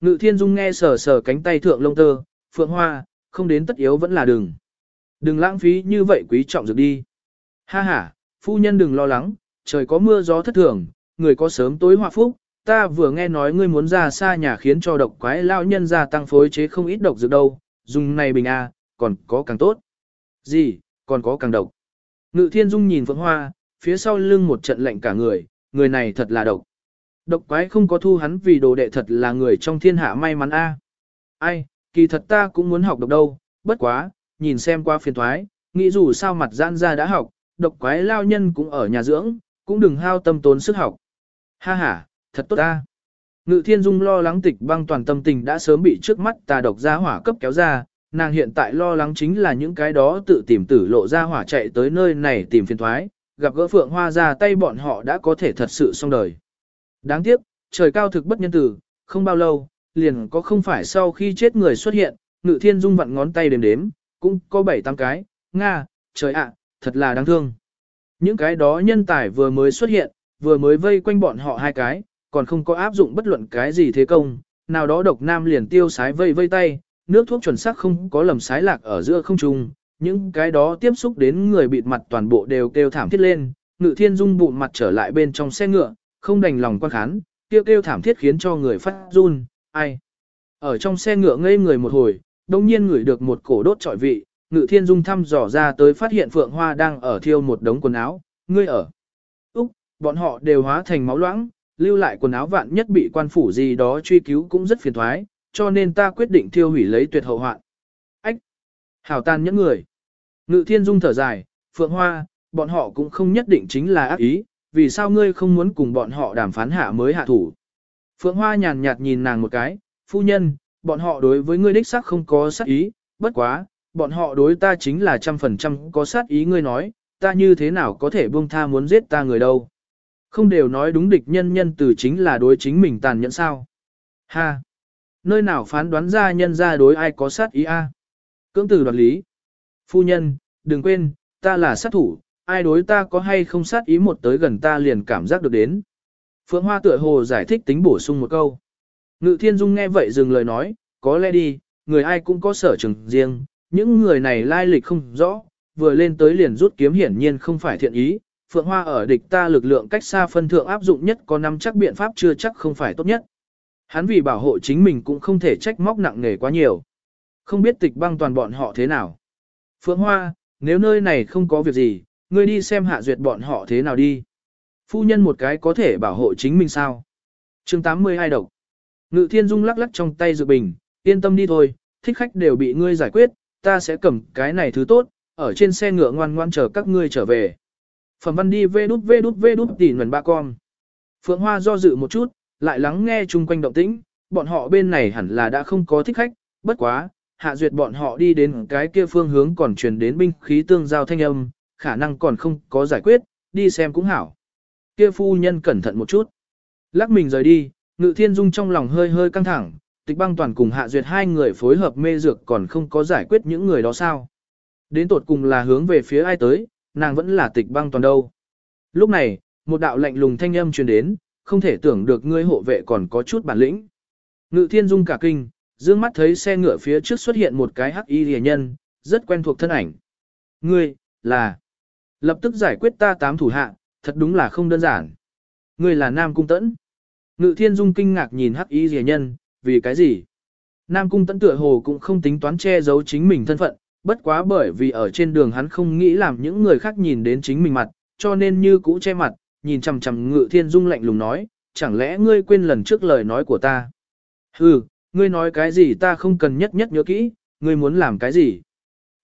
Ngự thiên dung nghe sờ sờ cánh tay thượng lông tơ, phượng hoa, không đến tất yếu vẫn là đừng. Đừng lãng phí như vậy quý trọng dược đi. Ha ha, phu nhân đừng lo lắng, trời có mưa gió thất thường, người có sớm tối hòa phúc, ta vừa nghe nói ngươi muốn ra xa nhà khiến cho độc quái lao nhân gia tăng phối chế không ít độc dược đâu, dùng này bình a, còn có càng tốt. Gì, còn có càng độc. Ngự thiên dung nhìn phượng hoa, phía sau lưng một trận lạnh cả người, người này thật là độc. Độc quái không có thu hắn vì đồ đệ thật là người trong thiên hạ may mắn a. Ai, kỳ thật ta cũng muốn học độc đâu, bất quá, nhìn xem qua phiền thoái, nghĩ dù sao mặt gian ra đã học, độc quái lao nhân cũng ở nhà dưỡng, cũng đừng hao tâm tốn sức học. Ha ha, thật tốt ta. Ngự thiên dung lo lắng tịch băng toàn tâm tình đã sớm bị trước mắt tà độc ra hỏa cấp kéo ra, nàng hiện tại lo lắng chính là những cái đó tự tìm tử lộ ra hỏa chạy tới nơi này tìm phiền thoái, gặp gỡ phượng hoa ra tay bọn họ đã có thể thật sự xong đời. Đáng tiếc, trời cao thực bất nhân tử, không bao lâu, liền có không phải sau khi chết người xuất hiện, ngự thiên dung vặn ngón tay đếm đếm, cũng có bảy tám cái, Nga, trời ạ, thật là đáng thương. Những cái đó nhân tài vừa mới xuất hiện, vừa mới vây quanh bọn họ hai cái, còn không có áp dụng bất luận cái gì thế công, nào đó độc nam liền tiêu sái vây vây tay, nước thuốc chuẩn xác không có lầm sái lạc ở giữa không trung, những cái đó tiếp xúc đến người bịt mặt toàn bộ đều kêu thảm thiết lên, ngự thiên dung bụng mặt trở lại bên trong xe ngựa, không đành lòng quan khán, kêu kêu thảm thiết khiến cho người phát run, ai. Ở trong xe ngựa ngây người một hồi, đông nhiên ngửi được một cổ đốt trọi vị, ngự thiên dung thăm dò ra tới phát hiện phượng hoa đang ở thiêu một đống quần áo, ngươi ở. Úc, bọn họ đều hóa thành máu loãng, lưu lại quần áo vạn nhất bị quan phủ gì đó truy cứu cũng rất phiền thoái, cho nên ta quyết định thiêu hủy lấy tuyệt hậu hoạn. Ách! Hảo tan những người. Ngự thiên dung thở dài, phượng hoa, bọn họ cũng không nhất định chính là ác ý, vì sao ngươi không muốn cùng bọn họ đàm phán hạ mới hạ thủ. Phượng hoa nhàn nhạt nhìn nàng một cái, phu nhân, bọn họ đối với ngươi đích xác không có sát ý, bất quá, bọn họ đối ta chính là trăm phần trăm có sát ý ngươi nói, ta như thế nào có thể buông tha muốn giết ta người đâu. Không đều nói đúng địch nhân nhân từ chính là đối chính mình tàn nhẫn sao. Ha! Nơi nào phán đoán ra nhân ra đối ai có sát ý a? Cưỡng tử đoạt lý. Phu nhân, đừng quên, ta là sát thủ, ai đối ta có hay không sát ý một tới gần ta liền cảm giác được đến. Phượng Hoa tựa hồ giải thích tính bổ sung một câu. Ngự Thiên Dung nghe vậy dừng lời nói, có lẽ đi, người ai cũng có sở trường riêng, những người này lai lịch không rõ, vừa lên tới liền rút kiếm hiển nhiên không phải thiện ý. Phượng Hoa ở địch ta lực lượng cách xa phân thượng áp dụng nhất có năm chắc biện pháp chưa chắc không phải tốt nhất. Hắn vì bảo hộ chính mình cũng không thể trách móc nặng nề quá nhiều. Không biết tịch băng toàn bọn họ thế nào. Phượng Hoa, nếu nơi này không có việc gì, ngươi đi xem hạ duyệt bọn họ thế nào đi. Phu nhân một cái có thể bảo hộ chính mình sao. chương 82 độc. Ngự thiên dung lắc lắc trong tay dự bình, yên tâm đi thôi, thích khách đều bị ngươi giải quyết, ta sẽ cầm cái này thứ tốt, ở trên xe ngựa ngoan ngoan chờ các ngươi trở về. Phẩm văn đi vê đút vê đút vê đút tỉ nguồn ba con. Phượng Hoa do dự một chút, lại lắng nghe chung quanh động tĩnh, bọn họ bên này hẳn là đã không có thích khách, bất quá, hạ duyệt bọn họ đi đến cái kia phương hướng còn truyền đến binh khí tương giao thanh âm, khả năng còn không có giải quyết, đi xem cũng hảo. Kia phu nhân cẩn thận một chút. Lắc mình rời đi, ngự thiên dung trong lòng hơi hơi căng thẳng, tịch băng toàn cùng hạ duyệt hai người phối hợp mê dược còn không có giải quyết những người đó sao. Đến tột cùng là hướng về phía ai tới, nàng vẫn là tịch băng toàn đâu. Lúc này, một đạo lạnh lùng thanh âm truyền đến, không thể tưởng được ngươi hộ vệ còn có chút bản lĩnh. Ngự thiên dung cả kinh, dương mắt thấy xe ngựa phía trước xuất hiện một cái hắc y rìa nhân, rất quen thuộc thân ảnh. Ngươi, là, lập tức giải quyết ta tám thủ hạ, thật đúng là không đơn giản. Ngươi là Nam Cung Tẫn. Ngự thiên dung kinh ngạc nhìn hắc y rìa nhân, vì cái gì? Nam Cung Tẫn tựa hồ cũng không tính toán che giấu chính mình thân phận, bất quá bởi vì ở trên đường hắn không nghĩ làm những người khác nhìn đến chính mình mặt, cho nên như cũ che mặt, nhìn chằm chằm ngự thiên dung lạnh lùng nói, chẳng lẽ ngươi quên lần trước lời nói của ta? Hừ, ngươi nói cái gì ta không cần nhất nhất nhớ kỹ, ngươi muốn làm cái gì?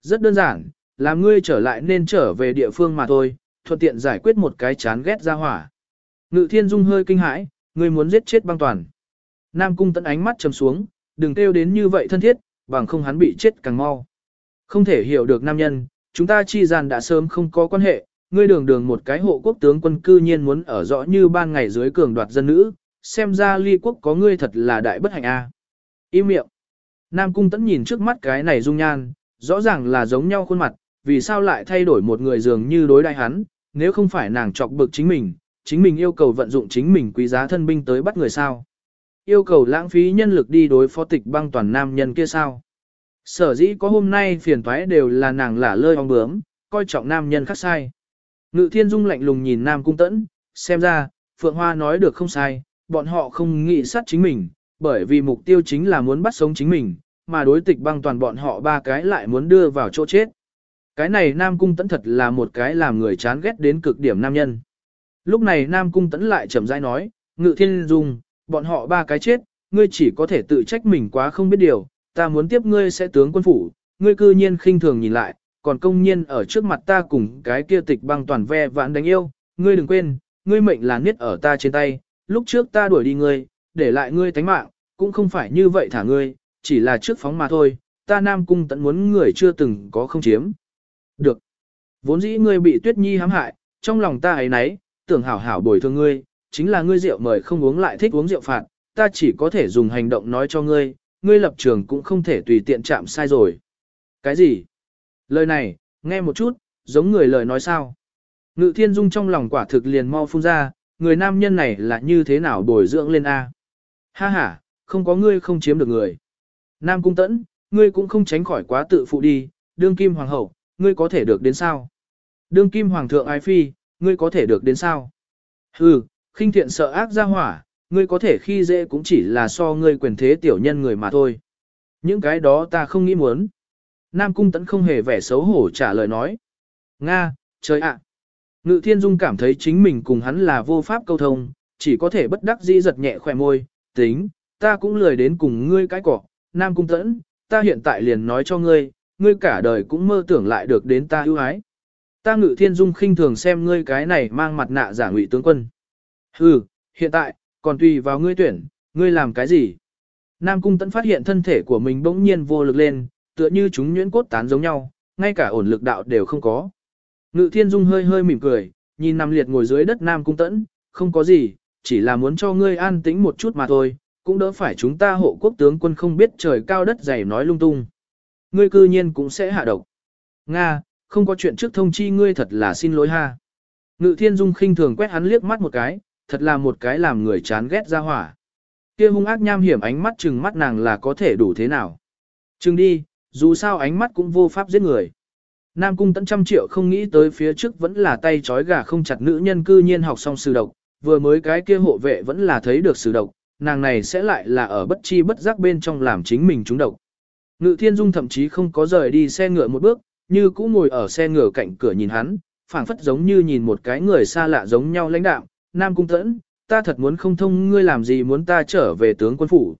Rất đơn giản, làm ngươi trở lại nên trở về địa phương mà thôi, thuận tiện giải quyết một cái chán ghét ra hỏa. Ngự thiên dung hơi kinh hãi, ngươi muốn giết chết băng toàn. Nam cung tận ánh mắt trầm xuống, đừng kêu đến như vậy thân thiết, bằng không hắn bị chết càng mau. Không thể hiểu được nam nhân, chúng ta chi gian đã sớm không có quan hệ, ngươi đường đường một cái hộ quốc tướng quân cư nhiên muốn ở rõ như ban ngày dưới cường đoạt dân nữ, xem ra ly quốc có ngươi thật là đại bất hạnh a. À. Im miệng. Nam cung tẫn nhìn trước mắt cái này dung nhan, rõ ràng là giống nhau khuôn mặt, vì sao lại thay đổi một người dường như đối đại hắn, nếu không phải nàng chọc bực chính mình, chính mình yêu cầu vận dụng chính mình quý giá thân binh tới bắt người sao. yêu cầu lãng phí nhân lực đi đối phó tịch băng toàn nam nhân kia sao. Sở dĩ có hôm nay phiền toái đều là nàng lả lơi ong bướm, coi trọng nam nhân khác sai. Ngự thiên dung lạnh lùng nhìn nam cung tẫn, xem ra, Phượng Hoa nói được không sai, bọn họ không nghĩ sát chính mình, bởi vì mục tiêu chính là muốn bắt sống chính mình, mà đối tịch băng toàn bọn họ ba cái lại muốn đưa vào chỗ chết. Cái này Nam Cung Tẫn thật là một cái làm người chán ghét đến cực điểm nam nhân. Lúc này Nam Cung Tẫn lại chậm rãi nói, Ngự Thiên Dung, bọn họ ba cái chết, ngươi chỉ có thể tự trách mình quá không biết điều, ta muốn tiếp ngươi sẽ tướng quân phủ, ngươi cư nhiên khinh thường nhìn lại, còn công nhiên ở trước mặt ta cùng cái kia tịch băng toàn ve vãn đánh yêu, ngươi đừng quên, ngươi mệnh là niết ở ta trên tay, lúc trước ta đuổi đi ngươi, để lại ngươi tánh mạng, cũng không phải như vậy thả ngươi, chỉ là trước phóng mà thôi, ta Nam Cung Tẫn muốn người chưa từng có không chiếm. Được. Vốn dĩ ngươi bị Tuyết Nhi hãm hại, trong lòng ta ấy nấy, tưởng hảo hảo bồi thường ngươi, chính là ngươi rượu mời không uống lại thích uống rượu phạt, ta chỉ có thể dùng hành động nói cho ngươi, ngươi lập trường cũng không thể tùy tiện chạm sai rồi. Cái gì? Lời này, nghe một chút, giống người lời nói sao? Ngự thiên dung trong lòng quả thực liền mau phun ra, người nam nhân này là như thế nào bồi dưỡng lên A. Ha ha, không có ngươi không chiếm được người. Nam cung tẫn, ngươi cũng không tránh khỏi quá tự phụ đi, đương kim hoàng hậu, ngươi có thể được đến sao? Đương kim hoàng thượng ái phi, ngươi có thể được đến sao? Hừ, khinh thiện sợ ác ra hỏa, ngươi có thể khi dễ cũng chỉ là so ngươi quyền thế tiểu nhân người mà thôi. Những cái đó ta không nghĩ muốn. Nam cung tẫn không hề vẻ xấu hổ trả lời nói. Nga, trời ạ. Ngự thiên dung cảm thấy chính mình cùng hắn là vô pháp câu thông, chỉ có thể bất đắc dĩ giật nhẹ khỏe môi, tính, ta cũng lười đến cùng ngươi cái cỏ, Nam cung tẫn, ta hiện tại liền nói cho ngươi, ngươi cả đời cũng mơ tưởng lại được đến ta ưu ái. Ta ngự thiên dung khinh thường xem ngươi cái này mang mặt nạ giả ngụy tướng quân. Hừ, hiện tại, còn tùy vào ngươi tuyển, ngươi làm cái gì? Nam cung tẫn phát hiện thân thể của mình bỗng nhiên vô lực lên, tựa như chúng nhuyễn cốt tán giống nhau, ngay cả ổn lực đạo đều không có. Ngự thiên dung hơi hơi mỉm cười, nhìn nằm liệt ngồi dưới đất Nam cung tẫn, không có gì, chỉ là muốn cho ngươi an tĩnh một chút mà thôi, cũng đỡ phải chúng ta hộ quốc tướng quân không biết trời cao đất dày nói lung tung. Ngươi cư nhiên cũng sẽ hạ độc. Nga, không có chuyện trước thông chi ngươi thật là xin lỗi ha. Ngự thiên dung khinh thường quét hắn liếc mắt một cái, thật là một cái làm người chán ghét ra hỏa. Kia hung ác nham hiểm ánh mắt chừng mắt nàng là có thể đủ thế nào. Chừng đi, dù sao ánh mắt cũng vô pháp giết người. Nam cung tận trăm triệu không nghĩ tới phía trước vẫn là tay trói gà không chặt nữ nhân cư nhiên học xong sử độc, vừa mới cái kia hộ vệ vẫn là thấy được sử độc, nàng này sẽ lại là ở bất chi bất giác bên trong làm chính mình trúng độc. Ngự thiên dung thậm chí không có rời đi xe ngựa một bước, như cũ ngồi ở xe ngựa cạnh cửa nhìn hắn, phảng phất giống như nhìn một cái người xa lạ giống nhau lãnh đạo, nam cung tẫn, ta thật muốn không thông ngươi làm gì muốn ta trở về tướng quân phủ.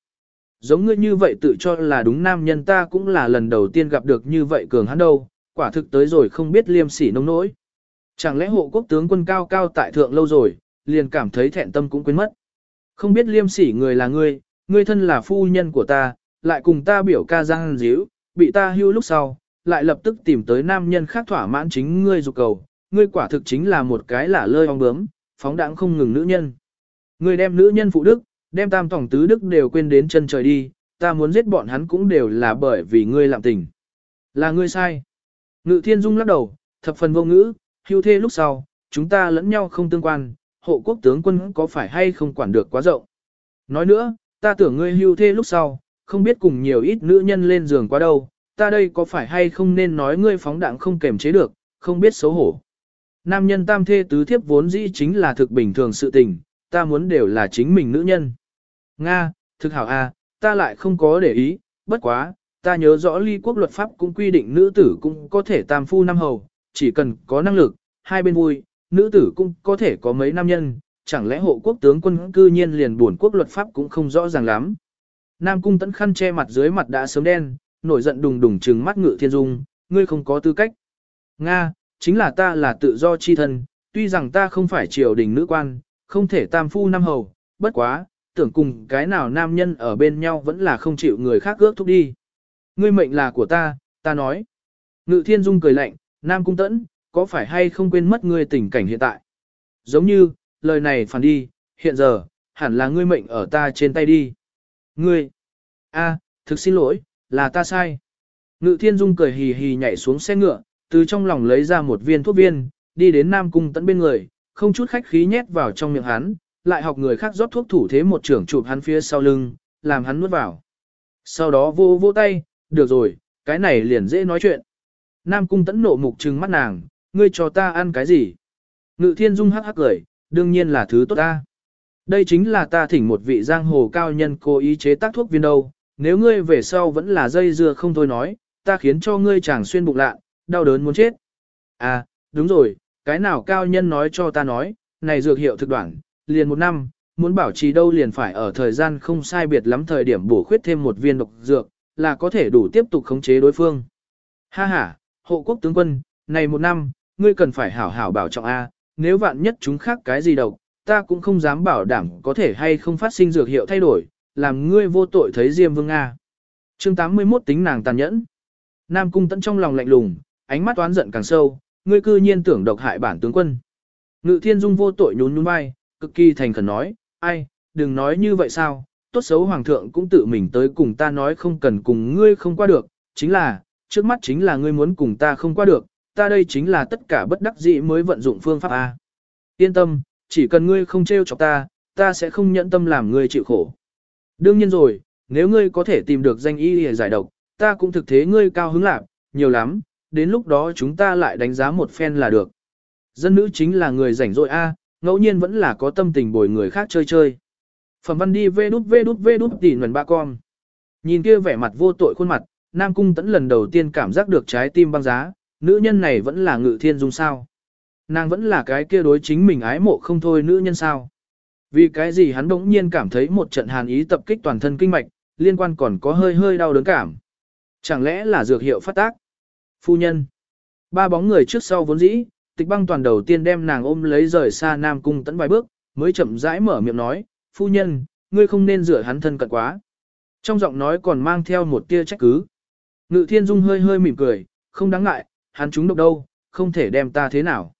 Giống ngươi như vậy tự cho là đúng nam nhân ta cũng là lần đầu tiên gặp được như vậy cường hắn đâu, quả thực tới rồi không biết liêm sỉ nông nỗi. Chẳng lẽ hộ quốc tướng quân cao cao tại thượng lâu rồi, liền cảm thấy thẹn tâm cũng quên mất. Không biết liêm sỉ người là ngươi, ngươi thân là phu nhân của ta, lại cùng ta biểu ca giang díu, bị ta hưu lúc sau, lại lập tức tìm tới nam nhân khác thỏa mãn chính ngươi dục cầu, ngươi quả thực chính là một cái lả lơi ong bướm, phóng đãng không ngừng nữ nhân. Ngươi đem nữ nhân phụ đức, đem tam tổng tứ đức đều quên đến chân trời đi, ta muốn giết bọn hắn cũng đều là bởi vì ngươi làm tình. Là ngươi sai. Ngự thiên dung lắc đầu, thập phần vô ngữ, hưu thê lúc sau, chúng ta lẫn nhau không tương quan, hộ quốc tướng quân có phải hay không quản được quá rộng. Nói nữa, ta tưởng ngươi hưu thê lúc sau, không biết cùng nhiều ít nữ nhân lên giường quá đâu, ta đây có phải hay không nên nói ngươi phóng đạn không kềm chế được, không biết xấu hổ. Nam nhân tam thê tứ thiếp vốn dĩ chính là thực bình thường sự tình, ta muốn đều là chính mình nữ nhân. Nga, thực hảo a, à, ta lại không có để ý, bất quá, ta nhớ rõ ly quốc luật pháp cũng quy định nữ tử cũng có thể tam phu năm hầu, chỉ cần có năng lực, hai bên vui, nữ tử cũng có thể có mấy nam nhân, chẳng lẽ hộ quốc tướng quân cư nhiên liền buồn quốc luật pháp cũng không rõ ràng lắm. Nam cung tẫn khăn che mặt dưới mặt đã sớm đen, nổi giận đùng đùng trừng mắt ngự thiên dung, ngươi không có tư cách. Nga, chính là ta là tự do chi thân, tuy rằng ta không phải triều đình nữ quan, không thể tam phu năm hầu, bất quá, tưởng cùng cái nào nam nhân ở bên nhau vẫn là không chịu người khác ước thúc đi. Ngươi mệnh là của ta, ta nói. Ngự thiên dung cười lạnh, nam cung tẫn, có phải hay không quên mất ngươi tình cảnh hiện tại? Giống như, lời này phản đi, hiện giờ, hẳn là ngươi mệnh ở ta trên tay đi. Ngươi, a, thực xin lỗi, là ta sai. Ngự thiên dung cười hì hì nhảy xuống xe ngựa, từ trong lòng lấy ra một viên thuốc viên, đi đến Nam Cung Tẫn bên người, không chút khách khí nhét vào trong miệng hắn, lại học người khác rót thuốc thủ thế một trưởng chụp hắn phía sau lưng, làm hắn nuốt vào. Sau đó vô vô tay, được rồi, cái này liền dễ nói chuyện. Nam cung tẫn nộ mục trừng mắt nàng, ngươi cho ta ăn cái gì? Ngự thiên dung hắc hắc cười, đương nhiên là thứ tốt ta. Đây chính là ta thỉnh một vị giang hồ cao nhân cố ý chế tác thuốc viên đâu, nếu ngươi về sau vẫn là dây dưa không thôi nói, ta khiến cho ngươi chàng xuyên bụng lạ, đau đớn muốn chết. À, đúng rồi, cái nào cao nhân nói cho ta nói, này dược hiệu thực đoạn, liền một năm, muốn bảo trì đâu liền phải ở thời gian không sai biệt lắm thời điểm bổ khuyết thêm một viên độc dược, là có thể đủ tiếp tục khống chế đối phương. Ha ha, hộ quốc tướng quân, này một năm, ngươi cần phải hảo hảo bảo trọng A, nếu vạn nhất chúng khác cái gì độc, ta cũng không dám bảo đảm có thể hay không phát sinh dược hiệu thay đổi, làm ngươi vô tội thấy Diêm Vương A. chương 81 tính nàng tàn nhẫn. Nam Cung Tẫn trong lòng lạnh lùng, ánh mắt toán giận càng sâu, ngươi cư nhiên tưởng độc hại bản tướng quân. Ngự Thiên Dung vô tội nhún nhún vai, cực kỳ thành khẩn nói, ai, đừng nói như vậy sao, tốt xấu hoàng thượng cũng tự mình tới cùng ta nói không cần cùng ngươi không qua được, chính là, trước mắt chính là ngươi muốn cùng ta không qua được, ta đây chính là tất cả bất đắc dĩ mới vận dụng phương pháp A. Yên tâm, chỉ cần ngươi không trêu chọc ta, ta sẽ không nhẫn tâm làm ngươi chịu khổ. Đương nhiên rồi, nếu ngươi có thể tìm được danh y để giải độc, ta cũng thực thế ngươi cao hứng lạc, nhiều lắm, đến lúc đó chúng ta lại đánh giá một phen là được. Dân nữ chính là người rảnh rỗi A, ngẫu nhiên vẫn là có tâm tình bồi người khác chơi chơi. Phẩm văn đi vê đút vê đút vê đút tỉ nguồn ba con. Nhìn kia vẻ mặt vô tội khuôn mặt, Nam Cung tẫn lần đầu tiên cảm giác được trái tim băng giá, nữ nhân này vẫn là ngự thiên dung sao. Nàng vẫn là cái kia đối chính mình ái mộ không thôi nữ nhân sao. Vì cái gì hắn đống nhiên cảm thấy một trận hàn ý tập kích toàn thân kinh mạch, liên quan còn có hơi hơi đau đớn cảm. Chẳng lẽ là dược hiệu phát tác? Phu nhân. Ba bóng người trước sau vốn dĩ, tịch băng toàn đầu tiên đem nàng ôm lấy rời xa Nam Cung tẫn vài bước, mới chậm rãi mở miệng nói, phu nhân, ngươi không nên rửa hắn thân cận quá. Trong giọng nói còn mang theo một tia trách cứ. Ngự thiên dung hơi hơi mỉm cười, không đáng ngại, hắn chúng độc đâu, không thể đem ta thế nào.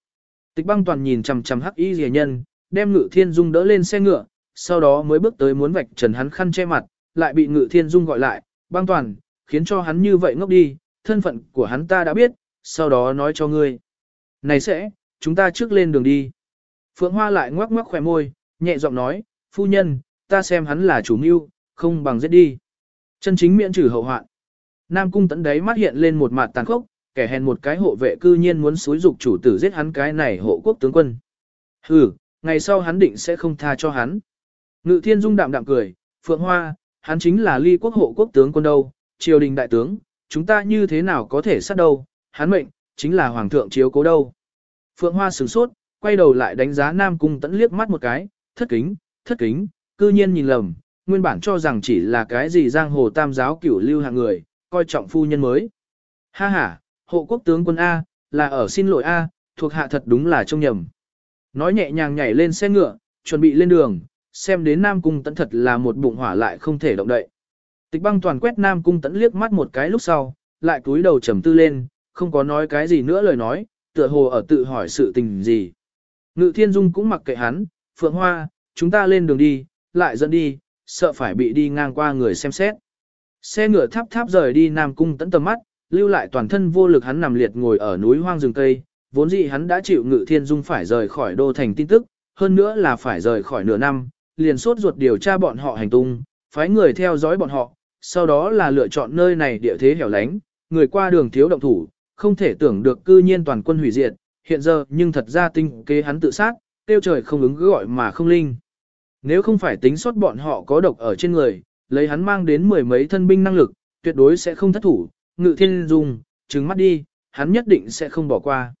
Tịch băng toàn nhìn chằm chằm hắc y rìa nhân, đem ngự thiên dung đỡ lên xe ngựa, sau đó mới bước tới muốn vạch trần hắn khăn che mặt, lại bị ngự thiên dung gọi lại, băng toàn, khiến cho hắn như vậy ngốc đi, thân phận của hắn ta đã biết, sau đó nói cho ngươi. Này sẽ, chúng ta trước lên đường đi. Phượng Hoa lại ngoắc ngoắc khỏe môi, nhẹ giọng nói, phu nhân, ta xem hắn là chủ mưu, không bằng giết đi. Chân chính miễn trừ hậu hoạn. Nam cung tấn đấy mắt hiện lên một mặt tàn khốc, kẻ hèn một cái hộ vệ cư nhiên muốn xúi dục chủ tử giết hắn cái này hộ quốc tướng quân. Hừ, ngày sau hắn định sẽ không tha cho hắn. Ngự thiên dung đạm đạm cười, Phượng Hoa, hắn chính là ly quốc hộ quốc tướng quân đâu, triều đình đại tướng, chúng ta như thế nào có thể sát đâu, hắn mệnh, chính là hoàng thượng chiếu cố đâu. Phượng Hoa sửng sốt, quay đầu lại đánh giá Nam Cung Tẫn liếc mắt một cái, thất kính, thất kính, cư nhiên nhìn lầm, nguyên bản cho rằng chỉ là cái gì giang hồ tam giáo cửu lưu hạng người, coi trọng phu nhân mới. Ha ha, hộ quốc tướng quân A, là ở xin lỗi A, thuộc hạ thật đúng là trông nhầm. Nói nhẹ nhàng nhảy lên xe ngựa, chuẩn bị lên đường, xem đến Nam Cung Tẫn thật là một bụng hỏa lại không thể động đậy. Tịch băng toàn quét Nam Cung Tẫn liếc mắt một cái lúc sau, lại cúi đầu trầm tư lên, không có nói cái gì nữa lời nói, tựa hồ ở tự hỏi sự tình gì. Ngự Thiên Dung cũng mặc kệ hắn, Phượng Hoa, chúng ta lên đường đi, lại dẫn đi, sợ phải bị đi ngang qua người xem xét. Xe ngựa tháp tháp rời đi Nam Cung tẫn tầm mắt, lưu lại toàn thân vô lực hắn nằm liệt ngồi ở núi hoang rừng cây, vốn dĩ hắn đã chịu Ngự Thiên Dung phải rời khỏi đô thành tin tức, hơn nữa là phải rời khỏi nửa năm, liền sốt ruột điều tra bọn họ hành tung, phái người theo dõi bọn họ, sau đó là lựa chọn nơi này địa thế hẻo lánh, người qua đường thiếu động thủ, không thể tưởng được cư nhiên toàn quân hủy diệt, hiện giờ nhưng thật ra tinh kế hắn tự sát, tiêu trời không ứng gọi mà không linh. Nếu không phải tính sót bọn họ có độc ở trên người, lấy hắn mang đến mười mấy thân binh năng lực, tuyệt đối sẽ không thất thủ, ngự thiên dung, trừng mắt đi, hắn nhất định sẽ không bỏ qua.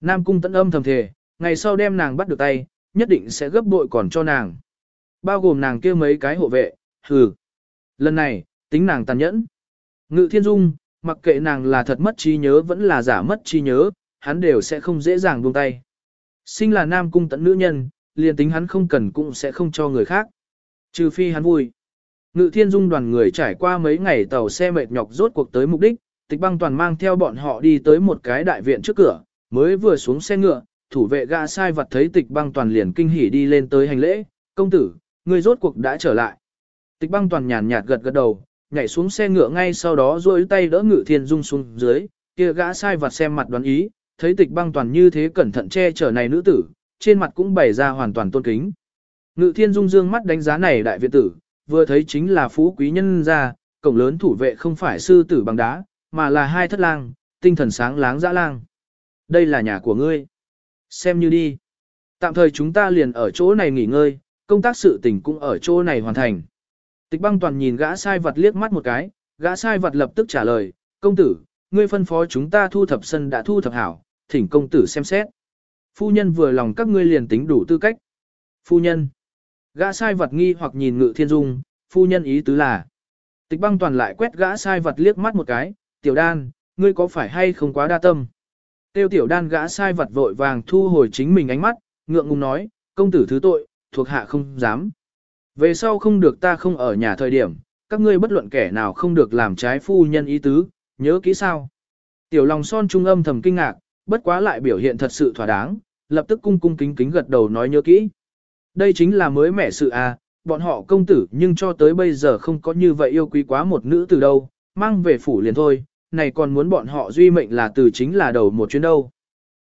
Nam cung tận âm thầm thề, ngày sau đem nàng bắt được tay, nhất định sẽ gấp bội còn cho nàng. Bao gồm nàng kia mấy cái hộ vệ, hừ. Lần này, tính nàng tàn nhẫn. Ngự thiên dung, mặc kệ nàng là thật mất trí nhớ vẫn là giả mất trí nhớ, hắn đều sẽ không dễ dàng buông tay. Sinh là nam cung tận nữ nhân, liền tính hắn không cần cũng sẽ không cho người khác. Trừ phi hắn vui. Ngự thiên dung đoàn người trải qua mấy ngày tàu xe mệt nhọc rốt cuộc tới mục đích, tịch băng toàn mang theo bọn họ đi tới một cái đại viện trước cửa, mới vừa xuống xe ngựa, thủ vệ gã sai vật thấy tịch băng toàn liền kinh hỉ đi lên tới hành lễ, công tử, người rốt cuộc đã trở lại. Tịch băng toàn nhàn nhạt gật gật đầu, nhảy xuống xe ngựa ngay sau đó duỗi tay đỡ ngự thiên dung xuống dưới, kia gã sai vật xem mặt đoán ý, thấy tịch băng toàn như thế cẩn thận che chở này nữ tử, trên mặt cũng bày ra hoàn toàn tôn kính. Ngự thiên dung dương mắt đánh giá này đại viện tử, vừa thấy chính là phú quý nhân gia, cổng lớn thủ vệ không phải sư tử bằng đá, mà là hai thất lang, tinh thần sáng láng dã lang. Đây là nhà của ngươi. Xem như đi. Tạm thời chúng ta liền ở chỗ này nghỉ ngơi, công tác sự tình cũng ở chỗ này hoàn thành. Tịch băng toàn nhìn gã sai vật liếc mắt một cái, gã sai vật lập tức trả lời, công tử, ngươi phân phó chúng ta thu thập sân đã thu thập hảo, thỉnh công tử xem xét. Phu nhân vừa lòng các ngươi liền tính đủ tư cách. Phu nhân. Gã sai vật nghi hoặc nhìn ngự thiên dung, phu nhân ý tứ là. Tịch băng toàn lại quét gã sai vật liếc mắt một cái, tiểu đan, ngươi có phải hay không quá đa tâm. Tiêu tiểu đan gã sai vật vội vàng thu hồi chính mình ánh mắt, ngượng ngùng nói, công tử thứ tội, thuộc hạ không dám. Về sau không được ta không ở nhà thời điểm, các ngươi bất luận kẻ nào không được làm trái phu nhân ý tứ, nhớ kỹ sao. Tiểu lòng son trung âm thầm kinh ngạc, bất quá lại biểu hiện thật sự thỏa đáng, lập tức cung cung kính kính gật đầu nói nhớ kỹ. Đây chính là mới mẻ sự à, bọn họ công tử nhưng cho tới bây giờ không có như vậy yêu quý quá một nữ từ đâu, mang về phủ liền thôi, này còn muốn bọn họ duy mệnh là từ chính là đầu một chuyến đâu.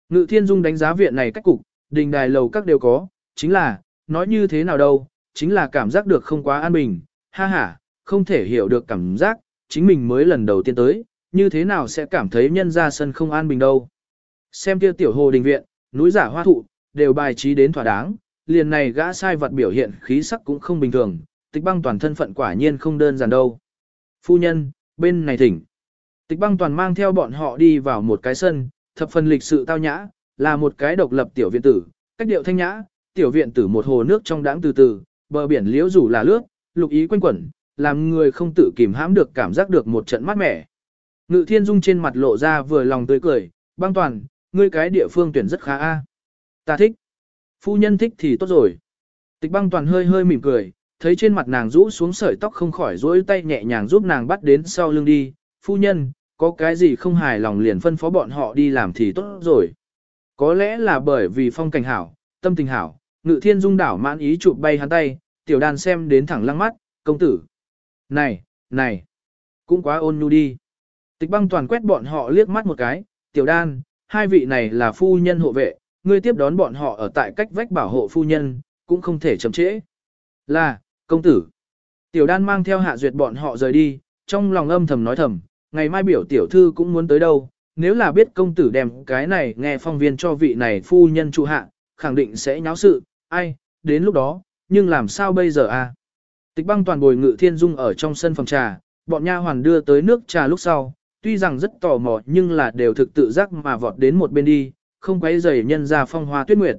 Ngự thiên dung đánh giá viện này cách cục, đình đài lầu các đều có, chính là, nói như thế nào đâu, chính là cảm giác được không quá an bình, ha ha, không thể hiểu được cảm giác, chính mình mới lần đầu tiên tới, như thế nào sẽ cảm thấy nhân ra sân không an bình đâu. Xem kia tiểu hồ đình viện, núi giả hoa thụ, đều bài trí đến thỏa đáng, liền này gã sai vật biểu hiện khí sắc cũng không bình thường, tịch băng toàn thân phận quả nhiên không đơn giản đâu. Phu nhân, bên này thỉnh. Tịch băng toàn mang theo bọn họ đi vào một cái sân, thập phần lịch sự tao nhã, là một cái độc lập tiểu viện tử, cách điệu thanh nhã, tiểu viện tử một hồ nước trong đãng từ từ, bờ biển liễu rủ là lướt, lục ý quanh quẩn, làm người không tự kìm hãm được cảm giác được một trận mát mẻ. Ngự thiên dung trên mặt lộ ra vừa lòng tươi cười, băng toàn, ngươi cái địa phương tuyển rất khá a. Ta thích. Phu nhân thích thì tốt rồi. Tịch băng toàn hơi hơi mỉm cười, thấy trên mặt nàng rũ xuống sợi tóc không khỏi rỗi tay nhẹ nhàng giúp nàng bắt đến sau lưng đi. Phu nhân, có cái gì không hài lòng liền phân phó bọn họ đi làm thì tốt rồi. Có lẽ là bởi vì phong cảnh hảo, tâm tình hảo, ngự thiên dung đảo mãn ý chụp bay hắn tay, tiểu đàn xem đến thẳng lăng mắt, công tử. Này, này, cũng quá ôn nhu đi. Tịch băng toàn quét bọn họ liếc mắt một cái, tiểu đan, hai vị này là phu nhân hộ vệ, ngươi tiếp đón bọn họ ở tại cách vách bảo hộ phu nhân, cũng không thể chậm trễ. Là, công tử. Tiểu đan mang theo hạ duyệt bọn họ rời đi, trong lòng âm thầm nói thầm, ngày mai biểu tiểu thư cũng muốn tới đâu, nếu là biết công tử đem cái này nghe phong viên cho vị này phu nhân trụ hạ, khẳng định sẽ nháo sự, ai, đến lúc đó, nhưng làm sao bây giờ à? Tịch băng toàn bồi ngự thiên dung ở trong sân phòng trà, bọn nha hoàn đưa tới nước trà lúc sau, tuy rằng rất tò mò nhưng là đều thực tự giác mà vọt đến một bên đi, không quấy rầy nhân ra phong hoa tuyết nguyệt.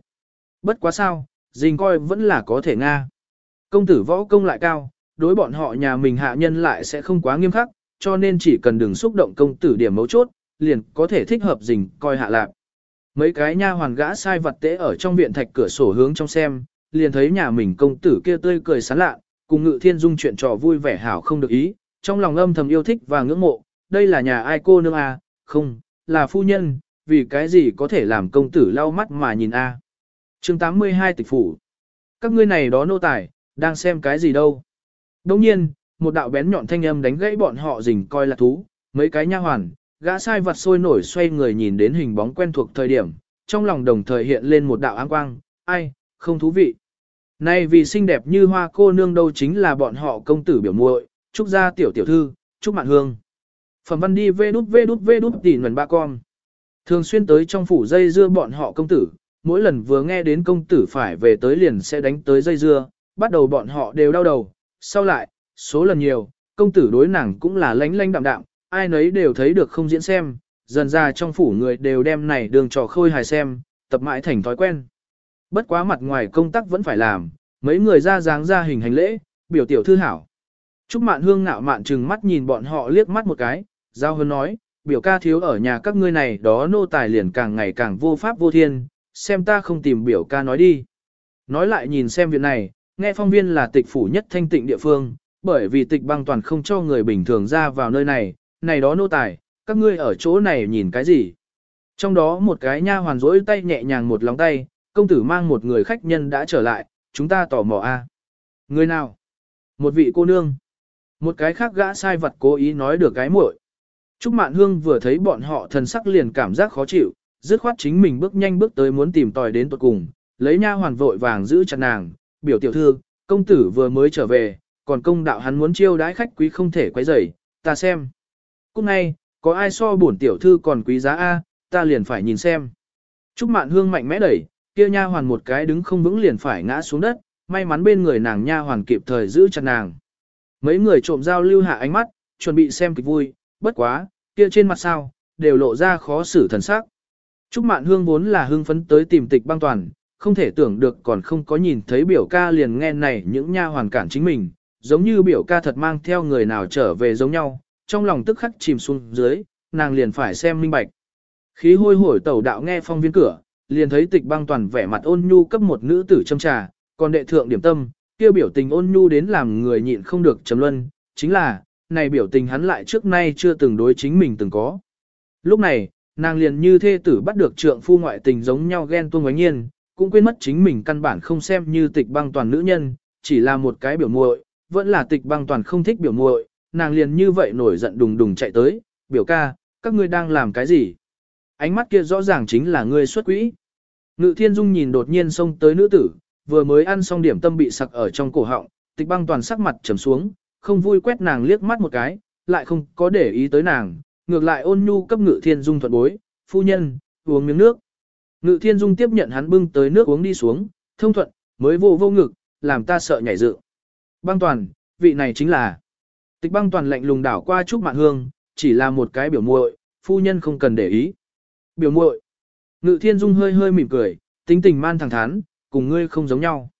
Bất quá sao, dình coi vẫn là có thể nga. Công tử võ công lại cao, đối bọn họ nhà mình hạ nhân lại sẽ không quá nghiêm khắc, cho nên chỉ cần đừng xúc động công tử điểm mấu chốt, liền có thể thích hợp dình coi hạ lạc. Mấy cái nha hoàn gã sai vật tế ở trong viện thạch cửa sổ hướng trong xem, liền thấy nhà mình công tử kia tươi cười sán lạ, cùng ngự thiên dung chuyện trò vui vẻ hảo không được ý, trong lòng âm thầm yêu thích và ngưỡng mộ, đây là nhà ai cô nương à, không, là phu nhân, vì cái gì có thể làm công tử lau mắt mà nhìn a. À. Chương 82 tịch phủ. Các ngươi này đó nô tài, đang xem cái gì đâu. Đồng nhiên, một đạo bén nhọn thanh âm đánh gãy bọn họ rình coi là thú, mấy cái nha hoàn, gã sai vật sôi nổi xoay người nhìn đến hình bóng quen thuộc thời điểm, trong lòng đồng thời hiện lên một đạo áng quang, ai, không thú vị. Này vì xinh đẹp như hoa cô nương đâu chính là bọn họ công tử biểu muội, trúc gia tiểu tiểu thư, trúc mạn hương. Phẩm văn đi vê đút vê đút vê đút tỉ nguồn ba con. Thường xuyên tới trong phủ dây dưa bọn họ công tử, mỗi lần vừa nghe đến công tử phải về tới liền sẽ đánh tới dây dưa, bắt đầu bọn họ đều đau đầu, sau lại, số lần nhiều, công tử đối nàng cũng là lánh lánh đạm đạm, ai nấy đều thấy được không diễn xem, dần ra trong phủ người đều đem này đường trò khôi hài xem, tập mãi thành thói quen. Bất quá mặt ngoài công tác vẫn phải làm, mấy người ra dáng ra hình hành lễ, biểu tiểu thư hảo. Trúc mạn hương ngạo mạn trừng mắt nhìn bọn họ liếc mắt một cái, giao hơn nói, biểu ca thiếu ở nhà các ngươi này đó nô tài liền càng ngày càng vô pháp vô thiên, xem ta không tìm biểu ca nói đi. Nói lại nhìn xem việc này, nghe phong viên là tịch phủ nhất thanh tịnh địa phương, bởi vì tịch băng toàn không cho người bình thường ra vào nơi này, này đó nô tài, các ngươi ở chỗ này nhìn cái gì? Trong đó một cái nha hoàn rỗi tay nhẹ nhàng một lòng tay, công tử mang một người khách nhân đã trở lại, chúng ta tò mò a. Người nào? Một vị cô nương. Một cái khác gã sai vật cố ý nói được cái muội. Trúc Mạn Hương vừa thấy bọn họ thần sắc liền cảm giác khó chịu, dứt khoát chính mình bước nhanh bước tới muốn tìm tòi đến tuột cùng, lấy nha hoàn vội vàng giữ chặt nàng, biểu tiểu thư, công tử vừa mới trở về, còn công đạo hắn muốn chiêu đãi khách quý không thể quấy rầy, ta xem. Cũng ngay, có ai so bổn tiểu thư còn quý giá A, ta liền phải nhìn xem. Trúc Mạn Hương mạnh mẽ đẩy, kia nha hoàn một cái đứng không vững liền phải ngã xuống đất, may mắn bên người nàng nha hoàn kịp thời giữ chặt nàng. Mấy người trộm giao lưu hạ ánh mắt, chuẩn bị xem kịch vui, bất quá, kia trên mặt sao, đều lộ ra khó xử thần sắc. Trúc Mạn Hương vốn là hưng phấn tới tìm tịch băng toàn, không thể tưởng được còn không có nhìn thấy biểu ca liền nghe này những nha hoàn cản chính mình, giống như biểu ca thật mang theo người nào trở về giống nhau, trong lòng tức khắc chìm xuống dưới, nàng liền phải xem minh bạch. Khí hôi hổi tẩu đạo nghe phong viên cửa, liền thấy tịch băng toàn vẻ mặt ôn nhu cấp một nữ tử châm trà, còn đệ thượng điểm tâm, kia biểu tình ôn nhu đến làm người nhịn không được trầm luân, chính là, này biểu tình hắn lại trước nay chưa từng đối chính mình từng có. Lúc này, nàng liền như thê tử bắt được trượng phu ngoại tình giống nhau ghen tuông ngoánh nhiên, cũng quên mất chính mình căn bản không xem như tịch băng toàn nữ nhân, chỉ là một cái biểu muội, vẫn là tịch băng toàn không thích biểu muội, nàng liền như vậy nổi giận đùng đùng chạy tới, biểu ca, các ngươi đang làm cái gì? Ánh mắt kia rõ ràng chính là ngươi xuất quỹ. Ngự thiên dung nhìn đột nhiên xông tới nữ tử, vừa mới ăn xong điểm tâm bị sặc ở trong cổ họng, tịch băng toàn sắc mặt trầm xuống, không vui quét nàng liếc mắt một cái, lại không có để ý tới nàng, ngược lại ôn nhu cấp ngự thiên dung thuận bối, phu nhân, uống miếng nước. Ngự thiên dung tiếp nhận hắn bưng tới nước uống đi xuống, thông thuận, mới vô vô ngực, làm ta sợ nhảy dựng. Băng toàn, vị này chính là. Tịch băng toàn lạnh lùng đảo qua Trúc Mạn Hương, chỉ là một cái biểu muội, phu nhân không cần để ý. Biểu muội. Ngự thiên dung hơi hơi mỉm cười, tính tình man thẳng thắn, cùng ngươi không giống nhau.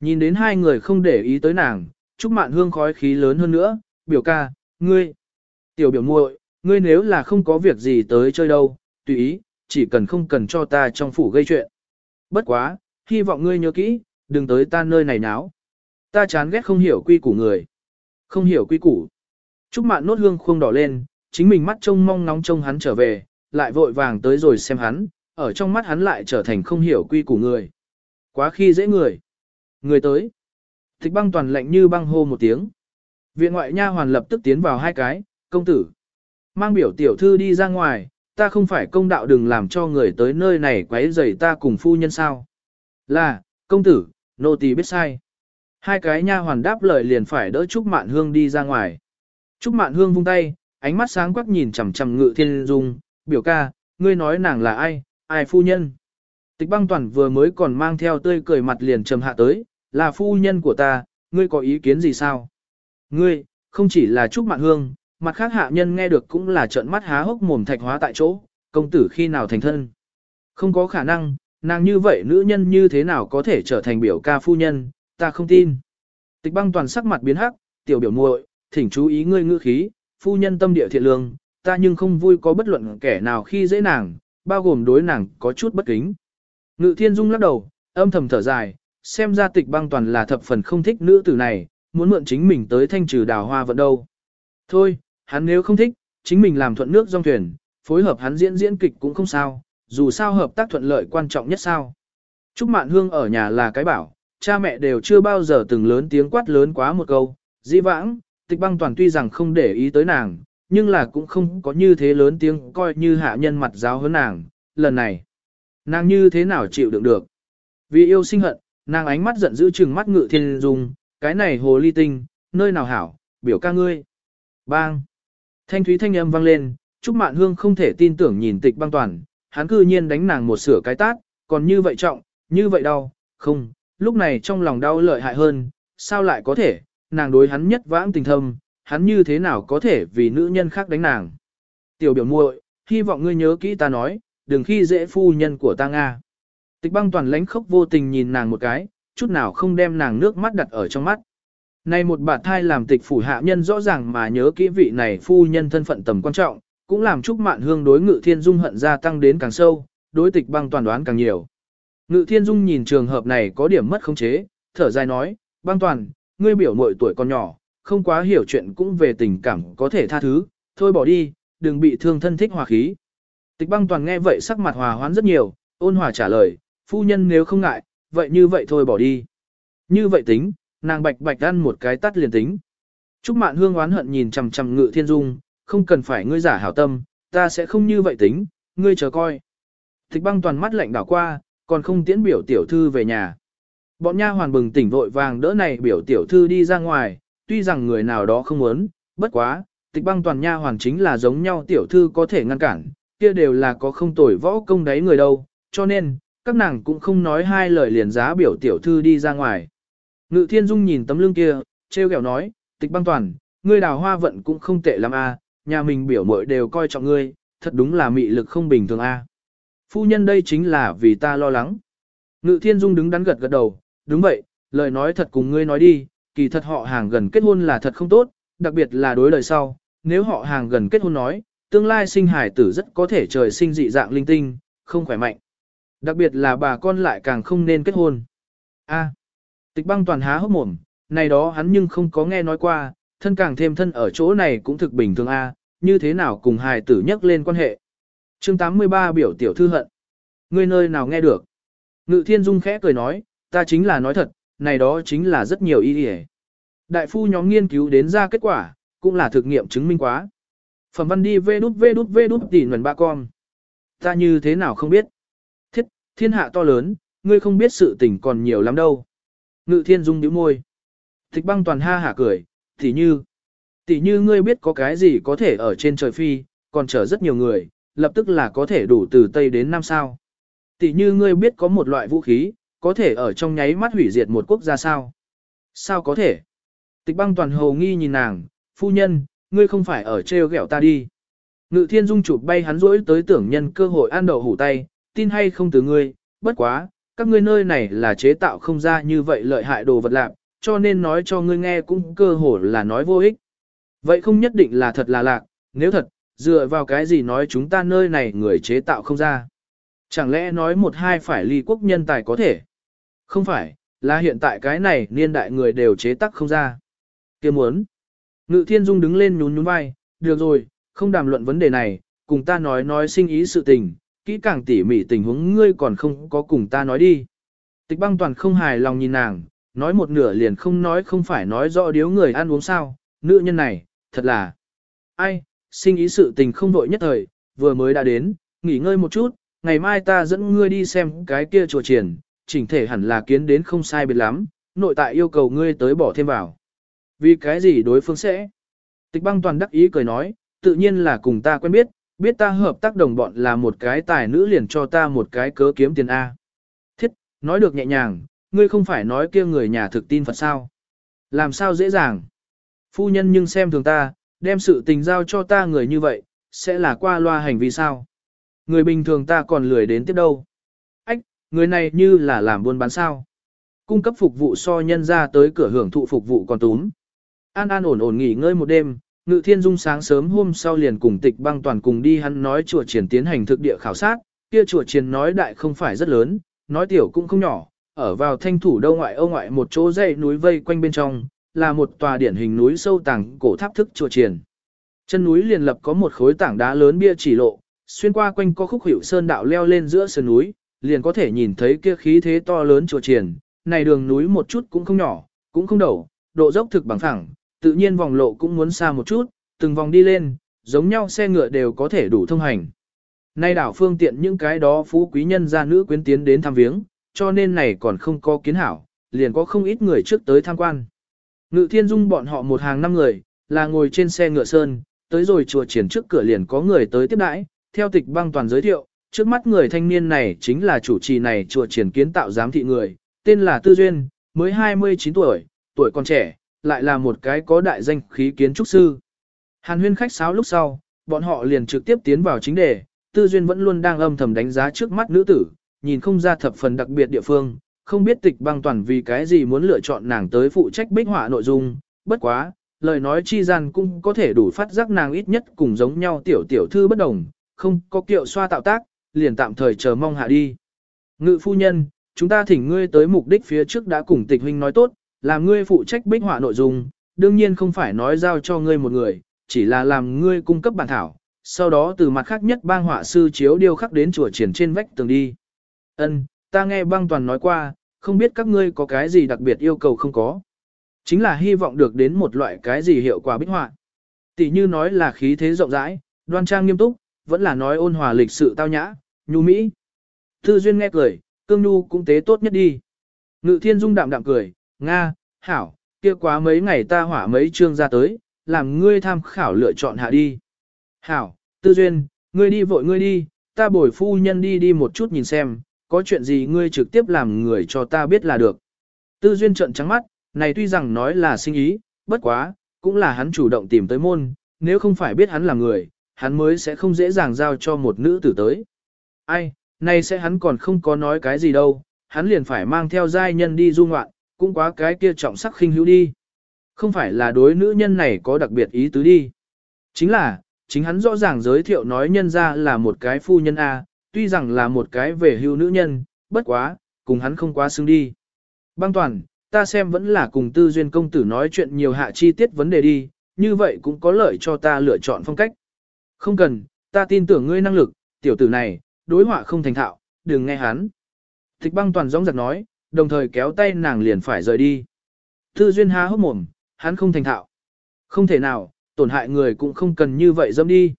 Nhìn đến hai người không để ý tới nàng, Trúc Mạn Hương khói khí lớn hơn nữa, biểu ca, ngươi. Tiểu biểu muội, ngươi nếu là không có việc gì tới chơi đâu, tùy ý, chỉ cần không cần cho ta trong phủ gây chuyện. Bất quá, hy vọng ngươi nhớ kỹ, đừng tới ta nơi này náo. Ta chán ghét không hiểu quy củ người. Không hiểu quy củ. Trúc mạn nốt hương khuông đỏ lên, chính mình mắt trông mong nóng trông hắn trở về, lại vội vàng tới rồi xem hắn, ở trong mắt hắn lại trở thành không hiểu quy củ người. Quá khi dễ người. Người tới. Thích băng toàn lạnh như băng hô một tiếng. Viện ngoại nha hoàn lập tức tiến vào hai cái, công tử. Mang biểu tiểu thư đi ra ngoài, ta không phải công đạo đừng làm cho người tới nơi này quấy rầy ta cùng phu nhân sao. Là, công tử, nô tỳ biết sai. Hai cái nha hoàn đáp lời liền phải đỡ Trúc Mạn Hương đi ra ngoài. Trúc Mạn Hương vung tay, ánh mắt sáng quắc nhìn chằm chằm Ngự Thiên Dung, biểu ca, ngươi nói nàng là ai, ai phu nhân. Tịch băng toàn vừa mới còn mang theo tươi cười mặt liền trầm hạ tới, là phu nhân của ta, ngươi có ý kiến gì sao? Ngươi, không chỉ là Trúc Mạn Hương, mặt khác hạ nhân nghe được cũng là trợn mắt há hốc mồm thạch hóa tại chỗ, công tử khi nào thành thân. Không có khả năng, nàng như vậy nữ nhân như thế nào có thể trở thành biểu ca phu nhân, ta không tin. Tịch băng toàn sắc mặt biến hắc, tiểu biểu muội, thỉnh chú ý ngươi ngữ khí, phu nhân tâm địa thiện lương, ta nhưng không vui có bất luận kẻ nào khi dễ nàng, bao gồm đối nàng có chút bất kính. Ngự thiên dung lắc đầu, âm thầm thở dài, xem ra tịch băng toàn là thập phần không thích nữ tử này, muốn mượn chính mình tới thanh trừ đào hoa vận đâu. Thôi, hắn nếu không thích, chính mình làm thuận nước dòng thuyền, phối hợp hắn diễn diễn kịch cũng không sao, dù sao hợp tác thuận lợi quan trọng nhất sao. Trúc Mạn Hương ở nhà là cái bảo, cha mẹ đều chưa bao giờ từng lớn tiếng quát lớn quá một câu, dĩ vãng, tịch băng toàn tuy rằng không để ý tới nàng, nhưng là cũng không có như thế lớn tiếng coi như hạ nhân mặt giáo hơn nàng, lần này, nàng như thế nào chịu đựng được. Vì yêu sinh hận, nàng ánh mắt giận dữ chừng mắt ngự thiên dung, cái này hồ ly tinh, nơi nào hảo, biểu ca ngươi. Bang! Thanh thúy thanh âm vang lên, Trúc Mạn Hương không thể tin tưởng nhìn tịch băng toàn, hắn cư nhiên đánh nàng một sửa cái tát, còn như vậy trọng, như vậy đau, không, lúc này trong lòng đau lợi hại hơn, sao lại có thể, nàng đối hắn nhất vãng tình thâm, hắn như thế nào có thể vì nữ nhân khác đánh nàng. Tiểu biểu muội, hy vọng ngươi nhớ kỹ ta nói, đừng khi dễ phu nhân của ta Nga. Tịch băng toàn lánh khóc vô tình nhìn nàng một cái, chút nào không đem nàng nước mắt đặt ở trong mắt. Này một bà thai làm tịch phủ hạ nhân rõ ràng mà nhớ kỹ vị này phu nhân thân phận tầm quan trọng, cũng làm chúc mạn hương đối ngự thiên dung hận gia tăng đến càng sâu, đối tịch băng toàn đoán càng nhiều. Ngự thiên dung nhìn trường hợp này có điểm mất khống chế, thở dài nói, băng toàn, ngươi biểu muội tuổi còn nhỏ, không quá hiểu chuyện cũng về tình cảm có thể tha thứ, thôi bỏ đi, đừng bị thương thân thích hòa khí. Tịch băng toàn nghe vậy sắc mặt hòa hoãn rất nhiều, ôn hòa trả lời, phu nhân nếu không ngại, vậy như vậy thôi bỏ đi. Như vậy tính, nàng bạch bạch ăn một cái tắt liền tính. Trúc mạn hương oán hận nhìn chằm chằm ngự thiên dung, không cần phải ngươi giả hảo tâm, ta sẽ không như vậy tính, ngươi chờ coi. Thích băng toàn mắt lạnh đảo qua, còn không tiễn biểu tiểu thư về nhà. Bọn nha hoàn bừng tỉnh vội vàng đỡ này biểu tiểu thư đi ra ngoài, tuy rằng người nào đó không muốn, bất quá, tịch băng toàn nha hoàn chính là giống nhau tiểu thư có thể ngăn cản, kia đều là có không tồi võ công đấy người đâu, cho nên, các nàng cũng không nói hai lời liền giá biểu tiểu thư đi ra ngoài. Ngự thiên dung nhìn tấm lưng kia, treo kẹo nói, tịch băng toàn, ngươi đào hoa vận cũng không tệ lắm a, nhà mình biểu mội đều coi trọng ngươi, thật đúng là mị lực không bình thường a. Phu nhân đây chính là vì ta lo lắng. Ngự thiên dung đứng đắn gật gật đầu, đúng vậy, lời nói thật cùng ngươi nói đi, kỳ thật họ hàng gần kết hôn là thật không tốt, đặc biệt là đối lời sau, nếu họ hàng gần kết hôn nói, tương lai sinh hải tử rất có thể trời sinh dị dạng linh tinh, không khỏe mạnh. Đặc biệt là bà con lại càng không nên kết hôn. A. À, tịch băng toàn há hốc mồm, này đó hắn nhưng không có nghe nói qua, thân càng thêm thân ở chỗ này cũng thực bình thường A, à, như thế nào cùng hài tử nhắc lên quan hệ. chương 83 biểu tiểu thư hận. Ngươi nơi nào nghe được? Ngự thiên dung khẽ cười nói, ta chính là nói thật, này đó chính là rất nhiều ý nghĩa. Đại phu nhóm nghiên cứu đến ra kết quả, cũng là thực nghiệm chứng minh quá. Phẩm văn đi vê đút vê đút vê đút tỉ nguồn ba con. Ta như thế nào không biết. Thiên hạ to lớn, ngươi không biết sự tình còn nhiều lắm đâu. Ngự thiên dung nhíu môi. Thích băng toàn ha hả cười, tỷ như. tỷ như ngươi biết có cái gì có thể ở trên trời phi, còn chở rất nhiều người, lập tức là có thể đủ từ Tây đến Nam sao. Tỷ như ngươi biết có một loại vũ khí, có thể ở trong nháy mắt hủy diệt một quốc gia sao. Sao có thể? Tịch băng toàn hồ nghi nhìn nàng, phu nhân, ngươi không phải ở treo gẹo ta đi. Ngự thiên dung chụp bay hắn rỗi tới tưởng nhân cơ hội ăn đậu hủ tay, tin hay không từ ngươi, bất quá, các ngươi nơi này là chế tạo không ra như vậy lợi hại đồ vật lạc, cho nên nói cho ngươi nghe cũng cơ hồ là nói vô ích. Vậy không nhất định là thật là lạc, nếu thật, dựa vào cái gì nói chúng ta nơi này người chế tạo không ra. Chẳng lẽ nói một hai phải ly quốc nhân tài có thể? Không phải, là hiện tại cái này niên đại người đều chế tác không ra. kia muốn. Ngự thiên dung đứng lên nhún nhún vai, được rồi, không đàm luận vấn đề này, cùng ta nói nói sinh ý sự tình, kỹ càng tỉ mỉ tình huống ngươi còn không có cùng ta nói đi. Tịch băng toàn không hài lòng nhìn nàng, nói một nửa liền không nói không phải nói rõ điếu người ăn uống sao, nữ nhân này, thật là. Ai, sinh ý sự tình không vội nhất thời, vừa mới đã đến, nghỉ ngơi một chút, ngày mai ta dẫn ngươi đi xem cái kia chùa triển, chỉnh thể hẳn là kiến đến không sai biệt lắm, nội tại yêu cầu ngươi tới bỏ thêm vào. Vì cái gì đối phương sẽ? Tịch băng toàn đắc ý cười nói, tự nhiên là cùng ta quen biết, biết ta hợp tác đồng bọn là một cái tài nữ liền cho ta một cái cớ kiếm tiền A. Thiết, nói được nhẹ nhàng, ngươi không phải nói kia người nhà thực tin Phật sao? Làm sao dễ dàng? Phu nhân nhưng xem thường ta, đem sự tình giao cho ta người như vậy, sẽ là qua loa hành vi sao? Người bình thường ta còn lười đến tiếp đâu. Ách, người này như là làm buôn bán sao? Cung cấp phục vụ so nhân ra tới cửa hưởng thụ phục vụ còn túm. An an ổn ổn nghỉ ngơi một đêm, Ngự Thiên Dung sáng sớm hôm sau liền cùng tịch băng toàn cùng đi hắn nói chùa triển tiến hành thực địa khảo sát, kia chùa triển nói đại không phải rất lớn, nói tiểu cũng không nhỏ, ở vào thanh thủ đâu ngoại ô ngoại một chỗ dãy núi vây quanh bên trong, là một tòa điển hình núi sâu tàng cổ tháp thức chùa triển. Chân núi liền lập có một khối tảng đá lớn bia chỉ lộ, xuyên qua quanh có khúc hiệu sơn đạo leo lên giữa sườn núi, liền có thể nhìn thấy kia khí thế to lớn chùa triển, này đường núi một chút cũng không nhỏ, cũng không đầu, độ dốc thực bằng phẳng, tự nhiên vòng lộ cũng muốn xa một chút, từng vòng đi lên, giống nhau xe ngựa đều có thể đủ thông hành. Nay đảo phương tiện những cái đó phú quý nhân gia nữ quyến tiến đến thăm viếng, cho nên này còn không có kiến hảo, liền có không ít người trước tới tham quan. Ngự thiên dung bọn họ một hàng năm người, là ngồi trên xe ngựa sơn, tới rồi chùa triển trước cửa liền có người tới tiếp đãi, theo tịch băng toàn giới thiệu, trước mắt người thanh niên này chính là chủ trì này chùa triển kiến tạo giám thị người, tên là Tư Duyên, mới 29 tuổi, tuổi còn trẻ, lại là một cái có đại danh khí kiến trúc sư. Hàn huyên khách sáo lúc sau, bọn họ liền trực tiếp tiến vào chính đề, Tư Duyên vẫn luôn đang âm thầm đánh giá trước mắt nữ tử, nhìn không ra thập phần đặc biệt địa phương, không biết tịch băng toàn vì cái gì muốn lựa chọn nàng tới phụ trách bích họa nội dung, bất quá, lời nói chi gian cũng có thể đủ phát giác nàng ít nhất cùng giống nhau tiểu tiểu thư bất đồng, không có kiệu xoa tạo tác, liền tạm thời chờ mong hạ đi. Ngự phu nhân, chúng ta thỉnh ngươi tới mục đích phía trước đã cùng tịch huynh nói tốt, làm ngươi phụ trách bích họa nội dung, đương nhiên không phải nói giao cho ngươi một người, chỉ là làm ngươi cung cấp bản thảo, sau đó từ mặt khác nhất bang họa sư chiếu điêu khắc đến chùa triển trên vách tường đi. Ân, ta nghe băng toàn nói qua, không biết các ngươi có cái gì đặc biệt yêu cầu không có. Chính là hy vọng được đến một loại cái gì hiệu quả bích họa. Tỷ như nói là khí thế rộng rãi, đoan trang nghiêm túc, vẫn là nói ôn hòa lịch sự tao nhã, nhu mỹ. Tư duyên nghe cười, cương nhu cũng tế tốt nhất đi. Ngự thiên dung đạm đạm cười, Nga, hảo, kia quá mấy ngày ta hỏa mấy chương ra tới, làm ngươi tham khảo lựa chọn hạ đi. Hảo, tư duyên, ngươi đi vội ngươi đi, ta bồi phu nhân đi đi một chút nhìn xem, có chuyện gì ngươi trực tiếp làm người cho ta biết là được. Tư duyên trợn trắng mắt, này tuy rằng nói là sinh ý, bất quá, cũng là hắn chủ động tìm tới môn, nếu không phải biết hắn là người, hắn mới sẽ không dễ dàng giao cho một nữ tử tới. Ai, nay sẽ hắn còn không có nói cái gì đâu, hắn liền phải mang theo giai nhân đi du ngoạn, cũng quá cái kia trọng sắc khinh hữu đi. Không phải là đối nữ nhân này có đặc biệt ý tứ đi. Chính là, chính hắn rõ ràng giới thiệu nói nhân ra là một cái phu nhân A, tuy rằng là một cái về hưu nữ nhân, bất quá, cùng hắn không quá xứng đi. Băng toàn, ta xem vẫn là cùng tư duyên công tử nói chuyện nhiều hạ chi tiết vấn đề đi, như vậy cũng có lợi cho ta lựa chọn phong cách. Không cần, ta tin tưởng ngươi năng lực, tiểu tử này, đối họa không thành thạo, đừng nghe hắn. Thích băng toàn gióng giật nói, đồng thời kéo tay nàng liền phải rời đi. Tư duyên há hốc mồm, hắn không thành thạo. Không thể nào, tổn hại người cũng không cần như vậy dâm đi.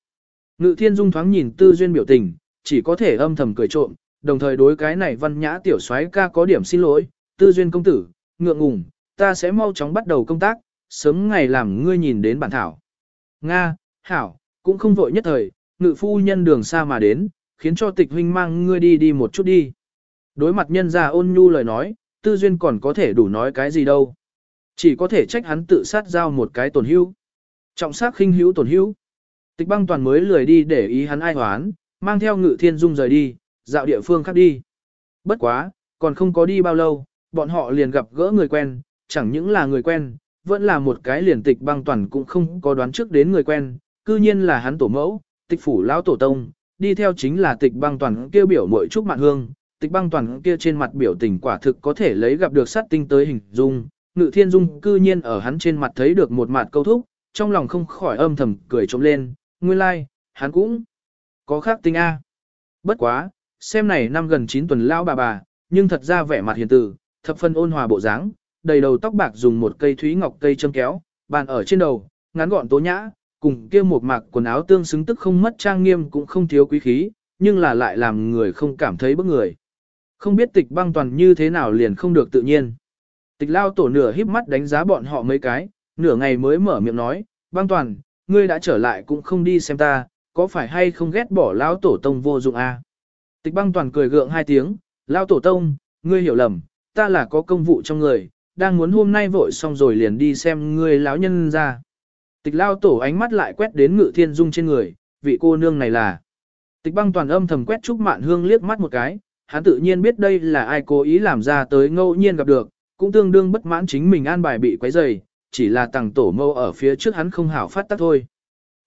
Ngự thiên dung thoáng nhìn tư duyên biểu tình, chỉ có thể âm thầm cười trộm, đồng thời đối cái này văn nhã tiểu soái ca có điểm xin lỗi, tư duyên công tử, ngượng ngùng, ta sẽ mau chóng bắt đầu công tác, sớm ngày làm ngươi nhìn đến bản thảo. Nga, Hảo, cũng không vội nhất thời, ngự phu nhân đường xa mà đến, khiến cho tịch huynh mang ngươi đi đi một chút đi. Đối mặt nhân gia ôn nhu lời nói, tư duyên còn có thể đủ nói cái gì đâu. Chỉ có thể trách hắn tự sát giao một cái tổn hữu. Trọng sát khinh hữu tổn hữu. Tịch băng toàn mới lười đi để ý hắn ai hoán, mang theo ngự thiên dung rời đi, dạo địa phương khác đi. Bất quá, còn không có đi bao lâu, bọn họ liền gặp gỡ người quen, chẳng những là người quen, vẫn là một cái liền tịch băng toàn cũng không có đoán trước đến người quen, cư nhiên là hắn tổ mẫu, tịch phủ lão tổ tông, đi theo chính là tịch băng toàn kêu biểu mội trúc mạn hương, tịch băng toàn kia trên mặt biểu tình quả thực có thể lấy gặp được sát tinh tới hình dung, ngự thiên dung cư nhiên ở hắn trên mặt thấy được một mặt câu thúc, trong lòng không khỏi âm thầm cười trống lên, nguyên lai, like, hắn cũng có khác tinh A. Bất quá, xem này năm gần 9 tuần lão bà bà, nhưng thật ra vẻ mặt hiền tử, thập phân ôn hòa bộ dáng, đầy đầu tóc bạc dùng một cây thúy ngọc cây châm kéo, bàn ở trên đầu, ngắn gọn tố nhã, cùng kia một mạc quần áo tương xứng tức không mất trang nghiêm cũng không thiếu quý khí, nhưng là lại làm người không cảm thấy bức người. Không biết tịch băng toàn như thế nào liền không được tự nhiên. Tịch lao tổ nửa híp mắt đánh giá bọn họ mấy cái, nửa ngày mới mở miệng nói, băng toàn, ngươi đã trở lại cũng không đi xem ta, có phải hay không ghét bỏ lao tổ tông vô dụng à? Tịch băng toàn cười gượng hai tiếng, lao tổ tông, ngươi hiểu lầm, ta là có công vụ trong người, đang muốn hôm nay vội xong rồi liền đi xem ngươi lão nhân ra. Tịch lao tổ ánh mắt lại quét đến ngự thiên dung trên người, vị cô nương này là. Tịch băng toàn âm thầm quét Trúc Mạn Hương liếc mắt một cái, hắn tự nhiên biết đây là ai cố ý làm ra tới ngẫu nhiên gặp được, cũng tương đương bất mãn chính mình an bài bị quấy rầy, chỉ là tàng tổ mâu ở phía trước hắn không hảo phát tác thôi.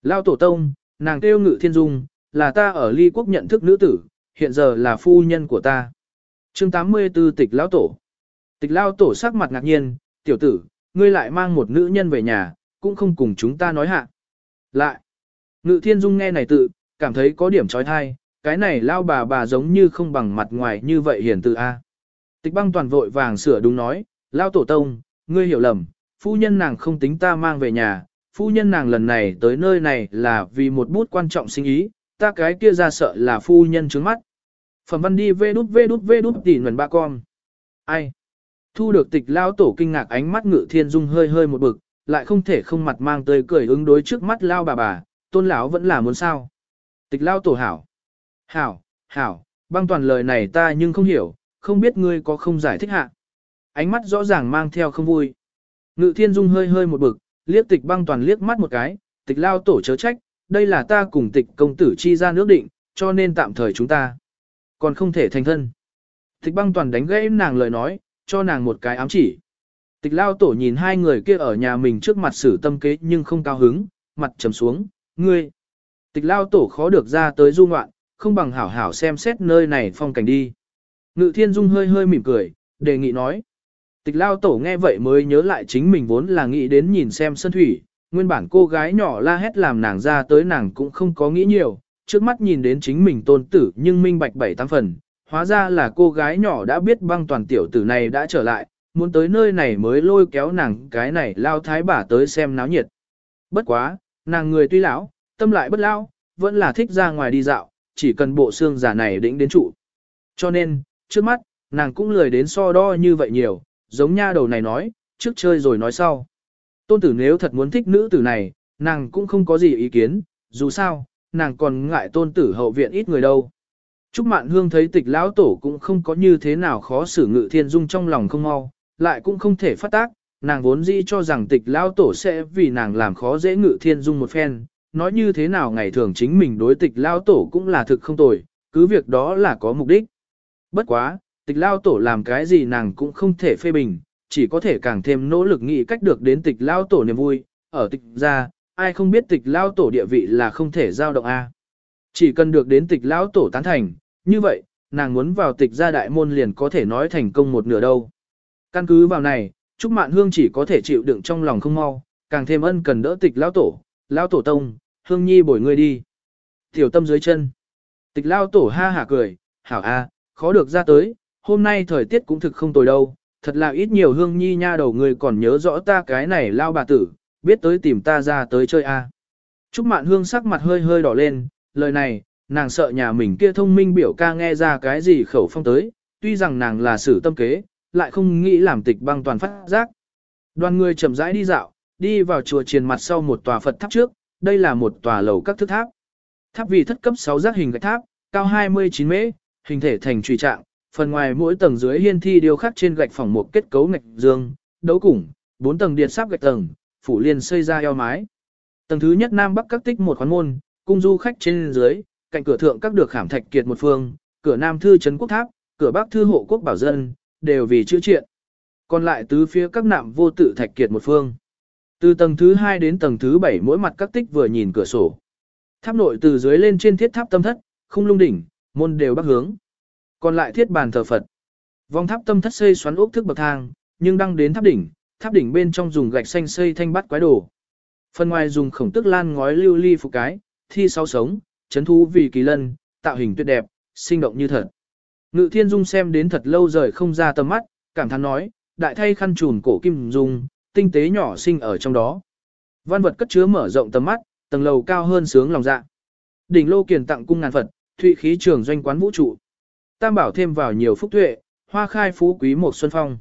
Lao tổ tông, nàng kêu ngự thiên dung, là ta ở ly quốc nhận thức nữ tử, hiện giờ là phu nhân của ta. chương 84 tịch lão tổ. Tịch lao tổ sắc mặt ngạc nhiên, tiểu tử, ngươi lại mang một nữ nhân về nhà, cũng không cùng chúng ta nói hạ. Lại, ngự thiên dung nghe này tự, cảm thấy có điểm trói thai, cái này lao bà bà giống như không bằng mặt ngoài như vậy hiền từ A. Tịch băng toàn vội vàng sửa đúng nói, lao tổ tông, ngươi hiểu lầm, phu nhân nàng không tính ta mang về nhà, phu nhân nàng lần này tới nơi này là vì một bút quan trọng sinh ý, ta cái kia ra sợ là phu nhân trướng mắt. Phẩm văn đi vê đút vê đút vê đút tỉ nguồn ba con. Ai? Thu được tịch lao tổ kinh ngạc ánh mắt ngự thiên dung hơi hơi một bực, lại không thể không mặt mang tươi cười ứng đối trước mắt lao bà bà, tôn lão vẫn là muốn sao. Tịch lao tổ hảo. Hảo, hảo, băng toàn lời này ta nhưng không hiểu, không biết ngươi có không giải thích hạ. Ánh mắt rõ ràng mang theo không vui. Ngự thiên dung hơi hơi một bực, liếc tịch băng toàn liếc mắt một cái, tịch lao tổ chớ trách, đây là ta cùng tịch công tử chi ra nước định, cho nên tạm thời chúng ta. Còn không thể thành thân. Tịch băng toàn đánh gãy nàng lời nói, cho nàng một cái ám chỉ. Tịch lao tổ nhìn hai người kia ở nhà mình trước mặt xử tâm kế nhưng không cao hứng, mặt trầm xuống, ngươi. Tịch lao tổ khó được ra tới du ngoạn, không bằng hảo hảo xem xét nơi này phong cảnh đi. Ngự thiên dung hơi hơi mỉm cười, đề nghị nói. Tịch lao tổ nghe vậy mới nhớ lại chính mình vốn là nghĩ đến nhìn xem sân thủy, nguyên bản cô gái nhỏ la hét làm nàng ra tới nàng cũng không có nghĩ nhiều, trước mắt nhìn đến chính mình tôn tử nhưng minh bạch bảy tám phần, hóa ra là cô gái nhỏ đã biết băng toàn tiểu tử này đã trở lại, muốn tới nơi này mới lôi kéo nàng cái này lao thái bà tới xem náo nhiệt. Bất quá, nàng người tuy lão, tâm lại bất lão, vẫn là thích ra ngoài đi dạo, chỉ cần bộ xương giả này đĩnh đến trụ. Cho nên, trước mắt, nàng cũng lười đến so đo như vậy nhiều, giống nha đầu này nói, trước chơi rồi nói sau. Tôn tử nếu thật muốn thích nữ tử này, nàng cũng không có gì ý kiến, dù sao, nàng còn ngại tôn tử hậu viện ít người đâu. Trúc Mạn Hương thấy tịch lão tổ cũng không có như thế nào khó xử ngự thiên dung trong lòng không mau, lại cũng không thể phát tác, nàng vốn dĩ cho rằng tịch lão tổ sẽ vì nàng làm khó dễ ngự thiên dung một phen, nói như thế nào ngày thường chính mình đối tịch lao tổ cũng là thực không tồi, cứ việc đó là có mục đích. Bất quá, tịch lao tổ làm cái gì nàng cũng không thể phê bình, chỉ có thể càng thêm nỗ lực nghĩ cách được đến tịch lao tổ niềm vui, ở tịch ra, ai không biết tịch lao tổ địa vị là không thể giao động a. Chỉ cần được đến tịch lao tổ tán thành, như vậy, nàng muốn vào tịch gia đại môn liền có thể nói thành công một nửa đâu. Căn cứ vào này, Trúc Mạn Hương chỉ có thể chịu đựng trong lòng không mau, càng thêm ân cần đỡ tịch lao tổ, lao tổ tông, Hương Nhi bồi ngươi đi. Tiểu tâm dưới chân. Tịch lão tổ ha hả cười, hảo a, khó được ra tới, hôm nay thời tiết cũng thực không tồi đâu, thật là ít nhiều Hương Nhi nha đầu người còn nhớ rõ ta cái này lao bà tử, biết tới tìm ta ra tới chơi a. Trúc Mạn Hương sắc mặt hơi hơi đỏ lên, lời này, nàng sợ nhà mình kia thông minh biểu ca nghe ra cái gì khẩu phong tới, tuy rằng nàng là sử tâm kế, lại không nghĩ làm tịch băng toàn phát giác. Đoàn người chậm rãi đi dạo, đi vào chùa triền mặt sau một tòa Phật tháp trước, đây là một tòa lầu các thức tháp. Tháp vì thất cấp 6 giác hình gạch tháp, cao 29 mễ, hình thể thành trùy trạng, phần ngoài mỗi tầng dưới hiên thi điêu khắc trên gạch phòng một kết cấu ngạch dương, đấu củng, 4 tầng điện sáp gạch tầng, phủ liên xây ra eo mái. Tầng thứ nhất nam bắc các tích một khoán môn, cung du khách trên dưới, cạnh cửa thượng các được khảm thạch kiệt một phương, cửa nam thư trấn quốc tháp, cửa bắc thư hộ quốc bảo dân, đều vì chữ triện. Còn lại tứ phía các nạm vô tự thạch kiệt một phương. Từ tầng thứ 2 đến tầng thứ 7 mỗi mặt các tích vừa nhìn cửa sổ. Tháp nội từ dưới lên trên thiết tháp tâm thất, không lung đỉnh, môn đều bắc hướng. Còn lại thiết bàn thờ Phật. Vòng tháp tâm thất xây xoắn ốc thức bậc thang, nhưng đăng đến tháp đỉnh, tháp đỉnh bên trong dùng gạch xanh xây thanh bát quái đồ. Phần ngoài dùng khổng tức lan ngói lưu ly phục cái, thi sáu sống, chấn thú vì kỳ lân, tạo hình tuyệt đẹp, sinh động như thật. Ngự thiên dung xem đến thật lâu rời không ra tầm mắt, cảm thán nói, đại thay khăn trùn cổ kim dung, tinh tế nhỏ sinh ở trong đó. Văn vật cất chứa mở rộng tầm mắt, tầng lầu cao hơn sướng lòng dạ. Đỉnh lô kiền tặng cung ngàn Phật, thụy khí trường doanh quán vũ trụ. Tam bảo thêm vào nhiều phúc tuệ, hoa khai phú quý một xuân phong.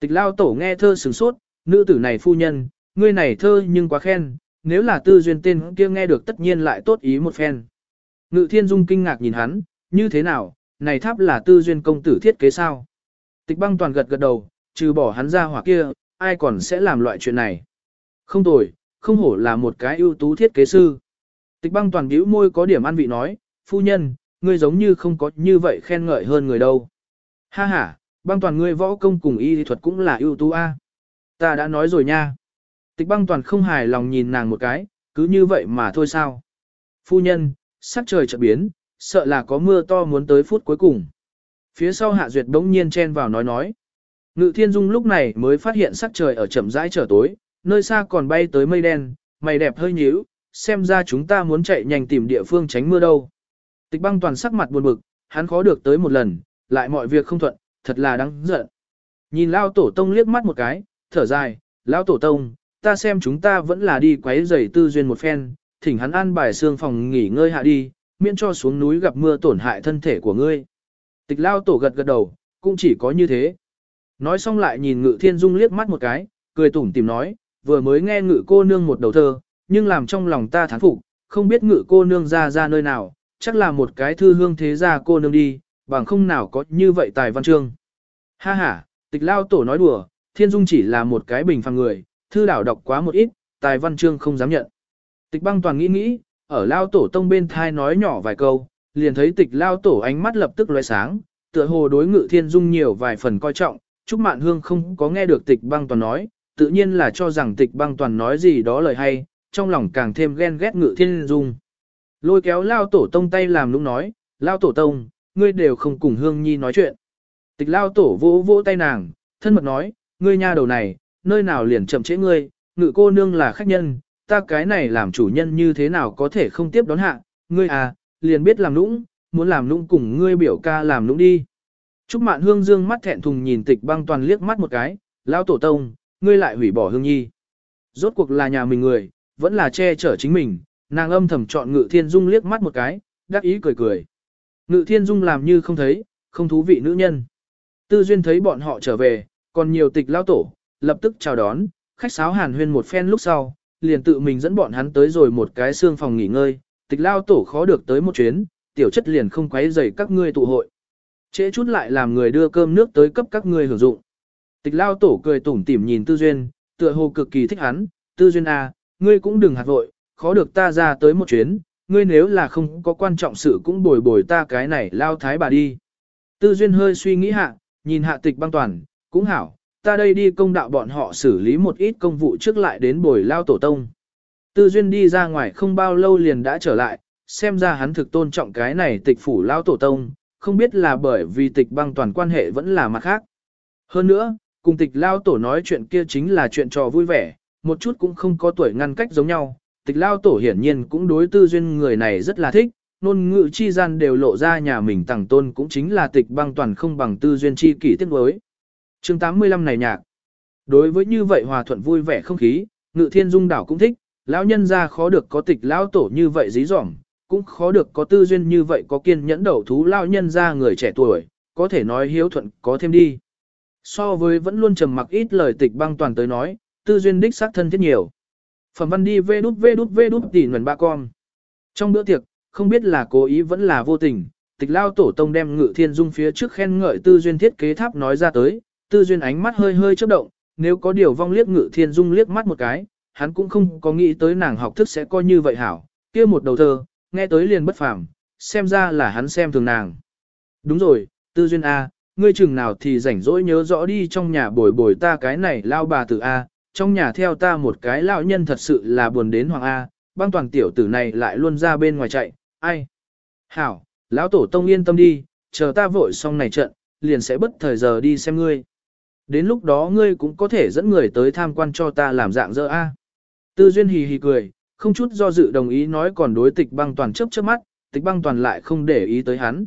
Tịch lao tổ nghe thơ sừng sốt, nữ tử này phu nhân, ngươi này thơ nhưng quá khen, nếu là tư duyên tên kia nghe được tất nhiên lại tốt ý một phen. Ngự thiên dung kinh ngạc nhìn hắn, như thế nào, này tháp là tư duyên công tử thiết kế sao? Tịch băng toàn gật gật đầu, trừ bỏ hắn ra hỏa kia, ai còn sẽ làm loại chuyện này? Không tồi, không hổ là một cái ưu tú thiết kế sư. Tịch băng toàn bĩu môi có điểm ăn vị nói, phu nhân, ngươi giống như không có như vậy khen ngợi hơn người đâu. Ha ha, băng toàn ngươi võ công cùng y thuật cũng là ưu tú a. Ta đã nói rồi nha. Tịch băng toàn không hài lòng nhìn nàng một cái, cứ như vậy mà thôi sao. Phu nhân, sắc trời chợt biến, sợ là có mưa to muốn tới phút cuối cùng. Phía sau Hạ Duyệt bỗng nhiên chen vào nói nói. Ngự Thiên Dung lúc này mới phát hiện sắc trời ở chậm rãi trở tối, nơi xa còn bay tới mây đen, mày đẹp hơi nhíu, xem ra chúng ta muốn chạy nhanh tìm địa phương tránh mưa đâu. Tịch băng toàn sắc mặt buồn bực, hắn khó được tới một lần, lại mọi việc không thuận, thật là đáng giận. Nhìn Lao Tổ Tông liếc mắt một cái, thở dài, Lao Tổ Tông, ta xem chúng ta vẫn là đi quấy rầy tư duyên một phen, thỉnh hắn an bài xương phòng nghỉ ngơi hạ đi, miễn cho xuống núi gặp mưa tổn hại thân thể của ngươi. Tịch lao tổ gật gật đầu, cũng chỉ có như thế. Nói xong lại nhìn ngự thiên dung liếc mắt một cái, cười tủm tìm nói, vừa mới nghe ngự cô nương một đầu thơ, nhưng làm trong lòng ta thán phục, không biết ngự cô nương ra ra nơi nào, chắc là một cái thư hương thế gia cô nương đi, bằng không nào có như vậy tài văn chương. Ha ha, tịch lao tổ nói đùa, thiên dung chỉ là một cái bình phàm người, thư đảo đọc quá một ít, tài văn chương không dám nhận. Tịch băng toàn nghĩ nghĩ, ở lao tổ tông bên thai nói nhỏ vài câu, liền thấy tịch lao tổ ánh mắt lập tức lóe sáng, tựa hồ đối ngự thiên dung nhiều vài phần coi trọng, Trúc Mạn Hương không có nghe được tịch băng toàn nói, tự nhiên là cho rằng tịch băng toàn nói gì đó lời hay, trong lòng càng thêm ghen ghét ngự thiên dung. Lôi kéo lao tổ tông tay làm lúc nói, lao tổ tông, ngươi đều không cùng Hương Nhi nói chuyện. Tịch lao tổ vỗ vỗ tay nàng, thân mật nói, ngươi nha đầu này, nơi nào liền chậm trễ ngươi, ngự cô nương là khách nhân, ta cái này làm chủ nhân như thế nào có thể không tiếp đón hạ, ngươi à, liền biết làm nũng, muốn làm nũng cùng ngươi biểu ca làm nũng đi. Trúc Mạn Hương dương mắt thẹn thùng nhìn tịch băng toàn liếc mắt một cái, lão tổ tông, ngươi lại hủy bỏ hương nhi. Rốt cuộc là nhà mình người, vẫn là che chở chính mình, nàng âm thầm chọn ngự thiên dung liếc mắt một cái, đắc ý cười cười. Ngự thiên dung làm như không thấy, không thú vị nữ nhân. Tư Duyên thấy bọn họ trở về, còn nhiều tịch lão tổ, lập tức chào đón, khách sáo hàn huyên một phen lúc sau, liền tự mình dẫn bọn hắn tới rồi một cái xương phòng nghỉ ngơi, tịch Lão tổ khó được tới một chuyến, tiểu chất liền không quấy rầy các ngươi tụ hội. Trễ chút lại làm người đưa cơm nước tới cấp các ngươi hưởng dụng. Tịch lao tổ cười tủm tỉm nhìn Tư Duyên, tựa hồ cực kỳ thích hắn, Tư Duyên à, ngươi cũng đừng hạt vội, khó được ta ra tới một chuyến, ngươi nếu là không có quan trọng sự cũng bồi bồi ta cái này lao thái bà đi. Tư Duyên hơi suy nghĩ hạ, nhìn hạ tịch băng toàn, cũng hảo, ta đây đi công đạo bọn họ xử lý một ít công vụ trước lại đến bồi lao tổ tông. Tư Duyên đi ra ngoài không bao lâu liền đã trở lại, xem ra hắn thực tôn trọng cái này tịch phủ lao tổ tông, không biết là bởi vì tịch băng toàn quan hệ vẫn là mặt khác. Hơn nữa, cùng tịch lao tổ nói chuyện kia chính là chuyện trò vui vẻ, một chút cũng không có tuổi ngăn cách giống nhau. Tịch lao tổ hiển nhiên cũng đối tư duyên người này rất là thích, nôn ngự chi gian đều lộ ra nhà mình tàng tôn cũng chính là tịch băng toàn không bằng tư duyên chi kỷ tiết đối. chương 85 này nhạc. Đối với như vậy hòa thuận vui vẻ không khí, ngự thiên dung đảo cũng thích, lão nhân ra khó được có tịch lao tổ như vậy dí dỏm, cũng khó được có tư duyên như vậy có kiên nhẫn đầu thú lao nhân ra người trẻ tuổi, có thể nói hiếu thuận có thêm đi. So với vẫn luôn trầm mặc ít lời tịch băng toàn tới nói, tư duyên đích xác thân thiết nhiều. Phẩm văn đi vê đút vê đút vê đút tỉ nguồn ba con. Trong bữa tiệc, không biết là cố ý vẫn là vô tình, tịch lao tổ tông đem ngự thiên dung phía trước khen ngợi tư duyên thiết kế tháp nói ra tới, tư duyên ánh mắt hơi hơi chớp động, nếu có điều vong liếc ngự thiên dung liếc mắt một cái, hắn cũng không có nghĩ tới nàng học thức sẽ coi như vậy hảo, kia một đầu thơ, nghe tới liền bất phàm, xem ra là hắn xem thường nàng. Đúng rồi, tư duyên A, ngươi chừng nào thì rảnh rỗi nhớ rõ đi trong nhà bồi bồi ta cái này lao bà tử A, trong nhà theo ta một cái lão nhân thật sự là buồn đến hoàng A, băng toàn tiểu tử này lại luôn ra bên ngoài chạy, ai? Hảo, lão tổ tông yên tâm đi, chờ ta vội xong này trận, liền sẽ bất thời giờ đi xem ngươi. Đến lúc đó ngươi cũng có thể dẫn người tới tham quan cho ta làm dạng dỡ A. Tư duyên hì hì cười, không chút do dự đồng ý nói còn đối tịch băng toàn chớp chớp mắt, tịch băng toàn lại không để ý tới hắn.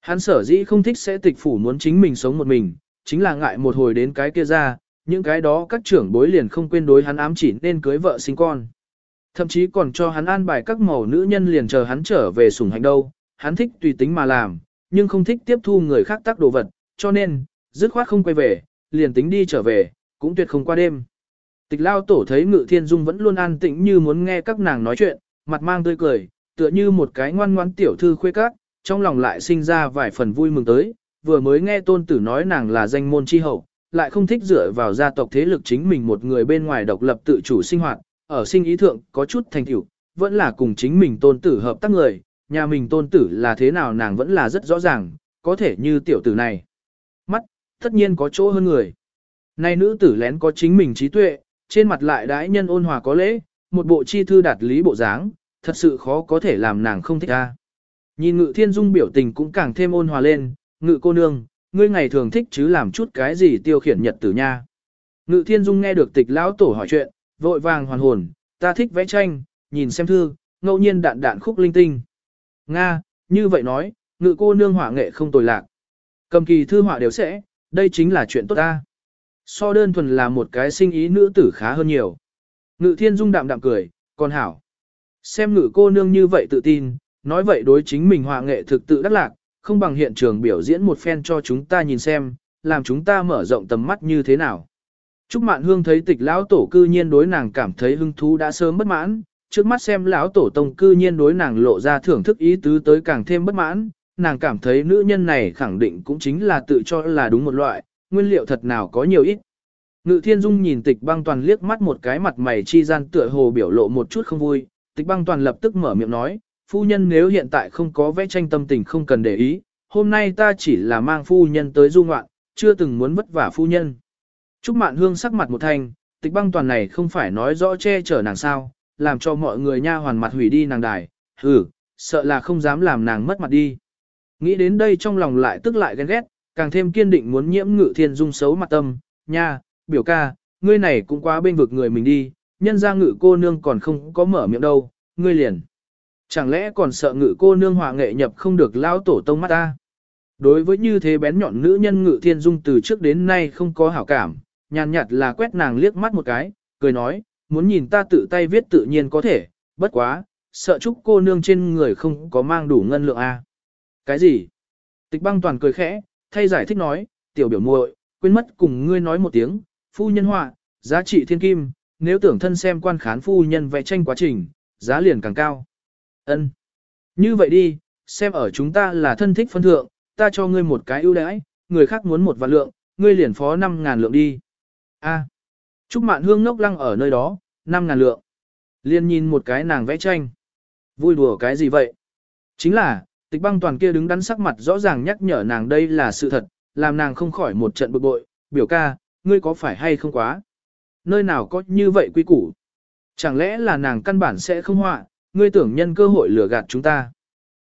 Hắn sở dĩ không thích sẽ tịch phủ muốn chính mình sống một mình, chính là ngại một hồi đến cái kia ra, những cái đó các trưởng bối liền không quên đối hắn ám chỉ nên cưới vợ sinh con. Thậm chí còn cho hắn an bài các màu nữ nhân liền chờ hắn trở về sủng hạnh đâu, hắn thích tùy tính mà làm, nhưng không thích tiếp thu người khác tác đồ vật, cho nên, dứt khoát không quay về, liền tính đi trở về, cũng tuyệt không qua đêm. Tịch lao tổ thấy ngự thiên dung vẫn luôn an tĩnh như muốn nghe các nàng nói chuyện, mặt mang tươi cười, tựa như một cái ngoan ngoãn tiểu thư khuê các, trong lòng lại sinh ra vài phần vui mừng tới, vừa mới nghe tôn tử nói nàng là danh môn chi hậu, lại không thích dựa vào gia tộc thế lực chính mình một người bên ngoài độc lập tự chủ sinh hoạt, ở sinh ý thượng có chút thành tựu, vẫn là cùng chính mình tôn tử hợp tác người, nhà mình tôn tử là thế nào nàng vẫn là rất rõ ràng, có thể như tiểu tử này. Mắt, tất nhiên có chỗ hơn người. Nay nữ tử lén có chính mình trí tuệ, trên mặt lại đãi nhân ôn hòa có lễ, một bộ chi thư đạt lý bộ dáng, thật sự khó có thể làm nàng không thích ta Nhìn ngự thiên dung biểu tình cũng càng thêm ôn hòa lên, ngự cô nương, ngươi ngày thường thích chứ làm chút cái gì tiêu khiển nhật tử nha. Ngự thiên dung nghe được tịch lão tổ hỏi chuyện, vội vàng hoàn hồn, ta thích vẽ tranh, nhìn xem thư, ngẫu nhiên đạn đạn khúc linh tinh. Nga, như vậy nói, ngự cô nương họa nghệ không tồi lạc. Cầm kỳ thư họa đều sẽ, đây chính là chuyện tốt ta. So đơn thuần là một cái sinh ý nữ tử khá hơn nhiều. Ngự thiên dung đạm đạm cười, còn hảo. Xem ngự cô nương như vậy tự tin, nói vậy đối chính mình họa nghệ thực tự đắc lạc, không bằng hiện trường biểu diễn một phen cho chúng ta nhìn xem, làm chúng ta mở rộng tầm mắt như thế nào. Trúc Mạn Hương thấy tịch lão tổ cư nhiên đối nàng cảm thấy hứng thú đã sớm bất mãn, trước mắt xem lão tổ tông cư nhiên đối nàng lộ ra thưởng thức ý tứ tới càng thêm bất mãn, nàng cảm thấy nữ nhân này khẳng định cũng chính là tự cho là đúng một loại, nguyên liệu thật nào có nhiều ít. Ngự Thiên Dung nhìn Tịch Băng Toàn liếc mắt một cái mặt mày chi gian tựa hồ biểu lộ một chút không vui, Tịch Băng Toàn lập tức mở miệng nói, phu nhân nếu hiện tại không có vẽ tranh tâm tình không cần để ý, hôm nay ta chỉ là mang phu nhân tới du ngoạn, chưa từng muốn vất vả phu nhân. Trúc Mạn Hương sắc mặt một thanh, tịch băng toàn này không phải nói rõ che chở nàng sao, làm cho mọi người nha hoàn mặt hủy đi nàng đài, hừ, sợ là không dám làm nàng mất mặt đi. Nghĩ đến đây trong lòng lại tức lại ghen ghét, càng thêm kiên định muốn nhiễm ngự thiên dung xấu mặt tâm, nha, biểu ca, ngươi này cũng quá bên vực người mình đi, nhân ra ngự cô nương còn không có mở miệng đâu, ngươi liền. Chẳng lẽ còn sợ ngự cô nương hòa nghệ nhập không được lao tổ tông mắt ta? Đối với như thế bén nhọn nữ nhân ngự thiên dung từ trước đến nay không có hảo cảm, nhàn nhạt là quét nàng liếc mắt một cái, cười nói, muốn nhìn ta tự tay viết tự nhiên có thể, bất quá, sợ chúc cô nương trên người không có mang đủ ngân lượng a. À? Cái gì? Tịch băng toàn cười khẽ, thay giải thích nói, tiểu biểu muội, quên mất cùng ngươi nói một tiếng, phu nhân họa, giá trị thiên kim, nếu tưởng thân xem quan khán phu nhân vẽ tranh quá trình, giá liền càng cao. Ân. Như vậy đi, xem ở chúng ta là thân thích phân thượng, ta cho ngươi một cái ưu đãi, người khác muốn một vạn lượng, ngươi liền phó 5 ngàn lượng đi. A. Trúc Mạn Hương ngốc lăng ở nơi đó, 5 ngàn lượng. Liên nhìn một cái nàng vẽ tranh. Vui đùa cái gì vậy? Chính là, tịch băng toàn kia đứng đắn sắc mặt rõ ràng nhắc nhở nàng đây là sự thật, làm nàng không khỏi một trận bực bội, biểu ca, ngươi có phải hay không quá? Nơi nào có như vậy quy củ? Chẳng lẽ là nàng căn bản sẽ không họa, ngươi tưởng nhân cơ hội lừa gạt chúng ta?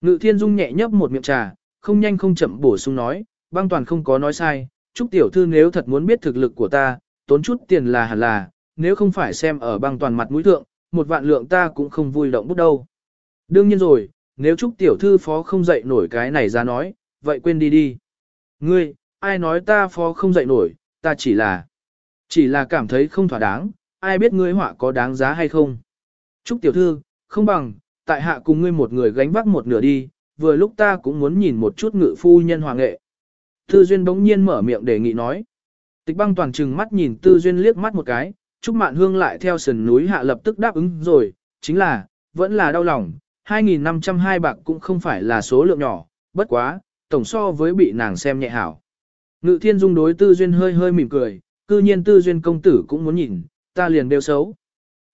Ngự thiên dung nhẹ nhấp một miệng trà, không nhanh không chậm bổ sung nói, băng toàn không có nói sai, chúc tiểu thư nếu thật muốn biết thực lực của ta, tốn chút tiền là hẳn là, nếu không phải xem ở băng toàn mặt mũi thượng, một vạn lượng ta cũng không vui động bút đâu. Đương nhiên rồi, nếu chúc tiểu thư phó không dậy nổi cái này ra nói, vậy quên đi đi. Ngươi, ai nói ta phó không dậy nổi, ta chỉ là, chỉ là cảm thấy không thỏa đáng, ai biết ngươi họa có đáng giá hay không. Chúc tiểu thư, không bằng, tại hạ cùng ngươi một người gánh vác một nửa đi, vừa lúc ta cũng muốn nhìn một chút ngự phu nhân hoàng nghệ. Tư Duyên bỗng nhiên mở miệng đề nghị nói. Tịch băng toàn trừng mắt nhìn Tư Duyên liếc mắt một cái, Trúc Mạn Hương lại theo sườn núi hạ lập tức đáp ứng rồi, chính là, vẫn là đau lòng, 2.502 bạc cũng không phải là số lượng nhỏ, bất quá, tổng so với bị nàng xem nhẹ hảo. Ngự thiên dung đối Tư Duyên hơi hơi mỉm cười, cư nhiên Tư Duyên công tử cũng muốn nhìn, ta liền đều xấu.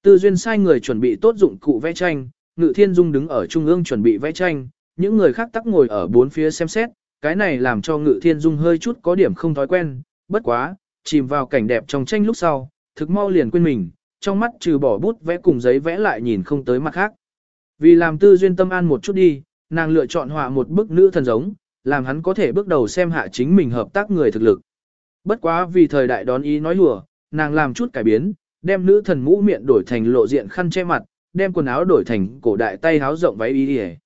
Tư Duyên sai người chuẩn bị tốt dụng cụ vẽ tranh, Ngự Thiên Dung đứng ở trung ương chuẩn bị vẽ tranh, những người khác tắc ngồi ở bốn phía xem xét, cái này làm cho Ngự Thiên Dung hơi chút có điểm không thói quen, bất quá, chìm vào cảnh đẹp trong tranh lúc sau, thực mau liền quên mình, trong mắt trừ bỏ bút vẽ cùng giấy vẽ lại nhìn không tới mặt khác. Vì làm tư duyên tâm an một chút đi, nàng lựa chọn họa một bức nữ thần giống, làm hắn có thể bước đầu xem hạ chính mình hợp tác người thực lực. Bất quá vì thời đại đón ý nói lùa, nàng làm chút cải biến, đem nữ thần mũ miệng đổi thành lộ diện khăn che mặt, đem quần áo đổi thành cổ đại tay áo rộng váy y đi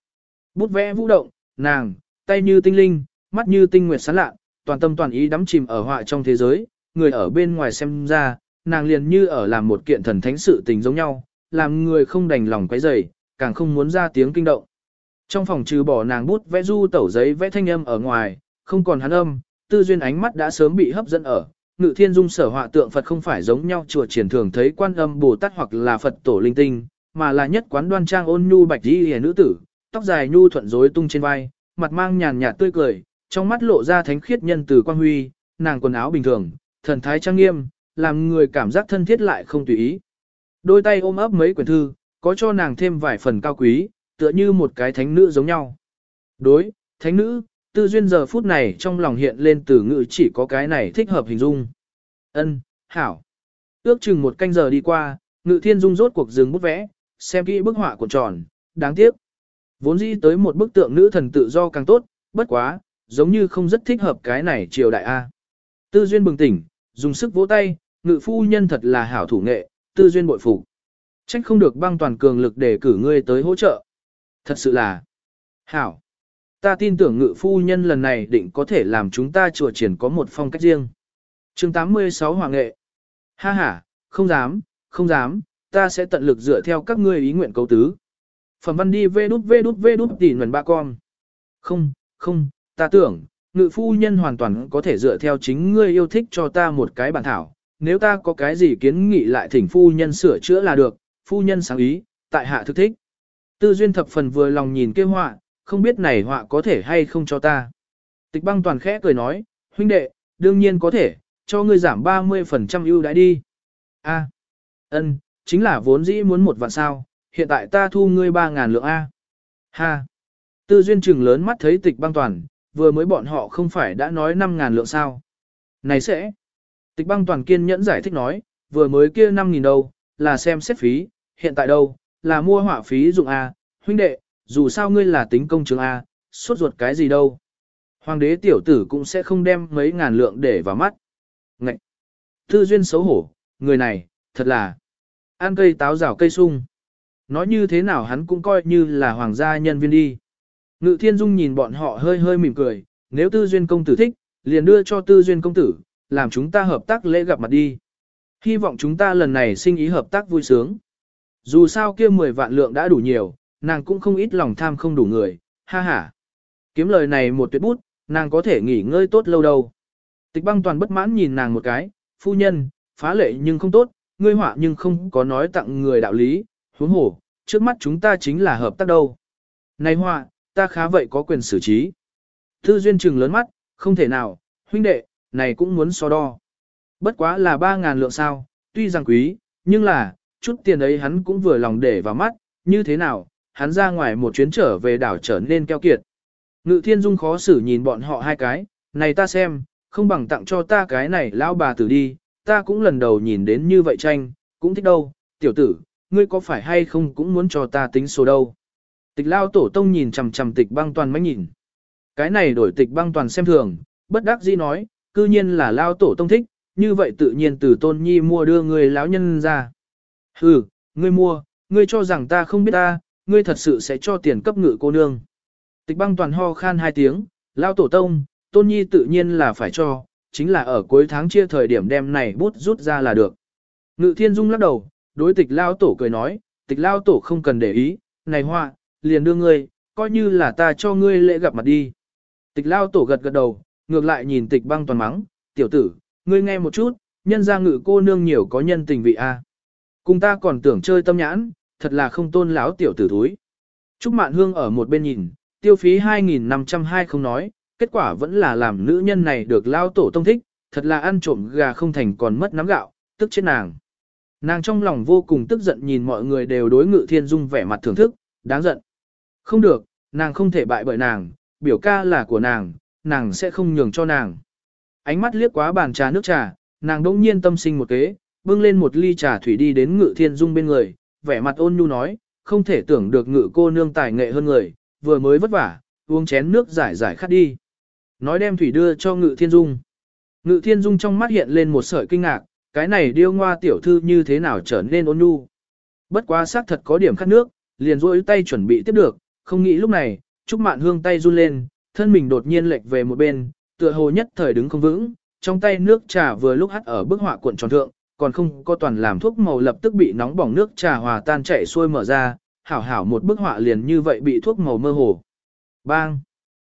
Bút vẽ vũ động, nàng, tay như tinh linh, mắt như tinh nguyệt sáng lạ, toàn tâm toàn ý đắm chìm ở họa trong thế giới, người ở bên ngoài xem ra, nàng liền như ở làm một kiện thần thánh sự tình giống nhau, làm người không đành lòng quấy rầy, càng không muốn ra tiếng kinh động. Trong phòng trừ bỏ nàng bút vẽ du tẩu giấy vẽ thanh âm ở ngoài, không còn hắn âm, tư duyên ánh mắt đã sớm bị hấp dẫn ở. Ngự thiên dung sở họa tượng Phật không phải giống nhau chùa triển thường thấy quan âm Bồ Tát hoặc là Phật tổ linh tinh, mà là nhất quán đoan trang ôn nhu bạch y hề nữ tử, tóc dài nhu thuận rối tung trên vai, mặt mang nhàn nhạt tươi cười, trong mắt lộ ra thánh khiết nhân từ quan huy, nàng quần áo bình thường, thần thái trang nghiêm, làm người cảm giác thân thiết lại không tùy ý. Đôi tay ôm ấp mấy quyển thư, có cho nàng thêm vài phần cao quý, tựa như một cái thánh nữ giống nhau. Đối, thánh nữ, tư duyên giờ phút này trong lòng hiện lên từ ngữ chỉ có cái này thích hợp hình dung. Ân, hảo. Ước chừng một canh giờ đi qua, ngự thiên dung rốt cuộc dừng bút vẽ, xem kỹ bức họa của tròn, đáng tiếc. Vốn dĩ tới một bức tượng nữ thần tự do càng tốt, bất quá, giống như không rất thích hợp cái này triều đại A. Tư duyên bừng tỉnh, dùng sức vỗ tay, ngự phu nhân thật là hảo thủ nghệ, tư duyên bội phục. Trách không được băng toàn cường lực để cử ngươi tới hỗ trợ. Thật sự là hảo. Ta tin tưởng ngự phu nhân lần này định có thể làm chúng ta chùa triển có một phong cách riêng. chương 86 Hoàng nghệ. Ha ha, không dám, không dám, ta sẽ tận lực dựa theo các ngươi ý nguyện cấu tứ. Phẩm văn đi vê đút vê đút vê đút tỉ nguồn ba con. Không, không, ta tưởng, ngự phu nhân hoàn toàn có thể dựa theo chính ngươi yêu thích cho ta một cái bản thảo. Nếu ta có cái gì kiến nghị lại thỉnh phu nhân sửa chữa là được, phu nhân sáng ý, tại hạ thực thích. Tư duyên thập phần vừa lòng nhìn kia họa, không biết này họa có thể hay không cho ta. Tịch băng toàn khẽ cười nói, huynh đệ, đương nhiên có thể, cho ngươi giảm 30% ưu đãi đi. A, ân, chính là vốn dĩ muốn một vạn sao, hiện tại ta thu ngươi 3.000 lượng A. Ha, tư duyên trừng lớn mắt thấy tịch băng toàn, vừa mới bọn họ không phải đã nói 5.000 lượng sao. Này sẽ, tịch băng toàn kiên nhẫn giải thích nói, vừa mới kia 5.000 đâu, là xem xét phí, hiện tại đâu, là mua họa phí dụng A, huynh đệ, dù sao ngươi là tính công chứng A, suốt ruột cái gì đâu. Hoàng đế tiểu tử cũng sẽ không đem mấy ngàn lượng để vào mắt. Ngậy! Tư duyên xấu hổ, người này, thật là ăn cây táo rào cây sung. Nói như thế nào hắn cũng coi như là hoàng gia nhân viên đi. Ngự thiên dung nhìn bọn họ hơi hơi mỉm cười, nếu tư duyên công tử thích, liền đưa cho tư duyên công tử, làm chúng ta hợp tác lễ gặp mặt đi. Hy vọng chúng ta lần này sinh ý hợp tác vui sướng. Dù sao kia 10 vạn lượng đã đủ nhiều, nàng cũng không ít lòng tham không đủ người, ha ha. Kiếm lời này một tuyệt bút, nàng có thể nghỉ ngơi tốt lâu đâu. Tịch băng toàn bất mãn nhìn nàng một cái, phu nhân, phá lệ nhưng không tốt, ngươi họa nhưng không có nói tặng người đạo lý, huống hổ, trước mắt chúng ta chính là hợp tác đâu. Này họa, ta khá vậy có quyền xử trí. Tư duyên trừng lớn mắt, không thể nào, huynh đệ, này cũng muốn so đo. Bất quá là 3.000 lượng sao, tuy rằng quý, nhưng là, chút tiền ấy hắn cũng vừa lòng để vào mắt, như thế nào, hắn ra ngoài một chuyến trở về đảo trở nên keo kiệt. Ngự thiên dung khó xử nhìn bọn họ hai cái, này ta xem, không bằng tặng cho ta cái này lão bà tử đi, ta cũng lần đầu nhìn đến như vậy tranh, cũng thích đâu, tiểu tử, ngươi có phải hay không cũng muốn cho ta tính số đâu. Tịch lao tổ tông nhìn chằm chằm tịch băng toàn mách nhìn. Cái này đổi tịch băng toàn xem thường, bất đắc dĩ nói, cư nhiên là lao tổ tông thích, như vậy tự nhiên từ tôn nhi mua đưa người lão nhân ra. Hừ, ngươi mua, ngươi cho rằng ta không biết ta, ngươi thật sự sẽ cho tiền cấp ngự cô nương. Tịch băng toàn ho khan hai tiếng, lao tổ tông, tôn nhi tự nhiên là phải cho, chính là ở cuối tháng chia thời điểm đem này bút rút ra là được. Ngự thiên dung lắc đầu, đối tịch lao tổ cười nói, tịch lao tổ không cần để ý, này hoa, liền đưa ngươi, coi như là ta cho ngươi lễ gặp mặt đi. Tịch lao tổ gật gật đầu, ngược lại nhìn tịch băng toàn mắng, tiểu tử, ngươi nghe một chút, nhân ra ngự cô nương nhiều có nhân tình vị a. Cùng ta còn tưởng chơi tâm nhãn, thật là không tôn láo tiểu tử thúi. Trúc Mạn Hương ở một bên nhìn, tiêu phí 2.502 không nói, kết quả vẫn là làm nữ nhân này được lao tổ tông thích, thật là ăn trộm gà không thành còn mất nắm gạo, tức chết nàng. Nàng trong lòng vô cùng tức giận nhìn mọi người đều đối ngự thiên dung vẻ mặt thưởng thức, đáng giận. Không được, nàng không thể bại bởi nàng, biểu ca là của nàng, nàng sẽ không nhường cho nàng. Ánh mắt liếc quá bàn trà nước trà, nàng đông nhiên tâm sinh một kế, bưng lên một ly trà thủy đi đến ngự thiên dung bên người, vẻ mặt ôn nhu nói, không thể tưởng được ngự cô nương tài nghệ hơn người, vừa mới vất vả, uống chén nước giải giải khát đi. Nói đem thủy đưa cho ngự thiên dung. Ngự thiên dung trong mắt hiện lên một sợi kinh ngạc, cái này điêu ngoa tiểu thư như thế nào trở nên ôn nhu. Bất quá xác thật có điểm khát nước, liền rôi tay chuẩn bị tiếp được, không nghĩ lúc này, Trúc Mạn Hương tay run lên, thân mình đột nhiên lệch về một bên, tựa hồ nhất thời đứng không vững, trong tay nước trà vừa lúc hắt ở bức họa cuộn tròn thượng, còn không có toàn làm thuốc màu lập tức bị nóng bỏng nước trà hòa tan chảy xuôi mở ra, hảo hảo một bức họa liền như vậy bị thuốc màu mơ hồ. Bang!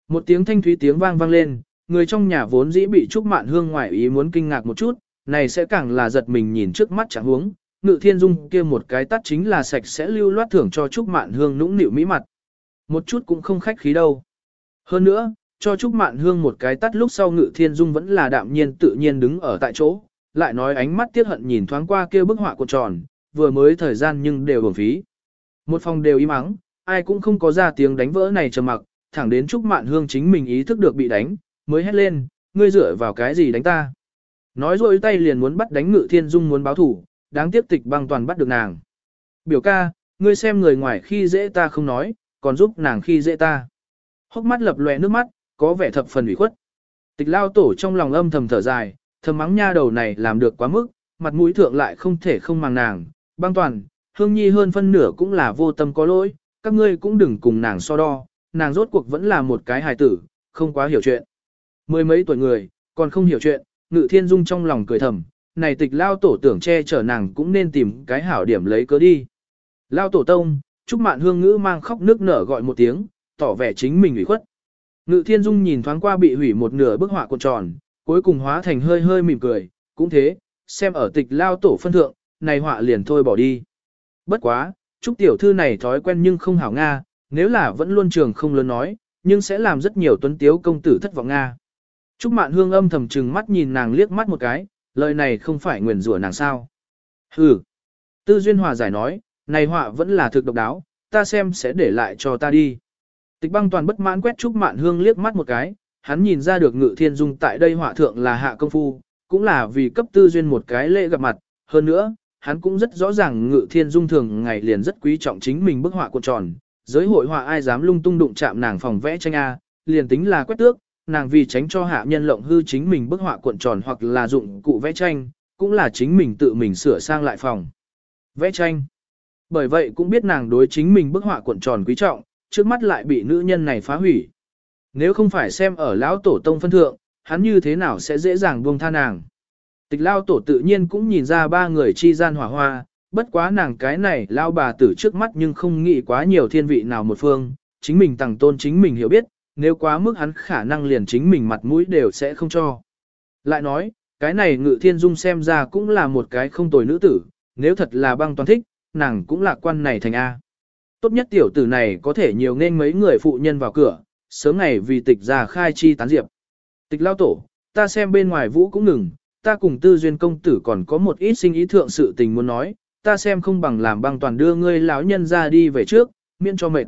Một tiếng thanh thúy tiếng vang vang lên, người trong nhà vốn dĩ bị Trúc Mạn Hương ngoại ý muốn kinh ngạc một chút, này sẽ càng là giật mình nhìn trước mắt chẳng huống, ngự thiên dung kia một cái tắt chính là sạch sẽ lưu loát thưởng cho Trúc Mạn Hương nũng nịu mỹ mặt. Một chút cũng không khách khí đâu. Hơn nữa, cho Trúc Mạn Hương một cái tắt lúc sau ngự thiên dung vẫn là đạm nhiên tự nhiên đứng ở tại chỗ, lại nói ánh mắt tiếc hận nhìn thoáng qua kia bức họa cuộn tròn, vừa mới thời gian nhưng đều hưởng phí. Một phòng đều im ắng, ai cũng không có ra tiếng đánh vỡ này trầm mặc, thẳng đến Trúc Mạn Hương chính mình ý thức được bị đánh, mới hét lên, ngươi dựa vào cái gì đánh ta. Nói rồi tay liền muốn bắt đánh ngự thiên dung muốn báo thủ, đáng tiếc tịch băng toàn bắt được nàng. Biểu ca, ngươi xem người ngoài khi dễ ta không nói, còn giúp nàng khi dễ ta. Hốc mắt lập lòe nước mắt, có vẻ thập phần ủy khuất. Tịch lao tổ trong lòng âm thầm thở dài, thầm mắng nha đầu này làm được quá mức, mặt mũi thượng lại không thể không màng nàng. Băng toàn, hương nhi hơn phân nửa cũng là vô tâm có lỗi, các ngươi cũng đừng cùng nàng so đo, nàng rốt cuộc vẫn là một cái hài tử, không quá hiểu chuyện. Mười mấy tuổi người, còn không hiểu chuyện, ngự thiên dung trong lòng cười thầm, này tịch lao tổ tưởng che chở nàng cũng nên tìm cái hảo điểm lấy cớ đi. Lao tổ tông, Trúc Mạn Hương ngữ mang khóc nước nở gọi một tiếng, tỏ vẻ chính mình ủy khuất. Ngự thiên dung nhìn thoáng qua bị hủy một nửa bức họa cuộn tròn, cuối cùng hóa thành hơi hơi mỉm cười, cũng thế, xem ở tịch lao tổ phân thượng, này họa liền thôi bỏ đi. Bất quá, Trúc tiểu thư này thói quen nhưng không hảo Nga, nếu là vẫn luôn trường không lớn nói, nhưng sẽ làm rất nhiều tuấn tiếu công tử thất vọng Nga. Trúc Mạn Hương âm thầm trừng mắt nhìn nàng liếc mắt một cái, lời này không phải nguyền rủa nàng sao. Hừ. Tư Duyên Hòa giải nói, này họa vẫn là thực độc đáo, ta xem sẽ để lại cho ta đi. Tịch băng toàn bất mãn quét Trúc Mạn Hương liếc mắt một cái, hắn nhìn ra được ngự thiên dung tại đây họa thượng là hạ công phu, cũng là vì cấp Tư Duyên một cái lễ gặp mặt, hơn nữa, hắn cũng rất rõ ràng ngự thiên dung thường ngày liền rất quý trọng chính mình bức họa cuộn tròn, giới hội họa ai dám lung tung đụng chạm nàng phòng vẽ tranh A, liền tính là quét tước, nàng vì tránh cho hạ nhân lộng hư chính mình bức họa cuộn tròn hoặc là dụng cụ vẽ tranh, cũng là chính mình tự mình sửa sang lại phòng. Vẽ tranh. Bởi vậy cũng biết nàng đối chính mình bức họa cuộn tròn quý trọng, trước mắt lại bị nữ nhân này phá hủy. Nếu không phải xem ở lão tổ tông phân thượng, hắn như thế nào sẽ dễ dàng buông tha nàng. Tịch lao tổ tự nhiên cũng nhìn ra ba người chi gian hỏa hoa, bất quá nàng cái này lao bà tử trước mắt nhưng không nghĩ quá nhiều thiên vị nào một phương, chính mình tặng tôn chính mình hiểu biết, nếu quá mức hắn khả năng liền chính mình mặt mũi đều sẽ không cho. Lại nói, cái này ngự thiên dung xem ra cũng là một cái không tồi nữ tử, nếu thật là băng toàn thích, nàng cũng lạc quan này thành A. Tốt nhất tiểu tử này có thể nhiều nên mấy người phụ nhân vào cửa, sớm ngày vì tịch ra khai chi tán diệp. Tịch lao tổ, ta xem bên ngoài vũ cũng ngừng, ta cùng tư duyên công tử còn có một ít sinh ý thượng sự tình muốn nói, ta xem không bằng làm băng toàn đưa ngươi lão nhân ra đi về trước, miễn cho mệt.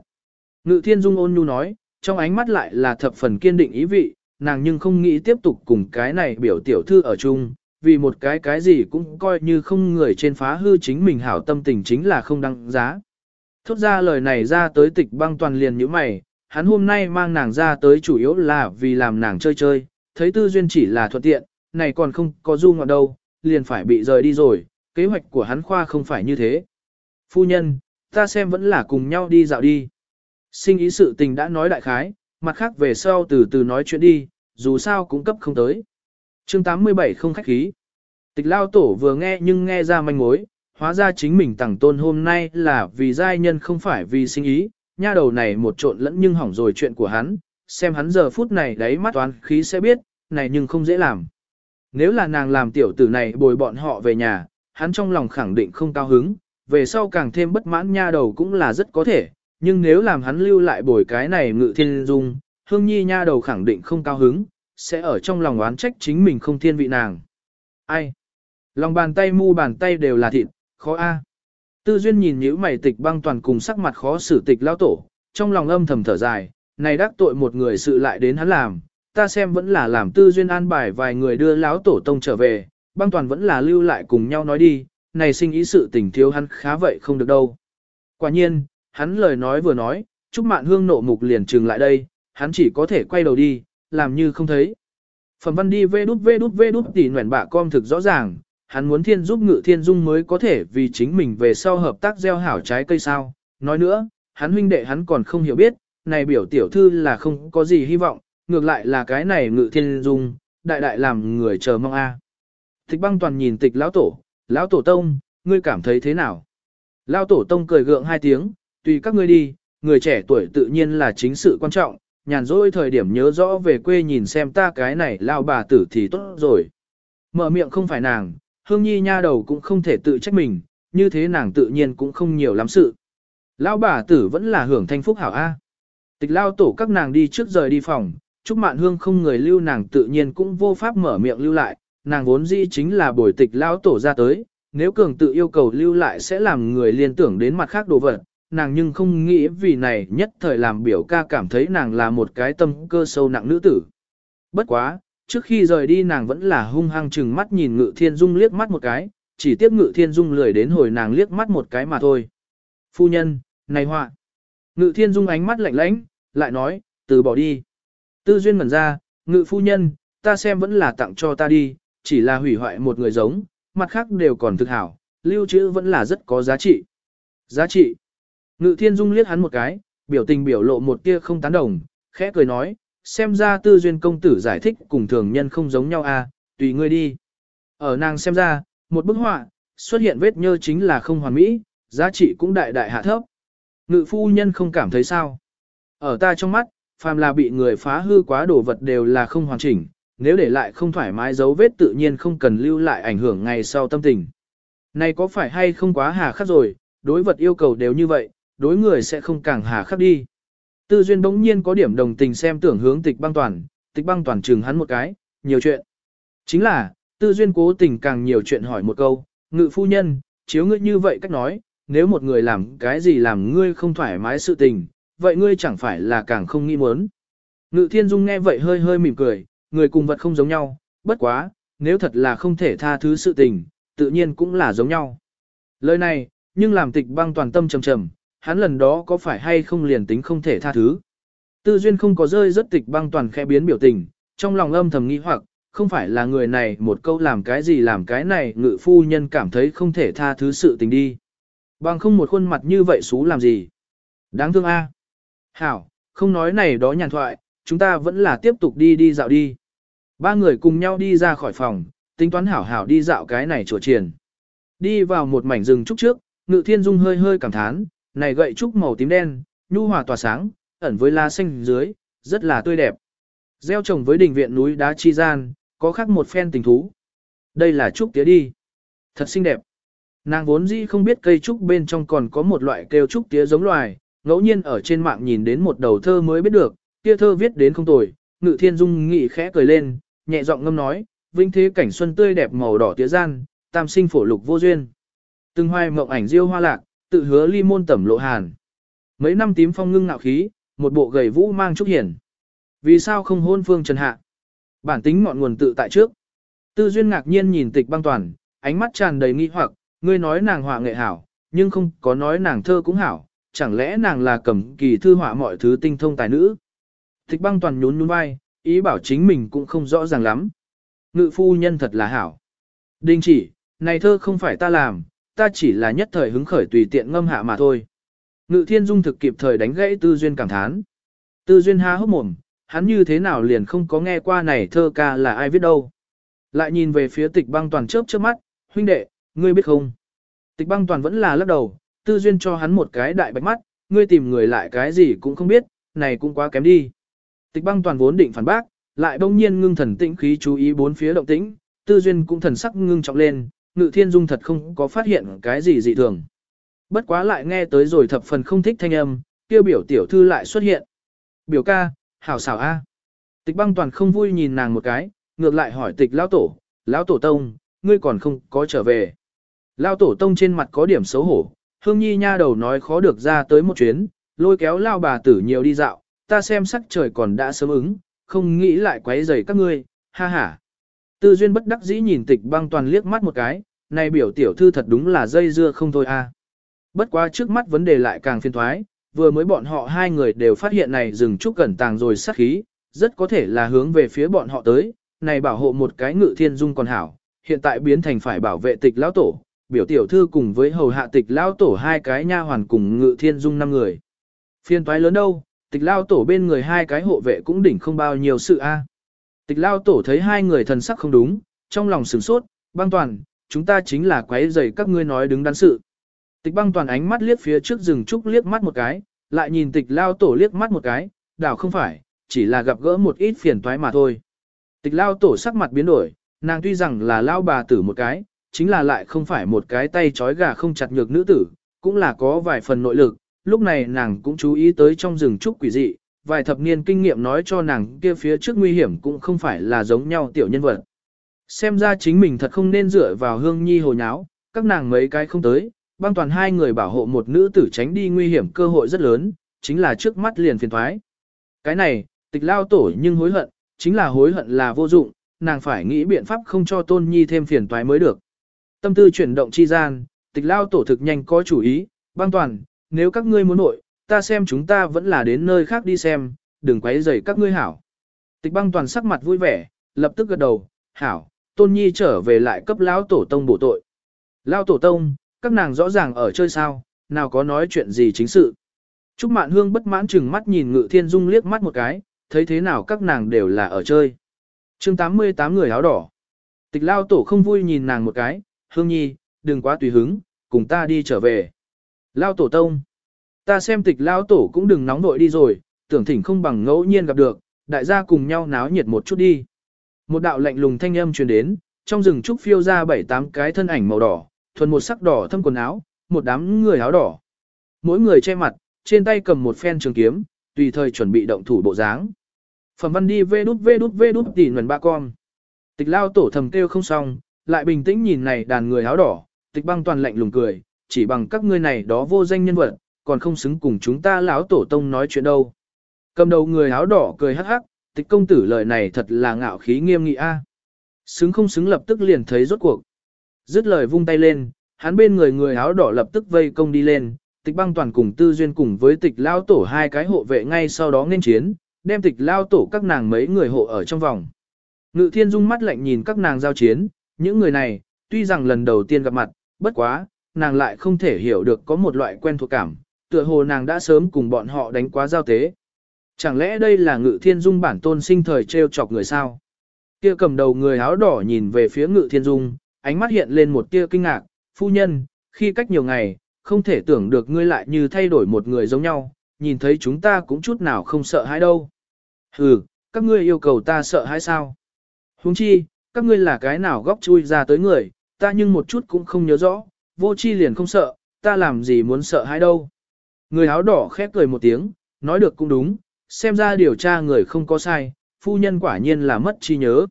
Ngự thiên dung ôn nhu nói, trong ánh mắt lại là thập phần kiên định ý vị, nàng nhưng không nghĩ tiếp tục cùng cái này biểu tiểu thư ở chung, vì một cái cái gì cũng coi như không người trên phá hư chính mình hảo tâm tình chính là không đăng giá. Thốt ra lời này ra tới tịch băng toàn liền như mày, hắn hôm nay mang nàng ra tới chủ yếu là vì làm nàng chơi chơi, thấy tư duyên chỉ là thuận tiện, này còn không có du ngọt đâu, liền phải bị rời đi rồi, kế hoạch của hắn khoa không phải như thế. Phu nhân, ta xem vẫn là cùng nhau đi dạo đi. Sinh ý sự tình đã nói đại khái, mặt khác về sau từ từ nói chuyện đi, dù sao cũng cấp không tới. chương 87 không khách khí. Tịch lao tổ vừa nghe nhưng nghe ra manh mối, hóa ra chính mình tặng tôn hôm nay là vì giai nhân không phải vì sinh ý, nha đầu này một trộn lẫn nhưng hỏng rồi chuyện của hắn, xem hắn giờ phút này đấy mắt toán khí sẽ biết, này nhưng không dễ làm. Nếu là nàng làm tiểu tử này bồi bọn họ về nhà, hắn trong lòng khẳng định không cao hứng, về sau càng thêm bất mãn nha đầu cũng là rất có thể, nhưng nếu làm hắn lưu lại bồi cái này ngự thiên dung, hương nhi nha đầu khẳng định không cao hứng, sẽ ở trong lòng oán trách chính mình không thiên vị nàng. Ai? Lòng bàn tay mu bàn tay đều là thịt, khó a. Tư duyên nhìn nhữ mày tịch băng toàn cùng sắc mặt khó xử tịch lao tổ, trong lòng âm thầm thở dài, này đắc tội một người sự lại đến hắn làm, ta xem vẫn là làm tư duyên an bài vài người đưa lão tổ tông trở về, băng toàn vẫn là lưu lại cùng nhau nói đi, này sinh ý sự tình thiếu hắn khá vậy không được đâu. Quả nhiên, hắn lời nói vừa nói, Trúc Mạn Hương nộ mục liền trừng lại đây, hắn chỉ có thể quay đầu đi, làm như không thấy. Phẩm văn đi vê đút vê đút vê đút tỉ nguyện bạ com thực rõ ràng, hắn muốn thiên giúp ngự thiên dung mới có thể vì chính mình về sau hợp tác gieo hảo trái cây sao. Nói nữa, hắn huynh đệ hắn còn không hiểu biết, này biểu tiểu thư là không có gì hy vọng, ngược lại là cái này ngự thiên dung, đại đại làm người chờ mong a. À. Tịch băng toàn nhìn tịch lão tổ, lão tổ tông, ngươi cảm thấy thế nào? Lão tổ tông cười gượng hai tiếng, tùy các ngươi đi, người trẻ tuổi tự nhiên là chính sự quan trọng, nhàn rỗi thời điểm nhớ rõ về quê nhìn xem ta cái này lao bà tử thì tốt rồi. Mở miệng không phải nàng, hương nhi nha đầu cũng không thể tự trách mình, như thế nàng tự nhiên cũng không nhiều lắm sự. Lão bà tử vẫn là hưởng thanh phúc hảo A. Tịch lao tổ các nàng đi trước rời đi phòng, Trúc Mạn Hương không người lưu nàng tự nhiên cũng vô pháp mở miệng lưu lại, nàng vốn dĩ chính là bồi tịch lao tổ ra tới, nếu cường tự yêu cầu lưu lại sẽ làm người liên tưởng đến mặt khác đồ vật, nàng nhưng không nghĩ vì này nhất thời làm biểu ca cảm thấy nàng là một cái tâm cơ sâu nặng nữ tử. Bất quá, trước khi rời đi nàng vẫn là hung hăng chừng mắt nhìn ngự thiên dung liếc mắt một cái, chỉ tiếp ngự thiên dung lười đến hồi nàng liếc mắt một cái mà thôi. Phu nhân, này họa. Ngự thiên dung ánh mắt lạnh lãnh, lại nói, từ bỏ đi. Tư duyên mẩn ra, ngự phu nhân, ta xem vẫn là tặng cho ta đi, chỉ là hủy hoại một người giống, mặt khác đều còn thực hảo, lưu trữ vẫn là rất có giá trị. Giá trị. Ngự thiên dung liếc hắn một cái, biểu tình biểu lộ một tia không tán đồng, khẽ cười nói, xem ra tư duyên công tử giải thích cùng thường nhân không giống nhau à, tùy ngươi đi. Ở nàng xem ra, một bức họa, xuất hiện vết nhơ chính là không hoàn mỹ, giá trị cũng đại đại hạ thấp. Ngự phu nhân không cảm thấy sao. Ở ta trong mắt, phàm là bị người phá hư quá đồ vật đều là không hoàn chỉnh, nếu để lại không thoải mái dấu vết tự nhiên không cần lưu lại ảnh hưởng ngày sau tâm tình. Này có phải hay không quá hà khắc rồi, đối vật yêu cầu đều như vậy, đối người sẽ không càng hà khắc đi. Tư duyên bỗng nhiên có điểm đồng tình xem tưởng hướng tịch băng toàn, tịch băng toàn chừng hắn một cái, nhiều chuyện. Chính là, tư duyên cố tình càng nhiều chuyện hỏi một câu, ngự phu nhân, chiếu ngươi như vậy cách nói, nếu một người làm cái gì làm ngươi không thoải mái sự tình, vậy ngươi chẳng phải là càng không nghĩ muốn. Ngự thiên dung nghe vậy hơi hơi mỉm cười, người cùng vật không giống nhau, bất quá, nếu thật là không thể tha thứ sự tình, tự nhiên cũng là giống nhau. Lời này, nhưng làm tịch băng toàn tâm trầm trầm, hắn lần đó có phải hay không liền tính không thể tha thứ. Tư duyên không có rơi rất tịch băng toàn khẽ biến biểu tình, trong lòng âm thầm nghĩ hoặc, không phải là người này một câu làm cái gì làm cái này ngự phu nhân cảm thấy không thể tha thứ sự tình đi. Bằng không một khuôn mặt như vậy xú làm gì. Đáng thương a. Hảo, không nói này đó nhàn thoại, chúng ta vẫn là tiếp tục đi đi dạo đi. Ba người cùng nhau đi ra khỏi phòng, tính toán hảo hảo đi dạo cái này chùa triền. Đi vào một mảnh rừng trúc trước, ngự thiên dung hơi hơi cảm thán, này gậy trúc màu tím đen, nhu hòa tỏa sáng, ẩn với lá xanh dưới, rất là tươi đẹp. Gieo trồng với đỉnh viện núi đá chi gian, có khác một phen tình thú. Đây là trúc tía đi. Thật xinh đẹp. Nàng vốn dĩ không biết cây trúc bên trong còn có một loại kêu trúc tía giống loài, ngẫu nhiên ở trên mạng nhìn đến một đầu thơ mới biết được, kia thơ viết đến không tồi, ngự thiên dung nghị khẽ cười lên, nhẹ giọng ngâm nói, vinh thế cảnh xuân tươi đẹp màu đỏ tía gian, tam sinh phổ lục vô duyên. Từng hoài mộng ảnh diêu hoa lạc, tự hứa ly môn tẩm lộ hàn. Mấy năm tím phong ngưng ngạo khí, một bộ gầy vũ mang trúc hiển. Vì sao không hôn phương trần hạ? Bản tính ngọn nguồn tự tại trước. Tư duyên ngạc nhiên nhìn tịch băng toàn, ánh mắt tràn đầy nghi hoặc, ngươi nói nàng họa nghệ hảo, nhưng không có nói nàng thơ cũng hảo, chẳng lẽ nàng là cầm kỳ thư họa mọi thứ tinh thông tài nữ? Tịch băng toàn nhún nhún vai, ý bảo chính mình cũng không rõ ràng lắm. Ngự phu nhân thật là hảo. đình chỉ, này thơ không phải ta làm, ta chỉ là nhất thời hứng khởi tùy tiện ngâm hạ mà thôi. Ngự thiên dung thực kịp thời đánh gãy tư duyên cảm thán. Tư duyên há hốc mồm, hắn như thế nào liền không có nghe qua này thơ ca là ai viết đâu. Lại nhìn về phía tịch băng toàn chớp trước mắt, huynh đệ, ngươi biết không? Tịch băng toàn vẫn là lắc đầu, tư duyên cho hắn một cái đại bạch mắt, ngươi tìm người lại cái gì cũng không biết, này cũng quá kém đi. Tịch băng toàn vốn định phản bác, lại bỗng nhiên ngưng thần tĩnh khí chú ý bốn phía động tĩnh, tư duyên cũng thần sắc ngưng trọng lên, ngự thiên dung thật không có phát hiện cái gì dị thường. Bất quá lại nghe tới rồi thập phần không thích thanh âm, kêu biểu tiểu thư lại xuất hiện. Biểu ca, hảo xảo a. Tịch băng toàn không vui nhìn nàng một cái, ngược lại hỏi tịch lão tổ, lão tổ tông, ngươi còn không có trở về. Lão tổ tông trên mặt có điểm xấu hổ, hương nhi nha đầu nói khó được ra tới một chuyến, lôi kéo lao bà tử nhiều đi dạo, ta xem sắc trời còn đã sớm ứng, không nghĩ lại quấy rầy các ngươi, ha ha. Tư duyên bất đắc dĩ nhìn tịch băng toàn liếc mắt một cái, này biểu tiểu thư thật đúng là dây dưa không thôi a. Bất quá trước mắt vấn đề lại càng phiền thoái, vừa mới bọn họ hai người đều phát hiện này rừng trúc cẩn tàng rồi sát khí, rất có thể là hướng về phía bọn họ tới, này bảo hộ một cái ngự thiên dung còn hảo, hiện tại biến thành phải bảo vệ tịch lão tổ, biểu tiểu thư cùng với hầu hạ tịch lão tổ hai cái nha hoàn cùng ngự thiên dung năm người. Phiên toái lớn đâu, tịch lão tổ bên người hai cái hộ vệ cũng đỉnh không bao nhiêu sự a. Tịch lão tổ thấy hai người thần sắc không đúng, trong lòng sửng sốt, băng toàn, chúng ta chính là quấy rầy các ngươi nói đứng đắn sự. Tịch băng toàn ánh mắt liếc phía trước rừng trúc liếc mắt một cái, lại nhìn tịch lao tổ liếc mắt một cái, đảo không phải, chỉ là gặp gỡ một ít phiền toái mà thôi. Tịch lao tổ sắc mặt biến đổi, nàng tuy rằng là lao bà tử một cái, chính là lại không phải một cái tay trói gà không chặt nhược nữ tử, cũng là có vài phần nội lực, lúc này nàng cũng chú ý tới trong rừng trúc quỷ dị, vài thập niên kinh nghiệm nói cho nàng kia phía trước nguy hiểm cũng không phải là giống nhau tiểu nhân vật. Xem ra chính mình thật không nên dựa vào hương nhi hồ nháo, các nàng mấy cái không tới, băng toàn hai người bảo hộ một nữ tử tránh đi nguy hiểm cơ hội rất lớn, chính là trước mắt liền phiền thoái. Cái này, tịch lao tổ nhưng hối hận, chính là hối hận là vô dụng, nàng phải nghĩ biện pháp không cho tôn nhi thêm phiền toái mới được. Tâm tư chuyển động chi gian, tịch lao tổ thực nhanh có chủ ý, băng toàn, nếu các ngươi muốn nội, ta xem chúng ta vẫn là đến nơi khác đi xem, đừng quấy rầy các ngươi hảo. Tịch băng toàn sắc mặt vui vẻ, lập tức gật đầu, hảo, tôn nhi trở về lại cấp lão tổ tông bổ tội. Lão tổ tông, các nàng rõ ràng ở chơi sao, nào có nói chuyện gì chính sự. Trúc Mạn Hương bất mãn chừng mắt nhìn Ngự Thiên Dung liếc mắt một cái, thấy thế nào các nàng đều là ở chơi. chương 88 người áo đỏ. Tịch Lao Tổ không vui nhìn nàng một cái, Hương Nhi, đừng quá tùy hứng, cùng ta đi trở về. Lao Tổ Tông. Ta xem tịch Lao Tổ cũng đừng nóng nội đi rồi, tưởng thỉnh không bằng ngẫu nhiên gặp được, đại gia cùng nhau náo nhiệt một chút đi. Một đạo lạnh lùng thanh âm truyền đến, trong rừng trúc phiêu ra bảy tám cái thân ảnh màu đỏ, thuần một sắc đỏ thâm quần áo, một đám người áo đỏ. Mỗi người che mặt, trên tay cầm một phen trường kiếm, tùy thời chuẩn bị động thủ bộ dáng. Phẩm văn đi vê đút vê đút vê đút tỉ nguồn ba con. Tịch lao tổ thầm kêu không xong, lại bình tĩnh nhìn này đàn người áo đỏ, tịch băng toàn lạnh lùng cười, chỉ bằng các ngươi này đó vô danh nhân vật, còn không xứng cùng chúng ta lão tổ tông nói chuyện đâu. Cầm đầu người áo đỏ cười hắc hắc, tịch công tử lời này thật là ngạo khí nghiêm nghị a. Xứng không xứng lập tức liền thấy rốt cuộc. Dứt lời vung tay lên, hắn bên người người áo đỏ lập tức vây công đi lên, tịch băng toàn cùng tư duyên cùng với tịch lao tổ hai cái hộ vệ ngay sau đó nên chiến, đem tịch lao tổ các nàng mấy người hộ ở trong vòng. Ngự thiên dung mắt lạnh nhìn các nàng giao chiến, những người này, tuy rằng lần đầu tiên gặp mặt, bất quá, nàng lại không thể hiểu được có một loại quen thuộc cảm, tựa hồ nàng đã sớm cùng bọn họ đánh quá giao tế. Chẳng lẽ đây là ngự thiên dung bản tôn sinh thời treo chọc người sao? Kia cầm đầu người áo đỏ nhìn về phía ngự thiên dung, ánh mắt hiện lên một tia kinh ngạc, phu nhân, khi cách nhiều ngày, không thể tưởng được ngươi lại như thay đổi một người giống nhau, nhìn thấy chúng ta cũng chút nào không sợ hãi đâu. Hừ, các ngươi yêu cầu ta sợ hãi sao? Huống chi, các ngươi là cái nào góc chui ra tới người, ta nhưng một chút cũng không nhớ rõ, vô chi liền không sợ, ta làm gì muốn sợ hãi đâu. Người áo đỏ khép cười một tiếng, nói được cũng đúng, xem ra điều tra người không có sai, phu nhân quả nhiên là mất trí nhớ.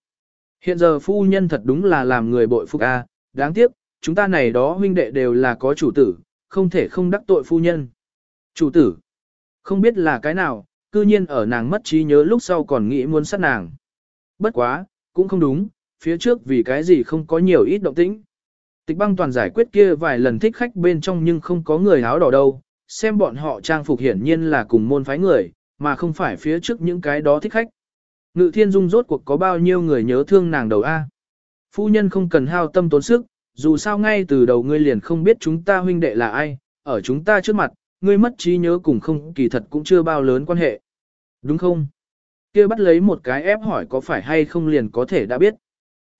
Hiện giờ phu nhân thật đúng là làm người bội phục a, đáng tiếc, chúng ta này đó huynh đệ đều là có chủ tử, không thể không đắc tội phu nhân. Chủ tử, không biết là cái nào, cư nhiên ở nàng mất trí nhớ lúc sau còn nghĩ muốn sát nàng. Bất quá, cũng không đúng, phía trước vì cái gì không có nhiều ít động tĩnh. Tịch băng toàn giải quyết kia vài lần thích khách bên trong nhưng không có người áo đỏ đâu, xem bọn họ trang phục hiển nhiên là cùng môn phái người, mà không phải phía trước những cái đó thích khách. Ngự thiên dung rốt cuộc có bao nhiêu người nhớ thương nàng đầu A. Phu nhân không cần hao tâm tốn sức, dù sao ngay từ đầu ngươi liền không biết chúng ta huynh đệ là ai, ở chúng ta trước mặt, ngươi mất trí nhớ cùng không kỳ thật cũng chưa bao lớn quan hệ. Đúng không? kia bắt lấy một cái ép hỏi có phải hay không liền có thể đã biết.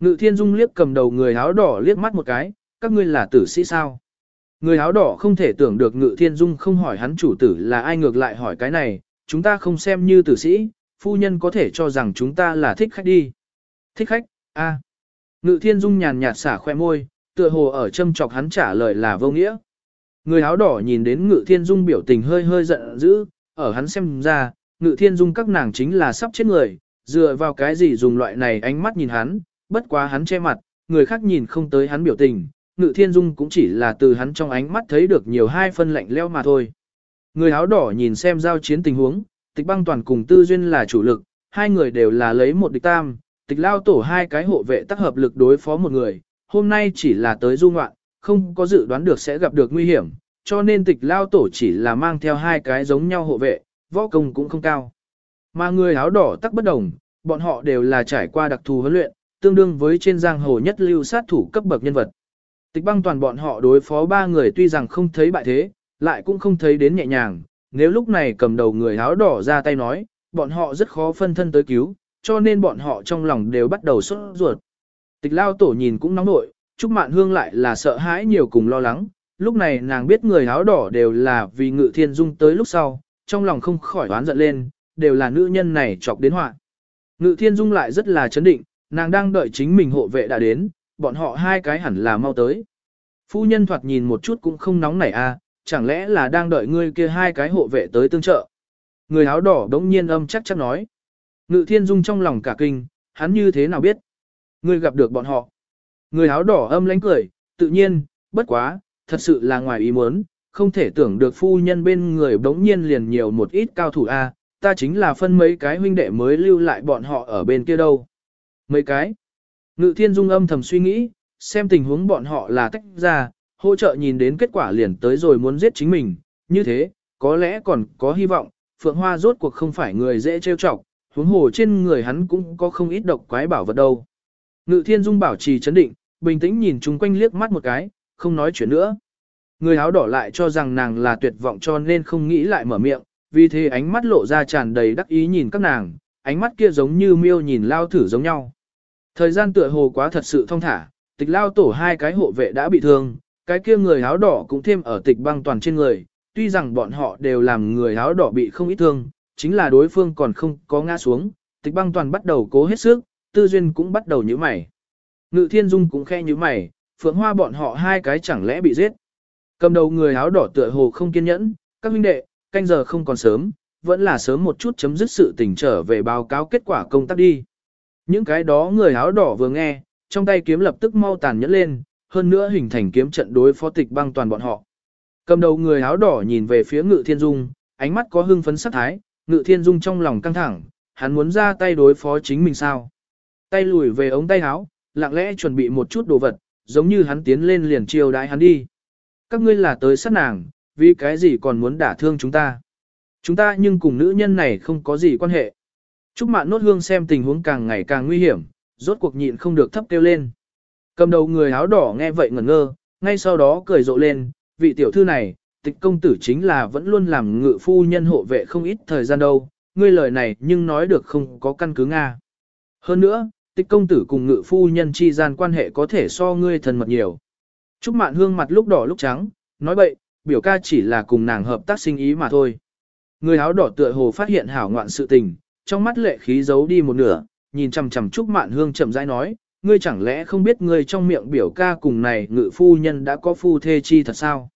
Ngự thiên dung liếc cầm đầu người áo đỏ liếc mắt một cái, các ngươi là tử sĩ sao? Người áo đỏ không thể tưởng được ngự thiên dung không hỏi hắn chủ tử là ai ngược lại hỏi cái này, chúng ta không xem như tử sĩ, phu nhân có thể cho rằng chúng ta là thích khách đi. Thích khách, a. Ngự thiên dung nhàn nhạt xả khoe môi, tựa hồ ở châm chọc hắn trả lời là vô nghĩa. Người áo đỏ nhìn đến ngự thiên dung biểu tình hơi hơi giận dữ, ở hắn xem ra, ngự thiên dung các nàng chính là sắp chết người, dựa vào cái gì dùng loại này ánh mắt nhìn hắn, bất quá hắn che mặt, người khác nhìn không tới hắn biểu tình, ngự thiên dung cũng chỉ là từ hắn trong ánh mắt thấy được nhiều hai phân lạnh leo mà thôi. Người áo đỏ nhìn xem giao chiến tình huống, tịch băng toàn cùng tư duyên là chủ lực, hai người đều là lấy một địch tam, tịch lao tổ hai cái hộ vệ tác hợp lực đối phó một người, hôm nay chỉ là tới du ngoạn, không có dự đoán được sẽ gặp được nguy hiểm, cho nên tịch lao tổ chỉ là mang theo hai cái giống nhau hộ vệ, võ công cũng không cao. Mà người áo đỏ tắc bất đồng, bọn họ đều là trải qua đặc thù huấn luyện, tương đương với trên giang hồ nhất lưu sát thủ cấp bậc nhân vật. Tịch băng toàn bọn họ đối phó ba người tuy rằng không thấy bại thế, lại cũng không thấy đến nhẹ nhàng, nếu lúc này cầm đầu người áo đỏ ra tay nói, bọn họ rất khó phân thân tới cứu, cho nên bọn họ trong lòng đều bắt đầu sốt ruột. Tịch lao tổ nhìn cũng nóng nội, Trúc Mạn Hương lại là sợ hãi nhiều cùng lo lắng, lúc này nàng biết người áo đỏ đều là vì ngự thiên dung tới lúc sau, trong lòng không khỏi đoán giận lên, đều là nữ nhân này chọc đến họa. Ngự thiên dung lại rất là chấn định, nàng đang đợi chính mình hộ vệ đã đến, bọn họ hai cái hẳn là mau tới. Phu nhân thoạt nhìn một chút cũng không nóng nảy à, chẳng lẽ là đang đợi ngươi kia hai cái hộ vệ tới tương trợ. Người áo đỏ đống nhiên âm chắc chắc nói. Ngự thiên dung trong lòng cả kinh, hắn như thế nào biết. Ngươi gặp được bọn họ. Người áo đỏ âm lánh cười, tự nhiên, bất quá, thật sự là ngoài ý muốn, không thể tưởng được phu nhân bên người đống nhiên liền nhiều một ít cao thủ a, ta chính là phân mấy cái huynh đệ mới lưu lại bọn họ ở bên kia đâu. Mấy cái. Ngự thiên dung âm thầm suy nghĩ, xem tình huống bọn họ là tách ra, hỗ trợ nhìn đến kết quả liền tới rồi muốn giết chính mình, như thế, có lẽ còn có hy vọng, Phượng Hoa rốt cuộc không phải người dễ trêu chọc, huống hồ trên người hắn cũng có không ít độc quái bảo vật đâu. Ngự thiên dung bảo trì chấn định, bình tĩnh nhìn chung quanh liếc mắt một cái, không nói chuyện nữa. Người áo đỏ lại cho rằng nàng là tuyệt vọng cho nên không nghĩ lại mở miệng, vì thế ánh mắt lộ ra tràn đầy đắc ý nhìn các nàng, ánh mắt kia giống như miêu nhìn lao thử giống nhau. Thời gian tựa hồ quá thật sự thong thả, tịch lao tổ hai cái hộ vệ đã bị thương, cái kia người áo đỏ cũng thêm ở tịch băng toàn trên người, tuy rằng bọn họ đều làm người áo đỏ bị không ít thương, chính là đối phương còn không có ngã xuống, tịch băng toàn bắt đầu cố hết sức, tư duyên cũng bắt đầu nhíu mày. Ngự thiên dung cũng khe nhíu mày, phượng hoa bọn họ hai cái chẳng lẽ bị giết. Cầm đầu người áo đỏ tựa hồ không kiên nhẫn, các huynh đệ, canh giờ không còn sớm, vẫn là sớm một chút chấm dứt sự tình trở về báo cáo kết quả công tác đi. Những cái đó người áo đỏ vừa nghe, trong tay kiếm lập tức mau tàn nhẫn lên, hơn nữa hình thành kiếm trận đối phó tịch băng toàn bọn họ. Cầm đầu người áo đỏ nhìn về phía ngự thiên dung, ánh mắt có hưng phấn sắc thái, ngự thiên dung trong lòng căng thẳng, hắn muốn ra tay đối phó chính mình sao. Tay lùi về ống tay áo, lặng lẽ chuẩn bị một chút đồ vật, giống như hắn tiến lên liền chiêu đãi hắn đi. Các ngươi là tới sát nàng, vì cái gì còn muốn đả thương chúng ta. Chúng ta nhưng cùng nữ nhân này không có gì quan hệ. Trúc mạn nốt hương xem tình huống càng ngày càng nguy hiểm, rốt cuộc nhịn không được thấp kêu lên. Cầm đầu người áo đỏ nghe vậy ngẩn ngơ, ngay sau đó cười rộ lên, vị tiểu thư này, tịch công tử chính là vẫn luôn làm ngự phu nhân hộ vệ không ít thời gian đâu, ngươi lời này nhưng nói được không có căn cứ Nga. Hơn nữa, tịch công tử cùng ngự phu nhân chi gian quan hệ có thể so ngươi thân mật nhiều. Trúc mạn hương mặt lúc đỏ lúc trắng, nói bậy, biểu ca chỉ là cùng nàng hợp tác sinh ý mà thôi. Người áo đỏ tựa hồ phát hiện hảo ngoạn sự tình, trong mắt lệ khí giấu đi một nửa, nhìn chằm chằm Trúc mạn hương chậm rãi nói, ngươi chẳng lẽ không biết ngươi trong miệng biểu ca cùng này ngự phu nhân đã có phu thê chi thật sao?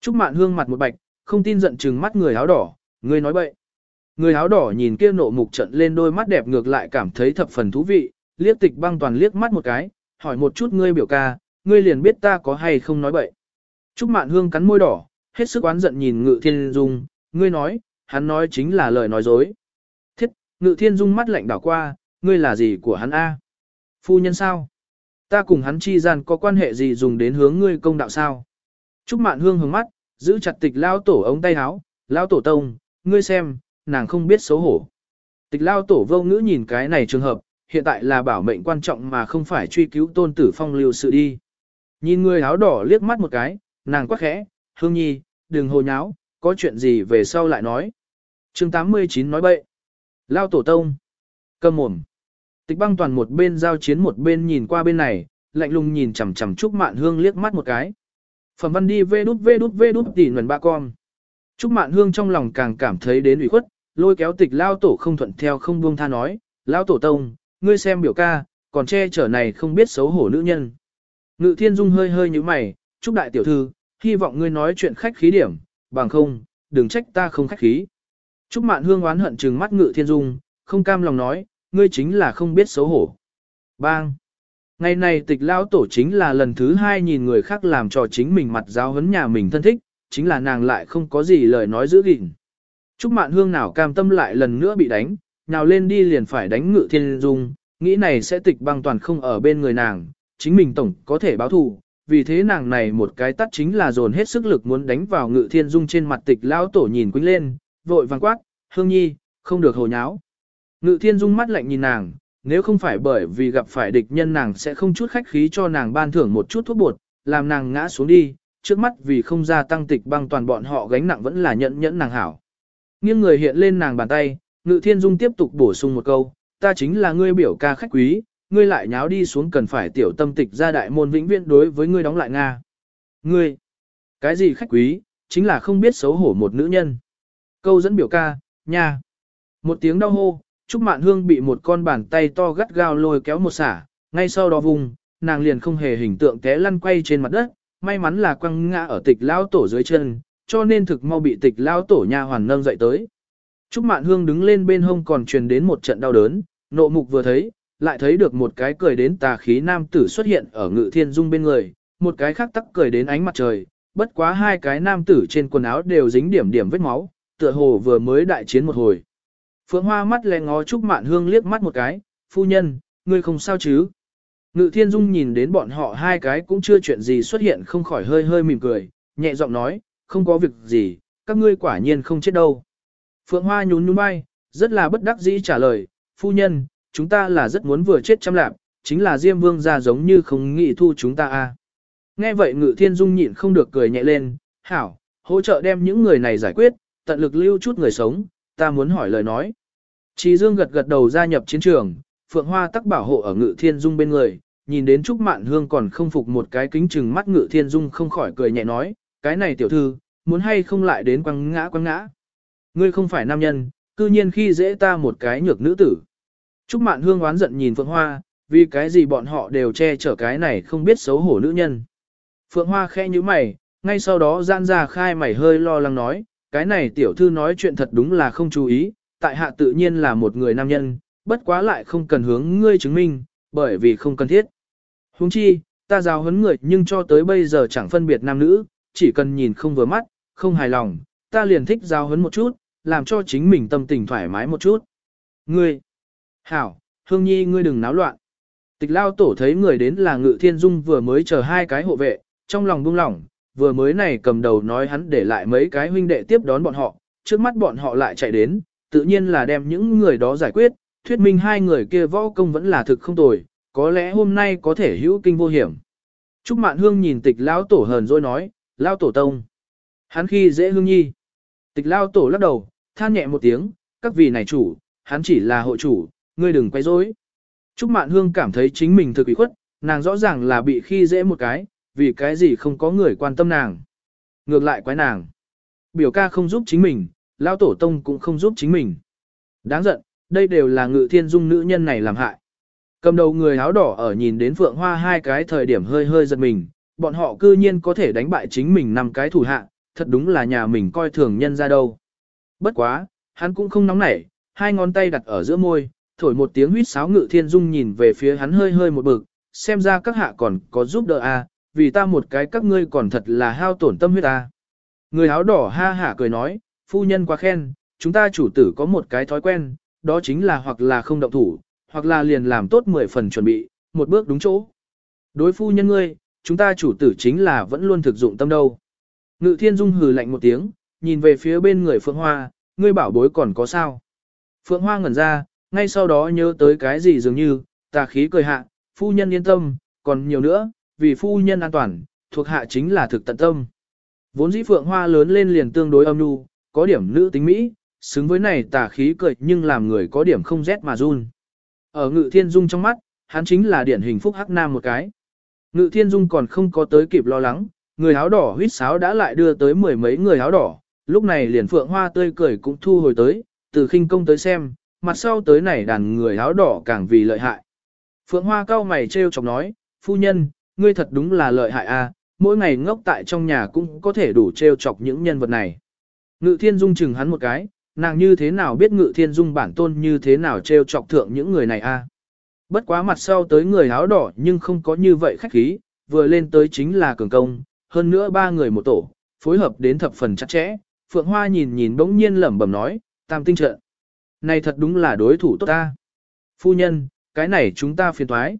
Trúc Mạn Hương mặt một bạch, không tin giận trừng mắt người áo đỏ, ngươi nói bậy. Người áo đỏ nhìn kia nộ mục trận lên đôi mắt đẹp ngược lại cảm thấy thập phần thú vị, liếc tịch băng toàn liếc mắt một cái, hỏi một chút ngươi biểu ca, ngươi liền biết ta có hay không nói bậy. Trúc Mạn Hương cắn môi đỏ, hết sức oán giận nhìn Ngự Thiên Dung, ngươi nói, hắn nói chính là lời nói dối. Ngự Thiên Dung mắt lạnh đảo qua, ngươi là gì của hắn a? Phu nhân sao? Ta cùng hắn chi gian có quan hệ gì dùng đến hướng ngươi công đạo sao? Trúc Mạn Hương hướng mắt, giữ chặt tịch lao tổ ống tay áo, lao tổ tông, ngươi xem, nàng không biết xấu hổ. Tịch lao tổ vô ngữ nhìn cái này trường hợp, hiện tại là bảo mệnh quan trọng mà không phải truy cứu tôn tử phong lưu sự đi. Nhìn người áo đỏ liếc mắt một cái, nàng quắc khẽ, hương nhi, đừng hồ nháo, có chuyện gì về sau lại nói. chương 89 nói bậy. Lao tổ tông. Cầm mồm. Tịch băng toàn một bên giao chiến một bên nhìn qua bên này, lạnh lùng nhìn chằm chằm Trúc Mạn Hương liếc mắt một cái. Phẩm văn đi vê đút vê đút vê đút tỉ nguồn ba con. Trúc Mạn Hương trong lòng càng cảm thấy đến ủy khuất, lôi kéo tịch lao tổ không thuận theo không buông tha nói, lao tổ tông, ngươi xem biểu ca, còn che chở này không biết xấu hổ nữ nhân. Ngự thiên dung hơi hơi như mày, Trúc đại tiểu thư, hy vọng ngươi nói chuyện khách khí điểm, bằng không, đừng trách ta không khách khí. Trúc Mạn Hương oán hận trừng mắt Ngự Thiên Dung, không cam lòng nói, ngươi chính là không biết xấu hổ. Bang! Ngày này tịch lao tổ chính là lần thứ hai nhìn người khác làm cho chính mình mặt giáo hấn nhà mình thân thích, chính là nàng lại không có gì lời nói giữ gìn. Trúc Mạn Hương nào cam tâm lại lần nữa bị đánh, nào lên đi liền phải đánh Ngự Thiên Dung, nghĩ này sẽ tịch băng toàn không ở bên người nàng, chính mình tổng có thể báo thù, vì thế nàng này một cái tắt chính là dồn hết sức lực muốn đánh vào ngự thiên dung trên mặt tịch lao tổ nhìn quýnh lên, vội vàng quát, hương nhi, không được hồ nháo. Ngự thiên dung mắt lạnh nhìn nàng, nếu không phải bởi vì gặp phải địch nhân nàng sẽ không chút khách khí cho nàng ban thưởng một chút thuốc bột, làm nàng ngã xuống đi, trước mắt vì không gia tăng tịch băng toàn bọn họ gánh nặng vẫn là nhận nhẫn nàng hảo. Nghiêng người hiện lên nàng bàn tay, ngự thiên dung tiếp tục bổ sung một câu, ta chính là ngươi biểu ca khách quý, ngươi lại nháo đi xuống cần phải tiểu tâm tịch ra đại môn vĩnh viễn đối với ngươi đóng lại Nga. Ngươi, cái gì khách quý, chính là không biết xấu hổ một nữ nhân. Câu dẫn biểu ca, nha. Một tiếng đau hô, Trúc Mạn Hương bị một con bàn tay to gắt gao lôi kéo một xả, ngay sau đó vùng, nàng liền không hề hình tượng té lăn quay trên mặt đất, may mắn là quăng ngã ở tịch lao tổ dưới chân, cho nên thực mau bị tịch lao tổ nha hoàn nâng dậy tới. Trúc Mạn Hương đứng lên bên hông còn truyền đến một trận đau đớn, nộ mục vừa thấy, lại thấy được một cái cười đến tà khí nam tử xuất hiện ở ngự thiên dung bên người, một cái khác tắc cười đến ánh mặt trời, bất quá hai cái nam tử trên quần áo đều dính điểm điểm vết máu, tựa hồ vừa mới đại chiến một hồi. Phượng Hoa mắt lén ngó Trúc Mạn Hương liếc mắt một cái, phu nhân, ngươi không sao chứ? Ngự thiên dung nhìn đến bọn họ hai cái cũng chưa chuyện gì xuất hiện không khỏi hơi hơi mỉm cười, nhẹ giọng nói, không có việc gì, các ngươi quả nhiên không chết đâu. Phượng Hoa nhún nhún vai, rất là bất đắc dĩ trả lời, phu nhân, chúng ta là rất muốn vừa chết trăm lạp, chính là Diêm Vương ra giống như không nghĩ thu chúng ta a. Nghe vậy Ngự Thiên Dung nhịn không được cười nhẹ lên, hảo, hỗ trợ đem những người này giải quyết, tận lực lưu chút người sống, ta muốn hỏi lời nói. Trí Dương gật gật đầu gia nhập chiến trường, Phượng Hoa tắc bảo hộ ở Ngự Thiên Dung bên người, nhìn đến Trúc Mạn Hương còn không phục một cái kính chừng mắt Ngự Thiên Dung không khỏi cười nhẹ nói, cái này tiểu thư, muốn hay không lại đến quăng ngã quăng ngã. Ngươi không phải nam nhân, cư nhiên khi dễ ta một cái nhược nữ tử. Trúc Mạn Hương oán giận nhìn Phượng Hoa, vì cái gì bọn họ đều che chở cái này không biết xấu hổ nữ nhân. Phượng Hoa khẽ như mày, ngay sau đó gian ra khai mày hơi lo lắng nói, cái này tiểu thư nói chuyện thật đúng là không chú ý, tại hạ tự nhiên là một người nam nhân, bất quá lại không cần hướng ngươi chứng minh, bởi vì không cần thiết. Huống chi, ta giáo huấn người nhưng cho tới bây giờ chẳng phân biệt nam nữ, chỉ cần nhìn không vừa mắt, không hài lòng, ta liền thích giáo huấn một chút, làm cho chính mình tâm tình thoải mái một chút. Ngươi, Hảo, Hương Nhi ngươi đừng náo loạn. Tịch lao tổ thấy người đến là Ngự Thiên Dung vừa mới chờ hai cái hộ vệ, trong lòng buông lỏng, vừa mới này cầm đầu nói hắn để lại mấy cái huynh đệ tiếp đón bọn họ, trước mắt bọn họ lại chạy đến, tự nhiên là đem những người đó giải quyết, thuyết minh hai người kia võ công vẫn là thực không tồi, có lẽ hôm nay có thể hữu kinh vô hiểm. Trúc Mạn Hương nhìn tịch lao tổ hờn rồi nói, lao tổ tông. Hắn khi dễ hương nhi. Tịch lao tổ lắc đầu, than nhẹ một tiếng, các vị này chủ, hắn chỉ là hộ chủ, ngươi đừng quay rối. Trúc Mạn Hương cảm thấy chính mình thực ủy khuất, nàng rõ ràng là bị khi dễ một cái, vì cái gì không có người quan tâm nàng. Ngược lại quái nàng. Biểu ca không giúp chính mình, Lão Tổ Tông cũng không giúp chính mình. Đáng giận, đây đều là ngự thiên dung nữ nhân này làm hại. Cầm đầu người áo đỏ ở nhìn đến Phượng Hoa hai cái thời điểm hơi hơi giật mình, bọn họ cư nhiên có thể đánh bại chính mình năm cái thủ hạ, thật đúng là nhà mình coi thường nhân ra đâu. Bất quá, hắn cũng không nóng nảy, hai ngón tay đặt ở giữa môi, thổi một tiếng huýt sáo ngự thiên dung nhìn về phía hắn hơi hơi một bực, xem ra các hạ còn có giúp đỡ a, à, vì ta một cái các ngươi còn thật là hao tổn tâm huyết ta. Người áo đỏ ha hả cười nói, phu nhân quá khen, chúng ta chủ tử có một cái thói quen, đó chính là hoặc là không động thủ, hoặc là liền làm tốt 10 phần chuẩn bị, một bước đúng chỗ. Đối phu nhân ngươi, chúng ta chủ tử chính là vẫn luôn thực dụng tâm đâu. Ngự thiên dung hừ lạnh một tiếng, nhìn về phía bên người Phượng Hoa, ngươi bảo bối còn có sao. Phượng Hoa ngẩn ra, ngay sau đó nhớ tới cái gì dường như, tà khí cười hạ, phu nhân yên tâm, còn nhiều nữa, vì phu nhân an toàn, thuộc hạ chính là thực tận tâm. Vốn dĩ Phượng Hoa lớn lên liền tương đối âm nhu, có điểm nữ tính Mỹ, xứng với này tà khí cười nhưng làm người có điểm không rét mà run. Ở ngự thiên dung trong mắt, hắn chính là điển hình phúc hắc nam một cái. Ngự thiên dung còn không có tới kịp lo lắng, người áo đỏ huýt sáo đã lại đưa tới mười mấy người áo đỏ, lúc này liền phượng hoa tươi cười cũng thu hồi tới, từ khinh công tới xem, mặt sau tới này đàn người áo đỏ càng vì lợi hại. Phượng hoa cao mày trêu chọc nói, phu nhân, ngươi thật đúng là lợi hại a, mỗi ngày ngốc tại trong nhà cũng có thể đủ trêu chọc những nhân vật này. Ngự thiên dung chừng hắn một cái, nàng như thế nào biết ngự thiên dung bản tôn như thế nào trêu chọc thượng những người này a? Bất quá mặt sau tới người áo đỏ nhưng không có như vậy khách khí, vừa lên tới chính là cường công, hơn nữa ba người một tổ, phối hợp đến thập phần chặt chẽ. Phượng Hoa nhìn nhìn bỗng nhiên lẩm bẩm nói, tam tinh trận. Này thật đúng là đối thủ tốt ta. Phu nhân, cái này chúng ta phiền thoái.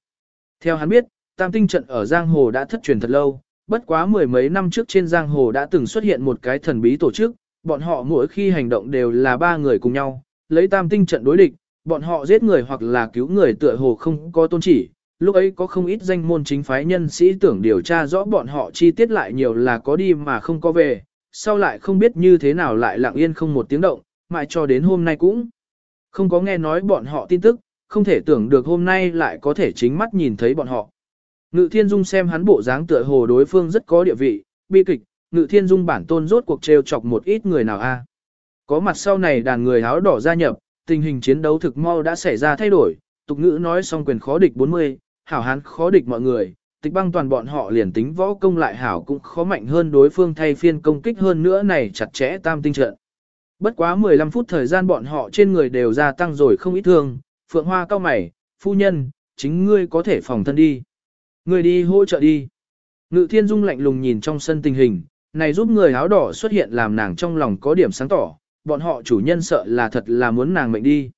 Theo hắn biết, tam tinh trận ở Giang Hồ đã thất truyền thật lâu, bất quá mười mấy năm trước trên Giang Hồ đã từng xuất hiện một cái thần bí tổ chức, bọn họ mỗi khi hành động đều là ba người cùng nhau, lấy tam tinh trận đối địch, bọn họ giết người hoặc là cứu người tựa hồ không có tôn chỉ. Lúc ấy có không ít danh môn chính phái nhân sĩ tưởng điều tra rõ bọn họ chi tiết lại nhiều là có đi mà không có về, sau lại không biết như thế nào lại lặng yên không một tiếng động, mãi cho đến hôm nay cũng không có nghe nói bọn họ tin tức, không thể tưởng được hôm nay lại có thể chính mắt nhìn thấy bọn họ. Ngự Thiên Dung xem hắn bộ dáng tựa hồ đối phương rất có địa vị, bi kịch, Ngự Thiên Dung bản tôn rốt cuộc trêu chọc một ít người nào a. À? Có mặt sau này đàn người áo đỏ gia nhập, tình hình chiến đấu thực mau đã xảy ra thay đổi, tục ngữ nói xong quyền khó địch 40, hảo hán khó địch mọi người, tịch băng toàn bọn họ liền tính võ công lại hảo cũng khó mạnh hơn đối phương thay phiên công kích hơn nữa này chặt chẽ tam tinh trận. Bất quá 15 phút thời gian bọn họ trên người đều gia tăng rồi không ít thương, phượng hoa cao mày, phu nhân, chính ngươi có thể phòng thân đi. Người đi hỗ trợ đi. Ngự thiên dung lạnh lùng nhìn trong sân tình hình, này giúp người áo đỏ xuất hiện làm nàng trong lòng có điểm sáng tỏ, bọn họ chủ nhân sợ là thật là muốn nàng mệnh đi.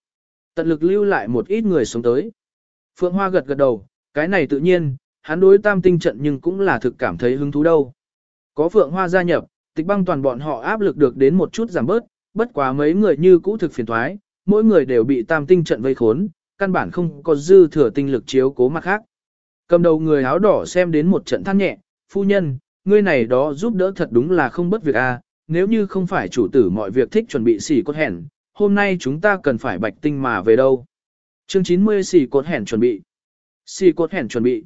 Tận lực lưu lại một ít người sống tới. Phượng Hoa gật gật đầu, cái này tự nhiên, hắn đối tam tinh trận nhưng cũng là thực cảm thấy hứng thú đâu. Có Phượng Hoa gia nhập, tịch băng toàn bọn họ áp lực được đến một chút giảm bớt, bất quá mấy người như cũ thực phiền thoái, mỗi người đều bị tam tinh trận vây khốn, căn bản không có dư thừa tinh lực chiếu cố mặt khác. Cầm đầu người áo đỏ xem đến một trận than nhẹ, phu nhân, ngươi này đó giúp đỡ thật đúng là không bất việc a. nếu như không phải chủ tử mọi việc thích chuẩn bị xỉ cốt hẻn, hôm nay chúng ta cần phải bạch tinh mà về đâu. Chương 90 xỉ cốt hẻn chuẩn bị. Xỉ cốt hẻn chuẩn bị.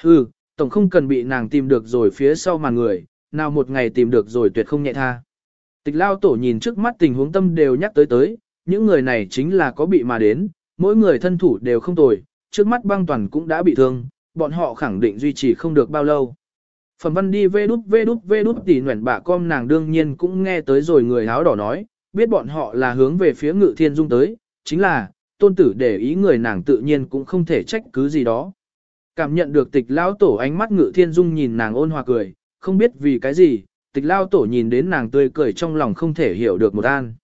Hừ, tổng không cần bị nàng tìm được rồi phía sau màn người, nào một ngày tìm được rồi tuyệt không nhẹ tha. Tịch lao tổ nhìn trước mắt tình huống tâm đều nhắc tới tới, những người này chính là có bị mà đến, mỗi người thân thủ đều không tồi, trước mắt băng toàn cũng đã bị thương, bọn họ khẳng định duy trì không được bao lâu. Phẩm văn đi vê đút vê đút vê đút tỉ nguyện bà com nàng đương nhiên cũng nghe tới rồi người áo đỏ nói, biết bọn họ là hướng về phía ngự thiên dung tới, chính là, tôn tử để ý người nàng tự nhiên cũng không thể trách cứ gì đó. Cảm nhận được tịch lao tổ ánh mắt ngự thiên dung nhìn nàng ôn hòa cười, không biết vì cái gì, tịch lao tổ nhìn đến nàng tươi cười trong lòng không thể hiểu được một an.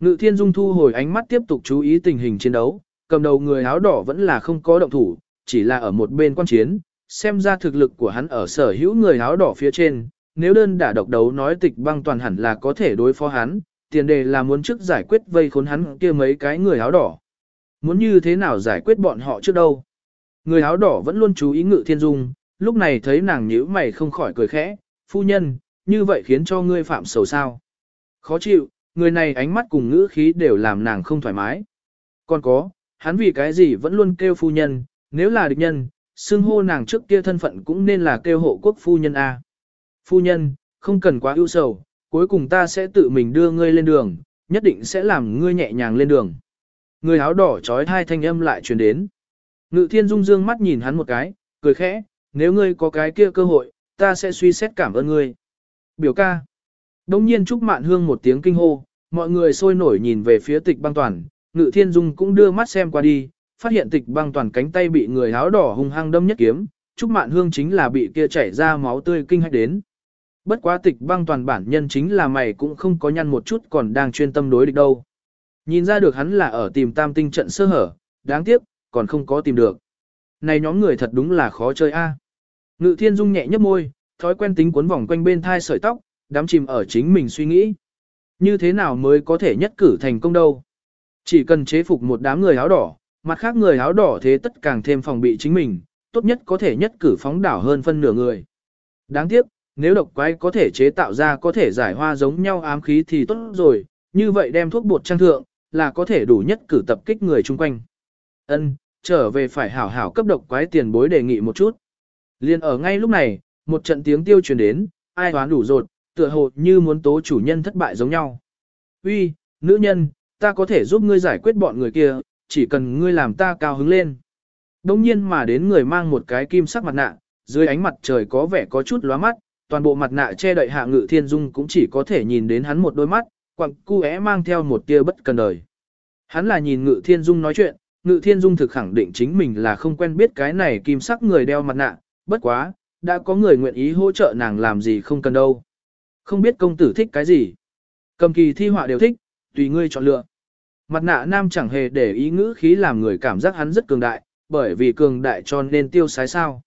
Ngự thiên dung thu hồi ánh mắt tiếp tục chú ý tình hình chiến đấu, cầm đầu người áo đỏ vẫn là không có động thủ, chỉ là ở một bên quan chiến, xem ra thực lực của hắn ở sở hữu người áo đỏ phía trên, nếu đơn đả độc đấu nói tịch băng toàn hẳn là có thể đối phó hắn, tiền đề là muốn trước giải quyết vây khốn hắn kia mấy cái người áo đỏ. Muốn như thế nào giải quyết bọn họ trước đâu? Người áo đỏ vẫn luôn chú ý ngự thiên dung, lúc này thấy nàng nhíu mày không khỏi cười khẽ, phu nhân, như vậy khiến cho ngươi phạm sầu sao. Khó chịu, người này ánh mắt cùng ngữ khí đều làm nàng không thoải mái. Còn có, hắn vì cái gì vẫn luôn kêu phu nhân, nếu là địch nhân, xưng hô nàng trước kia thân phận cũng nên là kêu hộ quốc phu nhân A. Phu nhân, không cần quá ưu sầu, cuối cùng ta sẽ tự mình đưa ngươi lên đường, nhất định sẽ làm ngươi nhẹ nhàng lên đường. Người áo đỏ trói hai thanh âm lại truyền đến. Ngự thiên dung dương mắt nhìn hắn một cái, cười khẽ, nếu ngươi có cái kia cơ hội, ta sẽ suy xét cảm ơn ngươi. Biểu ca. Đông nhiên Trúc Mạn Hương một tiếng kinh hô, mọi người sôi nổi nhìn về phía tịch băng toàn, ngự thiên dung cũng đưa mắt xem qua đi, phát hiện tịch băng toàn cánh tay bị người áo đỏ hung hăng đâm nhất kiếm, Trúc Mạn Hương chính là bị kia chảy ra máu tươi kinh hách đến. Bất quá tịch băng toàn bản nhân chính là mày cũng không có nhăn một chút còn đang chuyên tâm đối địch đâu. Nhìn ra được hắn là ở tìm tam tinh trận sơ hở, đáng tiếc, còn không có tìm được. Này nhóm người thật đúng là khó chơi a. À. Ngự thiên dung nhẹ nhấp môi, thói quen tính cuốn vòng quanh bên thai sợi tóc, đắm chìm ở chính mình suy nghĩ. Như thế nào mới có thể nhất cử thành công đâu. Chỉ cần chế phục một đám người áo đỏ, mặt khác người áo đỏ thế tất càng thêm phòng bị chính mình, tốt nhất có thể nhất cử phóng đảo hơn phân nửa người. Đáng tiếc, nếu độc quái có thể chế tạo ra có thể giải hoa giống nhau ám khí thì tốt rồi, như vậy đem thuốc bột trang thượng, là có thể đủ nhất cử tập kích người chung quanh. Ân, trở về phải hảo hảo cấp độc quái tiền bối đề nghị một chút. Liên ở ngay lúc này, một trận tiếng tiêu truyền đến, ai hoán đủ rột, tựa hồ như muốn tố chủ nhân thất bại giống nhau. Uy, nữ nhân, ta có thể giúp ngươi giải quyết bọn người kia, chỉ cần ngươi làm ta cao hứng lên. Đông nhiên mà đến người mang một cái kim sắc mặt nạ, dưới ánh mặt trời có vẻ có chút lóa mắt, toàn bộ mặt nạ che đậy hạ ngự thiên dung cũng chỉ có thể nhìn đến hắn một đôi mắt, quặng cu é mang theo một tia bất cần đời. Hắn là nhìn ngự thiên dung nói chuyện, ngự thiên dung thực khẳng định chính mình là không quen biết cái này kim sắc người đeo mặt nạ, bất quá, đã có người nguyện ý hỗ trợ nàng làm gì không cần đâu. Không biết công tử thích cái gì. Cầm kỳ thi họa đều thích, tùy ngươi chọn lựa. Mặt nạ nam chẳng hề để ý ngữ khí làm người cảm giác hắn rất cường đại, bởi vì cường đại cho nên tiêu sái sao.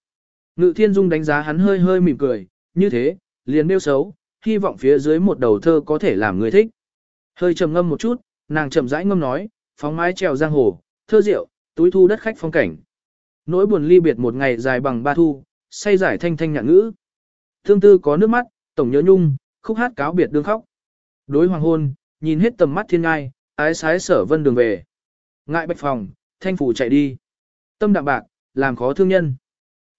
Ngự thiên dung đánh giá hắn hơi hơi mỉm cười, như thế, liền nêu xấu, hy vọng phía dưới một đầu thơ có thể làm người thích. Hơi trầm ngâm một chút, nàng chậm rãi ngâm nói, phóng mái trèo giang hồ, thơ rượu, túi thu đất khách phong cảnh. Nỗi buồn ly biệt một ngày dài bằng ba thu, say giải thanh thanh nhạn ngữ. Thương tư có nước mắt, tổng nhớ nhung, khúc hát cáo biệt đương khóc. Đối hoàng hôn, nhìn hết tầm mắt thiên ngai, ái sái sở vân đường về. Ngại bạch phòng, thanh phủ chạy đi. Tâm đạm bạc, làm khó thương nhân.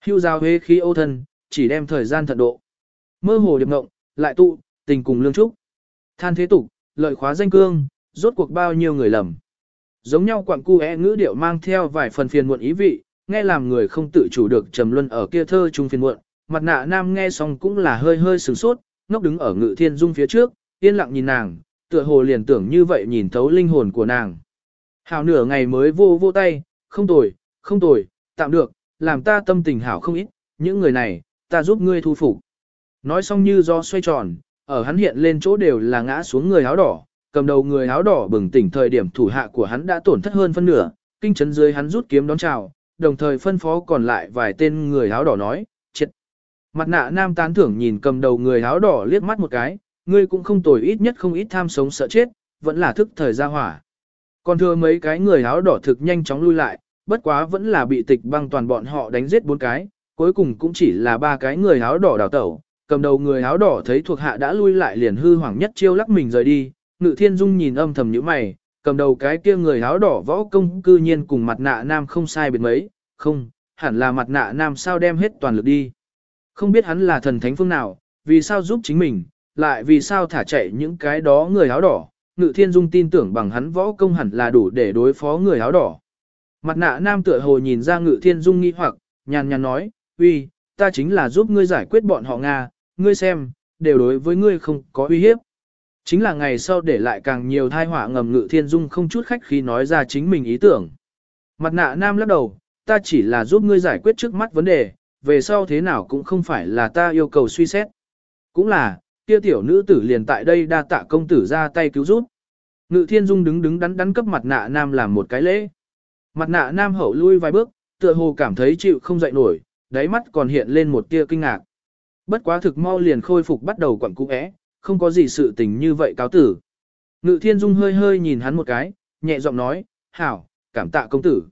Hưu giao huế khí ô thân, chỉ đem thời gian thận độ. Mơ hồ điệp ngộng, lại tụ, tình cùng lương trúc. Than thế tục, lợi khóa danh cương, rốt cuộc bao nhiêu người lầm. Giống nhau quặng cu e ngữ điệu mang theo vài phần phiền muộn ý vị, nghe làm người không tự chủ được trầm luân ở kia thơ trung phiền muộn. Mặt nạ nam nghe xong cũng là hơi hơi sửng sốt, ngốc đứng ở ngự thiên dung phía trước, yên lặng nhìn nàng, tựa hồ liền tưởng như vậy nhìn thấu linh hồn của nàng. Hảo nửa ngày mới vô vô tay, không tồi, không tồi, tạm được, làm ta tâm tình hảo không ít, những người này, ta giúp ngươi thu phục. Nói xong như do xoay tròn, ở hắn hiện lên chỗ đều là ngã xuống người áo đỏ, cầm đầu người áo đỏ bừng tỉnh thời điểm thủ hạ của hắn đã tổn thất hơn phân nửa, kinh chấn dưới hắn rút kiếm đón chào, đồng thời phân phó còn lại vài tên người áo đỏ nói, chết. Mặt nạ nam tán thưởng nhìn cầm đầu người áo đỏ liếc mắt một cái, ngươi cũng không tồi ít nhất không ít tham sống sợ chết, vẫn là thức thời gia hỏa. Còn thừa mấy cái người áo đỏ thực nhanh chóng lui lại, bất quá vẫn là bị tịch băng toàn bọn họ đánh giết bốn cái, cuối cùng cũng chỉ là ba cái người áo đỏ đào tẩu, cầm đầu người áo đỏ thấy thuộc hạ đã lui lại liền hư hoảng nhất chiêu lắc mình rời đi, ngự thiên dung nhìn âm thầm như mày, cầm đầu cái kia người áo đỏ võ công cư nhiên cùng mặt nạ nam không sai biệt mấy, không, hẳn là mặt nạ nam sao đem hết toàn lực đi. Không biết hắn là thần thánh phương nào, vì sao giúp chính mình, lại vì sao thả chạy những cái đó người áo đỏ, ngự thiên dung tin tưởng bằng hắn võ công hẳn là đủ để đối phó người áo đỏ. Mặt nạ nam tựa hồ nhìn ra ngự thiên dung nghi hoặc, nhàn nhàn nói, uy, ta chính là giúp ngươi giải quyết bọn họ Nga, ngươi xem, đều đối với ngươi không có uy hiếp. Chính là ngày sau để lại càng nhiều thai họa ngầm ngự thiên dung không chút khách khi nói ra chính mình ý tưởng. Mặt nạ nam lắc đầu, ta chỉ là giúp ngươi giải quyết trước mắt vấn đề, về sau thế nào cũng không phải là ta yêu cầu suy xét. Cũng là, kia tiểu nữ tử liền tại đây đa tạ công tử ra tay cứu giúp. Ngự thiên dung đứng đứng đắn đắn cấp mặt nạ nam làm một cái lễ. Mặt nạ nam hậu lui vài bước, tựa hồ cảm thấy chịu không dậy nổi, đáy mắt còn hiện lên một tia kinh ngạc. Bất quá thực mau liền khôi phục bắt đầu quặn cũ é, không có gì sự tình như vậy cáo tử. Ngự thiên dung hơi hơi nhìn hắn một cái, nhẹ giọng nói, hảo, cảm tạ công tử.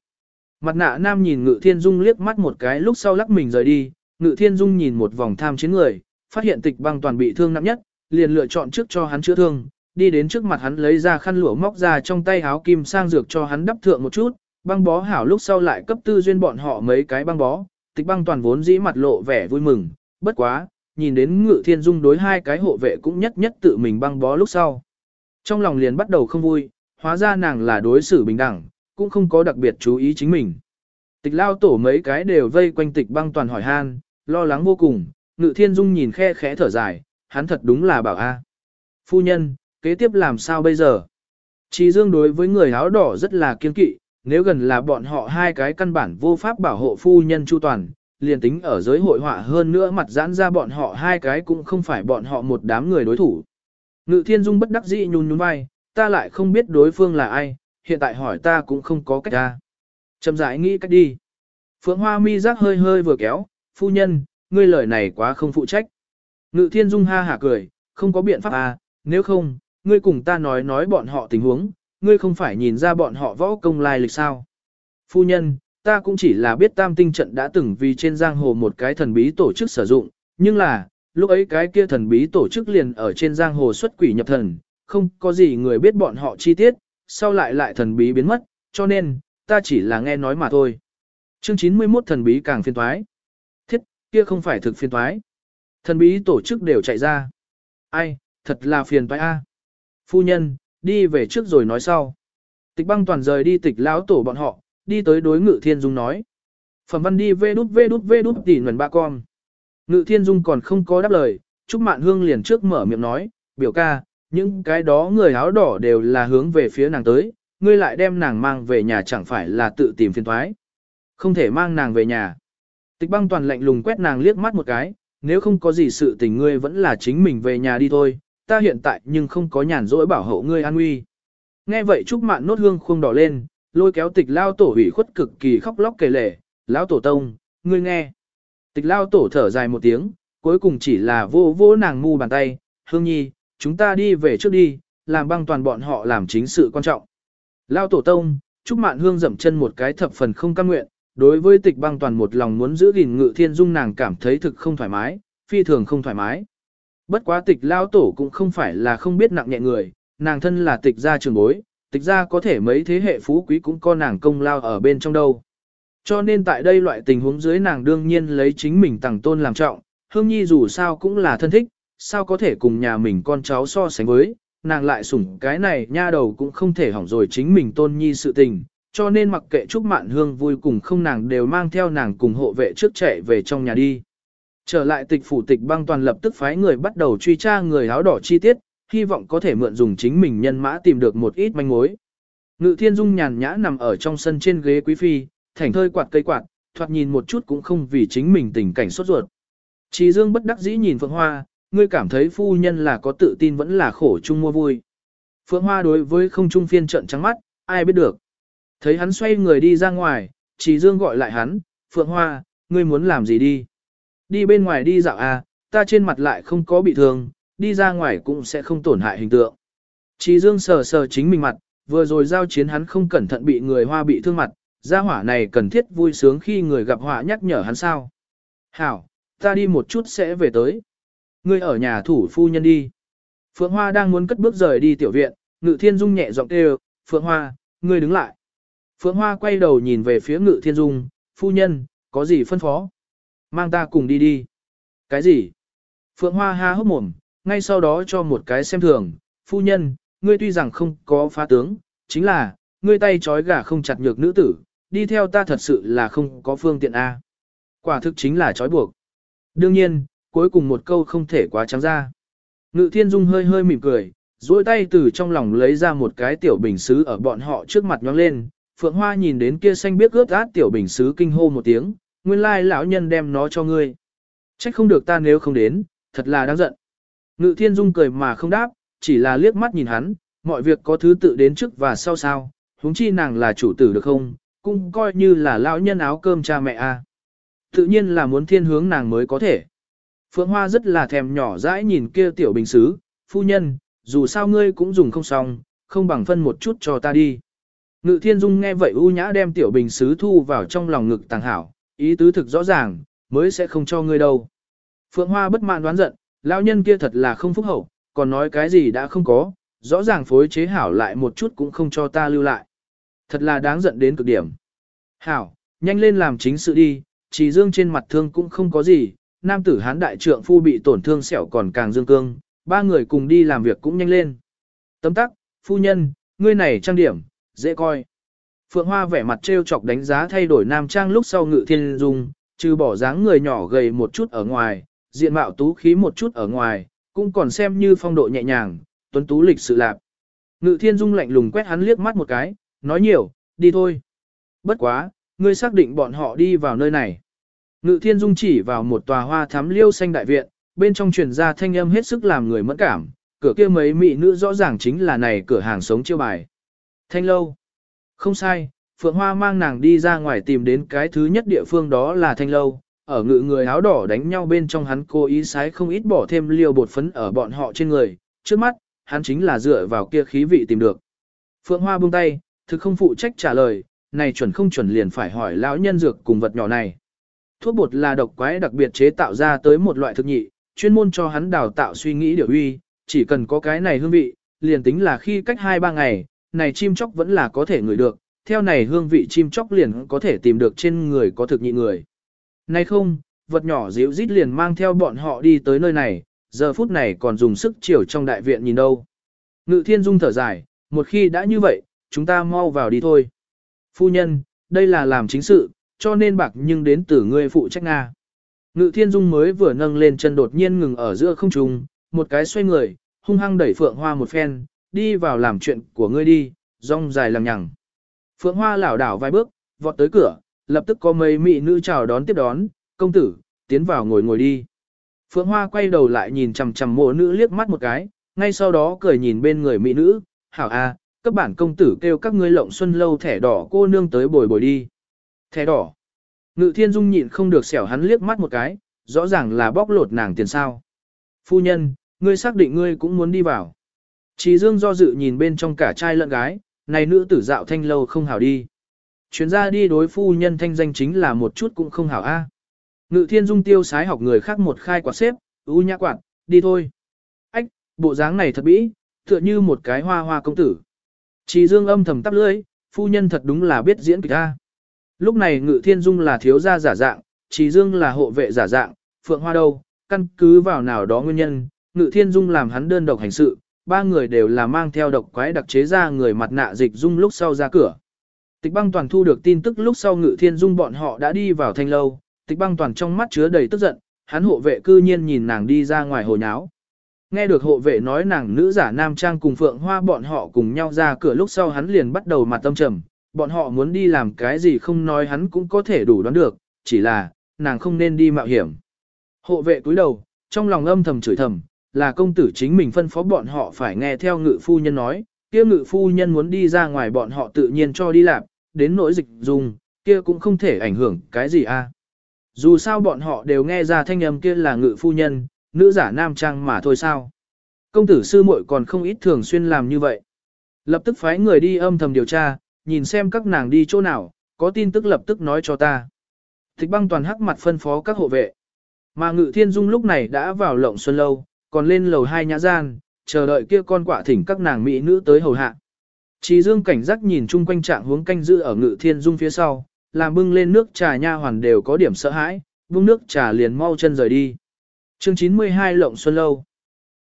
Mặt nạ nam nhìn ngự thiên dung liếc mắt một cái lúc sau lắc mình rời đi, ngự thiên dung nhìn một vòng tham chiến người, phát hiện tịch băng toàn bị thương nặng nhất, liền lựa chọn trước cho hắn chữa thương, đi đến trước mặt hắn lấy ra khăn lụa móc ra trong tay áo kim sang dược cho hắn đắp thượng một chút, băng bó hảo lúc sau lại cấp tư duyên bọn họ mấy cái băng bó, tịch băng toàn vốn dĩ mặt lộ vẻ vui mừng, bất quá, nhìn đến ngự thiên dung đối hai cái hộ vệ cũng nhất nhất tự mình băng bó lúc sau. Trong lòng liền bắt đầu không vui, hóa ra nàng là đối xử bình đẳng, cũng không có đặc biệt chú ý chính mình. Tịch lao tổ mấy cái đều vây quanh tịch băng toàn hỏi han, lo lắng vô cùng, ngự thiên dung nhìn khe khẽ thở dài, hắn thật đúng là bảo a. Phu nhân, kế tiếp làm sao bây giờ? Chỉ dương đối với người áo đỏ rất là kiên kỵ, nếu gần là bọn họ hai cái căn bản vô pháp bảo hộ phu nhân chu toàn, liền tính ở giới hội họa hơn nữa mặt giãn ra bọn họ hai cái cũng không phải bọn họ một đám người đối thủ. Ngự thiên dung bất đắc dĩ nhún nhún vai, ta lại không biết đối phương là ai, hiện tại hỏi ta cũng không có cách ra. Chậm rãi nghĩ cách đi. Phượng Hoa mi giác hơi hơi vừa kéo, phu nhân, ngươi lời này quá không phụ trách. Ngự thiên dung ha hả cười, không có biện pháp à, nếu không, ngươi cùng ta nói nói bọn họ tình huống, ngươi không phải nhìn ra bọn họ võ công lai lịch sao. Phu nhân, ta cũng chỉ là biết tam tinh trận đã từng vì trên giang hồ một cái thần bí tổ chức sử dụng, nhưng là, lúc ấy cái kia thần bí tổ chức liền ở trên giang hồ xuất quỷ nhập thần, không có gì người biết bọn họ chi tiết, sau lại lại thần bí biến mất, cho nên, ta chỉ là nghe nói mà thôi. Chương 91 thần bí càng phiên thoái. Kia không phải thực phiên thoái. Thần bí tổ chức đều chạy ra. Ai, thật là phiền toái a. Phu nhân, đi về trước rồi nói sau. Tịch băng toàn rời đi tịch lão tổ bọn họ, đi tới đối ngự thiên dung nói. Phẩm văn đi vê đút vê đút vê đút tỉ nguồn ba con. Ngự thiên dung còn không có đáp lời, Trúc Mạn Hương liền trước mở miệng nói, biểu ca, những cái đó người áo đỏ đều là hướng về phía nàng tới, ngươi lại đem nàng mang về nhà chẳng phải là tự tìm phiền thoái. Không thể mang nàng về nhà. Tịch băng toàn lạnh lùng quét nàng liếc mắt một cái, nếu không có gì sự tình ngươi vẫn là chính mình về nhà đi thôi, ta hiện tại nhưng không có nhàn rỗi bảo hộ ngươi an nguy. Nghe vậy Trúc Mạn nốt hương khuôn đỏ lên, lôi kéo tịch lao tổ hủy khuất cực kỳ khóc lóc kể lể, lão tổ tông, ngươi nghe. Tịch lao tổ thở dài một tiếng, cuối cùng chỉ là vô vô nàng ngu bàn tay, hương nhi, chúng ta đi về trước đi, làm băng toàn bọn họ làm chính sự quan trọng. Lao tổ tông, Trúc Mạn Hương dậm chân một cái thập phần không cam nguyện, đối với tịch băng toàn một lòng muốn giữ gìn ngự thiên dung nàng cảm thấy thực không thoải mái, phi thường không thoải mái. Bất quá tịch lao tổ cũng không phải là không biết nặng nhẹ người, nàng thân là tịch gia trường bối, tịch gia có thể mấy thế hệ phú quý cũng có nàng công lao ở bên trong đâu. Cho nên tại đây loại tình huống dưới nàng đương nhiên lấy chính mình tặng tôn làm trọng, hương nhi dù sao cũng là thân thích, sao có thể cùng nhà mình con cháu so sánh với, nàng lại sủng cái này nha đầu cũng không thể hỏng rồi chính mình tôn nhi sự tình, cho nên mặc kệ Trúc Mạn Hương vui cùng không nàng đều mang theo nàng cùng hộ vệ trước chạy về trong nhà đi. Trở lại tịch phủ tịch băng toàn lập tức phái người bắt đầu truy tra người áo đỏ chi tiết, hy vọng có thể mượn dùng chính mình nhân mã tìm được một ít manh mối. Ngự thiên dung nhàn nhã nằm ở trong sân trên ghế quý phi, thảnh thơi quạt cây quạt, thoạt nhìn một chút cũng không vì chính mình tình cảnh sốt ruột. Chỉ dương bất đắc dĩ nhìn Phượng Hoa, ngươi cảm thấy phu nhân là có tự tin vẫn là khổ chung mua vui. Phượng Hoa đối với không trung phiên trận trắng mắt, ai biết được. Thấy hắn xoay người đi ra ngoài, Trì dương gọi lại hắn, Phượng Hoa, ngươi muốn làm gì đi? Đi bên ngoài đi dạo à, ta trên mặt lại không có bị thương, đi ra ngoài cũng sẽ không tổn hại hình tượng. Trì dương sờ sờ chính mình mặt, vừa rồi giao chiến hắn không cẩn thận bị người hoa bị thương mặt, gia hỏa này cần thiết vui sướng khi người gặp họa nhắc nhở hắn sao. Hảo, ta đi một chút sẽ về tới. Ngươi ở nhà thủ phu nhân đi. Phượng Hoa đang muốn cất bước rời đi tiểu viện, Ngự Thiên Dung nhẹ giọng kêu, Phượng Hoa, ngươi đứng lại. Phượng Hoa quay đầu nhìn về phía Ngự Thiên Dung, phu nhân, có gì phân phó? Mang ta cùng đi đi. Cái gì? Phượng Hoa ha hốc mồm, ngay sau đó cho một cái xem thường, phu nhân, ngươi tuy rằng không có phá tướng, chính là, ngươi tay trói gà không chặt nhược nữ tử, đi theo ta thật sự là không có phương tiện A. Quả thực chính là trói buộc. Đương nhiên, cuối cùng một câu không thể quá trắng ra. Ngự thiên dung hơi hơi mỉm cười, duỗi tay từ trong lòng lấy ra một cái tiểu bình xứ ở bọn họ trước mặt nhóng lên. Phượng Hoa nhìn đến kia xanh biết ướt át tiểu bình Sứ kinh hô một tiếng, nguyên lai lão nhân đem nó cho ngươi. Trách không được ta nếu không đến, thật là đáng giận. Ngự thiên dung cười mà không đáp, chỉ là liếc mắt nhìn hắn, mọi việc có thứ tự đến trước và sau sao, huống chi nàng là chủ tử được không, cũng coi như là lão nhân áo cơm cha mẹ a. Tự nhiên là muốn thiên hướng nàng mới có thể. Phượng Hoa rất là thèm nhỏ dãi nhìn kia tiểu bình Sứ, phu nhân, dù sao ngươi cũng dùng không xong, không bằng phân một chút cho ta đi. Ngự thiên dung nghe vậy u nhã đem tiểu bình sứ thu vào trong lòng ngực tàng hảo, ý tứ thực rõ ràng, mới sẽ không cho ngươi đâu. Phượng Hoa bất mãn đoán giận, lão nhân kia thật là không phúc hậu, còn nói cái gì đã không có, rõ ràng phối chế hảo lại một chút cũng không cho ta lưu lại. Thật là đáng giận đến cực điểm. Hảo, nhanh lên làm chính sự đi, chỉ dương trên mặt thương cũng không có gì, nam tử hán đại trượng phu bị tổn thương sẹo còn càng dương cương, ba người cùng đi làm việc cũng nhanh lên. Tấm tắc, phu nhân, ngươi này trang điểm, dễ coi. Phượng Hoa vẻ mặt trêu chọc đánh giá thay đổi nam trang lúc sau ngự thiên dung, trừ bỏ dáng người nhỏ gầy một chút ở ngoài, diện mạo tú khí một chút ở ngoài, cũng còn xem như phong độ nhẹ nhàng, tuấn tú lịch sự lạc. Ngự thiên dung lạnh lùng quét hắn liếc mắt một cái, nói nhiều, đi thôi. Bất quá, ngươi xác định bọn họ đi vào nơi này. Ngự thiên dung chỉ vào một tòa hoa thắm liêu xanh đại viện, bên trong truyền ra thanh âm hết sức làm người mẫn cảm, cửa kia mấy mỹ nữ rõ ràng chính là này cửa hàng sống chiêu bài. Thanh lâu. Không sai, Phượng Hoa mang nàng đi ra ngoài tìm đến cái thứ nhất địa phương đó là thanh lâu, ở ngự người áo đỏ đánh nhau bên trong hắn cố ý sái không ít bỏ thêm liều bột phấn ở bọn họ trên người, trước mắt, hắn chính là dựa vào kia khí vị tìm được. Phượng Hoa buông tay, thực không phụ trách trả lời, này chuẩn không chuẩn liền phải hỏi lão nhân dược cùng vật nhỏ này. Thuốc bột là độc quái đặc biệt chế tạo ra tới một loại thực nhị, chuyên môn cho hắn đào tạo suy nghĩ điều uy, chỉ cần có cái này hương vị, liền tính là khi cách 2-3 ngày, này chim chóc vẫn là có thể ngửi được, theo này hương vị chim chóc liền có thể tìm được trên người có thực nhị người. Này không, vật nhỏ dịu rít liền mang theo bọn họ đi tới nơi này, giờ phút này còn dùng sức chiều trong đại viện nhìn đâu. Ngự thiên dung thở dài, một khi đã như vậy, chúng ta mau vào đi thôi. Phu nhân, đây là làm chính sự, cho nên bạc nhưng đến từ ngươi phụ trách Nga. Ngự thiên dung mới vừa nâng lên chân đột nhiên ngừng ở giữa không trung, một cái xoay người, hung hăng đẩy phượng hoa một phen, đi vào làm chuyện của ngươi đi, rong dài lằng nhằng. Phượng hoa lảo đảo vài bước, vọt tới cửa, lập tức có mấy mỹ nữ chào đón tiếp đón, công tử, tiến vào ngồi ngồi đi. Phượng Hoa quay đầu lại nhìn chằm chằm mộ nữ liếc mắt một cái, ngay sau đó cười nhìn bên người mỹ nữ, hảo a, các bản công tử kêu các ngươi lộng xuân lâu thẻ đỏ cô nương tới bồi bồi đi. Thẻ đỏ. Ngự thiên dung nhịn không được xẻo hắn liếc mắt một cái, rõ ràng là bóc lột nàng tiền sao. Phu nhân, ngươi xác định ngươi cũng muốn đi vào. Chỉ dương do dự nhìn bên trong cả trai lẫn gái, này nữ tử dạo thanh lâu không hảo đi. Chuyến ra đi đối phu nhân thanh danh chính là một chút cũng không hảo a. Ngự thiên dung tiêu sái học người khác một khai quạt xếp, u nhã quạt, đi thôi. Ách, bộ dáng này thật bĩ, tựa như một cái hoa hoa công tử. Chỉ dương âm thầm tắp lưỡi, phu nhân thật đúng là biết diễn kịch a. Lúc này ngự thiên dung là thiếu gia giả dạng, chỉ dương là hộ vệ giả dạng, phượng hoa đâu, căn cứ vào nào đó nguyên nhân, ngự thiên dung làm hắn đơn độc hành sự, ba người đều là mang theo độc quái đặc chế ra người mặt nạ dịch dung lúc sau ra cửa. Tịch băng toàn thu được tin tức lúc sau ngự thiên dung bọn họ đã đi vào thanh lâu, tịch băng toàn trong mắt chứa đầy tức giận, hắn hộ vệ cư nhiên nhìn nàng đi ra ngoài hồ nháo. Nghe được hộ vệ nói nàng nữ giả nam trang cùng phượng hoa bọn họ cùng nhau ra cửa lúc sau hắn liền bắt đầu mặt tâm trầm, bọn họ muốn đi làm cái gì không nói hắn cũng có thể đủ đoán được, chỉ là, nàng không nên đi mạo hiểm. Hộ vệ cúi đầu, trong lòng âm thầm chửi thầm, là công tử chính mình phân phó bọn họ phải nghe theo ngự phu nhân nói, kia ngự phu nhân muốn đi ra ngoài bọn họ tự nhiên cho đi làm, đến nỗi dịch dùng, kia cũng không thể ảnh hưởng cái gì a. Dù sao bọn họ đều nghe ra thanh âm kia là ngự phu nhân, nữ giả nam trang mà thôi sao. Công tử sư muội còn không ít thường xuyên làm như vậy. Lập tức phái người đi âm thầm điều tra, nhìn xem các nàng đi chỗ nào, có tin tức lập tức nói cho ta. Thích băng toàn hắc mặt phân phó các hộ vệ. Mà ngự thiên dung lúc này đã vào lộng xuân lâu, còn lên lầu hai nhã gian, chờ đợi kia con quạ thỉnh các nàng mỹ nữ tới hầu hạ. Chỉ dương cảnh giác nhìn chung quanh trạng hướng canh giữ ở ngự thiên dung phía sau, làm bưng lên nước trà nha hoàn đều có điểm sợ hãi, bưng nước trà liền mau chân rời đi. Chương 92 Lộng Xuân Lâu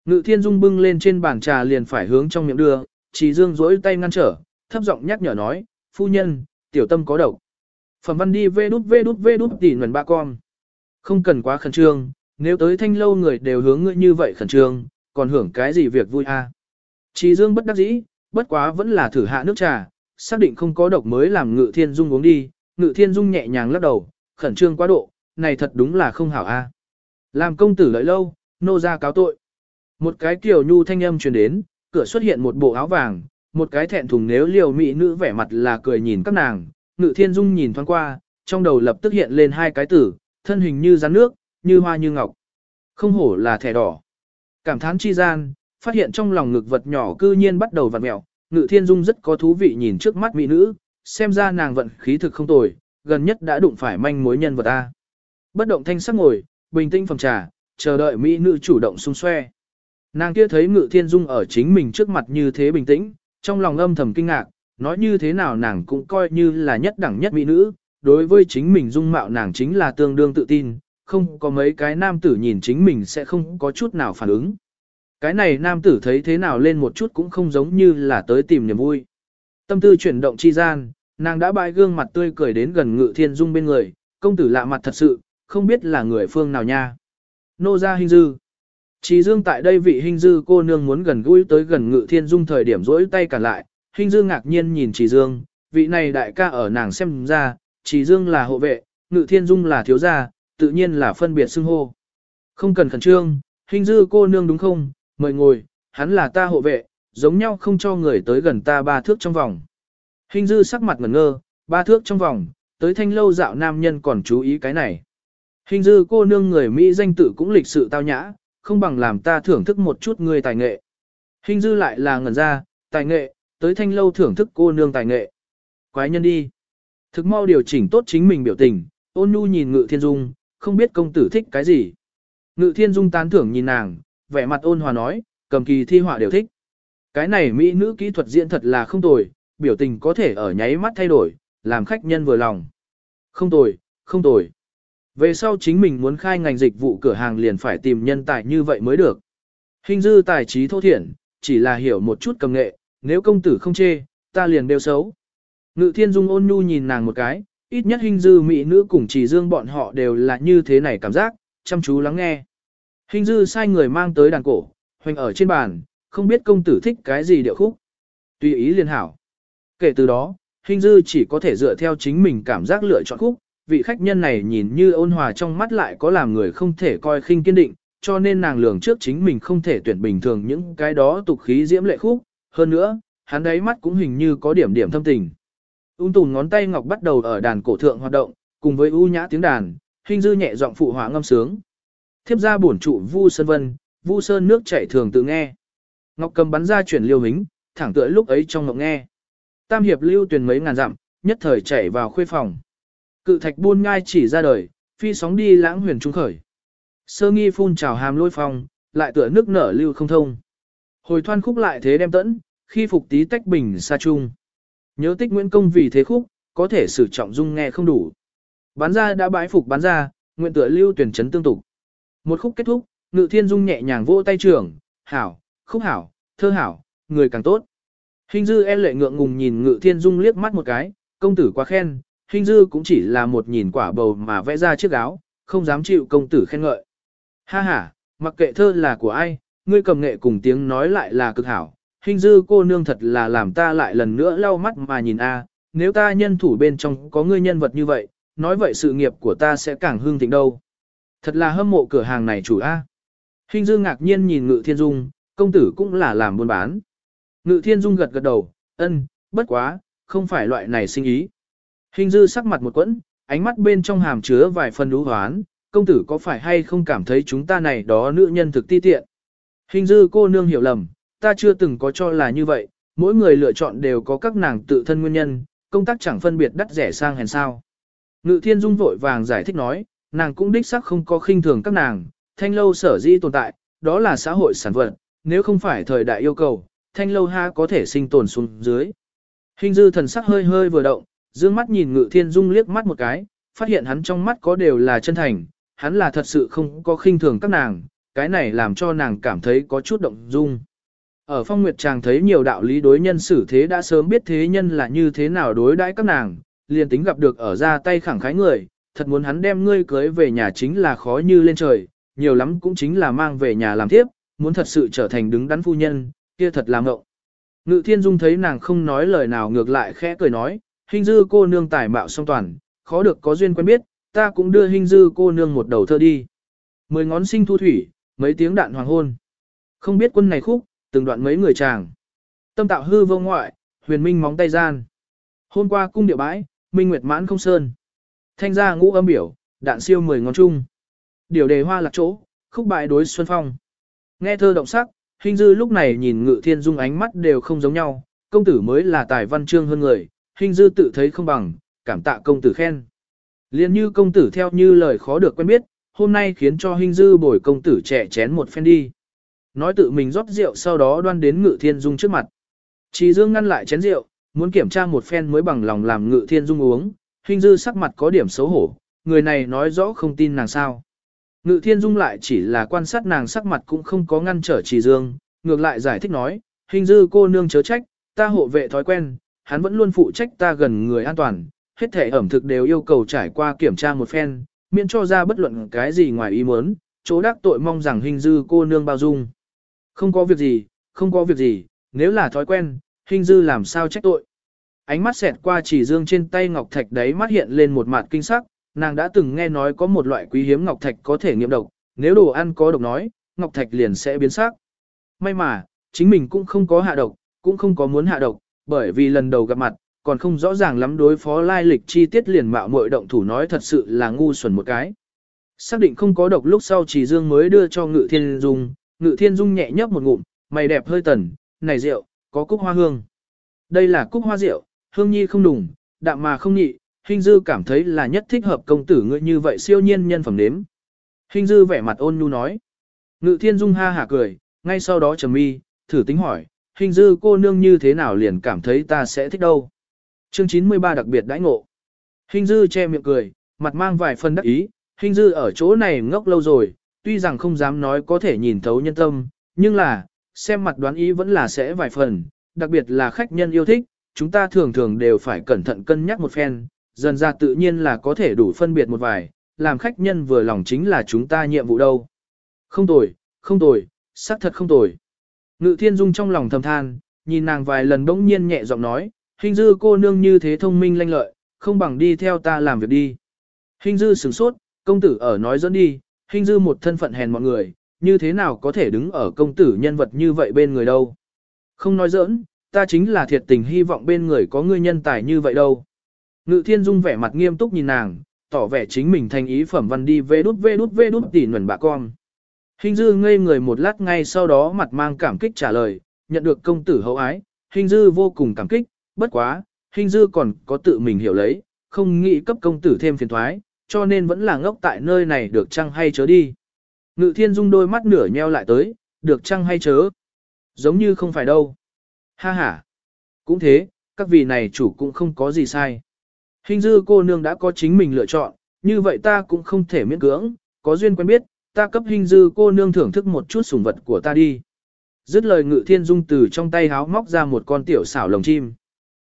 Ngự thiên dung bưng lên trên bàn trà liền phải hướng trong miệng đưa, chỉ dương dối tay ngăn trở, thấp giọng nhắc nhở nói, phu nhân, tiểu tâm có độc. Phẩm văn đi vê đút vê đút vê đút tỉ nguồn ba con. Không cần quá khẩn trương, nếu tới thanh lâu người đều hướng ngươi như vậy khẩn trương, còn hưởng cái gì việc vui a? À? Chỉ dương bất đắc dĩ, bất quá vẫn là thử hạ nước trà, xác định không có độc mới làm ngự thiên dung uống đi, ngự thiên dung nhẹ nhàng lắc đầu, khẩn trương quá độ, này thật đúng là không hảo a. Làm công tử lợi lâu, nô ra cáo tội. Một cái kiểu nhu thanh âm truyền đến, cửa xuất hiện một bộ áo vàng, một cái thẹn thùng nếu liều mỹ nữ vẻ mặt là cười nhìn các nàng, ngự thiên dung nhìn thoáng qua, trong đầu lập tức hiện lên hai cái tử, thân hình như rắn nước, như hoa như ngọc. Không hổ là thẻ đỏ. Cảm thán chi gian, phát hiện trong lòng ngực vật nhỏ cư nhiên bắt đầu vặn mẹo, ngự thiên dung rất có thú vị nhìn trước mắt mỹ nữ, xem ra nàng vận khí thực không tồi, gần nhất đã đụng phải manh mối nhân vật A. Bất động thanh sắc ngồi, bình tĩnh phòng trà, chờ đợi mỹ nữ chủ động xung xoe. Nàng kia thấy ngự thiên dung ở chính mình trước mặt như thế bình tĩnh, trong lòng âm thầm kinh ngạc, nói như thế nào nàng cũng coi như là nhất đẳng nhất mỹ nữ, đối với chính mình dung mạo nàng chính là tương đương tự tin, không có mấy cái nam tử nhìn chính mình sẽ không có chút nào phản ứng. Cái này nam tử thấy thế nào lên một chút cũng không giống như là tới tìm niềm vui. Tâm tư chuyển động chi gian, nàng đã bãi gương mặt tươi cười đến gần ngự thiên dung bên người, công tử lạ mặt thật sự, không biết là người phương nào nha. Nô gia hình dư. Chỉ dương tại đây vị hình dư cô nương muốn gần gũi tới gần ngự thiên dung thời điểm rỗi tay cả lại, hình dư ngạc nhiên nhìn chỉ dương, vị này đại ca ở nàng xem ra, chỉ dương là hộ vệ, ngự thiên dung là thiếu gia, tự nhiên là phân biệt xưng hô. Không cần khẩn trương, hình dư cô nương đúng không, mời ngồi, hắn là ta hộ vệ, giống nhau không cho người tới gần ta ba thước trong vòng. Hình dư sắc mặt ngẩn ngơ, ba thước trong vòng, tới thanh lâu dạo nam nhân còn chú ý cái này. Hình dư cô nương người Mỹ danh tự cũng lịch sự tao nhã, không bằng làm ta thưởng thức một chút người tài nghệ. Hình dư lại là ngẩn ra, tài nghệ, tới thanh lâu thưởng thức cô nương tài nghệ. Quái nhân đi. Thực mau điều chỉnh tốt chính mình biểu tình, ôn nhu nhìn ngự thiên dung, không biết công tử thích cái gì. Ngự thiên dung tán thưởng nhìn nàng, vẻ mặt ôn hòa nói, cầm kỳ thi họa đều thích. Cái này mỹ nữ kỹ thuật diễn thật là không tồi, biểu tình có thể ở nháy mắt thay đổi, làm khách nhân vừa lòng. Không tồi, không tồi. Về sau chính mình muốn khai ngành dịch vụ cửa hàng liền phải tìm nhân tài như vậy mới được. Hình dư tài trí thô thiển, chỉ là hiểu một chút cầm nghệ, nếu công tử không chê, ta liền đều xấu. Ngự thiên dung ôn nhu nhìn nàng một cái, ít nhất hình dư mỹ nữ cùng chỉ dương bọn họ đều là như thế này cảm giác, chăm chú lắng nghe. Hình dư sai người mang tới đàn cổ, hoành ở trên bàn, không biết công tử thích cái gì điệu khúc. Tùy ý liền hảo. Kể từ đó, hình dư chỉ có thể dựa theo chính mình cảm giác lựa chọn khúc, vị khách nhân này nhìn như ôn hòa trong mắt lại có làm người không thể coi khinh kiên định, cho nên nàng lường trước chính mình không thể tuyển bình thường những cái đó tục khí diễm lệ khúc, hơn nữa, hắn đáy mắt cũng hình như có điểm điểm thâm tình. Ung tùng ngón tay ngọc bắt đầu ở đàn cổ thượng hoạt động, cùng với u nhã tiếng đàn, hình dư nhẹ giọng phụ họa ngâm sướng. Thiếp ra bổn trụ Vu Sơn Vân, Vu Sơn nước chảy thường tự nghe. Ngọc cầm bắn ra chuyển liêu hính, thẳng tựa lúc ấy trong ngọc nghe. Tam hiệp lưu tuyển mấy ngàn dặm, nhất thời chảy vào khuê phòng. Cự thạch buôn ngai chỉ ra đời, phi sóng đi lãng huyền trung khởi. Sơ nghi phun trào hàm lôi phong, lại tựa nước nở lưu không thông. Hồi thoan khúc lại thế đem tẫn, khi phục tí tách bình xa chung. Nhớ tích Nguyễn Công vì thế khúc, có thể sử trọng dung nghe không đủ. Bán ra đã bãi phục bán ra, nguyện tựa lưu tuyển chấn tương tục. Một khúc kết thúc, ngự thiên dung nhẹ nhàng vỗ tay trưởng, hảo, khúc hảo, thơ hảo, người càng tốt. Hình dư e lệ ngượng ngùng nhìn ngự thiên dung liếc mắt một cái, công tử quá khen, hình dư cũng chỉ là một nhìn quả bầu mà vẽ ra chiếc áo, không dám chịu công tử khen ngợi. Ha ha, mặc kệ thơ là của ai, ngươi cầm nghệ cùng tiếng nói lại là cực hảo, hình dư cô nương thật là làm ta lại lần nữa lau mắt mà nhìn a. nếu ta nhân thủ bên trong có ngươi nhân vật như vậy, nói vậy sự nghiệp của ta sẽ càng hương thịnh đâu. Thật là hâm mộ cửa hàng này chủ a. Hình dư ngạc nhiên nhìn ngự thiên dung, công tử cũng là làm buôn bán. Ngự thiên dung gật gật đầu, ân, bất quá, không phải loại này sinh ý. Hình dư sắc mặt một quẫn, ánh mắt bên trong hàm chứa vài phần đú hoán, công tử có phải hay không cảm thấy chúng ta này đó nữ nhân thực ti tiện. Hình dư cô nương hiểu lầm, ta chưa từng có cho là như vậy, mỗi người lựa chọn đều có các nàng tự thân nguyên nhân, công tác chẳng phân biệt đắt rẻ sang hèn sao. Ngự thiên dung vội vàng giải thích nói, nàng cũng đích xác không có khinh thường các nàng, thanh lâu sở di tồn tại, đó là xã hội sản vật, nếu không phải thời đại yêu cầu, thanh lâu ha có thể sinh tồn xuống dưới. Hình dư thần sắc hơi hơi vừa động, dương mắt nhìn ngự thiên dung liếc mắt một cái, phát hiện hắn trong mắt có đều là chân thành, hắn là thật sự không có khinh thường các nàng, cái này làm cho nàng cảm thấy có chút động dung. Ở phong nguyệt chàng thấy nhiều đạo lý đối nhân xử thế đã sớm biết thế nhân là như thế nào đối đãi các nàng, liền tính gặp được ở ra tay khẳng khái người, thật muốn hắn đem ngươi cưới về nhà chính là khó như lên trời, nhiều lắm cũng chính là mang về nhà làm tiếp, muốn thật sự trở thành đứng đắn phu nhân, kia thật là ngộng. Ngự thiên dung thấy nàng không nói lời nào ngược lại khẽ cười nói, hình dư cô nương tài mạo song toàn, khó được có duyên quen biết, ta cũng đưa hình dư cô nương một đầu thơ đi. Mười ngón sinh thu thủy, mấy tiếng đạn hoàng hôn. Không biết quân này khúc, từng đoạn mấy người chàng. Tâm tạo hư vô ngoại, huyền minh móng tay gian. Hôm qua cung địa bãi, minh nguyệt mãn không sơn. Thanh gia ngũ âm biểu, đạn siêu mười ngón chung. Điều đề hoa lạc chỗ, khúc bại đối xuân phong. Nghe thơ động sắc, hình dư lúc này nhìn ngự thiên dung ánh mắt đều không giống nhau, công tử mới là tài văn chương hơn người, hình dư tự thấy không bằng, cảm tạ công tử khen. Liên như công tử theo như lời khó được quen biết, hôm nay khiến cho hình dư bồi công tử trẻ chén một phen đi. Nói tự mình rót rượu sau đó đoan đến ngự thiên dung trước mặt. Chỉ dương ngăn lại chén rượu, muốn kiểm tra một phen mới bằng lòng làm ngự thiên dung uống, hình dư sắc mặt có điểm xấu hổ, người này nói rõ không tin nàng sao. Ngự thiên dung lại chỉ là quan sát nàng sắc mặt cũng không có ngăn trở chỉ dương, ngược lại giải thích nói, hình dư cô nương chớ trách, ta hộ vệ thói quen, hắn vẫn luôn phụ trách ta gần người an toàn, hết thể ẩm thực đều yêu cầu trải qua kiểm tra một phen, miễn cho ra bất luận cái gì ngoài ý muốn, chỗ đắc tội mong rằng hình dư cô nương bao dung. Không có việc gì, không có việc gì, nếu là thói quen, hình dư làm sao trách tội. Ánh mắt xẹt qua chỉ dương trên tay ngọc thạch đấy mắt hiện lên một mặt kinh sắc, nàng đã từng nghe nói có một loại quý hiếm ngọc thạch có thể nghiệm độc, nếu đồ ăn có độc nói, ngọc thạch liền sẽ biến sắc. May mà, chính mình cũng không có hạ độc, cũng không có muốn hạ độc, bởi vì lần đầu gặp mặt, còn không rõ ràng lắm đối phó lai lịch chi tiết liền mạo muội động thủ nói thật sự là ngu xuẩn một cái. Xác định không có độc lúc sau chỉ dương mới đưa cho ngự thiên dung, ngự thiên dung nhẹ nhấp một ngụm, mày đẹp hơi tần, này rượu, có cúc hoa hương. Đây là cúc hoa rượu, hương nhi không đùng, đạm mà không nhị, hình dư cảm thấy là nhất thích hợp công tử ngươi như vậy siêu nhiên nhân phẩm nếm. Hình dư vẻ mặt ôn nhu nói. Ngự thiên dung ha hả cười, ngay sau đó trầm mi, thử tính hỏi, hình dư cô nương như thế nào liền cảm thấy ta sẽ thích đâu. Chương 93 đặc biệt đãi ngộ. Hình dư che miệng cười, mặt mang vài phần đắc ý, hình dư ở chỗ này ngốc lâu rồi, tuy rằng không dám nói có thể nhìn thấu nhân tâm, nhưng là, xem mặt đoán ý vẫn là sẽ vài phần, đặc biệt là khách nhân yêu thích, chúng ta thường thường đều phải cẩn thận cân nhắc một phen, dần ra tự nhiên là có thể đủ phân biệt một vài, làm khách nhân vừa lòng chính là chúng ta nhiệm vụ đâu. Không tồi, không tồi, xác thật không tồi. Ngự thiên dung trong lòng thầm than, nhìn nàng vài lần bỗng nhiên nhẹ giọng nói, hình dư cô nương như thế thông minh lanh lợi, không bằng đi theo ta làm việc đi. Hình dư sửng sốt, công tử ở nói dẫn đi, hình dư một thân phận hèn mọi người, như thế nào có thể đứng ở công tử nhân vật như vậy bên người đâu. Không nói giỡn, ta chính là thiệt tình hy vọng bên người có người nhân tài như vậy đâu. Ngự thiên dung vẻ mặt nghiêm túc nhìn nàng, tỏ vẻ chính mình thành ý phẩm văn đi vê đút vê đút vê đút tỉ nguồn bạ con. Hình dư ngây người một lát ngay sau đó mặt mang cảm kích trả lời, nhận được công tử hậu ái, hình dư vô cùng cảm kích, bất quá, hình dư còn có tự mình hiểu lấy, không nghĩ cấp công tử thêm phiền thoái, cho nên vẫn là ngốc tại nơi này được chăng hay chớ đi. Ngự thiên dung đôi mắt nửa nheo lại tới, được chăng hay chớ? Giống như không phải đâu. Ha ha. Cũng thế, các vị này chủ cũng không có gì sai. Hình dư cô nương đã có chính mình lựa chọn, như vậy ta cũng không thể miễn cưỡng, có duyên quen biết, ta cấp hình dư cô nương thưởng thức một chút sủng vật của ta đi. Dứt lời ngự thiên dung từ trong tay háo móc ra một con tiểu xảo lồng chim.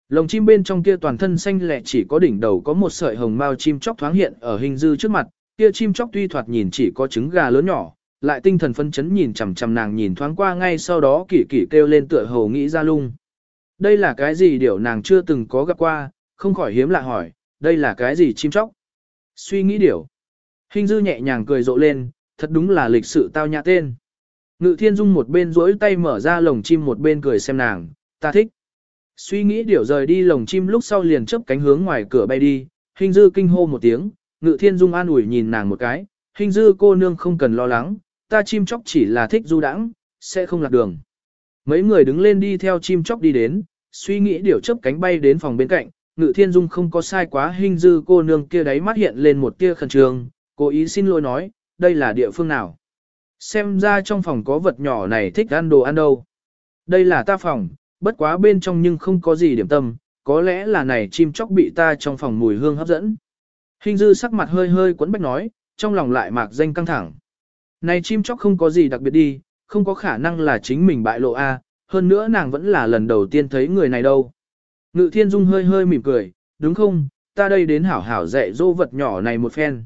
Lồng chim bên trong kia toàn thân xanh lẹ chỉ có đỉnh đầu có một sợi hồng mao chim chóc thoáng hiện ở hình dư trước mặt, kia chim chóc tuy thoạt nhìn chỉ có trứng gà lớn nhỏ, lại tinh thần phân chấn nhìn chằm chằm nàng nhìn thoáng qua ngay sau đó kỳ kỳ kêu lên tựa hồ nghĩ ra lung. Đây là cái gì điều nàng chưa từng có gặp qua, không khỏi hiếm lạ hỏi, đây là cái gì chim chóc? Suy nghĩ điều. Hình dư nhẹ nhàng cười rộ lên, thật đúng là lịch sự tao nhã tên. Ngự thiên dung một bên duỗi tay mở ra lồng chim một bên cười xem nàng, ta thích. Suy nghĩ điều rời đi lồng chim lúc sau liền chấp cánh hướng ngoài cửa bay đi, hình dư kinh hô một tiếng, ngự thiên dung an ủi nhìn nàng một cái, hình dư cô nương không cần lo lắng, ta chim chóc chỉ là thích du đãng, sẽ không lạc đường. Mấy người đứng lên đi theo chim chóc đi đến, suy nghĩ điều chấp cánh bay đến phòng bên cạnh, ngự thiên dung không có sai quá hình dư cô nương kia đáy mắt hiện lên một tia khẩn trương, cố ý xin lỗi nói, đây là địa phương nào. Xem ra trong phòng có vật nhỏ này thích ăn đồ ăn đâu. Đây là ta phòng, bất quá bên trong nhưng không có gì điểm tâm, có lẽ là này chim chóc bị ta trong phòng mùi hương hấp dẫn. Hình dư sắc mặt hơi hơi quấn bách nói, trong lòng lại mạc danh căng thẳng. Này chim chóc không có gì đặc biệt đi, không có khả năng là chính mình bại lộ A, hơn nữa nàng vẫn là lần đầu tiên thấy người này đâu. Ngự thiên dung hơi hơi mỉm cười, đúng không, ta đây đến hảo hảo dạy dỗ vật nhỏ này một phen.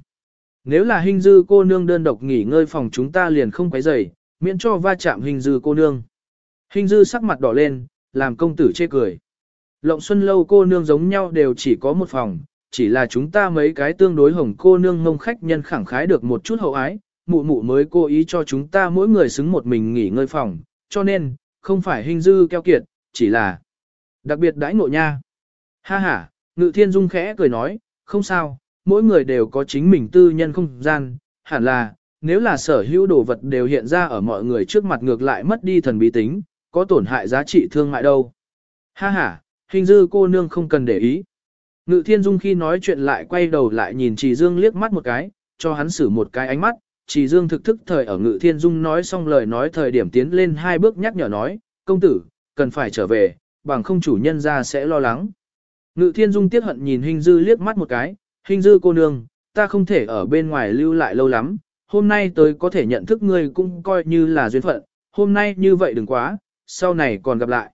Nếu là hình dư cô nương đơn độc nghỉ ngơi phòng chúng ta liền không quấy rầy, miễn cho va chạm hình dư cô nương. Hình dư sắc mặt đỏ lên, làm công tử chê cười. Lộng xuân lâu cô nương giống nhau đều chỉ có một phòng, chỉ là chúng ta mấy cái tương đối hồng cô nương ngông khách nhân khẳng khái được một chút hậu ái, mụ mụ mới cố ý cho chúng ta mỗi người xứng một mình nghỉ ngơi phòng, cho nên, không phải hình dư keo kiệt, chỉ là đặc biệt đãi ngộ nha. Ha ha, ngự thiên dung khẽ cười nói, không sao, mỗi người đều có chính mình tư nhân không gian, hẳn là, nếu là sở hữu đồ vật đều hiện ra ở mọi người trước mặt ngược lại mất đi thần bí tính, có tổn hại giá trị thương mại đâu. Ha ha, hình dư cô nương không cần để ý. Ngự thiên dung khi nói chuyện lại quay đầu lại nhìn Trì Dương liếc mắt một cái, cho hắn xử một cái ánh mắt. Trì Dương thực thức thời ở ngự thiên dung nói xong lời nói thời điểm tiến lên hai bước nhắc nhở nói, công tử, cần phải trở về, bằng không chủ nhân ra sẽ lo lắng. Ngự thiên dung tiếc hận nhìn hình dư liếc mắt một cái, hình dư cô nương, ta không thể ở bên ngoài lưu lại lâu lắm, hôm nay tới có thể nhận thức ngươi cũng coi như là duyên phận, hôm nay như vậy đừng quá, sau này còn gặp lại.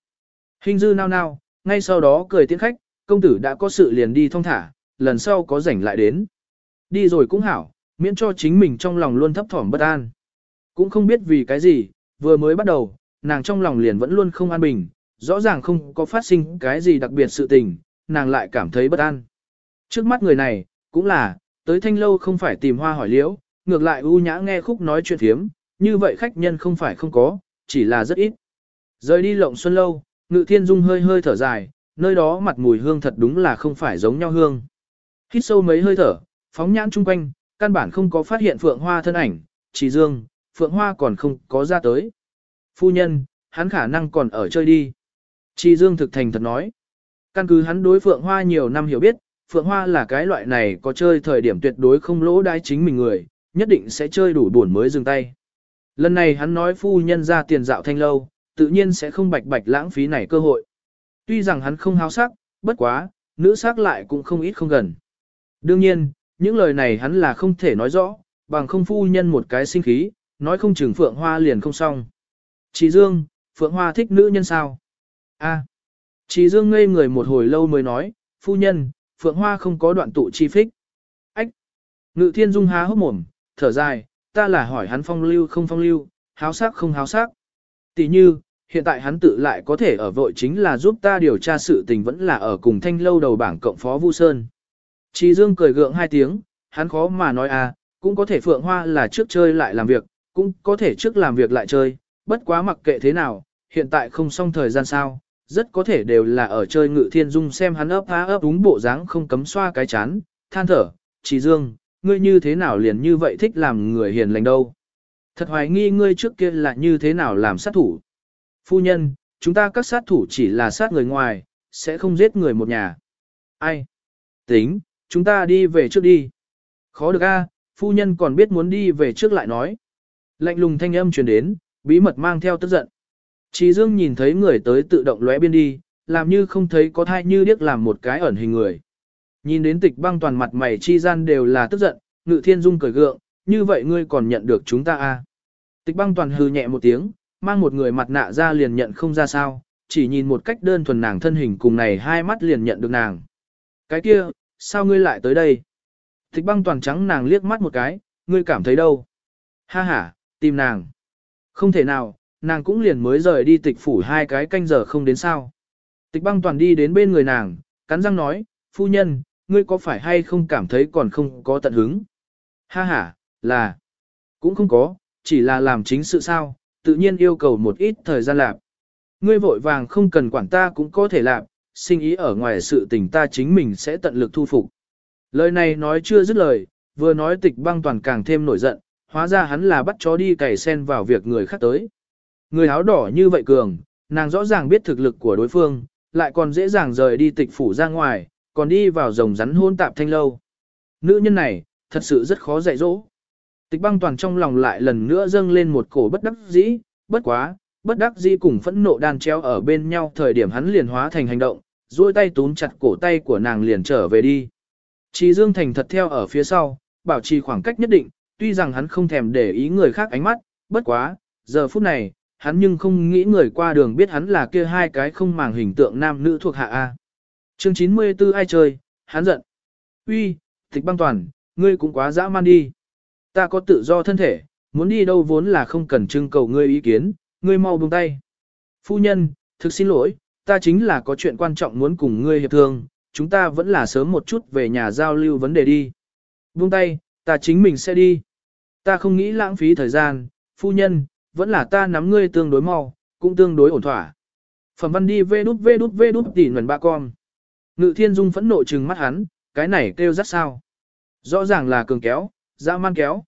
Hình dư nao nao, ngay sau đó cười tiễn khách, công tử đã có sự liền đi thong thả, lần sau có rảnh lại đến. Đi rồi cũng hảo, miễn cho chính mình trong lòng luôn thấp thỏm bất an. Cũng không biết vì cái gì, vừa mới bắt đầu, nàng trong lòng liền vẫn luôn không an bình, rõ ràng không có phát sinh cái gì đặc biệt sự tình, nàng lại cảm thấy bất an. Trước mắt người này, cũng là, tới thanh lâu không phải tìm hoa hỏi liễu, ngược lại u nhã nghe khúc nói chuyện thiếm, như vậy khách nhân không phải không có, chỉ là rất ít. Rời đi lộng xuân lâu, ngự thiên dung hơi hơi thở dài, nơi đó mặt mùi hương thật đúng là không phải giống nhau hương. Hít sâu mấy hơi thở, phóng nhãn chung quanh, căn bản không có phát hiện phượng hoa thân ảnh, chỉ dương, phượng hoa còn không có ra tới. Phu nhân, hắn khả năng còn ở chơi đi. Chỉ dương thực thành thật nói. Căn cứ hắn đối phượng hoa nhiều năm hiểu biết, phượng hoa là cái loại này có chơi thời điểm tuyệt đối không lỗ đai chính mình người, nhất định sẽ chơi đủ buồn mới dừng tay. Lần này hắn nói phu nhân ra tiền dạo thanh lâu, tự nhiên sẽ không bạch bạch lãng phí này cơ hội. Tuy rằng hắn không háo sắc, bất quá, nữ sắc lại cũng không ít không gần. Đương nhiên, những lời này hắn là không thể nói rõ, bằng không phu nhân một cái sinh khí, nói không chừng Phượng Hoa liền không xong. Chị Dương, Phượng Hoa thích nữ nhân sao? A. À. Chị Dương ngây người một hồi lâu mới nói, phu nhân, Phượng Hoa không có đoạn tụ chi phích. Ách. Ngự Thiên Dung há hốc mồm, thở dài, ta là hỏi hắn phong lưu không phong lưu, háo sắc không háo sắc. Tỷ như, hiện tại hắn tự lại có thể ở vội chính là giúp ta điều tra sự tình vẫn là ở cùng thanh lâu đầu bảng cộng phó Vu Sơn. Trí Dương cười gượng hai tiếng, hắn khó mà nói à, cũng có thể phượng hoa là trước chơi lại làm việc, cũng có thể trước làm việc lại chơi, bất quá mặc kệ thế nào, hiện tại không xong thời gian sao, rất có thể đều là ở chơi ngự thiên dung xem hắn ấp há ấp đúng bộ dáng không cấm xoa cái chán, than thở, Trí Dương, ngươi như thế nào liền như vậy thích làm người hiền lành đâu. Thật hoài nghi ngươi trước kia là như thế nào làm sát thủ. Phu nhân, chúng ta các sát thủ chỉ là sát người ngoài, sẽ không giết người một nhà. Ai? Tính, chúng ta đi về trước đi. Khó được a, phu nhân còn biết muốn đi về trước lại nói. Lạnh lùng thanh âm truyền đến, bí mật mang theo tức giận. Trí Dương nhìn thấy người tới tự động lóe biên đi, làm như không thấy có thai như điếc làm một cái ẩn hình người. Nhìn đến tịch băng toàn mặt mày chi gian đều là tức giận, ngự thiên dung cười gượng, như vậy ngươi còn nhận được chúng ta a? Tịch băng toàn hừ nhẹ một tiếng, mang một người mặt nạ ra liền nhận không ra sao, chỉ nhìn một cách đơn thuần nàng thân hình cùng này hai mắt liền nhận được nàng. Cái kia, sao ngươi lại tới đây? Tịch băng toàn trắng nàng liếc mắt một cái, ngươi cảm thấy đâu? Ha ha, tìm nàng. Không thể nào, nàng cũng liền mới rời đi tịch phủ hai cái canh giờ không đến sao. Tịch băng toàn đi đến bên người nàng, cắn răng nói, phu nhân, ngươi có phải hay không cảm thấy còn không có tận hứng? Ha ha, là, cũng không có, chỉ là làm chính sự sao, tự nhiên yêu cầu một ít thời gian lạp. Ngươi vội vàng không cần quản ta cũng có thể lạp, sinh ý ở ngoài sự tình ta chính mình sẽ tận lực thu phục. Lời này nói chưa dứt lời, vừa nói tịch băng toàn càng thêm nổi giận, hóa ra hắn là bắt chó đi cày sen vào việc người khác tới. Người áo đỏ như vậy cường, nàng rõ ràng biết thực lực của đối phương, lại còn dễ dàng rời đi tịch phủ ra ngoài, còn đi vào rồng rắn hôn tạp thanh lâu. Nữ nhân này, thật sự rất khó dạy dỗ. Tịch băng toàn trong lòng lại lần nữa dâng lên một cổ bất đắc dĩ, bất quá, bất đắc dĩ cùng phẫn nộ đan treo ở bên nhau thời điểm hắn liền hóa thành hành động, duỗi tay túm chặt cổ tay của nàng liền trở về đi. Chỉ Dương Thành thật theo ở phía sau, bảo trì khoảng cách nhất định, tuy rằng hắn không thèm để ý người khác ánh mắt, bất quá, giờ phút này, hắn nhưng không nghĩ người qua đường biết hắn là kia hai cái không màng hình tượng nam nữ thuộc hạ A. Chương 94 ai chơi, hắn giận. Uy, tịch băng toàn, ngươi cũng quá dã man đi. Ta có tự do thân thể, muốn đi đâu vốn là không cần trưng cầu ngươi ý kiến, ngươi mau buông tay. Phu nhân, thực xin lỗi, ta chính là có chuyện quan trọng muốn cùng ngươi hiệp thương, chúng ta vẫn là sớm một chút về nhà giao lưu vấn đề đi. Buông tay, ta chính mình sẽ đi. Ta không nghĩ lãng phí thời gian, phu nhân, vẫn là ta nắm ngươi tương đối mau, cũng tương đối ổn thỏa. Phẩm văn đi vê đút vê đút vê đút tỉ nguồn ba con. Ngự thiên dung phẫn nộ trừng mắt hắn, cái này kêu rất sao. Rõ ràng là cường kéo, dã man kéo.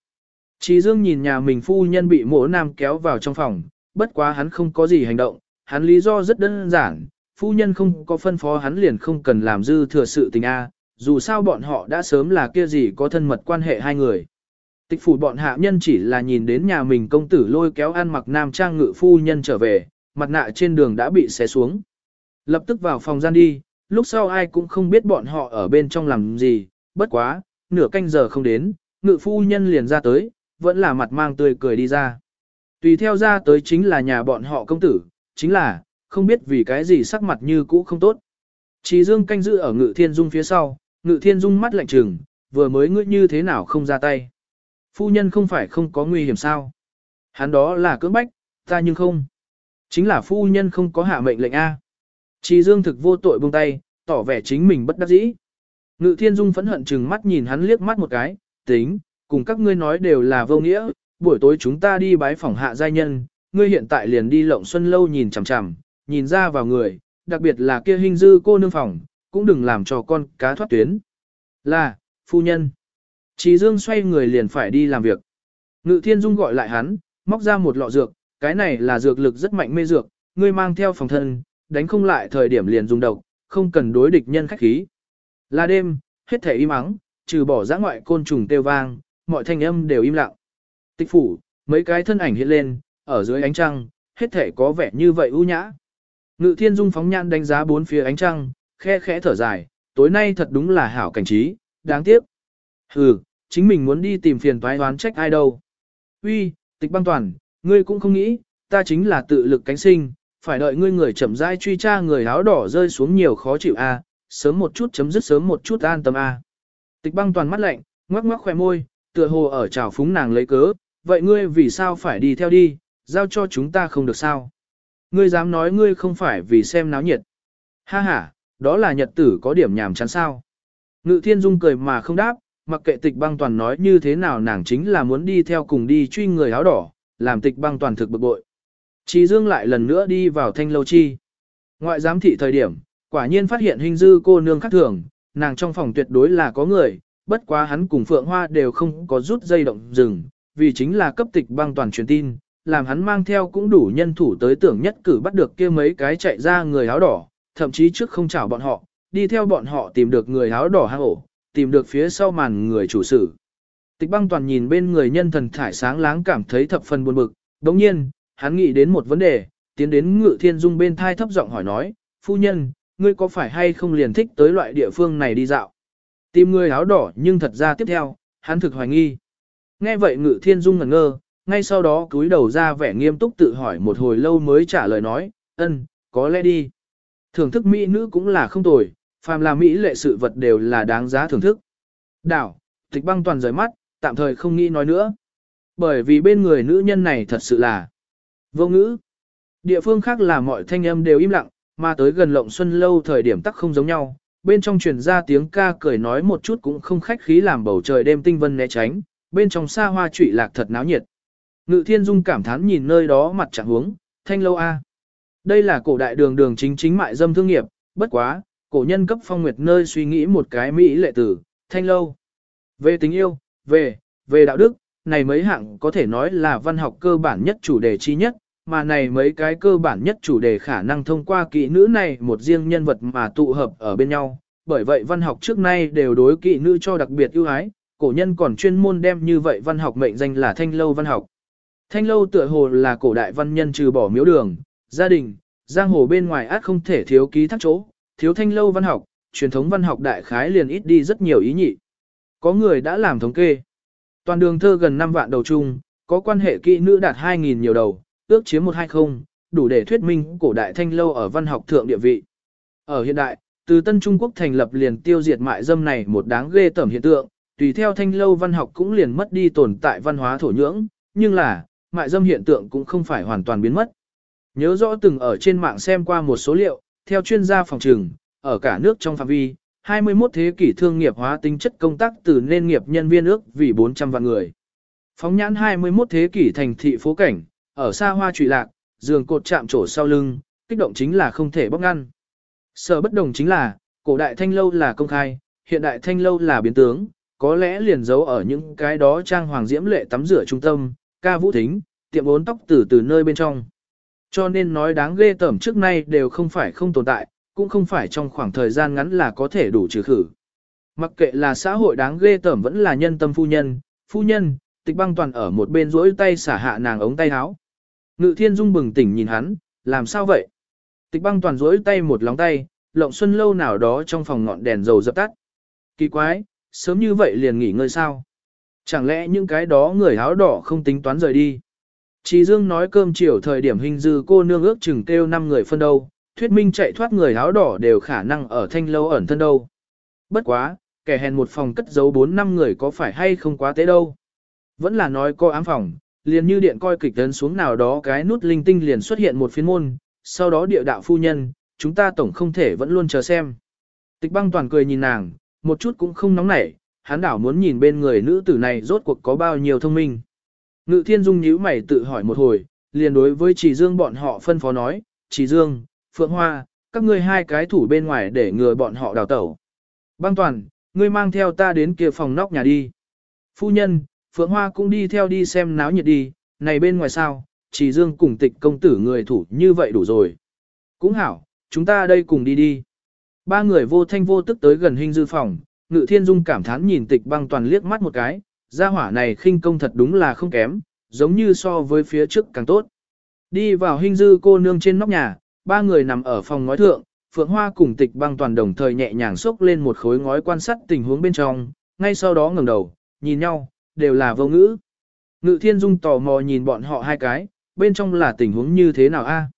Trí Dương nhìn nhà mình phu nhân bị mỗ nam kéo vào trong phòng, bất quá hắn không có gì hành động, hắn lý do rất đơn giản, phu nhân không có phân phó hắn liền không cần làm dư thừa sự tình A, dù sao bọn họ đã sớm là kia gì có thân mật quan hệ hai người. Tịch phủ bọn hạ nhân chỉ là nhìn đến nhà mình công tử lôi kéo ăn mặc nam trang ngự phu nhân trở về, mặt nạ trên đường đã bị xé xuống. Lập tức vào phòng gian đi, lúc sau ai cũng không biết bọn họ ở bên trong làm gì, bất quá, nửa canh giờ không đến, ngự phu nhân liền ra tới, vẫn là mặt mang tươi cười đi ra. Tùy theo ra tới chính là nhà bọn họ công tử, chính là, không biết vì cái gì sắc mặt như cũ không tốt. Chỉ Dương canh giữ ở Ngự Thiên Dung phía sau, Ngự Thiên Dung mắt lạnh trừng, vừa mới ngươi như thế nào không ra tay. Phu nhân không phải không có nguy hiểm sao. Hắn đó là cưỡng bách, ta nhưng không. Chính là phu nhân không có hạ mệnh lệnh A. Chỉ Dương thực vô tội buông tay, tỏ vẻ chính mình bất đắc dĩ. Ngự Thiên Dung phẫn hận chừng mắt nhìn hắn liếc mắt một cái, tính, cùng các ngươi nói đều là vô nghĩa, buổi tối chúng ta đi bái phỏng hạ giai nhân, ngươi hiện tại liền đi lộng xuân lâu nhìn chằm chằm, nhìn ra vào người, đặc biệt là kia hình dư cô nương phòng, cũng đừng làm cho con cá thoát tuyến. Là, phu nhân. Trí Dương xoay người liền phải đi làm việc. Ngự Thiên Dung gọi lại hắn, móc ra một lọ dược, cái này là dược lực rất mạnh mê dược, ngươi mang theo phòng thân, đánh không lại thời điểm liền dùng độc, không cần đối địch nhân khách khí. Là đêm, hết thể im ắng, trừ bỏ giã ngoại côn trùng tiêu vang, mọi thanh âm đều im lặng. Tịch phủ, mấy cái thân ảnh hiện lên, ở dưới ánh trăng, hết thể có vẻ như vậy ưu nhã. Ngự thiên dung phóng nhan đánh giá bốn phía ánh trăng, khe khẽ thở dài, tối nay thật đúng là hảo cảnh trí, đáng tiếc. Hừ, chính mình muốn đi tìm phiền toái đoán trách ai đâu. Uy, tịch băng toàn, ngươi cũng không nghĩ, ta chính là tự lực cánh sinh, phải đợi ngươi người chậm rãi truy tra người áo đỏ rơi xuống nhiều khó chịu a, sớm một chút chấm dứt sớm một chút an tâm a. Tịch băng toàn mắt lạnh, ngoắc ngoắc khỏe môi, tựa hồ ở trào phúng nàng lấy cớ, vậy ngươi vì sao phải đi theo đi, giao cho chúng ta không được sao. Ngươi dám nói ngươi không phải vì xem náo nhiệt. Ha ha, đó là nhật tử có điểm nhàm chán sao. Ngự thiên dung cười mà không đáp, mặc kệ tịch băng toàn nói như thế nào nàng chính là muốn đi theo cùng đi truy người áo đỏ, làm tịch băng toàn thực bực bội. Trí Dương lại lần nữa đi vào thanh lâu chi. Ngoại giám thị thời điểm, quả nhiên phát hiện hình dư cô nương khác thường, nàng trong phòng tuyệt đối là có người, bất quá hắn cùng Phượng Hoa đều không có rút dây động rừng, vì chính là cấp tịch băng toàn truyền tin, làm hắn mang theo cũng đủ nhân thủ tới tưởng nhất cử bắt được kia mấy cái chạy ra người áo đỏ, thậm chí trước không chào bọn họ, đi theo bọn họ tìm được người áo đỏ hang ổ, tìm được phía sau màn người chủ sự. Tịch băng toàn nhìn bên người nhân thần thải sáng láng cảm thấy thập phần buồn bực, đồng nhiên, hắn nghĩ đến một vấn đề, tiến đến ngự thiên dung bên thai thấp giọng hỏi nói, phu nhân, ngươi có phải hay không liền thích tới loại địa phương này đi dạo? Tìm người áo đỏ nhưng thật ra tiếp theo, hắn thực hoài nghi. Nghe vậy ngự thiên dung ngẩn ngơ, ngay sau đó cúi đầu ra vẻ nghiêm túc tự hỏi một hồi lâu mới trả lời nói, ân, có lẽ đi. Thưởng thức mỹ nữ cũng là không tồi, phàm là mỹ lệ sự vật đều là đáng giá thưởng thức. Đảo, tịch băng toàn rời mắt, tạm thời không nghĩ nói nữa. Bởi vì bên người nữ nhân này thật sự là vô ngữ. Địa phương khác là mọi thanh âm đều im lặng, mà tới gần lộng xuân lâu thời điểm tắc không giống nhau. Bên trong truyền ra tiếng ca cười nói một chút cũng không khách khí làm bầu trời đêm tinh vân né tránh, bên trong xa hoa trụy lạc thật náo nhiệt. Ngự thiên dung cảm thán nhìn nơi đó mặt chẳng hướng, thanh lâu A. Đây là cổ đại đường đường chính chính mại dâm thương nghiệp, bất quá, cổ nhân cấp phong nguyệt nơi suy nghĩ một cái mỹ lệ tử, thanh lâu. Về tình yêu, về, về đạo đức, này mấy hạng có thể nói là văn học cơ bản nhất chủ đề chi nhất, mà này mấy cái cơ bản nhất chủ đề khả năng thông qua kỹ nữ này một riêng nhân vật mà tụ hợp ở bên nhau. Bởi vậy văn học trước nay đều đối kỹ nữ cho đặc biệt ưu ái, cổ nhân còn chuyên môn đem như vậy văn học mệnh danh là thanh lâu văn học. Thanh lâu tựa hồ là cổ đại văn nhân trừ bỏ miếu đường, gia đình, giang hồ bên ngoài át không thể thiếu ký thác chỗ, thiếu thanh lâu văn học, truyền thống văn học đại khái liền ít đi rất nhiều ý nhị. Có người đã làm thống kê. Toàn đường thơ gần 5 vạn đầu chung, có quan hệ kỹ nữ đạt 2.000 nhiều đầu, ước chiếm 120, đủ để thuyết minh cổ đại thanh lâu ở văn học thượng địa vị. Ở hiện đại, từ Tân Trung Quốc thành lập liền tiêu diệt mại dâm này một đáng ghê tởm hiện tượng, tùy theo thanh lâu văn học cũng liền mất đi tồn tại văn hóa thổ nhưỡng, nhưng là, mại dâm hiện tượng cũng không phải hoàn toàn biến mất. Nhớ rõ từng ở trên mạng xem qua một số liệu, theo chuyên gia phòng trừng, ở cả nước trong phạm vi, 21 thế kỷ thương nghiệp hóa tính chất công tác từ nên nghiệp nhân viên ước vì 400 vạn người. Phóng nhãn 21 thế kỷ thành thị phố cảnh, ở xa hoa trụy lạc, giường cột chạm trổ sau lưng, kích động chính là không thể bóc ngăn. Sở bất đồng chính là, cổ đại thanh lâu là công khai, hiện đại thanh lâu là biến tướng, có lẽ liền giấu ở những cái đó trang hoàng diễm lệ tắm rửa trung tâm, ca vũ thính, tiệm bốn tóc từ từ nơi bên trong. Cho nên nói đáng ghê tởm trước nay đều không phải không tồn tại, cũng không phải trong khoảng thời gian ngắn là có thể đủ trừ khử. Mặc kệ là xã hội đáng ghê tởm vẫn là nhân tâm phu nhân, phu nhân, tịch băng toàn ở một bên rỗi tay xả hạ nàng ống tay áo. Ngự thiên dung bừng tỉnh nhìn hắn, làm sao vậy? Tịch băng toàn rỗi tay một lóng tay, lộng xuân lâu nào đó trong phòng ngọn đèn dầu dập tắt. Kỳ quái, sớm như vậy liền nghỉ ngơi sao? Chẳng lẽ những cái đó người áo đỏ không tính toán rời đi? Chỉ Dương nói cơm chiều thời điểm hình dư cô nương ước chừng kêu 5 người phân đâu, thuyết minh chạy thoát người áo đỏ đều khả năng ở thanh lâu ẩn thân đâu. Bất quá, kẻ hèn một phòng cất giấu 4 năm người có phải hay không quá tế đâu. Vẫn là nói có ám phòng, liền như điện coi kịch tấn xuống nào đó cái nút linh tinh liền xuất hiện một phiên môn, sau đó địa đạo phu nhân, chúng ta tổng không thể vẫn luôn chờ xem. Tịch băng toàn cười nhìn nàng, một chút cũng không nóng nảy, hắn đảo muốn nhìn bên người nữ tử này rốt cuộc có bao nhiêu thông minh. Ngự thiên dung nhíu mày tự hỏi một hồi, liền đối với chỉ dương bọn họ phân phó nói, chỉ dương, phượng hoa, các ngươi hai cái thủ bên ngoài để ngừa bọn họ đào tẩu. Băng toàn, ngươi mang theo ta đến kia phòng nóc nhà đi. Phu nhân, phượng hoa cũng đi theo đi xem náo nhiệt đi, này bên ngoài sao, chỉ dương cùng tịch công tử người thủ như vậy đủ rồi. Cũng hảo, chúng ta đây cùng đi đi. Ba người vô thanh vô tức tới gần hình dư phòng, ngự thiên dung cảm thán nhìn tịch băng toàn liếc mắt một cái, gia hỏa này khinh công thật đúng là không kém, giống như so với phía trước càng tốt. Đi vào hình dư cô nương trên nóc nhà, ba người nằm ở phòng ngói thượng, Phượng Hoa cùng tịch băng toàn đồng thời nhẹ nhàng xốc lên một khối ngói quan sát tình huống bên trong, ngay sau đó ngẩng đầu, nhìn nhau, đều là vô ngữ. Ngự thiên dung tò mò nhìn bọn họ hai cái, bên trong là tình huống như thế nào a?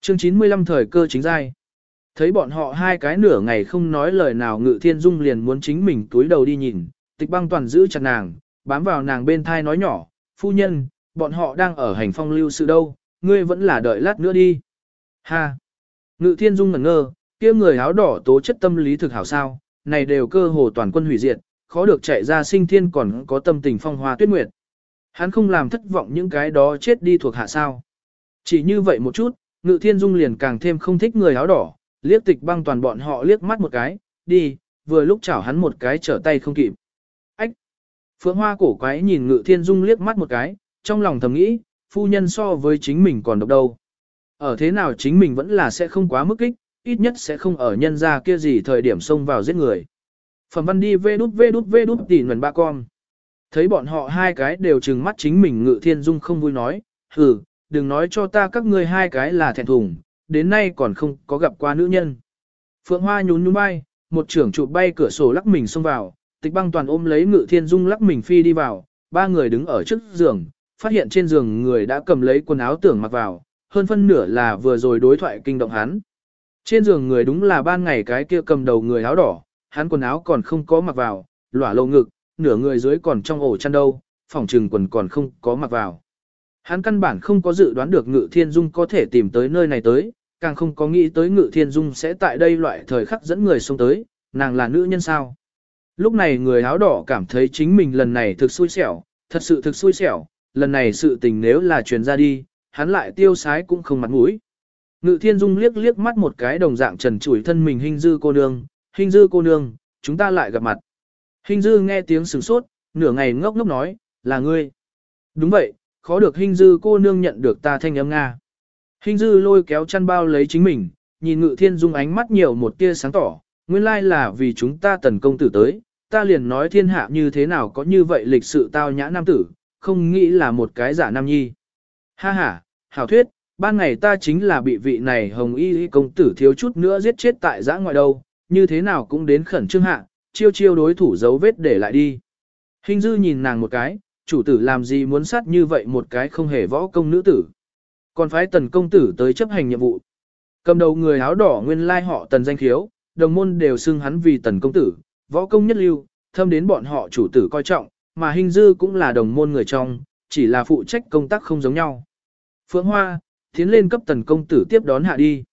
Chương 95 thời cơ chính giai. Thấy bọn họ hai cái nửa ngày không nói lời nào ngự thiên dung liền muốn chính mình túi đầu đi nhìn, tịch băng toàn giữ chặt nàng, bám vào nàng bên thai nói nhỏ, phu nhân, bọn họ đang ở hành phong lưu sự đâu, ngươi vẫn là đợi lát nữa đi. Ha! Ngự thiên dung ngẩn ngơ, kia người áo đỏ tố chất tâm lý thực hảo sao, này đều cơ hồ toàn quân hủy diệt, khó được chạy ra sinh thiên còn có tâm tình phong hoa tuyết nguyệt. Hắn không làm thất vọng những cái đó chết đi thuộc hạ sao. Chỉ như vậy một chút, ngự thiên dung liền càng thêm không thích người áo đỏ, liếc tịch băng toàn bọn họ liếc mắt một cái, đi, vừa lúc chảo hắn một cái trở tay không kịp. Ách! Phượng hoa cổ quái nhìn ngự thiên dung liếc mắt một cái, trong lòng thầm nghĩ, phu nhân so với chính mình còn độc đâu. Ở thế nào chính mình vẫn là sẽ không quá mức kích, ít nhất sẽ không ở nhân ra kia gì thời điểm xông vào giết người. Phẩm văn đi vê đút vê đút vê đút tỉ nguồn ba con. Thấy bọn họ hai cái đều trừng mắt chính mình ngự thiên dung không vui nói, hừ, đừng nói cho ta các ngươi hai cái là thẹn thùng, đến nay còn không có gặp qua nữ nhân. Phượng Hoa nhún nhún bay, một trưởng trụ bay cửa sổ lắc mình xông vào, tịch băng toàn ôm lấy ngự thiên dung lắc mình phi đi vào, ba người đứng ở trước giường, phát hiện trên giường người đã cầm lấy quần áo tưởng mặc vào, hơn phân nửa là vừa rồi đối thoại kinh động hắn. Trên giường người đúng là ban ngày cái kia cầm đầu người áo đỏ, hắn quần áo còn không có mặc vào, lỏa lộ ngực, nửa người dưới còn trong ổ chăn đâu, phòng trừng quần còn không có mặc vào. Hắn căn bản không có dự đoán được Ngự Thiên Dung có thể tìm tới nơi này tới, càng không có nghĩ tới Ngự Thiên Dung sẽ tại đây loại thời khắc dẫn người xuống tới, nàng là nữ nhân sao. Lúc này người áo đỏ cảm thấy chính mình lần này thực xui xẻo, thật sự thực xui xẻo, lần này sự tình nếu là truyền ra đi, hắn lại tiêu sái cũng không mặt mũi. Ngự Thiên Dung liếc liếc mắt một cái đồng dạng trần trụi thân mình hình dư cô nương, hình dư cô nương, chúng ta lại gặp mặt. Hình dư nghe tiếng sửng sốt, nửa ngày ngốc ngốc nói, là ngươi. Đúng vậy, khó được hình dư cô nương nhận được ta thanh âm Nga. Hình dư lôi kéo chăn bao lấy chính mình, nhìn ngự thiên dung ánh mắt nhiều một tia sáng tỏ, nguyên lai là vì chúng ta tần công tử tới, ta liền nói thiên hạ như thế nào có như vậy lịch sự tao nhã nam tử, không nghĩ là một cái giả nam nhi. Ha ha, hảo thuyết, ban ngày ta chính là bị vị này hồng y công tử thiếu chút nữa giết chết tại giã ngoại đâu, như thế nào cũng đến khẩn trương hạ, chiêu chiêu đối thủ dấu vết để lại đi. Hình dư nhìn nàng một cái, chủ tử làm gì muốn sát như vậy một cái không hề võ công nữ tử. Còn phái tần công tử tới chấp hành nhiệm vụ. Cầm đầu người áo đỏ nguyên lai họ tần danh khiếu, đồng môn đều xưng hắn vì tần công tử, võ công nhất lưu, thâm đến bọn họ chủ tử coi trọng, mà hình dư cũng là đồng môn người trong, chỉ là phụ trách công tác không giống nhau. Phượng Hoa, tiến lên cấp tần công tử tiếp đón hạ đi.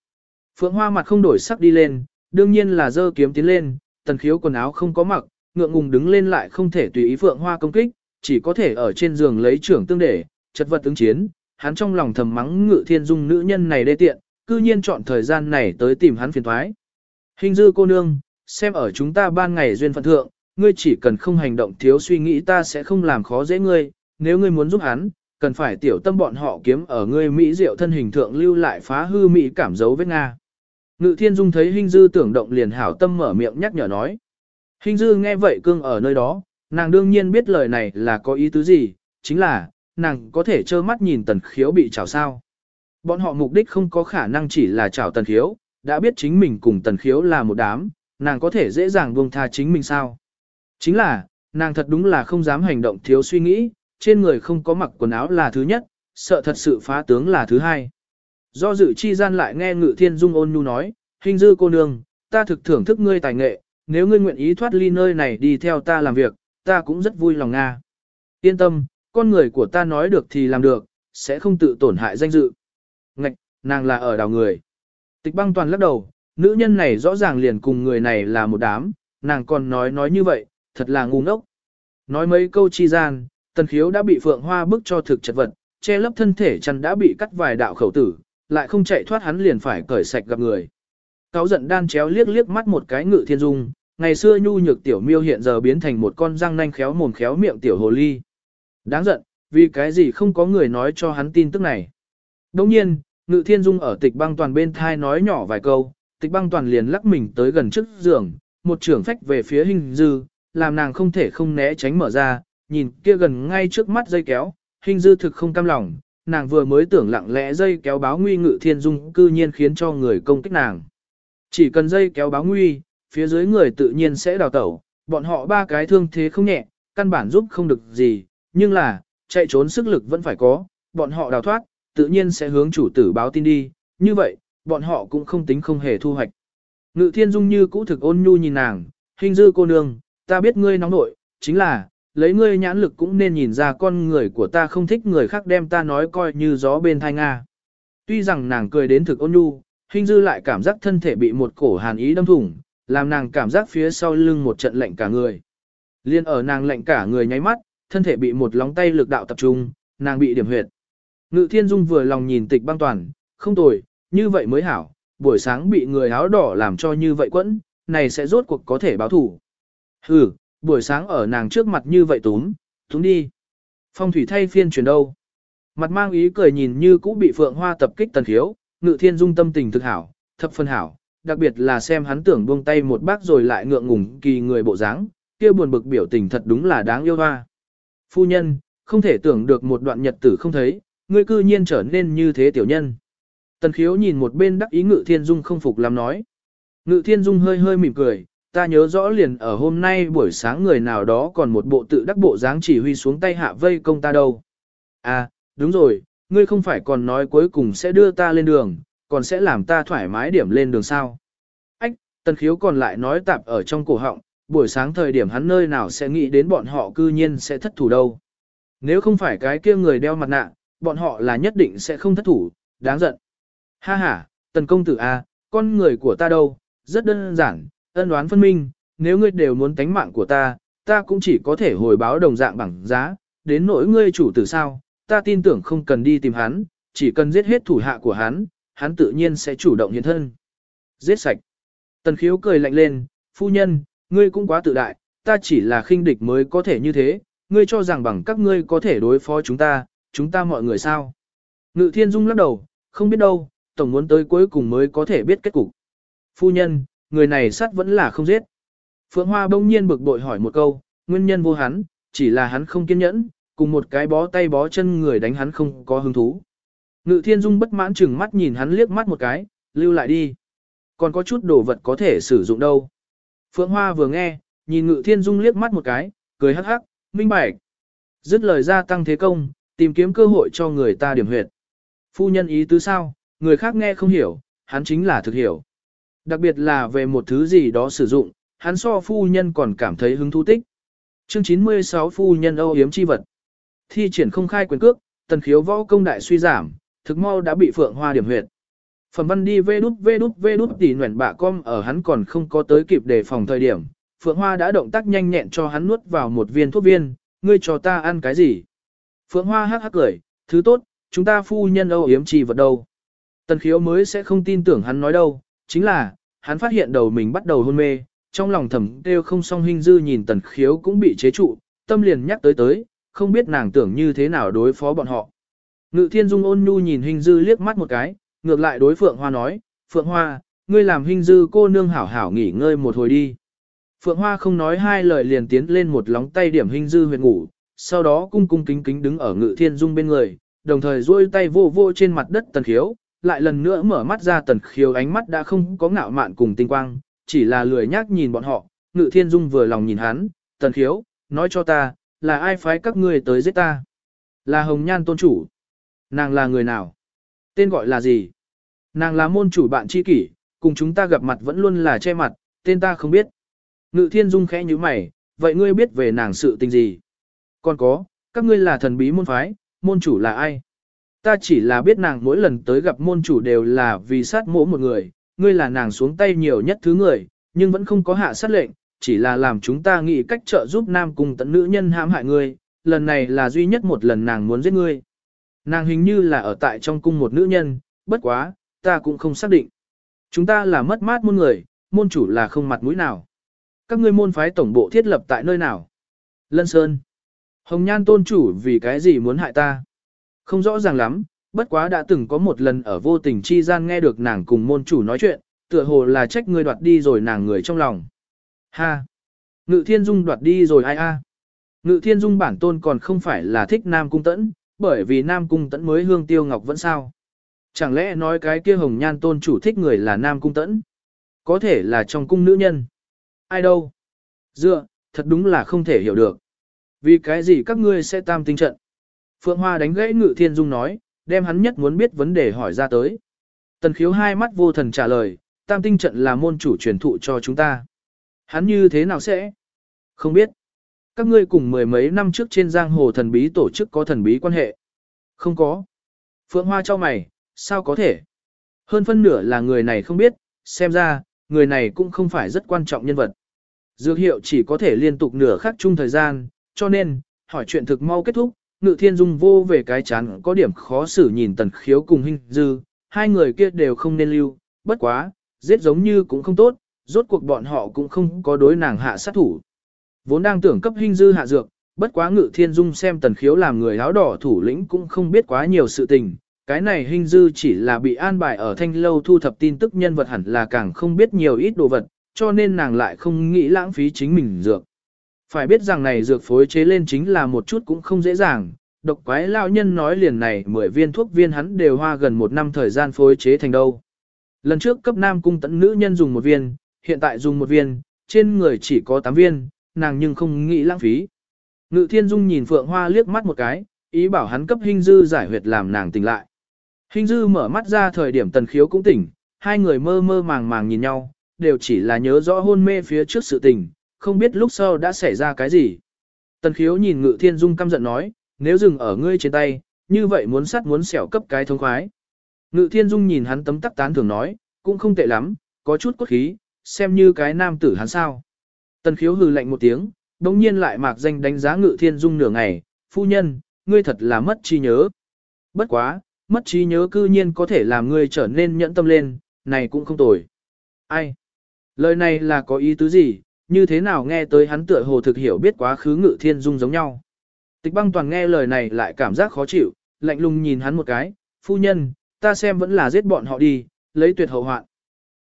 Phượng Hoa mặt không đổi sắc đi lên, đương nhiên là dơ kiếm tiến lên, tần khiếu quần áo không có mặc, ngượng ngùng đứng lên lại không thể tùy ý Phượng Hoa công kích, chỉ có thể ở trên giường lấy trưởng tương để, chật vật ứng chiến, hắn trong lòng thầm mắng ngự thiên dung nữ nhân này đê tiện, cư nhiên chọn thời gian này tới tìm hắn phiền thoái. Hình dư cô nương, xem ở chúng ta ban ngày duyên phận thượng, ngươi chỉ cần không hành động thiếu suy nghĩ ta sẽ không làm khó dễ ngươi, nếu ngươi muốn giúp hắn, cần phải tiểu tâm bọn họ kiếm ở ngươi Mỹ diệu thân hình thượng lưu lại phá hư Mỹ cảm dấu vết Nga. Ngự thiên dung thấy hình dư tưởng động liền hảo tâm mở miệng nhắc nhở nói. Hình dư nghe vậy cương ở nơi đó, nàng đương nhiên biết lời này là có ý tứ gì, chính là, nàng có thể trơ mắt nhìn tần khiếu bị chảo sao. Bọn họ mục đích không có khả năng chỉ là chảo tần khiếu, đã biết chính mình cùng tần khiếu là một đám, nàng có thể dễ dàng buông tha chính mình sao. Chính là, nàng thật đúng là không dám hành động thiếu suy nghĩ, trên người không có mặc quần áo là thứ nhất, sợ thật sự phá tướng là thứ hai. Do dự chi gian lại nghe ngự thiên dung ôn nhu nói, hình dư cô nương, ta thực thưởng thức ngươi tài nghệ, nếu ngươi nguyện ý thoát ly nơi này đi theo ta làm việc, ta cũng rất vui lòng Nga. Yên tâm, con người của ta nói được thì làm được, sẽ không tự tổn hại danh dự. Ngạch, nàng là ở đào người. Tịch băng toàn lắc đầu, nữ nhân này rõ ràng liền cùng người này là một đám, nàng còn nói nói như vậy, thật là ngu ngốc. Nói mấy câu chi gian, tần khiếu đã bị phượng hoa bức cho thực chật vật, che lấp thân thể chăn đã bị cắt vài đạo khẩu tử, lại không chạy thoát hắn liền phải cởi sạch gặp người. Cáo giận đan chéo liếc liếc mắt một cái ngự thiên dung, ngày xưa nhu nhược tiểu miêu hiện giờ biến thành một con răng nanh khéo mồm khéo miệng tiểu hồ ly. Đáng giận, vì cái gì không có người nói cho hắn tin tức này. Đồng nhiên, ngự thiên dung ở tịch băng toàn bên thai nói nhỏ vài câu, tịch băng toàn liền lắc mình tới gần trước giường, một trưởng phách về phía hình dư, làm nàng không thể không né tránh mở ra, nhìn kia gần ngay trước mắt dây kéo, hình dư thực không cam lòng, nàng vừa mới tưởng lặng lẽ dây kéo báo nguy ngự thiên dung cư nhiên khiến cho người công kích nàng. Chỉ cần dây kéo báo nguy, phía dưới người tự nhiên sẽ đào tẩu, bọn họ ba cái thương thế không nhẹ, căn bản giúp không được gì, nhưng là, chạy trốn sức lực vẫn phải có, bọn họ đào thoát, tự nhiên sẽ hướng chủ tử báo tin đi, như vậy, bọn họ cũng không tính không hề thu hoạch. Ngự thiên dung như cũ thực ôn nhu nhìn nàng, hình dư cô nương, ta biết ngươi nóng nội, chính là, lấy ngươi nhãn lực cũng nên nhìn ra con người của ta không thích người khác đem ta nói coi như gió bên thai Nga. Tuy rằng nàng cười đến thực ôn nhu, hình dư lại cảm giác thân thể bị một cổ hàn ý đâm thủng, làm nàng cảm giác phía sau lưng một trận lạnh cả người. Liên ở nàng lạnh cả người nháy mắt, thân thể bị một lóng tay lực đạo tập trung, nàng bị điểm huyệt. Ngự thiên dung vừa lòng nhìn tịch băng toàn, không tồi, như vậy mới hảo, buổi sáng bị người áo đỏ làm cho như vậy quẫn, này sẽ rốt cuộc có thể báo thủ. Hừ, buổi sáng ở nàng trước mặt như vậy túm, túm đi. Phong thủy thay phiên chuyển đâu. Mặt mang ý cười nhìn như cũ bị phượng hoa tập kích tần khiếu, ngự thiên dung tâm tình thực hảo, thập phân hảo, đặc biệt là xem hắn tưởng buông tay một bác rồi lại ngượng ngùng kỳ người bộ dáng, kia buồn bực biểu tình thật đúng là đáng yêu hoa. Phu nhân, không thể tưởng được một đoạn nhật tử không thấy, ngươi cư nhiên trở nên như thế tiểu nhân. Tần khiếu nhìn một bên đắc ý ngự thiên dung không phục làm nói. Ngự thiên dung hơi hơi mỉm cười, ta nhớ rõ liền ở hôm nay buổi sáng người nào đó còn một bộ tự đắc bộ dáng chỉ huy xuống tay hạ vây công ta đâu. À, đúng rồi, ngươi không phải còn nói cuối cùng sẽ đưa ta lên đường, còn sẽ làm ta thoải mái điểm lên đường sao. Ách, tần khiếu còn lại nói tạp ở trong cổ họng, buổi sáng thời điểm hắn nơi nào sẽ nghĩ đến bọn họ cư nhiên sẽ thất thủ đâu. Nếu không phải cái kia người đeo mặt nạ, bọn họ là nhất định sẽ không thất thủ, đáng giận. Ha ha, tần công tử A, con người của ta đâu, rất đơn giản, ân đoán phân minh, nếu ngươi đều muốn tánh mạng của ta, ta cũng chỉ có thể hồi báo đồng dạng bằng giá, đến nỗi ngươi chủ tử sao, ta tin tưởng không cần đi tìm hắn, chỉ cần giết hết thủ hạ của hắn, hắn tự nhiên sẽ chủ động hiện thân. Giết sạch. Tần khiếu cười lạnh lên, phu nhân, ngươi cũng quá tự đại, ta chỉ là khinh địch mới có thể như thế, ngươi cho rằng bằng các ngươi có thể đối phó chúng ta, chúng ta mọi người sao. Ngự thiên dung lắc đầu, không biết đâu, tổng muốn tới cuối cùng mới có thể biết kết cục. Phu nhân, người này sát vẫn là không giết. Phượng Hoa bỗng nhiên bực bội hỏi một câu, nguyên nhân vô hắn, chỉ là hắn không kiên nhẫn, cùng một cái bó tay bó chân người đánh hắn không có hứng thú. Ngự thiên dung bất mãn chừng mắt nhìn hắn liếc mắt một cái, lưu lại đi. Còn có chút đồ vật có thể sử dụng đâu. Phượng Hoa vừa nghe, nhìn ngự thiên dung liếc mắt một cái, cười hắc hắc, minh bạch. Dứt lời ra tăng thế công, tìm kiếm cơ hội cho người ta điểm huyệt. Phu nhân ý tứ sao, người khác nghe không hiểu, hắn chính là thực hiểu. Đặc biệt là về một thứ gì đó sử dụng, hắn so phu nhân còn cảm thấy hứng thú tích. Chương 96 Phu nhân âu yếm chi vật. Thi triển không khai quyền cước, tần khiếu võ công đại suy giảm, thực mau đã bị phượng hoa điểm huyệt. Phẩm văn đi vê đút vê đút vê đút tỉ nguyện bạ com ở hắn còn không có tới kịp đề phòng thời điểm. Phượng Hoa đã động tác nhanh nhẹn cho hắn nuốt vào một viên thuốc viên, ngươi cho ta ăn cái gì? Phượng Hoa hắc hắc cười, thứ tốt, chúng ta phu nhân âu yếm chi vật đâu. Tần khiếu mới sẽ không tin tưởng hắn nói đâu, chính là, hắn phát hiện đầu mình bắt đầu hôn mê, trong lòng thầm kêu không song hình dư nhìn tần khiếu cũng bị chế trụ, tâm liền nhắc tới tới, không biết nàng tưởng như thế nào đối phó bọn họ. Ngự thiên dung ôn nhu nhìn hình dư liếc mắt một cái, ngược lại đối Phượng Hoa nói, Phượng Hoa, ngươi làm hình dư cô nương hảo hảo nghỉ ngơi một hồi đi. Phượng Hoa không nói hai lời liền tiến lên một lóng tay điểm hình dư huyệt ngủ, sau đó cung cung kính kính đứng ở ngự thiên dung bên người, đồng thời duỗi tay vô vô trên mặt đất tần khiếu, lại lần nữa mở mắt ra tần khiếu ánh mắt đã không có ngạo mạn cùng tinh quang, chỉ là lười nhác nhìn bọn họ, ngự thiên dung vừa lòng nhìn hắn, tần khiếu, nói cho ta, là ai phái các ngươi tới giết ta? Là hồng nhan tôn chủ. Nàng là người nào? Tên gọi là gì? Nàng là môn chủ bạn tri kỷ, cùng chúng ta gặp mặt vẫn luôn là che mặt, tên ta không biết. Ngự thiên dung khẽ như mày, vậy ngươi biết về nàng sự tình gì? Còn có, các ngươi là thần bí môn phái, môn chủ là ai? Ta chỉ là biết nàng mỗi lần tới gặp môn chủ đều là vì sát mỗ một người, ngươi là nàng xuống tay nhiều nhất thứ người, nhưng vẫn không có hạ sát lệnh, chỉ là làm chúng ta nghĩ cách trợ giúp nam cùng tận nữ nhân hãm hại ngươi, lần này là duy nhất một lần nàng muốn giết ngươi. Nàng hình như là ở tại trong cung một nữ nhân, bất quá, ta cũng không xác định. Chúng ta là mất mát môn người, môn chủ là không mặt mũi nào. Các ngươi môn phái tổng bộ thiết lập tại nơi nào? Lân Sơn. Hồng Nhan tôn chủ vì cái gì muốn hại ta? Không rõ ràng lắm, bất quá đã từng có một lần ở vô tình chi gian nghe được nàng cùng môn chủ nói chuyện, tựa hồ là trách ngươi đoạt đi rồi nàng người trong lòng. Ha! Ngự thiên dung đoạt đi rồi ai a? Ngự thiên dung bản tôn còn không phải là thích nam cung tẫn, bởi vì nam cung tẫn mới hương tiêu ngọc vẫn sao. Chẳng lẽ nói cái kia hồng nhan tôn chủ thích người là nam cung tẫn? Có thể là trong cung nữ nhân. Ai đâu? Dựa, thật đúng là không thể hiểu được. Vì cái gì các ngươi sẽ tam tinh trận? Phượng Hoa đánh gãy Ngự Thiên Dung nói, đem hắn nhất muốn biết vấn đề hỏi ra tới. Tần khiếu hai mắt vô thần trả lời, tam tinh trận là môn chủ truyền thụ cho chúng ta. Hắn như thế nào sẽ? Không biết. Các ngươi cùng mười mấy năm trước trên giang hồ thần bí tổ chức có thần bí quan hệ. Không có. Phượng Hoa cho mày, sao có thể? Hơn phân nửa là người này không biết, xem ra, người này cũng không phải rất quan trọng nhân vật. Dược hiệu chỉ có thể liên tục nửa khắc chung thời gian, cho nên, hỏi chuyện thực mau kết thúc, ngự thiên dung vô về cái chán có điểm khó xử nhìn tần khiếu cùng hình dư, hai người kia đều không nên lưu, bất quá, giết giống như cũng không tốt, rốt cuộc bọn họ cũng không có đối nàng hạ sát thủ. Vốn đang tưởng cấp hình dư hạ dược, bất quá ngự thiên dung xem tần khiếu làm người áo đỏ thủ lĩnh cũng không biết quá nhiều sự tình. Cái này hình dư chỉ là bị an bài ở thanh lâu thu thập tin tức nhân vật hẳn là càng không biết nhiều ít đồ vật, cho nên nàng lại không nghĩ lãng phí chính mình dược. Phải biết rằng này dược phối chế lên chính là một chút cũng không dễ dàng, độc quái lao nhân nói liền này 10 viên thuốc viên hắn đều hoa gần một năm thời gian phối chế thành đâu. Lần trước cấp nam cung tận nữ nhân dùng một viên, hiện tại dùng một viên, trên người chỉ có 8 viên, nàng nhưng không nghĩ lãng phí. Ngự thiên dung nhìn Phượng Hoa liếc mắt một cái, ý bảo hắn cấp hình dư giải huyệt làm nàng tỉnh lại. Hình dư mở mắt ra thời điểm tần khiếu cũng tỉnh, hai người mơ mơ màng màng nhìn nhau, đều chỉ là nhớ rõ hôn mê phía trước sự tình, không biết lúc sau đã xảy ra cái gì. Tần khiếu nhìn ngự thiên dung căm giận nói, nếu dừng ở ngươi trên tay, như vậy muốn sắt muốn xẻo cấp cái thông khoái. Ngự thiên dung nhìn hắn tấm tắc tán thường nói, cũng không tệ lắm, có chút cốt khí, xem như cái nam tử hắn sao. Tần khiếu hừ lạnh một tiếng, đồng nhiên lại mạc danh đánh giá ngự thiên dung nửa ngày, phu nhân, ngươi thật là mất trí nhớ. Bất quá, mất trí nhớ cư nhiên có thể làm ngươi trở nên nhẫn tâm lên, này cũng không tồi. Ai? Lời này là có ý tứ gì, như thế nào nghe tới hắn tựa hồ thực hiểu biết quá khứ ngự thiên dung giống nhau. Tịch băng toàn nghe lời này lại cảm giác khó chịu, lạnh lùng nhìn hắn một cái, phu nhân, ta xem vẫn là giết bọn họ đi, lấy tuyệt hậu hoạn.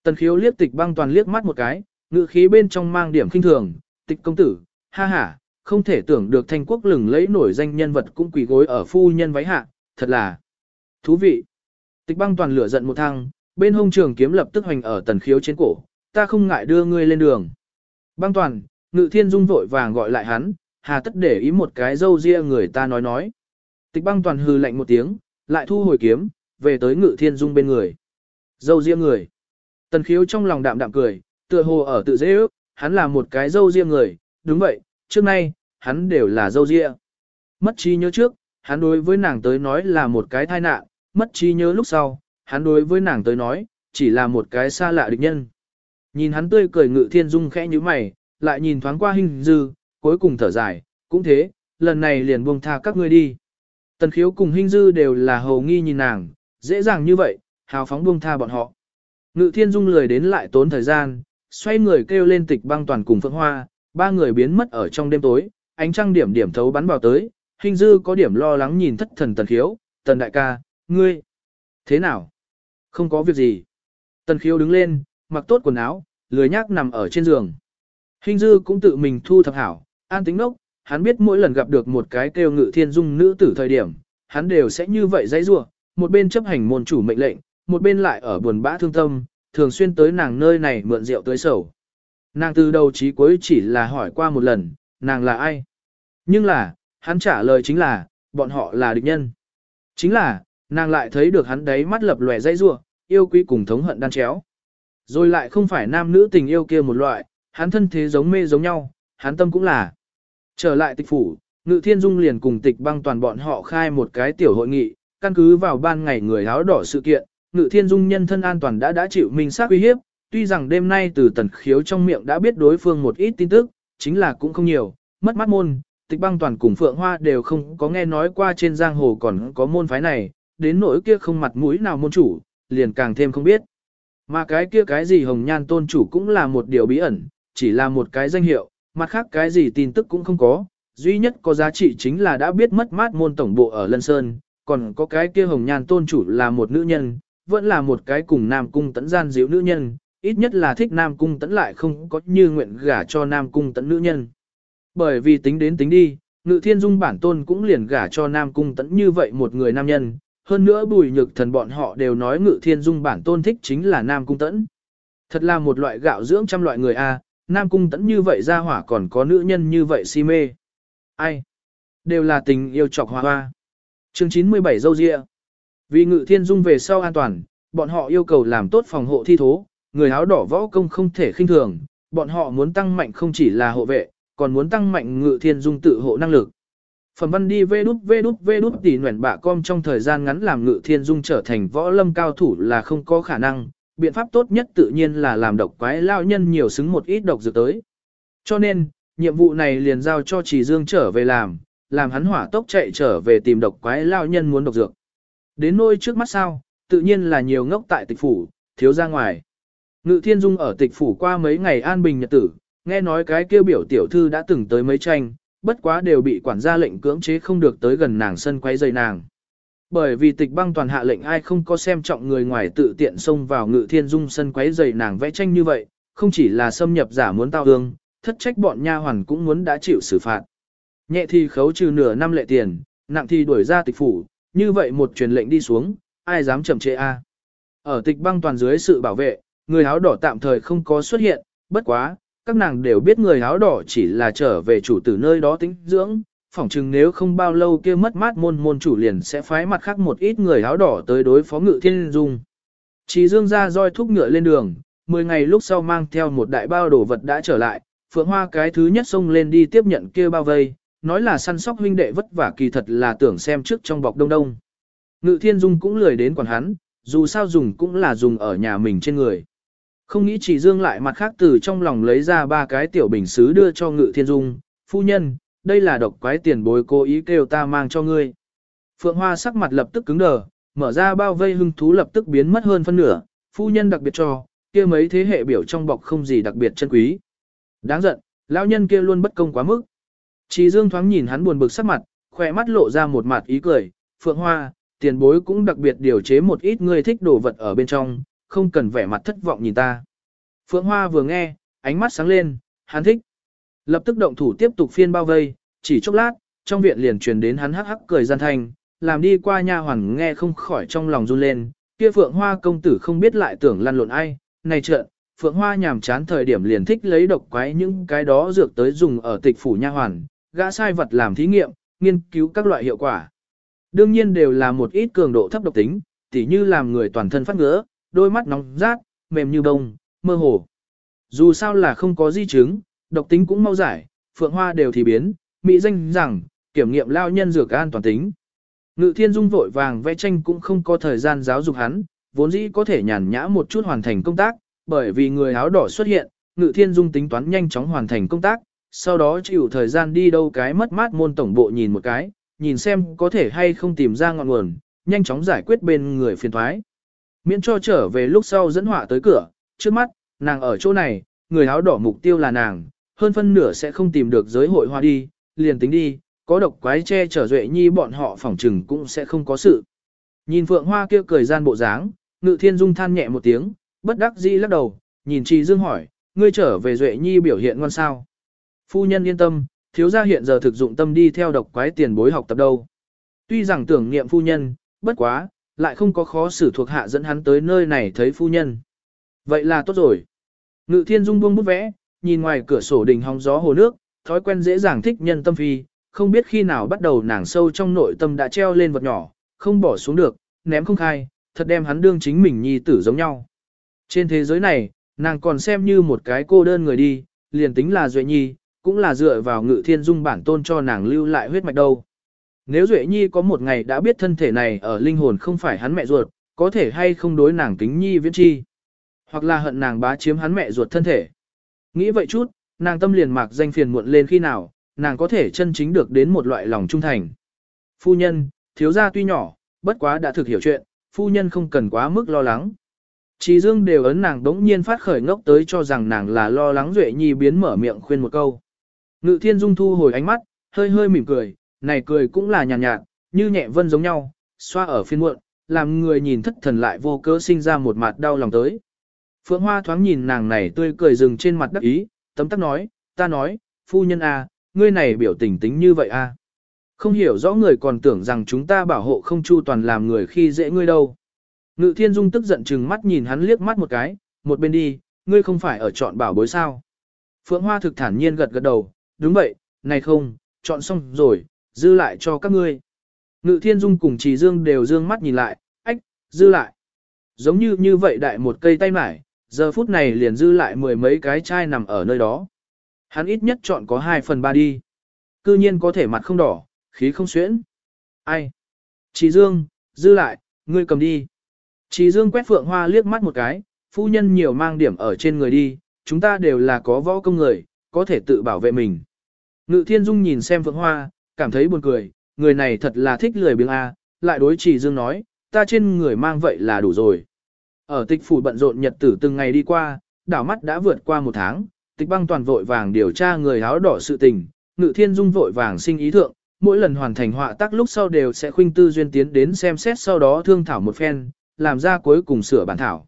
Tần khiếu liếc tịch băng toàn liếc mắt một cái, ngự khí bên trong mang điểm khinh thường, tịch công tử, ha ha, không thể tưởng được thanh quốc lừng lấy nổi danh nhân vật cũng quỳ gối ở phu nhân váy hạ, thật là thú vị. Tịch băng toàn lửa giận một thăng, bên hông trường kiếm lập tức hoành ở tần khiếu trên cổ, ta không ngại đưa ngươi lên đường. Băng toàn, ngự thiên dung vội vàng gọi lại hắn, hà tất để ý một cái dâu ria người ta nói nói. Tịch băng toàn hừ lạnh một tiếng, lại thu hồi kiếm, về tới ngự thiên dung bên người. Dâu ria người. Tần khiếu trong lòng đạm đạm cười, tựa hồ ở tự dễ ước, hắn là một cái dâu ria người, đúng vậy, trước nay, hắn đều là dâu ria. Mất trí nhớ trước, hắn đối với nàng tới nói là một cái tai nạn, mất trí nhớ lúc sau, hắn đối với nàng tới nói, chỉ là một cái xa lạ địch nhân. Nhìn hắn tươi cười ngự thiên dung khẽ như mày, lại nhìn thoáng qua hình dư, cuối cùng thở dài, cũng thế, lần này liền buông tha các ngươi đi. Tần khiếu cùng hình dư đều là hầu nghi nhìn nàng, dễ dàng như vậy, hào phóng buông tha bọn họ. Ngự thiên dung lười đến lại tốn thời gian, xoay người kêu lên tịch băng toàn cùng phượng hoa, ba người biến mất ở trong đêm tối, ánh trăng điểm điểm thấu bắn vào tới, hình dư có điểm lo lắng nhìn thất thần tần khiếu, tần đại ca, ngươi, thế nào? Không có việc gì. Tần khiếu đứng lên, mặc tốt quần áo, lười nhác nằm ở trên giường. Hình dư cũng tự mình thu thập hảo, an tính nốc, hắn biết mỗi lần gặp được một cái kêu ngự thiên dung nữ tử thời điểm, hắn đều sẽ như vậy dãy rua, một bên chấp hành môn chủ mệnh lệnh, một bên lại ở buồn bã thương tâm, thường xuyên tới nàng nơi này mượn rượu tới sầu. Nàng từ đầu chí cuối chỉ là hỏi qua một lần, nàng là ai? Nhưng là, hắn trả lời chính là, bọn họ là địch nhân. Chính là, nàng lại thấy được hắn đấy mắt lập lòe dây rua, yêu quý cùng thống hận đan chéo. Rồi lại không phải nam nữ tình yêu kia một loại, hắn thân thế giống mê giống nhau, hắn tâm cũng là. Trở lại tịch phủ, Ngự Thiên Dung liền cùng tịch băng toàn bọn họ khai một cái tiểu hội nghị, căn cứ vào ban ngày người áo đỏ sự kiện, Ngự Thiên Dung nhân thân an toàn đã đã chịu minh xác uy hiếp, tuy rằng đêm nay từ tần khiếu trong miệng đã biết đối phương một ít tin tức, chính là cũng không nhiều, mất mắt môn, tịch băng toàn cùng Phượng Hoa đều không có nghe nói qua trên giang hồ còn có môn phái này, đến nỗi kia không mặt mũi nào môn chủ, liền càng thêm không biết. Mà cái kia cái gì hồng nhan tôn chủ cũng là một điều bí ẩn, chỉ là một cái danh hiệu, mặt khác cái gì tin tức cũng không có, duy nhất có giá trị chính là đã biết mất mát môn tổng bộ ở Lân Sơn, còn có cái kia hồng nhan tôn chủ là một nữ nhân, vẫn là một cái cùng Nam Cung tẫn gian diễu nữ nhân, ít nhất là thích Nam Cung tẫn lại không có như nguyện gả cho Nam Cung tẫn nữ nhân. Bởi vì tính đến tính đi, Ngự Thiên Dung bản tôn cũng liền gả cho Nam Cung tẫn như vậy một người nam nhân, hơn nữa bùi nhược thần bọn họ đều nói Ngự Thiên Dung bản tôn thích chính là Nam Cung tẫn. Thật là một loại gạo dưỡng trăm loại người a, Nam Cung tẫn như vậy ra hỏa còn có nữ nhân như vậy si mê. Ai? Đều là tình yêu chọc hoa hoa. Chương 97 dâu dịa. Vì ngự thiên dung về sau an toàn, bọn họ yêu cầu làm tốt phòng hộ thi thố, người áo đỏ võ công không thể khinh thường, bọn họ muốn tăng mạnh không chỉ là hộ vệ, còn muốn tăng mạnh ngự thiên dung tự hộ năng lực. Phần văn đi vê đút vê đút vê đút tỉ nguyện bạ com trong thời gian ngắn làm ngự thiên dung trở thành võ lâm cao thủ là không có khả năng, biện pháp tốt nhất tự nhiên là làm độc quái lao nhân nhiều xứng một ít độc dược tới. Cho nên, nhiệm vụ này liền giao cho Trì Dương trở về làm, làm hắn hỏa tốc chạy trở về tìm độc quái lao nhân muốn độc dược. Đến nôi trước mắt sao, tự nhiên là nhiều ngốc tại tịch phủ, thiếu ra ngoài. Ngự Thiên Dung ở tịch phủ qua mấy ngày an bình nhật tử, nghe nói cái kêu biểu tiểu thư đã từng tới mấy tranh, bất quá đều bị quản gia lệnh cưỡng chế không được tới gần nàng sân quay dây nàng. Bởi vì tịch băng toàn hạ lệnh ai không có xem trọng người ngoài tự tiện xông vào ngự thiên dung sân quấy dày nàng vẽ tranh như vậy, không chỉ là xâm nhập giả muốn tao hương, thất trách bọn nha hoàn cũng muốn đã chịu xử phạt. Nhẹ thì khấu trừ nửa năm lệ tiền, nặng thì đuổi ra tịch phủ, như vậy một truyền lệnh đi xuống, ai dám chậm trễ a? Ở tịch băng toàn dưới sự bảo vệ, người áo đỏ tạm thời không có xuất hiện, bất quá, các nàng đều biết người áo đỏ chỉ là trở về chủ tử nơi đó tính dưỡng, phỏng chừng nếu không bao lâu kia mất mát môn môn chủ liền sẽ phái mặt khác một ít người áo đỏ tới đối phó ngự thiên dung. Chỉ dương ra roi thúc ngựa lên đường, 10 ngày lúc sau mang theo một đại bao đồ vật đã trở lại, phượng hoa cái thứ nhất xông lên đi tiếp nhận kia bao vây, nói là săn sóc huynh đệ vất vả kỳ thật là tưởng xem trước trong bọc đông đông. Ngự thiên dung cũng lười đến quản hắn, dù sao dùng cũng là dùng ở nhà mình trên người. Không nghĩ chỉ dương lại mặt khác từ trong lòng lấy ra ba cái tiểu bình xứ đưa cho ngự thiên dung, phu nhân, đây là độc quái tiền bối cố ý kêu ta mang cho ngươi. Phượng Hoa sắc mặt lập tức cứng đờ, mở ra bao vây hưng thú lập tức biến mất hơn phân nửa, phu nhân đặc biệt cho, kia mấy thế hệ biểu trong bọc không gì đặc biệt chân quý. Đáng giận, lão nhân kia luôn bất công quá mức. Chỉ Dương thoáng nhìn hắn buồn bực sắc mặt, khỏe mắt lộ ra một mặt ý cười, Phượng Hoa, tiền bối cũng đặc biệt điều chế một ít người thích đồ vật ở bên trong, không cần vẻ mặt thất vọng nhìn ta. Phượng Hoa vừa nghe, ánh mắt sáng lên, hắn thích. Lập tức động thủ tiếp tục phiên bao vây, chỉ chốc lát, trong viện liền truyền đến hắn hắc hắc cười gian thành, làm đi qua nha hoàn nghe không khỏi trong lòng run lên, kia Phượng Hoa công tử không biết lại tưởng lăn lộn ai, này trợn, Phượng Hoa nhàm chán thời điểm liền thích lấy độc quái những cái đó dược tới dùng ở tịch phủ nha hoàn, gã sai vật làm thí nghiệm, nghiên cứu các loại hiệu quả. Đương nhiên đều là một ít cường độ thấp độc tính, tỉ như làm người toàn thân phát ngứa, đôi mắt nóng rát, mềm như bông, mơ hồ. Dù sao là không có di chứng, độc tính cũng mau giải, phượng hoa đều thì biến, mỹ danh rằng, kiểm nghiệm lao nhân dược an toàn tính. Ngự thiên dung vội vàng vẽ tranh cũng không có thời gian giáo dục hắn, vốn dĩ có thể nhàn nhã một chút hoàn thành công tác, bởi vì người áo đỏ xuất hiện, ngự thiên dung tính toán nhanh chóng hoàn thành công tác, sau đó chịu thời gian đi đâu cái mất mát môn tổng bộ nhìn một cái, nhìn xem có thể hay không tìm ra ngọn nguồn, nhanh chóng giải quyết bên người phiền thoái. Miễn cho trở về lúc sau dẫn họa tới cửa, trước mắt, nàng ở chỗ này, người áo đỏ mục tiêu là nàng, hơn phân nửa sẽ không tìm được giới hội hoa đi, liền tính đi, có độc quái che chở duệ nhi bọn họ phỏng trừng cũng sẽ không có sự. Nhìn phượng hoa kia cười gian bộ dáng, ngự thiên dung than nhẹ một tiếng, bất đắc dĩ lắc đầu, nhìn trì dương hỏi, ngươi trở về duệ nhi biểu hiện ngoan sao. Phu nhân yên tâm, thiếu gia hiện giờ thực dụng tâm đi theo độc quái tiền bối học tập đâu. Tuy rằng tưởng niệm phu nhân, bất quá, lại không có khó xử thuộc hạ dẫn hắn tới nơi này thấy phu nhân. Vậy là tốt rồi. Ngự thiên dung buông bút vẽ, nhìn ngoài cửa sổ đình hóng gió hồ nước, thói quen dễ dàng thích nhân tâm phi, không biết khi nào bắt đầu nàng sâu trong nội tâm đã treo lên vật nhỏ, không bỏ xuống được, ném không khai, thật đem hắn đương chính mình nhi tử giống nhau. Trên thế giới này, nàng còn xem như một cái cô đơn người đi, liền tính là Duệ Nhi, cũng là dựa vào ngự thiên dung bản tôn cho nàng lưu lại huyết mạch đâu. Nếu Duệ Nhi có một ngày đã biết thân thể này ở linh hồn không phải hắn mẹ ruột, có thể hay không đối nàng kính nhi viễn chi, hoặc là hận nàng bá chiếm hắn mẹ ruột thân thể. Nghĩ vậy chút, nàng tâm liền mạc danh phiền muộn lên khi nào, nàng có thể chân chính được đến một loại lòng trung thành. Phu nhân, thiếu gia tuy nhỏ, bất quá đã thực hiểu chuyện, phu nhân không cần quá mức lo lắng. Chỉ dương đều ấn nàng đống nhiên phát khởi ngốc tới cho rằng nàng là lo lắng Duệ Nhi biến mở miệng khuyên một câu. Ngự thiên dung thu hồi ánh mắt, hơi hơi mỉm cười, này cười cũng là nhàn nhạt, nhạt, như nhẹ vân giống nhau, xoa ở phiên muộn, làm người nhìn thất thần lại vô cớ sinh ra một mặt đau lòng tới. Phượng Hoa thoáng nhìn nàng này tươi cười dừng trên mặt đắc ý, tấm tắc nói, ta nói, phu nhân a, à, ngươi này biểu tình tính như vậy a. À. Không hiểu rõ người còn tưởng rằng chúng ta bảo hộ không chu toàn làm người khi dễ ngươi đâu. Ngự thiên dung tức giận chừng mắt nhìn hắn liếc mắt một cái, một bên đi, ngươi không phải ở chọn bảo bối sao. Phượng Hoa thực thản nhiên gật gật đầu, đúng vậy, này không, chọn xong rồi, dư lại cho các ngươi. Ngự thiên dung cùng trì dương đều dương mắt nhìn lại, ách, dư lại. Giống như như vậy đại một cây tay mải, giờ phút này liền dư lại mười mấy cái chai nằm ở nơi đó. Hắn ít nhất chọn có 2 phần 3 đi. Cư nhiên có thể mặt không đỏ, khí không xuyễn. Ai? Trì dương, dư lại, ngươi cầm đi. Trì dương quét phượng hoa liếc mắt một cái, phu nhân nhiều mang điểm ở trên người đi, chúng ta đều là có võ công người, có thể tự bảo vệ mình. Ngự thiên dung nhìn xem phượng hoa, cảm thấy buồn cười, người này thật là thích lười biếng A, lại đối trì dương nói, ta trên người mang vậy là đủ rồi. Ở tịch phủ bận rộn nhật tử từng ngày đi qua, đảo mắt đã vượt qua một tháng, tịch băng toàn vội vàng điều tra người áo đỏ sự tình, ngự thiên dung vội vàng sinh ý thượng, mỗi lần hoàn thành họa tác lúc sau đều sẽ khuynh tư duyên tiến đến xem xét sau đó thương thảo một phen, làm ra cuối cùng sửa bản thảo.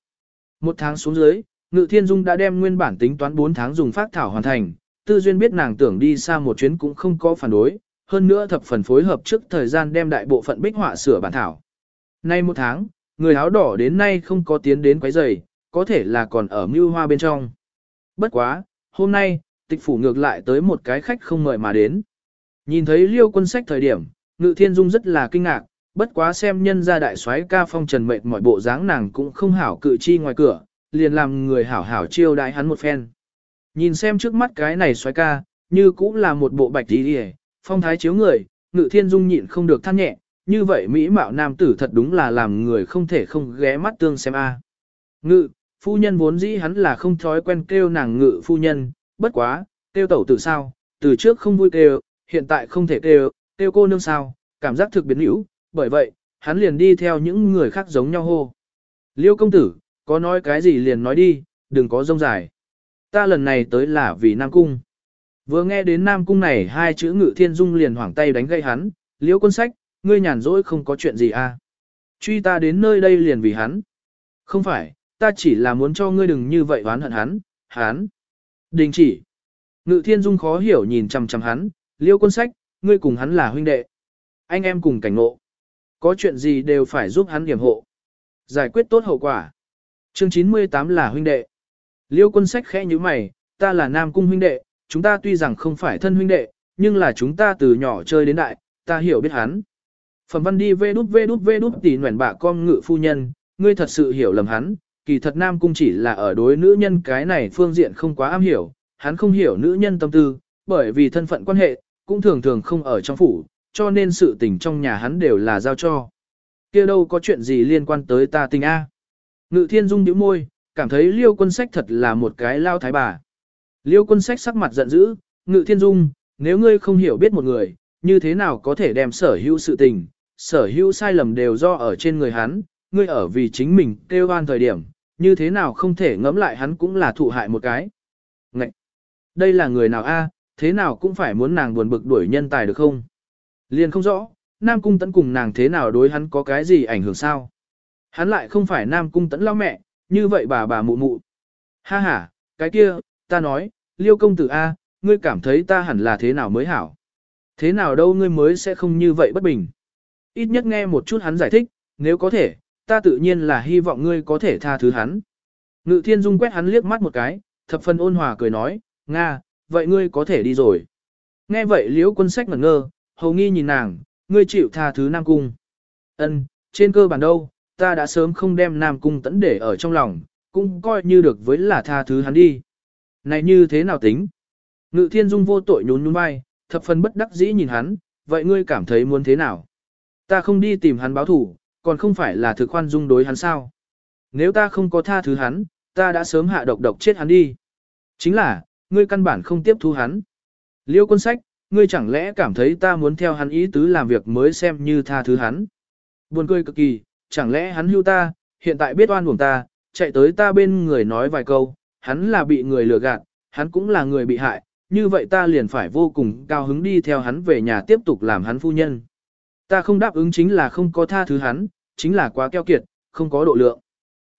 Một tháng xuống dưới, ngự thiên dung đã đem nguyên bản tính toán 4 tháng dùng phát thảo hoàn thành, tư duyên biết nàng tưởng đi xa một chuyến cũng không có phản đối, hơn nữa thập phần phối hợp trước thời gian đem đại bộ phận bích họa sửa bản thảo. Nay một tháng, người áo đỏ đến nay không có tiến đến quấy rầy, có thể là còn ở mưu hoa bên trong. Bất quá, hôm nay, tịch phủ ngược lại tới một cái khách không mời mà đến. Nhìn thấy liêu quân sách thời điểm, ngự thiên dung rất là kinh ngạc, bất quá xem nhân gia đại soái ca phong trần mệt mọi bộ dáng nàng cũng không hảo cự chi ngoài cửa, liền làm người hảo hảo chiêu đãi hắn một phen. Nhìn xem trước mắt cái này soái ca, như cũng là một bộ bạch đi đi phong thái chiếu người, ngự thiên dung nhịn không được than nhẹ, như vậy mỹ mạo nam tử thật đúng là làm người không thể không ghé mắt tương xem a. Ngự, phu nhân vốn dĩ hắn là không thói quen kêu nàng ngự phu nhân, bất quá, kêu tẩu tử sao, từ trước không vui kêu, hiện tại không thể kêu, kêu cô nương sao, cảm giác thực biến hữu, bởi vậy, hắn liền đi theo những người khác giống nhau hô. Liêu công tử, có nói cái gì liền nói đi, đừng có rông dài. Ta lần này tới là vì Nam Cung. Vừa nghe đến Nam Cung này hai chữ ngự thiên dung liền hoảng tay đánh gây hắn, liễu quân sách, ngươi nhàn rỗi không có chuyện gì à. Truy ta đến nơi đây liền vì hắn. Không phải, ta chỉ là muốn cho ngươi đừng như vậy oán hận hắn, hắn. Đình chỉ. Ngự thiên dung khó hiểu nhìn chằm chằm hắn, liễu quân sách, ngươi cùng hắn là huynh đệ. Anh em cùng cảnh ngộ. Có chuyện gì đều phải giúp hắn điểm hộ. Giải quyết tốt hậu quả. Chương 98 là huynh đệ. Liêu quân sách khẽ như mày, ta là nam cung huynh đệ, chúng ta tuy rằng không phải thân huynh đệ, nhưng là chúng ta từ nhỏ chơi đến đại, ta hiểu biết hắn. Phẩm văn đi vê đút vê đút vê đút tỉ nguyện bạ con ngự phu nhân, ngươi thật sự hiểu lầm hắn, kỳ thật nam cung chỉ là ở đối nữ nhân cái này phương diện không quá am hiểu, hắn không hiểu nữ nhân tâm tư, bởi vì thân phận quan hệ, cũng thường thường không ở trong phủ, cho nên sự tình trong nhà hắn đều là giao cho. kia đâu có chuyện gì liên quan tới ta tình A. Ngự thiên dung nhíu môi, cảm thấy liêu quân sách thật là một cái lao thái bà. Liêu quân sách sắc mặt giận dữ, ngự thiên dung, nếu ngươi không hiểu biết một người, như thế nào có thể đem sở hữu sự tình, sở hữu sai lầm đều do ở trên người hắn, ngươi ở vì chính mình kêu oan thời điểm, như thế nào không thể ngẫm lại hắn cũng là thụ hại một cái. Ngậy! Đây là người nào a? thế nào cũng phải muốn nàng buồn bực đuổi nhân tài được không? Liền không rõ, Nam Cung Tấn cùng nàng thế nào đối hắn có cái gì ảnh hưởng sao? Hắn lại không phải Nam Cung Tấn lao mẹ, như vậy bà bà mụ mụ. Ha ha, cái kia, ta nói, liêu công tử A, ngươi cảm thấy ta hẳn là thế nào mới hảo? Thế nào đâu ngươi mới sẽ không như vậy bất bình? Ít nhất nghe một chút hắn giải thích, nếu có thể, ta tự nhiên là hy vọng ngươi có thể tha thứ hắn. Ngự thiên dung quét hắn liếc mắt một cái, thập phần ôn hòa cười nói, Nga, vậy ngươi có thể đi rồi. Nghe vậy liễu quân sách ngẩn ngơ, hầu nghi nhìn nàng, ngươi chịu tha thứ Nam Cung. Ân, trên cơ bản đâu, ta đã sớm không đem Nam Cung Tẫn để ở trong lòng, cũng coi như được với là tha thứ hắn đi. Này như thế nào tính? Ngự thiên dung vô tội nhún nhún vai, thập phần bất đắc dĩ nhìn hắn, vậy ngươi cảm thấy muốn thế nào? Ta không đi tìm hắn báo thủ, còn không phải là thực khoan dung đối hắn sao? Nếu ta không có tha thứ hắn, ta đã sớm hạ độc độc chết hắn đi. Chính là, ngươi căn bản không tiếp thu hắn. Liêu quân sách, ngươi chẳng lẽ cảm thấy ta muốn theo hắn ý tứ làm việc mới xem như tha thứ hắn. Buồn cười cực kỳ, chẳng lẽ hắn hưu ta, hiện tại biết oan uổng ta, chạy tới ta bên người nói vài câu, hắn là bị người lừa gạt, hắn cũng là người bị hại, như vậy ta liền phải vô cùng cao hứng đi theo hắn về nhà tiếp tục làm hắn phu nhân. Ta không đáp ứng chính là không có tha thứ hắn, chính là quá keo kiệt, không có độ lượng.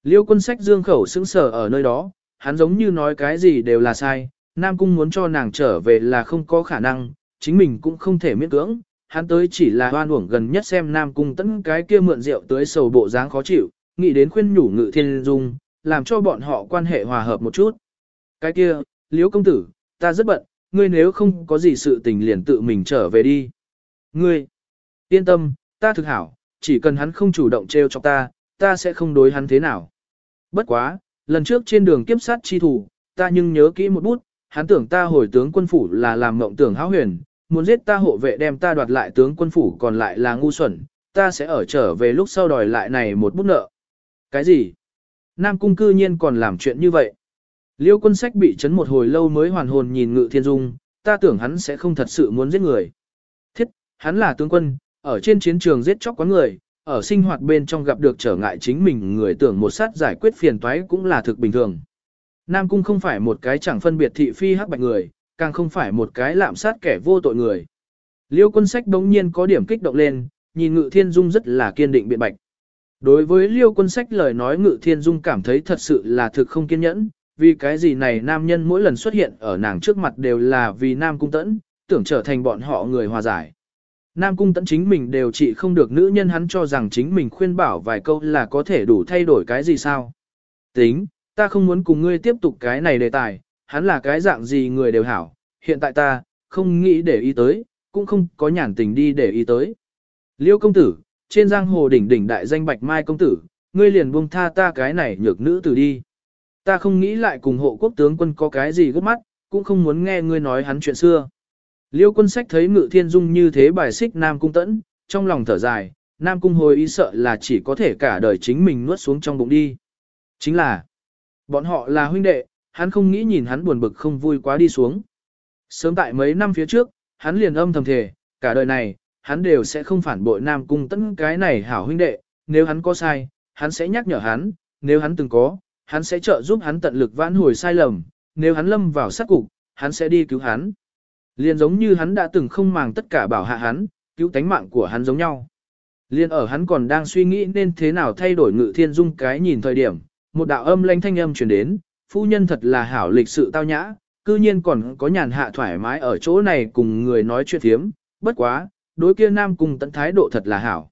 Liêu quân sách dương khẩu sững sờ ở nơi đó, hắn giống như nói cái gì đều là sai, Nam Cung muốn cho nàng trở về là không có khả năng, chính mình cũng không thể miễn cưỡng, hắn tới chỉ là hoan uổng gần nhất xem Nam Cung tẫn cái kia mượn rượu tới sầu bộ dáng khó chịu, nghĩ đến khuyên nhủ ngự thiên dung, làm cho bọn họ quan hệ hòa hợp một chút. Cái kia, liễu công tử, ta rất bận, ngươi nếu không có gì sự tình liền tự mình trở về đi. Ngươi, yên tâm, ta thực hảo, chỉ cần hắn không chủ động trêu cho ta, ta sẽ không đối hắn thế nào. Bất quá, lần trước trên đường kiếp sát chi thủ, ta nhưng nhớ kỹ một bút, hắn tưởng ta hồi tướng quân phủ là làm mộng tưởng háo huyền, muốn giết ta hộ vệ đem ta đoạt lại tướng quân phủ còn lại là ngu xuẩn, ta sẽ ở trở về lúc sau đòi lại này một bút nợ. Cái gì? Nam cung cư nhiên còn làm chuyện như vậy. Liêu quân sách bị chấn một hồi lâu mới hoàn hồn nhìn ngự thiên dung, ta tưởng hắn sẽ không thật sự muốn giết người. Thiết, hắn là tướng quân, ở trên chiến trường giết chóc quán người, ở sinh hoạt bên trong gặp được trở ngại chính mình người tưởng một sát giải quyết phiền toái cũng là thực bình thường. Nam Cung không phải một cái chẳng phân biệt thị phi hắc bạch người, càng không phải một cái lạm sát kẻ vô tội người. Liêu quân sách đống nhiên có điểm kích động lên, nhìn Ngự Thiên Dung rất là kiên định biện bạch. Đối với Liêu quân sách lời nói Ngự Thiên Dung cảm thấy thật sự là thực không kiên nhẫn, vì cái gì này nam nhân mỗi lần xuất hiện ở nàng trước mặt đều là vì Nam Cung tẫn, tưởng trở thành bọn họ người hòa giải. Nam Cung tẫn chính mình đều trị không được nữ nhân hắn cho rằng chính mình khuyên bảo vài câu là có thể đủ thay đổi cái gì sao. Tính, Ta không muốn cùng ngươi tiếp tục cái này đề tài, hắn là cái dạng gì người đều hảo, hiện tại ta, không nghĩ để ý tới, cũng không có nhàn tình đi để ý tới. Liêu công tử, trên giang hồ đỉnh đỉnh đại danh bạch mai công tử, ngươi liền buông tha ta cái này nhược nữ tử đi. Ta không nghĩ lại cùng hộ quốc tướng quân có cái gì gấp mắt, cũng không muốn nghe ngươi nói hắn chuyện xưa. Liêu quân sách thấy ngự thiên dung như thế bài xích Nam Cung tẫn, trong lòng thở dài, Nam Cung hồi ý sợ là chỉ có thể cả đời chính mình nuốt xuống trong bụng đi. Chính là, Bọn họ là huynh đệ, hắn không nghĩ nhìn hắn buồn bực không vui quá đi xuống. Sớm tại mấy năm phía trước, hắn liền âm thầm thề, cả đời này, hắn đều sẽ không phản bội Nam Cung tấn cái này hảo huynh đệ, nếu hắn có sai, hắn sẽ nhắc nhở hắn, nếu hắn từng có, hắn sẽ trợ giúp hắn tận lực vãn hồi sai lầm, nếu hắn lâm vào sát cục, hắn sẽ đi cứu hắn. Liền giống như hắn đã từng không màng tất cả bảo hạ hắn, cứu tánh mạng của hắn giống nhau. Liên ở hắn còn đang suy nghĩ nên thế nào thay đổi ngự thiên dung cái nhìn thời điểm, một đạo âm lanh thanh âm truyền đến, phu nhân thật là hảo lịch sự tao nhã, cư nhiên còn có nhàn hạ thoải mái ở chỗ này cùng người nói chuyện thiếm, bất quá, đối kia nam cùng tận thái độ thật là hảo.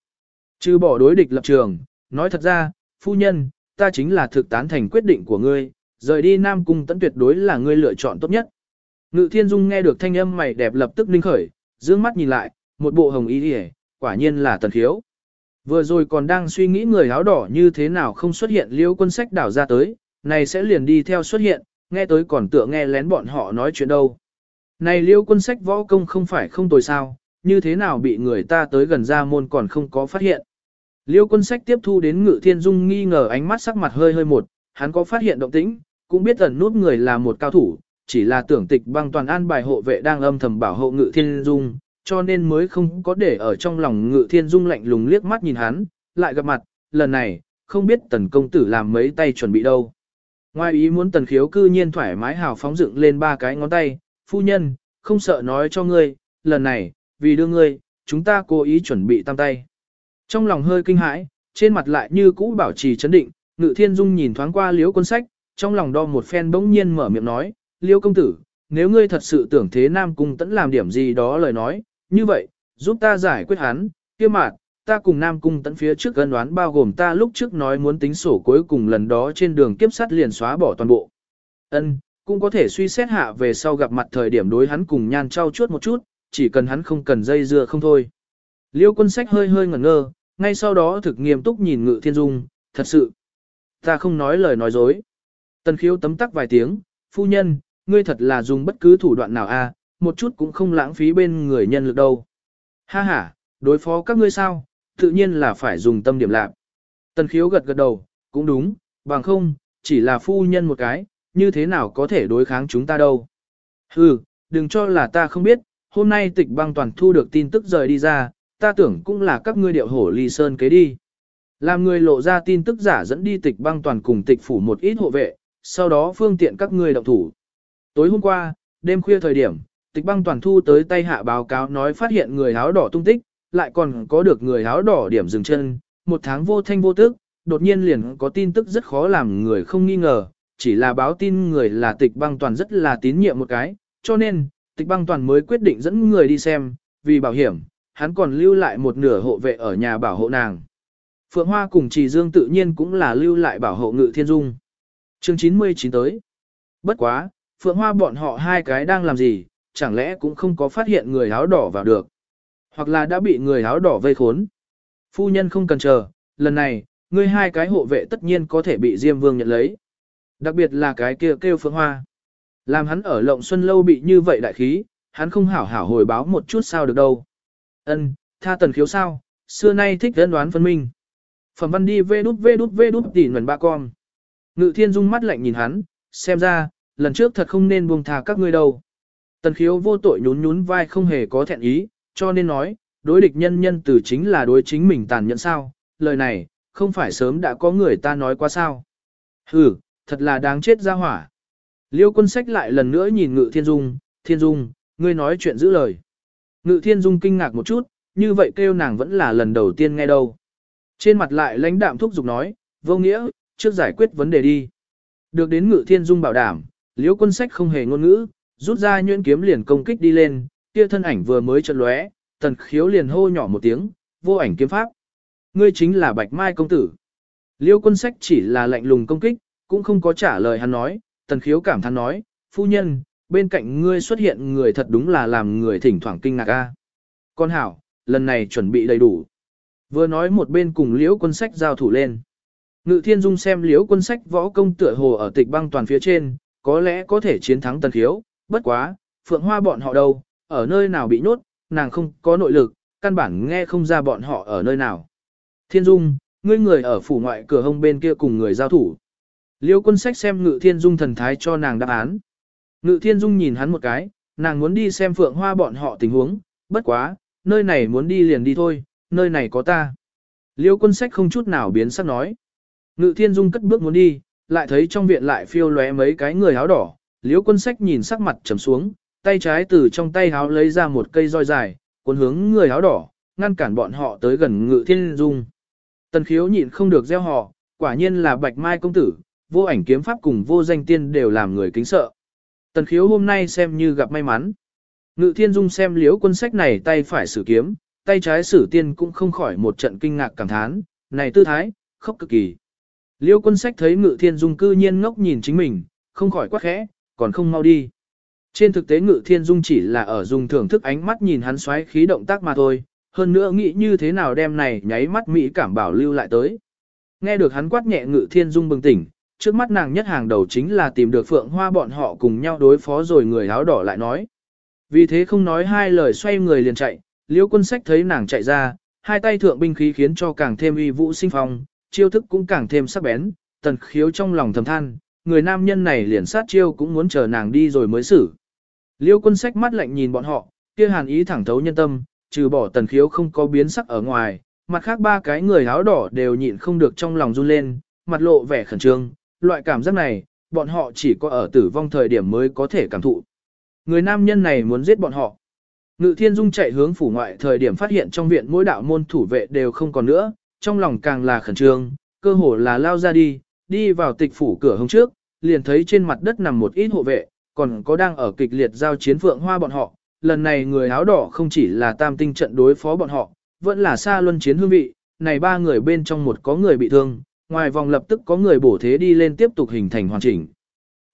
Chứ bỏ đối địch lập trường, nói thật ra, phu nhân, ta chính là thực tán thành quyết định của ngươi, rời đi nam cung tận tuyệt đối là ngươi lựa chọn tốt nhất. Ngự thiên dung nghe được thanh âm mày đẹp lập tức ninh khởi, dương mắt nhìn lại, một bộ hồng y hề, quả nhiên là tần khiếu. Vừa rồi còn đang suy nghĩ người áo đỏ như thế nào không xuất hiện liêu quân sách đảo ra tới, này sẽ liền đi theo xuất hiện, nghe tới còn tựa nghe lén bọn họ nói chuyện đâu. Này liêu quân sách võ công không phải không tồi sao, như thế nào bị người ta tới gần ra môn còn không có phát hiện. Liêu quân sách tiếp thu đến ngự thiên dung nghi ngờ ánh mắt sắc mặt hơi hơi một, hắn có phát hiện động tĩnh, cũng biết ẩn nút người là một cao thủ, chỉ là tưởng tịch băng toàn an bài hộ vệ đang âm thầm bảo hộ ngự thiên dung, cho nên mới không có để ở trong lòng ngự thiên dung lạnh lùng liếc mắt nhìn hắn, lại gặp mặt, lần này, không biết tần công tử làm mấy tay chuẩn bị đâu. Ngoài ý muốn tần khiếu cư nhiên thoải mái hào phóng dựng lên ba cái ngón tay, phu nhân, không sợ nói cho ngươi, lần này, vì đưa ngươi, chúng ta cố ý chuẩn bị tam tay. Trong lòng hơi kinh hãi, trên mặt lại như cũ bảo trì chấn định, ngự thiên dung nhìn thoáng qua liếu quân sách, trong lòng đo một phen bỗng nhiên mở miệng nói, liễu công tử, nếu ngươi thật sự tưởng thế nam cung tẫn làm điểm gì đó lời nói, như vậy, giúp ta giải quyết hắn, kia mạt, ta cùng Nam Cung Tẫn phía trước gân đoán bao gồm ta lúc trước nói muốn tính sổ cuối cùng lần đó trên đường kiếp sắt liền xóa bỏ toàn bộ. Ân, cũng có thể suy xét hạ về sau gặp mặt thời điểm đối hắn cùng nhan trao chuốt một chút, chỉ cần hắn không cần dây dưa không thôi. Liêu quân sách hơi hơi ngẩn ngơ, ngay sau đó thực nghiêm túc nhìn Ngự Thiên Dung, thật sự. Ta không nói lời nói dối. Tần khiếu tấm tắc vài tiếng, phu nhân, ngươi thật là dùng bất cứ thủ đoạn nào a, à, một chút cũng không lãng phí bên người nhân lực đâu. Ha ha, đối phó các ngươi sao, tự nhiên là phải dùng tâm điểm lạc. Tần khiếu gật gật đầu, cũng đúng, bằng không, chỉ là phu nhân một cái, như thế nào có thể đối kháng chúng ta đâu. Hừ, đừng cho là ta không biết, hôm nay tịch băng toàn thu được tin tức rời đi ra, ta tưởng cũng là các ngươi điệu hổ ly sơn kế đi. Làm người lộ ra tin tức giả dẫn đi tịch băng toàn cùng tịch phủ một ít hộ vệ, sau đó phương tiện các ngươi động thủ. Tối hôm qua, đêm khuya thời điểm, tịch băng toàn thu tới tay hạ báo cáo nói phát hiện người áo đỏ tung tích, lại còn có được người áo đỏ điểm dừng chân, một tháng vô thanh vô tức, đột nhiên liền có tin tức rất khó làm người không nghi ngờ, chỉ là báo tin người là tịch băng toàn rất là tín nhiệm một cái, cho nên, tịch băng toàn mới quyết định dẫn người đi xem, vì bảo hiểm, hắn còn lưu lại một nửa hộ vệ ở nhà bảo hộ nàng. Phượng Hoa cùng Trì Dương tự nhiên cũng là lưu lại bảo hộ ngự thiên dung. Chương 99 tới. Bất quá, Phượng Hoa bọn họ hai cái đang làm gì, chẳng lẽ cũng không có phát hiện người áo đỏ vào được. Hoặc là đã bị người áo đỏ vây khốn. Phu nhân không cần chờ, lần này, ngươi hai cái hộ vệ tất nhiên có thể bị Diêm Vương nhận lấy. Đặc biệt là cái kia kêu Phượng Hoa. Làm hắn ở Lộng Xuân Lâu bị như vậy đại khí, hắn không hảo hảo hồi báo một chút sao được đâu. Ân, tha tần khiếu sao, xưa nay thích dân đoán phân minh. Phẩm văn đi vê đút vê đút vê đút tỉ nguồn ba con. Ngự thiên dung mắt lạnh nhìn hắn, xem ra, lần trước thật không nên buông thà các ngươi đâu. Tần khiếu vô tội nhún nhún vai không hề có thẹn ý, cho nên nói, đối địch nhân nhân từ chính là đối chính mình tàn nhẫn sao, lời này, không phải sớm đã có người ta nói qua sao. Hừ, thật là đáng chết ra hỏa. Liêu quân sách lại lần nữa nhìn ngự thiên dung, thiên dung, ngươi nói chuyện giữ lời. Ngự thiên dung kinh ngạc một chút, như vậy kêu nàng vẫn là lần đầu tiên nghe đâu. Trên mặt lại lãnh đạm thúc giục nói, vô nghĩa, trước giải quyết vấn đề đi. Được đến ngự thiên dung bảo đảm, liêu quân sách không hề ngôn ngữ, rút ra nhuyễn kiếm liền công kích đi lên, kia thân ảnh vừa mới chợt lóe, tần khiếu liền hô nhỏ một tiếng, vô ảnh kiếm pháp. Ngươi chính là Bạch Mai công tử. Liêu quân sách chỉ là lạnh lùng công kích, cũng không có trả lời hắn nói, tần khiếu cảm thán nói, phu nhân, bên cạnh ngươi xuất hiện người thật đúng là làm người thỉnh thoảng kinh ngạc a. Con hảo, lần này chuẩn bị đầy đủ. Vừa nói một bên cùng liễu quân sách giao thủ lên. Ngự thiên dung xem liễu quân sách võ công tựa hồ ở tịch băng toàn phía trên, có lẽ có thể chiến thắng tần khiếu, bất quá, phượng hoa bọn họ đâu, ở nơi nào bị nhốt, nàng không có nội lực, căn bản nghe không ra bọn họ ở nơi nào. Thiên dung, ngươi người ở phủ ngoại cửa hông bên kia cùng người giao thủ. Liêu quân sách xem ngự thiên dung thần thái cho nàng đáp án. Ngự thiên dung nhìn hắn một cái, nàng muốn đi xem phượng hoa bọn họ tình huống, bất quá, nơi này muốn đi liền đi thôi, nơi này có ta. Liêu quân sách không chút nào biến sắc nói. Ngự thiên dung cất bước muốn đi, lại thấy trong viện lại phiêu lóe mấy cái người áo đỏ. Liêu quân sách nhìn sắc mặt trầm xuống, tay trái từ trong tay áo lấy ra một cây roi dài, cuốn hướng người áo đỏ, ngăn cản bọn họ tới gần ngự thiên dung. Tần khiếu nhịn không được gieo họ, quả nhiên là bạch mai công tử, vô ảnh kiếm pháp cùng vô danh tiên đều làm người kính sợ. Tần khiếu hôm nay xem như gặp may mắn. Ngự thiên dung xem liếu quân sách này tay phải sử kiếm, tay trái sử tiên cũng không khỏi một trận kinh ngạc cảm thán, này tư thái, khóc cực kỳ. Liêu quân sách thấy ngự thiên dung cư nhiên ngốc nhìn chính mình, không khỏi quát khẽ, còn không mau đi. Trên thực tế ngự thiên dung chỉ là ở dùng thưởng thức ánh mắt nhìn hắn xoáy khí động tác mà thôi, hơn nữa nghĩ như thế nào đem này nháy mắt Mỹ cảm bảo lưu lại tới. Nghe được hắn quát nhẹ ngự thiên dung bừng tỉnh, trước mắt nàng nhất hàng đầu chính là tìm được phượng hoa bọn họ cùng nhau đối phó rồi người áo đỏ lại nói. Vì thế không nói hai lời xoay người liền chạy, liễu quân sách thấy nàng chạy ra, hai tay thượng binh khí khiến cho càng thêm uy vũ sinh phong, chiêu thức cũng càng thêm sắc bén, tần khiếu trong lòng thầm than, người nam nhân này liền sát chiêu cũng muốn chờ nàng đi rồi mới xử. Liêu quân sách mắt lạnh nhìn bọn họ, kia hàn ý thẳng thấu nhân tâm, trừ bỏ tần khiếu không có biến sắc ở ngoài, mặt khác ba cái người áo đỏ đều nhịn không được trong lòng run lên, mặt lộ vẻ khẩn trương, loại cảm giác này, bọn họ chỉ có ở tử vong thời điểm mới có thể cảm thụ. Người nam nhân này muốn giết bọn họ. Ngự thiên dung chạy hướng phủ ngoại thời điểm phát hiện trong viện mỗi đạo môn thủ vệ đều không còn nữa, trong lòng càng là khẩn trương, cơ hồ là lao ra đi, đi vào tịch phủ cửa hôm trước, liền thấy trên mặt đất nằm một ít hộ vệ, còn có đang ở kịch liệt giao chiến phượng hoa bọn họ. Lần này người áo đỏ không chỉ là tam tinh trận đối phó bọn họ, vẫn là xa luân chiến hương vị, này ba người bên trong một có người bị thương, ngoài vòng lập tức có người bổ thế đi lên tiếp tục hình thành hoàn chỉnh.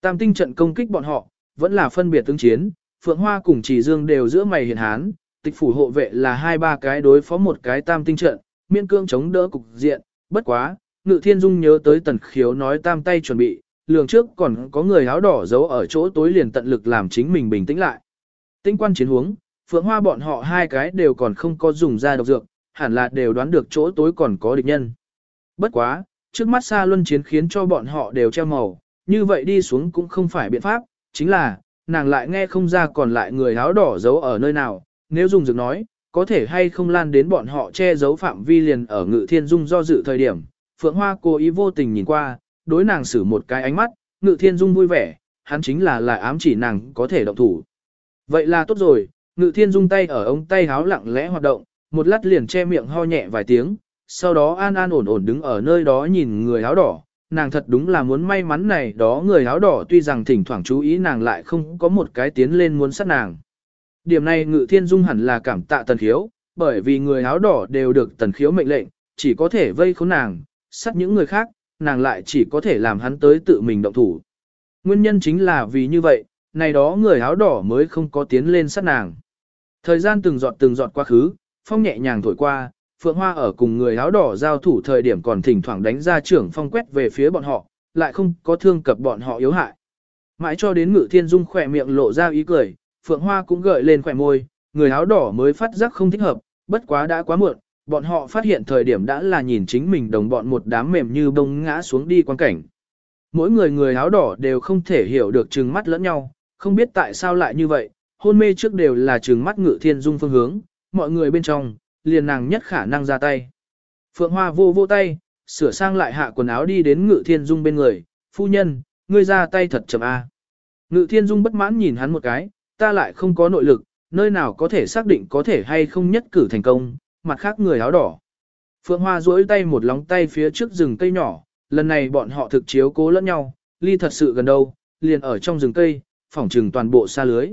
Tam tinh trận công kích bọn họ, vẫn là phân biệt tương chiến, Phượng Hoa cùng Chỉ Dương đều giữa mày hiền hán, tịch phủ hộ vệ là hai ba cái đối phó một cái tam tinh trận, miên cương chống đỡ cục diện, bất quá, ngự thiên dung nhớ tới tần khiếu nói tam tay chuẩn bị, lường trước còn có người áo đỏ giấu ở chỗ tối liền tận lực làm chính mình bình tĩnh lại. Tinh quan chiến huống, phượng hoa bọn họ hai cái đều còn không có dùng ra độc dược, hẳn là đều đoán được chỗ tối còn có địch nhân. Bất quá, trước mắt xa luân chiến khiến cho bọn họ đều treo màu, như vậy đi xuống cũng không phải biện pháp, chính là, nàng lại nghe không ra còn lại người áo đỏ giấu ở nơi nào, nếu dùng dược nói, có thể hay không lan đến bọn họ che giấu phạm vi liền ở ngự thiên dung do dự thời điểm. Phượng Hoa cố ý vô tình nhìn qua, đối nàng xử một cái ánh mắt, ngự thiên dung vui vẻ, hắn chính là lại ám chỉ nàng có thể động thủ. Vậy là tốt rồi, ngự thiên dung tay ở ống tay háo lặng lẽ hoạt động, một lát liền che miệng ho nhẹ vài tiếng, sau đó an an ổn ổn đứng ở nơi đó nhìn người áo đỏ, nàng thật đúng là muốn may mắn này đó người áo đỏ tuy rằng thỉnh thoảng chú ý nàng lại không có một cái tiến lên muốn sát nàng. Điểm này ngự thiên dung hẳn là cảm tạ tần khiếu, bởi vì người áo đỏ đều được tần khiếu mệnh lệnh, chỉ có thể vây khốn nàng, sát những người khác, nàng lại chỉ có thể làm hắn tới tự mình động thủ. Nguyên nhân chính là vì như vậy, này đó người áo đỏ mới không có tiến lên sát nàng. Thời gian từng giọt từng giọt quá khứ, phong nhẹ nhàng thổi qua, Phượng Hoa ở cùng người áo đỏ giao thủ thời điểm còn thỉnh thoảng đánh ra trưởng phong quét về phía bọn họ, lại không có thương cập bọn họ yếu hại. Mãi cho đến Ngự Thiên Dung khỏe miệng lộ ra ý cười, Phượng Hoa cũng gợi lên khỏe môi, người áo đỏ mới phát giác không thích hợp, bất quá đã quá muộn, bọn họ phát hiện thời điểm đã là nhìn chính mình đồng bọn một đám mềm như bông ngã xuống đi quan cảnh. Mỗi người người áo đỏ đều không thể hiểu được trừng mắt lẫn nhau, không biết tại sao lại như vậy, hôn mê trước đều là trừng mắt Ngự Thiên Dung phương hướng, mọi người bên trong, liền nàng nhất khả năng ra tay. Phượng Hoa vô vô tay, sửa sang lại hạ quần áo đi đến Ngự Thiên Dung bên người, phu nhân, ngươi ra tay thật chậm a. Ngự Thiên Dung bất mãn nhìn hắn một cái, ta lại không có nội lực, nơi nào có thể xác định có thể hay không nhất cử thành công, mặt khác người áo đỏ. Phượng Hoa duỗi tay một lóng tay phía trước rừng cây nhỏ, lần này bọn họ thực chiếu cố lẫn nhau, ly thật sự gần đâu, liền ở trong rừng cây, phỏng trừng toàn bộ xa lưới.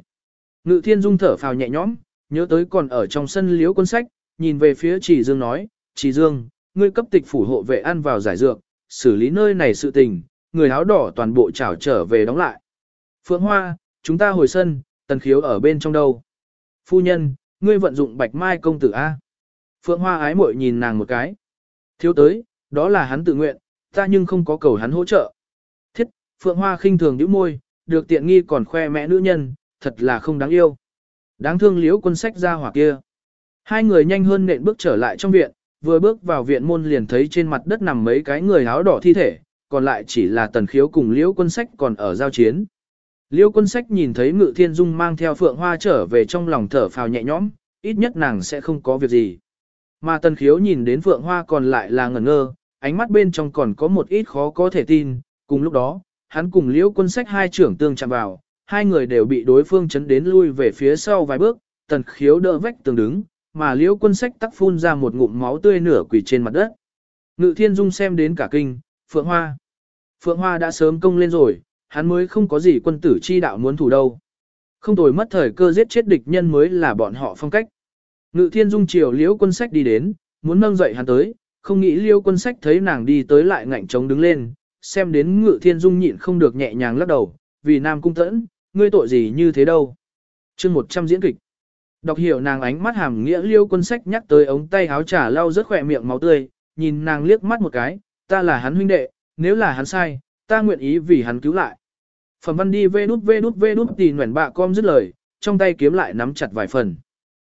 Ngự Thiên Dung thở phào nhẹ nhõm, nhớ tới còn ở trong sân liếu quân sách, nhìn về phía Chỉ Dương nói, Chỉ Dương, ngươi cấp tịch phủ hộ vệ ăn vào giải dược, xử lý nơi này sự tình, người áo đỏ toàn bộ trảo trở về đóng lại. Phượng Hoa, chúng ta hồi sân, tần khiếu ở bên trong đâu. Phu nhân, ngươi vận dụng bạch mai công tử A. Phượng Hoa ái muội nhìn nàng một cái. Thiếu tới, đó là hắn tự nguyện, ta nhưng không có cầu hắn hỗ trợ. Thiết, Phượng Hoa khinh thường nhíu môi, được tiện nghi còn khoe mẽ nữ nhân, thật là không đáng yêu. Đáng thương liễu quân sách ra hỏa kia. Hai người nhanh hơn nện bước trở lại trong viện, vừa bước vào viện môn liền thấy trên mặt đất nằm mấy cái người áo đỏ thi thể, còn lại chỉ là tần khiếu cùng liễu quân sách còn ở giao chiến. Liễu quân sách nhìn thấy ngự thiên dung mang theo phượng hoa trở về trong lòng thở phào nhẹ nhõm, ít nhất nàng sẽ không có việc gì. Mà tần khiếu nhìn đến phượng hoa còn lại là ngẩn ngơ, ánh mắt bên trong còn có một ít khó có thể tin, cùng lúc đó, hắn cùng liễu quân sách hai trưởng tương chạm vào, hai người đều bị đối phương chấn đến lui về phía sau vài bước, tần khiếu đỡ vách tường đứng, mà liễu quân sách tắc phun ra một ngụm máu tươi nửa quỷ trên mặt đất. Ngự thiên dung xem đến cả kinh, Phượng Hoa. Phượng Hoa đã sớm công lên rồi, hắn mới không có gì quân tử chi đạo muốn thủ đâu. Không tồi mất thời cơ giết chết địch nhân mới là bọn họ phong cách. Ngự thiên dung chiều liễu quân sách đi đến, muốn nâng dậy hắn tới, không nghĩ liễu quân sách thấy nàng đi tới lại ngạnh trống đứng lên, xem đến ngự thiên dung nhịn không được nhẹ nhàng lắc đầu, vì nam cung tẫn, ngươi tội gì như thế đâu. chương 100 diễn kịch. Đọc hiểu nàng ánh mắt hàm nghĩa liêu quân sách nhắc tới ống tay áo trà lau rất khỏe miệng máu tươi, nhìn nàng liếc mắt một cái, ta là hắn huynh đệ, nếu là hắn sai, ta nguyện ý vì hắn cứu lại. Phẩm văn đi vê đút vê đút vê đút tì nguyện bạ com dứt lời, trong tay kiếm lại nắm chặt vài phần.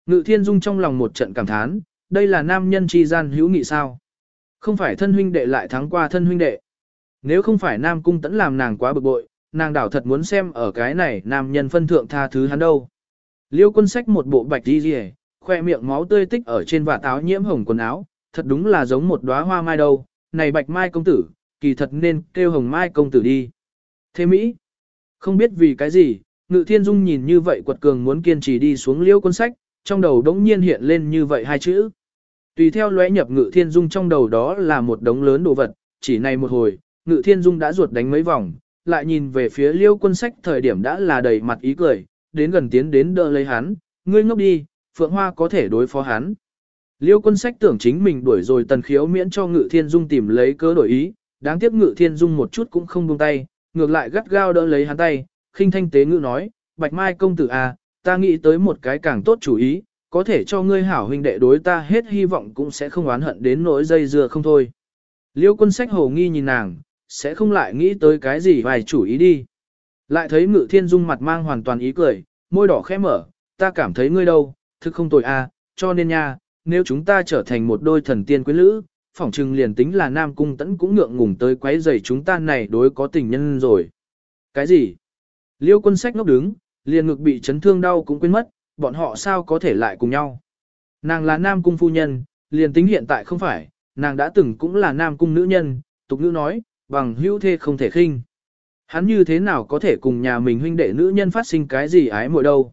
Ngự thiên dung trong lòng một trận cảm thán, đây là nam nhân chi gian hữu nghị sao. Không phải thân huynh đệ lại thắng qua thân huynh đệ. Nếu không phải nam cung tẫn làm nàng quá bực bội, nàng đảo thật muốn xem ở cái này nam nhân phân thượng tha thứ hắn đâu. Liêu quân sách một bộ bạch đi rìa, khoe miệng máu tươi tích ở trên vạt áo nhiễm hồng quần áo, thật đúng là giống một đóa hoa mai đâu, này bạch mai công tử, kỳ thật nên kêu hồng mai công tử đi. Thế Mỹ, không biết vì cái gì, ngự thiên dung nhìn như vậy quật cường muốn kiên trì đi xuống liêu quân sách, trong đầu đống nhiên hiện lên như vậy hai chữ. Tùy theo lóe nhập ngự thiên dung trong đầu đó là một đống lớn đồ vật, chỉ này một hồi, ngự thiên dung đã ruột đánh mấy vòng, lại nhìn về phía liêu quân sách thời điểm đã là đầy mặt ý cười, đến gần tiến đến đỡ lấy hắn, ngươi ngốc đi, Phượng Hoa có thể đối phó hắn. Liêu quân sách tưởng chính mình đuổi rồi tần khiếu miễn cho ngự thiên dung tìm lấy cớ đổi ý, đáng tiếc ngự thiên dung một chút cũng không buông tay, ngược lại gắt gao đỡ lấy hắn tay, khinh thanh tế ngữ nói, bạch mai công tử à, ta nghĩ tới một cái càng tốt chủ ý, có thể cho ngươi hảo huynh đệ đối ta hết hy vọng cũng sẽ không oán hận đến nỗi dây dưa không thôi. Liêu quân sách hồ nghi nhìn nàng, sẽ không lại nghĩ tới cái gì vài chủ ý đi. Lại thấy ngự thiên dung mặt mang hoàn toàn ý cười, môi đỏ khẽ mở, ta cảm thấy ngươi đâu, thực không tội a, cho nên nha, nếu chúng ta trở thành một đôi thần tiên quyến lữ, phỏng chừng liền tính là nam cung tẫn cũng ngượng ngùng tới quấy rầy chúng ta này đối có tình nhân rồi. Cái gì? Liêu quân sách ngốc đứng, liền ngực bị chấn thương đau cũng quên mất, bọn họ sao có thể lại cùng nhau. Nàng là nam cung phu nhân, liền tính hiện tại không phải, nàng đã từng cũng là nam cung nữ nhân, tục nữ nói, bằng hữu thê không thể khinh. Hắn như thế nào có thể cùng nhà mình huynh đệ nữ nhân phát sinh cái gì ái muội đâu.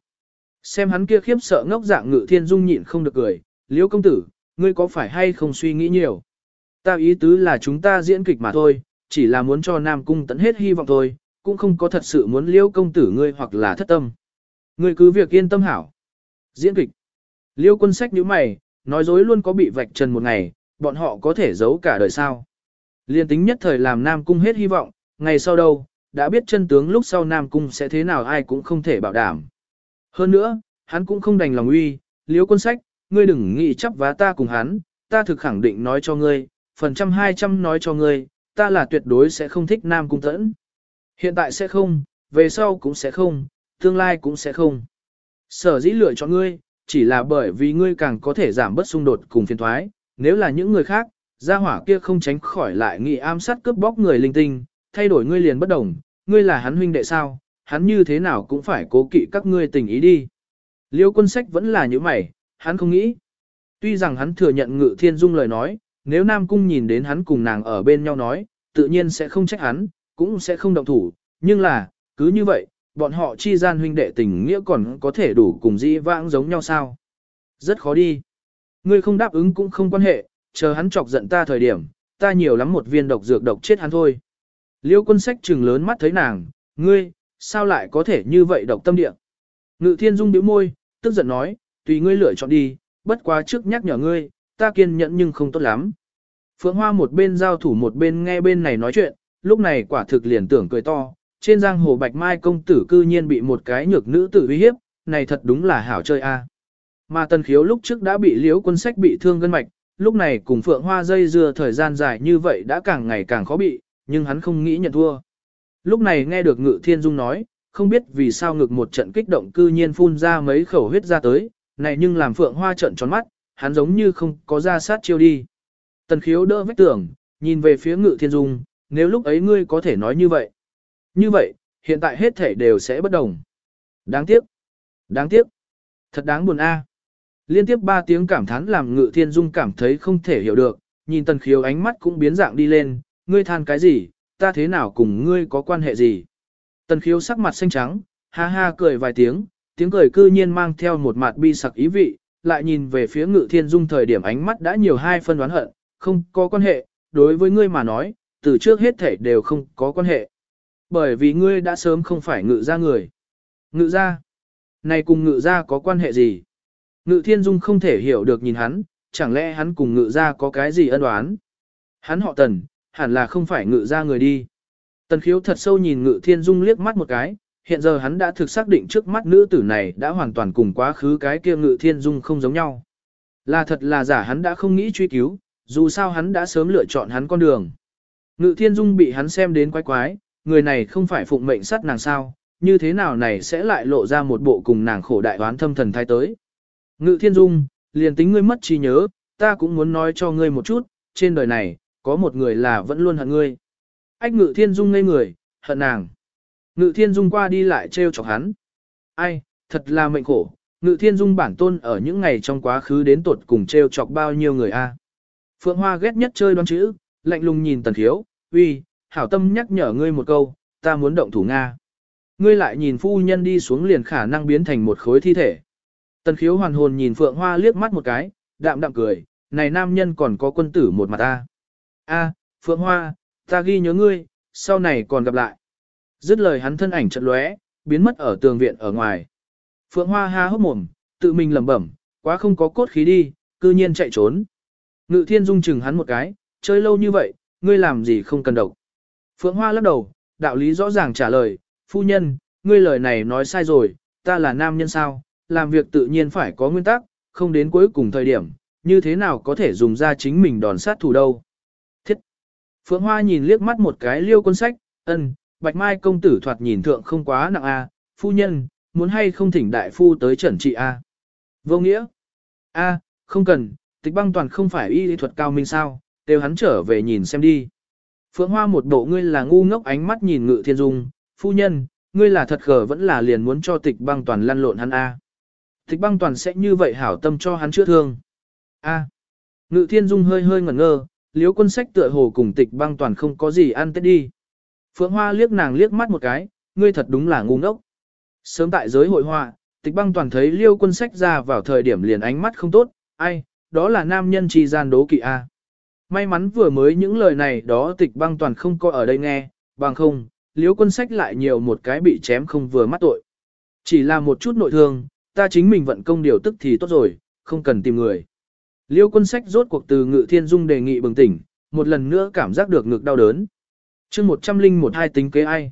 Xem hắn kia khiếp sợ ngốc dạng ngự thiên dung nhịn không được cười, liễu công tử, ngươi có phải hay không suy nghĩ nhiều. Ta ý tứ là chúng ta diễn kịch mà thôi, chỉ là muốn cho Nam Cung tận hết hy vọng thôi, cũng không có thật sự muốn liễu công tử ngươi hoặc là thất tâm. Ngươi cứ việc yên tâm hảo. Diễn kịch. Liêu quân sách như mày, nói dối luôn có bị vạch trần một ngày, bọn họ có thể giấu cả đời sao. Liên tính nhất thời làm Nam Cung hết hy vọng, ngày sau đâu, đã biết chân tướng lúc sau Nam Cung sẽ thế nào ai cũng không thể bảo đảm. Hơn nữa, hắn cũng không đành lòng uy, liếu quân sách, ngươi đừng nghĩ chấp vá ta cùng hắn, ta thực khẳng định nói cho ngươi, phần trăm hai trăm nói cho ngươi, ta là tuyệt đối sẽ không thích Nam Cung tẫn. Hiện tại sẽ không, về sau cũng sẽ không, tương lai cũng sẽ không. Sở dĩ lựa chọn ngươi, chỉ là bởi vì ngươi càng có thể giảm bớt xung đột cùng phiền thoái, nếu là những người khác, gia hỏa kia không tránh khỏi lại nghị ám sát cướp bóc người linh tinh, thay đổi ngươi liền bất đồng, ngươi là hắn huynh đệ sao, hắn như thế nào cũng phải cố kỵ các ngươi tình ý đi. Liêu quân sách vẫn là như mày, hắn không nghĩ. Tuy rằng hắn thừa nhận ngự thiên dung lời nói, nếu Nam Cung nhìn đến hắn cùng nàng ở bên nhau nói, tự nhiên sẽ không trách hắn, cũng sẽ không động thủ, nhưng là, cứ như vậy, bọn họ chi gian huynh đệ tình nghĩa còn có thể đủ cùng dĩ vãng giống nhau sao. Rất khó đi. Ngươi không đáp ứng cũng không quan hệ, chờ hắn chọc giận ta thời điểm, ta nhiều lắm một viên độc dược độc chết hắn thôi. Liêu quân sách trừng lớn mắt thấy nàng, ngươi, sao lại có thể như vậy độc tâm địa. Ngự thiên dung bĩu môi, tức giận nói, tùy ngươi lựa chọn đi, bất quá trước nhắc nhở ngươi, ta kiên nhẫn nhưng không tốt lắm. Phượng Hoa một bên giao thủ một bên nghe bên này nói chuyện, lúc này quả thực liền tưởng cười to, trên giang hồ Bạch Mai công tử cư nhiên bị một cái nhược nữ tử uy hiếp, này thật đúng là hảo chơi a. À. Mà tần khiếu lúc trước đã bị liễu quân sách bị thương gân mạch, lúc này cùng Phượng Hoa dây dưa thời gian dài như vậy đã càng ngày càng khó bị, nhưng hắn không nghĩ nhận thua. Lúc này nghe được Ngự Thiên Dung nói, không biết vì sao ngực một trận kích động cư nhiên phun ra mấy khẩu huyết ra tới, này nhưng làm Phượng Hoa trận tròn mắt, hắn giống như không có ra sát chiêu đi. Tần khiếu đỡ vách tưởng, nhìn về phía Ngự Thiên Dung, nếu lúc ấy ngươi có thể nói như vậy. Như vậy, hiện tại hết thể đều sẽ bất đồng. Đáng tiếc. Đáng tiếc. Thật đáng buồn a. Liên tiếp ba tiếng cảm thán làm Ngự Thiên Dung cảm thấy không thể hiểu được, nhìn Tần khiếu ánh mắt cũng biến dạng đi lên, ngươi than cái gì, ta thế nào cùng ngươi có quan hệ gì. Tần khiếu sắc mặt xanh trắng, ha ha cười vài tiếng, tiếng cười cư nhiên mang theo một mặt bi sặc ý vị, lại nhìn về phía ngự thiên dung thời điểm ánh mắt đã nhiều hai phân đoán hận, không có quan hệ, đối với ngươi mà nói, từ trước hết thể đều không có quan hệ. Bởi vì ngươi đã sớm không phải ngự ra người. Ngự ra? Này cùng ngự ra có quan hệ gì? Ngự thiên dung không thể hiểu được nhìn hắn, chẳng lẽ hắn cùng ngự ra có cái gì ân oán? Hắn họ tần, hẳn là không phải ngự ra người đi. Tần khiếu thật sâu nhìn ngự thiên dung liếc mắt một cái, hiện giờ hắn đã thực xác định trước mắt nữ tử này đã hoàn toàn cùng quá khứ cái kia ngự thiên dung không giống nhau. Là thật là giả hắn đã không nghĩ truy cứu, dù sao hắn đã sớm lựa chọn hắn con đường. Ngự thiên dung bị hắn xem đến quái quái, người này không phải phụng mệnh sát nàng sao, như thế nào này sẽ lại lộ ra một bộ cùng nàng khổ đại oán thâm thần thai tới. Ngự thiên dung, liền tính ngươi mất trí nhớ, ta cũng muốn nói cho ngươi một chút, trên đời này, có một người là vẫn luôn hận ngươi. Ách ngự thiên dung ngây người, hận nàng. Ngự thiên dung qua đi lại trêu chọc hắn. Ai, thật là mệnh khổ, ngự thiên dung bản tôn ở những ngày trong quá khứ đến tột cùng trêu chọc bao nhiêu người a. Phượng Hoa ghét nhất chơi đoán chữ, lạnh lùng nhìn tần thiếu, uy, hảo tâm nhắc nhở ngươi một câu, ta muốn động thủ Nga. Ngươi lại nhìn phu nhân đi xuống liền khả năng biến thành một khối thi thể. Tần khiếu hoàn hồn nhìn Phượng Hoa liếc mắt một cái, đạm đạm cười, này nam nhân còn có quân tử một mặt ta. A, Phượng Hoa, ta ghi nhớ ngươi, sau này còn gặp lại. Dứt lời hắn thân ảnh chợt lóe, biến mất ở tường viện ở ngoài. Phượng Hoa ha hốc mồm, tự mình lẩm bẩm, quá không có cốt khí đi, cư nhiên chạy trốn. Ngự Thiên Dung chừng hắn một cái, chơi lâu như vậy, ngươi làm gì không cần độc. Phượng Hoa lắc đầu, đạo lý rõ ràng trả lời, phu nhân, ngươi lời này nói sai rồi, ta là nam nhân sao, làm việc tự nhiên phải có nguyên tắc, không đến cuối cùng thời điểm, như thế nào có thể dùng ra chính mình đòn sát thủ đâu. Phượng Hoa nhìn liếc mắt một cái liêu quân sách, ân, bạch mai công tử thoạt nhìn thượng không quá nặng a, phu nhân, muốn hay không thỉnh đại phu tới trần trị a. Vô nghĩa! a, không cần, tịch băng toàn không phải y lý thuật cao minh sao, đều hắn trở về nhìn xem đi. Phượng Hoa một bộ ngươi là ngu ngốc ánh mắt nhìn ngự thiên dung, phu nhân, ngươi là thật khờ vẫn là liền muốn cho tịch băng toàn lăn lộn hắn A. Tịch băng toàn sẽ như vậy hảo tâm cho hắn chữa thương. A. Ngự thiên dung hơi hơi ngẩn ngơ, liếu quân sách tựa hồ cùng tịch băng toàn không có gì ăn tết đi. Phượng Hoa liếc nàng liếc mắt một cái, ngươi thật đúng là ngu ngốc. Sớm tại giới hội họa, tịch băng toàn thấy liêu quân sách ra vào thời điểm liền ánh mắt không tốt, ai, đó là nam nhân chi gian đố kỵ A. May mắn vừa mới những lời này đó tịch băng toàn không có ở đây nghe, bằng không, liếu quân sách lại nhiều một cái bị chém không vừa mắt tội. Chỉ là một chút nội thương, ta chính mình vận công điều tức thì tốt rồi, không cần tìm người. Liêu quân sách rốt cuộc từ ngự thiên dung đề nghị bừng tỉnh, một lần nữa cảm giác được ngực đau đớn. chương một trăm linh một hai tính kế ai.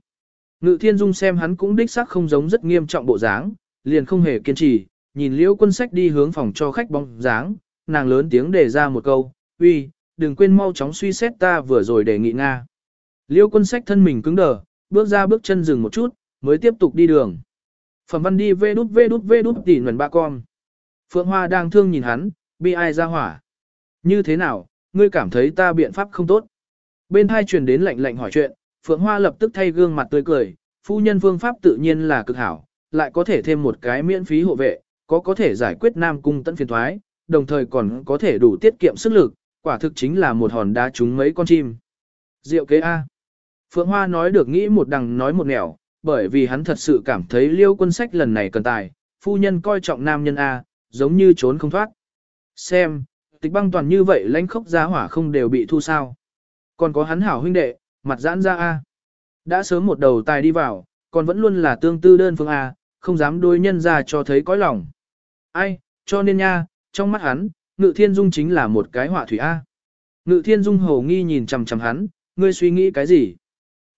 Ngự thiên dung xem hắn cũng đích xác không giống rất nghiêm trọng bộ dáng, liền không hề kiên trì, nhìn liêu quân sách đi hướng phòng cho khách bóng dáng, nàng lớn tiếng đề ra một câu, uy, đừng quên mau chóng suy xét ta vừa rồi đề nghị Nga. Liêu quân sách thân mình cứng đờ, bước ra bước chân dừng một chút, mới tiếp tục đi đường. Phẩm văn đi vê đút vê đút vê đút tỉ nguồn ba con. Phượng Hoa đang thương nhìn hắn, bi ai ra hỏa. Như thế nào, ngươi cảm thấy ta biện pháp không tốt. Bên hai truyền đến lạnh lạnh hỏi chuyện, Phượng Hoa lập tức thay gương mặt tươi cười, phu nhân phương pháp tự nhiên là cực hảo, lại có thể thêm một cái miễn phí hộ vệ, có có thể giải quyết nam cung tận phiền thoái, đồng thời còn có thể đủ tiết kiệm sức lực, quả thực chính là một hòn đá trúng mấy con chim. Diệu kế A. Phượng Hoa nói được nghĩ một đằng nói một nẻo, bởi vì hắn thật sự cảm thấy liêu quân sách lần này cần tài, phu nhân coi trọng nam nhân A, giống như trốn không thoát. Xem, tịch băng toàn như vậy lãnh khốc giá hỏa không đều bị thu sao. Còn có hắn hảo huynh đệ, mặt giãn ra A. Đã sớm một đầu tài đi vào, còn vẫn luôn là tương tư đơn phương A, không dám đôi nhân ra cho thấy cõi lòng. Ai, cho nên nha, trong mắt hắn, Ngự Thiên Dung chính là một cái họa thủy A. Ngự Thiên Dung hầu nghi nhìn chằm chằm hắn, ngươi suy nghĩ cái gì?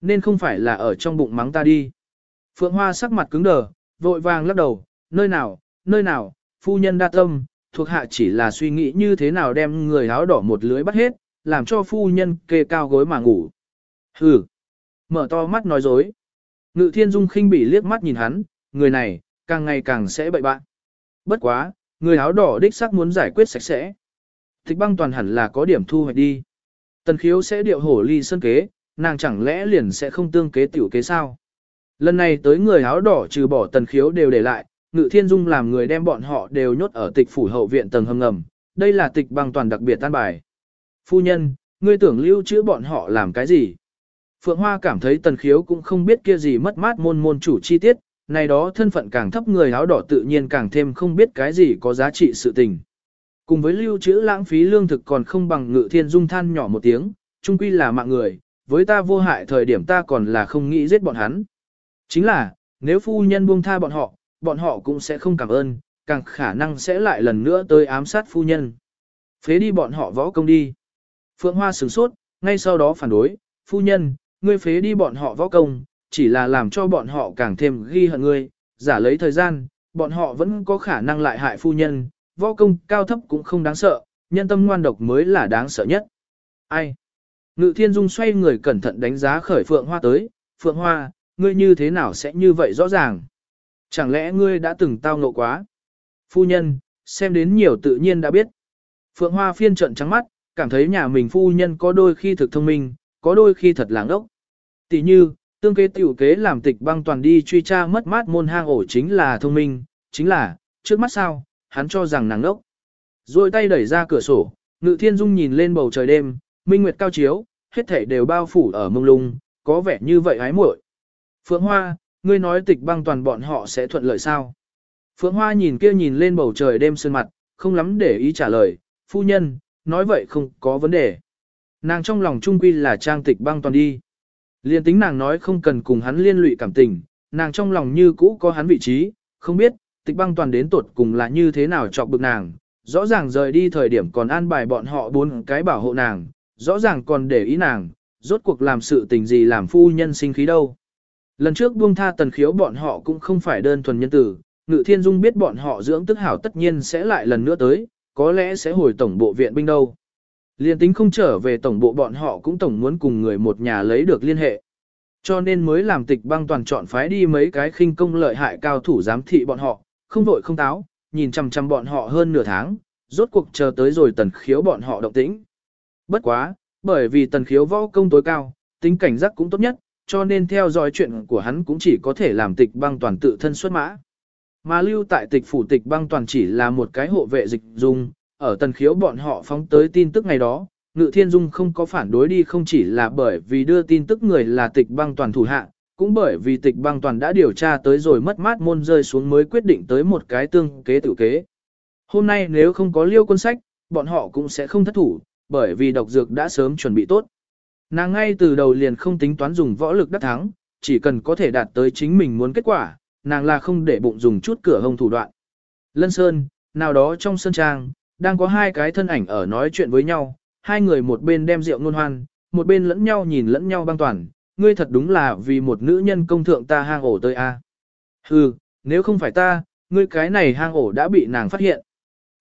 Nên không phải là ở trong bụng mắng ta đi. Phượng Hoa sắc mặt cứng đờ, vội vàng lắc đầu, nơi nào, nơi nào, phu nhân đa tâm, thuộc hạ chỉ là suy nghĩ như thế nào đem người áo đỏ một lưới bắt hết, làm cho phu nhân kê cao gối mà ngủ. Hừ, mở to mắt nói dối. Ngự Thiên Dung khinh bỉ liếc mắt nhìn hắn, người này, càng ngày càng sẽ bậy bạn. Bất quá, Người áo đỏ đích xác muốn giải quyết sạch sẽ. Thích băng toàn hẳn là có điểm thu hoạch đi. Tần khiếu sẽ điệu hổ ly sân kế, nàng chẳng lẽ liền sẽ không tương kế tiểu kế sao? Lần này tới người áo đỏ trừ bỏ tần khiếu đều để lại, ngự thiên dung làm người đem bọn họ đều nhốt ở tịch phủ hậu viện tầng hầm ngầm. Đây là tịch bằng toàn đặc biệt tan bài. Phu nhân, ngươi tưởng lưu trữ bọn họ làm cái gì? Phượng Hoa cảm thấy tần khiếu cũng không biết kia gì mất mát môn môn chủ chi tiết, này đó thân phận càng thấp người áo đỏ tự nhiên càng thêm không biết cái gì có giá trị sự tình. Cùng với lưu trữ lãng phí lương thực còn không bằng ngự thiên dung than nhỏ một tiếng, trung quy là mạng người, với ta vô hại thời điểm ta còn là không nghĩ giết bọn hắn. Chính là, nếu phu nhân buông tha bọn họ, bọn họ cũng sẽ không cảm ơn, càng khả năng sẽ lại lần nữa tới ám sát phu nhân. Phế đi bọn họ võ công đi. Phượng Hoa sửng sốt, ngay sau đó phản đối, phu nhân, ngươi phế đi bọn họ võ công, chỉ là làm cho bọn họ càng thêm ghi hận ngươi, giả lấy thời gian, bọn họ vẫn có khả năng lại hại phu nhân, võ công cao thấp cũng không đáng sợ, nhân tâm ngoan độc mới là đáng sợ nhất. Ai? Ngự thiên dung xoay người cẩn thận đánh giá khởi Phượng Hoa tới, Phượng Hoa, ngươi như thế nào sẽ như vậy rõ ràng? Chẳng lẽ ngươi đã từng tao ngộ quá? Phu nhân, xem đến nhiều tự nhiên đã biết. Phượng Hoa phiên trận trắng mắt, cảm thấy nhà mình phu nhân có đôi khi thực thông minh, có đôi khi thật láng ốc. Tỷ như, Tương kế tiểu kế làm tịch băng toàn đi truy tra mất mát môn hang ổ chính là thông minh, chính là, trước mắt sao, hắn cho rằng nàng ngốc. Rồi tay đẩy ra cửa sổ, ngự thiên dung nhìn lên bầu trời đêm, minh nguyệt cao chiếu, hết thảy đều bao phủ ở mông lung, có vẻ như vậy hái muội. Phượng Hoa, ngươi nói tịch băng toàn bọn họ sẽ thuận lợi sao? Phượng Hoa nhìn kia nhìn lên bầu trời đêm sơn mặt, không lắm để ý trả lời, phu nhân, nói vậy không có vấn đề. Nàng trong lòng trung quy là trang tịch băng toàn đi. Liên tính nàng nói không cần cùng hắn liên lụy cảm tình, nàng trong lòng như cũ có hắn vị trí, không biết, tịch băng toàn đến tuột cùng là như thế nào chọc bực nàng, rõ ràng rời đi thời điểm còn an bài bọn họ bốn cái bảo hộ nàng, rõ ràng còn để ý nàng, rốt cuộc làm sự tình gì làm phu nhân sinh khí đâu. Lần trước buông tha tần khiếu bọn họ cũng không phải đơn thuần nhân tử, Ngự Thiên Dung biết bọn họ dưỡng tức hảo tất nhiên sẽ lại lần nữa tới, có lẽ sẽ hồi tổng bộ viện binh đâu. Liên tính không trở về tổng bộ bọn họ cũng tổng muốn cùng người một nhà lấy được liên hệ. Cho nên mới làm tịch băng toàn chọn phái đi mấy cái khinh công lợi hại cao thủ giám thị bọn họ, không vội không táo, nhìn chằm chằm bọn họ hơn nửa tháng, rốt cuộc chờ tới rồi tần khiếu bọn họ động tĩnh. Bất quá, bởi vì tần khiếu võ công tối cao, tính cảnh giác cũng tốt nhất, cho nên theo dõi chuyện của hắn cũng chỉ có thể làm tịch băng toàn tự thân xuất mã. Mà lưu tại tịch phủ tịch băng toàn chỉ là một cái hộ vệ dịch dung, ở tần khiếu bọn họ phóng tới tin tức ngày đó, Ngự Thiên Dung không có phản đối đi không chỉ là bởi vì đưa tin tức người là tịch băng toàn thủ hạ, cũng bởi vì tịch băng toàn đã điều tra tới rồi mất mát môn rơi xuống mới quyết định tới một cái tương kế tự kế. Hôm nay nếu không có liêu quân sách, bọn họ cũng sẽ không thất thủ, bởi vì độc dược đã sớm chuẩn bị tốt. Nàng ngay từ đầu liền không tính toán dùng võ lực đắc thắng, chỉ cần có thể đạt tới chính mình muốn kết quả, nàng là không để bụng dùng chút cửa hông thủ đoạn. Lân Sơn, nào đó trong sân trang, đang có hai cái thân ảnh ở nói chuyện với nhau, hai người một bên đem rượu ngôn hoan, một bên lẫn nhau nhìn lẫn nhau băng toàn, ngươi thật đúng là vì một nữ nhân công thượng ta hang ổ tơi a. À. Hừ, nếu không phải ta, ngươi cái này hang ổ đã bị nàng phát hiện.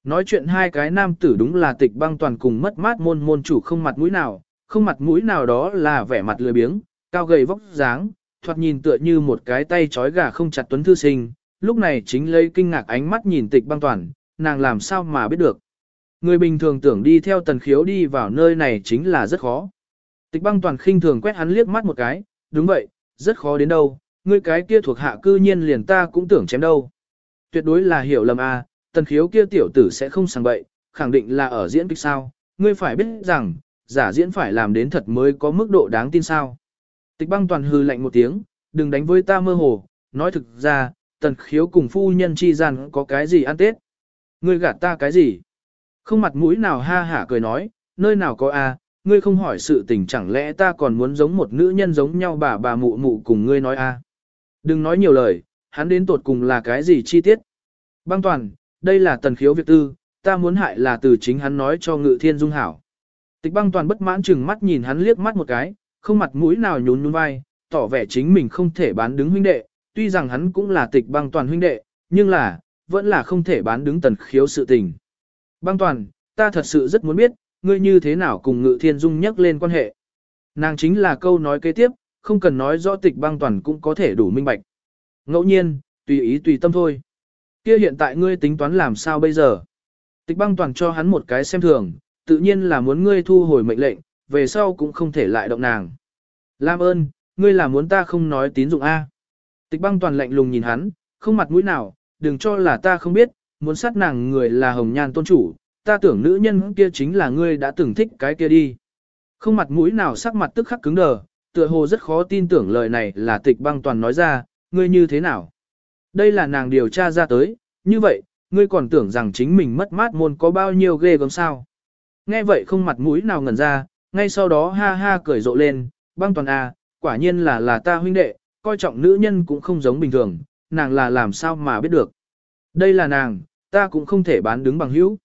Nói chuyện hai cái nam tử đúng là tịch băng toàn cùng mất mát môn môn chủ không mặt mũi nào, không mặt mũi nào đó là vẻ mặt lười biếng, cao gầy vóc dáng, thoạt nhìn tựa như một cái tay trói gà không chặt tuấn thư sinh, lúc này chính lấy kinh ngạc ánh mắt nhìn tịch băng toàn, nàng làm sao mà biết được. Người bình thường tưởng đi theo tần khiếu đi vào nơi này chính là rất khó. Tịch băng toàn khinh thường quét hắn liếc mắt một cái, đúng vậy, rất khó đến đâu, ngươi cái kia thuộc hạ cư nhiên liền ta cũng tưởng chém đâu. Tuyệt đối là hiểu lầm à? tần khiếu kia tiểu tử sẽ không sang bậy, khẳng định là ở diễn kịch sao, ngươi phải biết rằng, giả diễn phải làm đến thật mới có mức độ đáng tin sao. Tịch băng toàn hư lạnh một tiếng, đừng đánh với ta mơ hồ, nói thực ra, tần khiếu cùng phu nhân chi gian có cái gì ăn tết. Ngươi gạt ta cái gì? Không mặt mũi nào ha hả cười nói, nơi nào có a, ngươi không hỏi sự tình chẳng lẽ ta còn muốn giống một nữ nhân giống nhau bà bà mụ mụ cùng ngươi nói a? Đừng nói nhiều lời, hắn đến tột cùng là cái gì chi tiết. Băng toàn, đây là tần khiếu việc tư, ta muốn hại là từ chính hắn nói cho ngự thiên dung hảo. Tịch băng toàn bất mãn chừng mắt nhìn hắn liếc mắt một cái, không mặt mũi nào nhún nhún vai, tỏ vẻ chính mình không thể bán đứng huynh đệ, tuy rằng hắn cũng là tịch băng toàn huynh đệ, nhưng là, vẫn là không thể bán đứng tần khiếu sự tình. Băng toàn, ta thật sự rất muốn biết, ngươi như thế nào cùng ngự thiên dung nhắc lên quan hệ. Nàng chính là câu nói kế tiếp, không cần nói rõ tịch băng toàn cũng có thể đủ minh bạch. Ngẫu nhiên, tùy ý tùy tâm thôi. Kia hiện tại ngươi tính toán làm sao bây giờ? Tịch băng toàn cho hắn một cái xem thường, tự nhiên là muốn ngươi thu hồi mệnh lệnh, về sau cũng không thể lại động nàng. Lam ơn, ngươi là muốn ta không nói tín dụng A. Tịch băng toàn lạnh lùng nhìn hắn, không mặt mũi nào, đừng cho là ta không biết, muốn sát nàng người là hồng nhan tôn chủ, ta tưởng nữ nhân kia chính là ngươi đã từng thích cái kia đi. Không mặt mũi nào sắc mặt tức khắc cứng đờ, tựa hồ rất khó tin tưởng lời này là tịch băng toàn nói ra, ngươi như thế nào. Đây là nàng điều tra ra tới, như vậy, ngươi còn tưởng rằng chính mình mất mát môn có bao nhiêu ghê gớm sao. Nghe vậy không mặt mũi nào ngẩn ra, ngay sau đó ha ha cười rộ lên, băng toàn à, quả nhiên là là ta huynh đệ, coi trọng nữ nhân cũng không giống bình thường, nàng là làm sao mà biết được. Đây là nàng, ta cũng không thể bán đứng bằng hữu.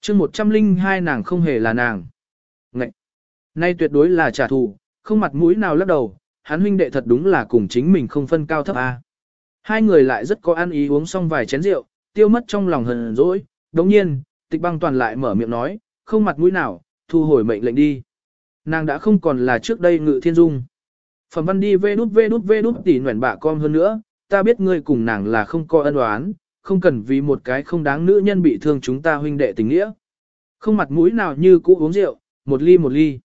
chương 102 nàng không hề là nàng. Ngậy! Nay tuyệt đối là trả thù, không mặt mũi nào lắc đầu, hắn huynh đệ thật đúng là cùng chính mình không phân cao thấp a. Hai người lại rất có ăn ý uống xong vài chén rượu, tiêu mất trong lòng hờn dỗi, đồng nhiên, tịch băng toàn lại mở miệng nói, không mặt mũi nào, thu hồi mệnh lệnh đi. Nàng đã không còn là trước đây ngự thiên dung. Phẩm văn đi vê đút vê đút vê đút tỉ nguyện bạ con hơn nữa, ta biết ngươi cùng nàng là không có ân oán, không cần vì một cái không đáng nữ nhân bị thương chúng ta huynh đệ tình nghĩa. Không mặt mũi nào như cũ uống rượu, một ly một ly.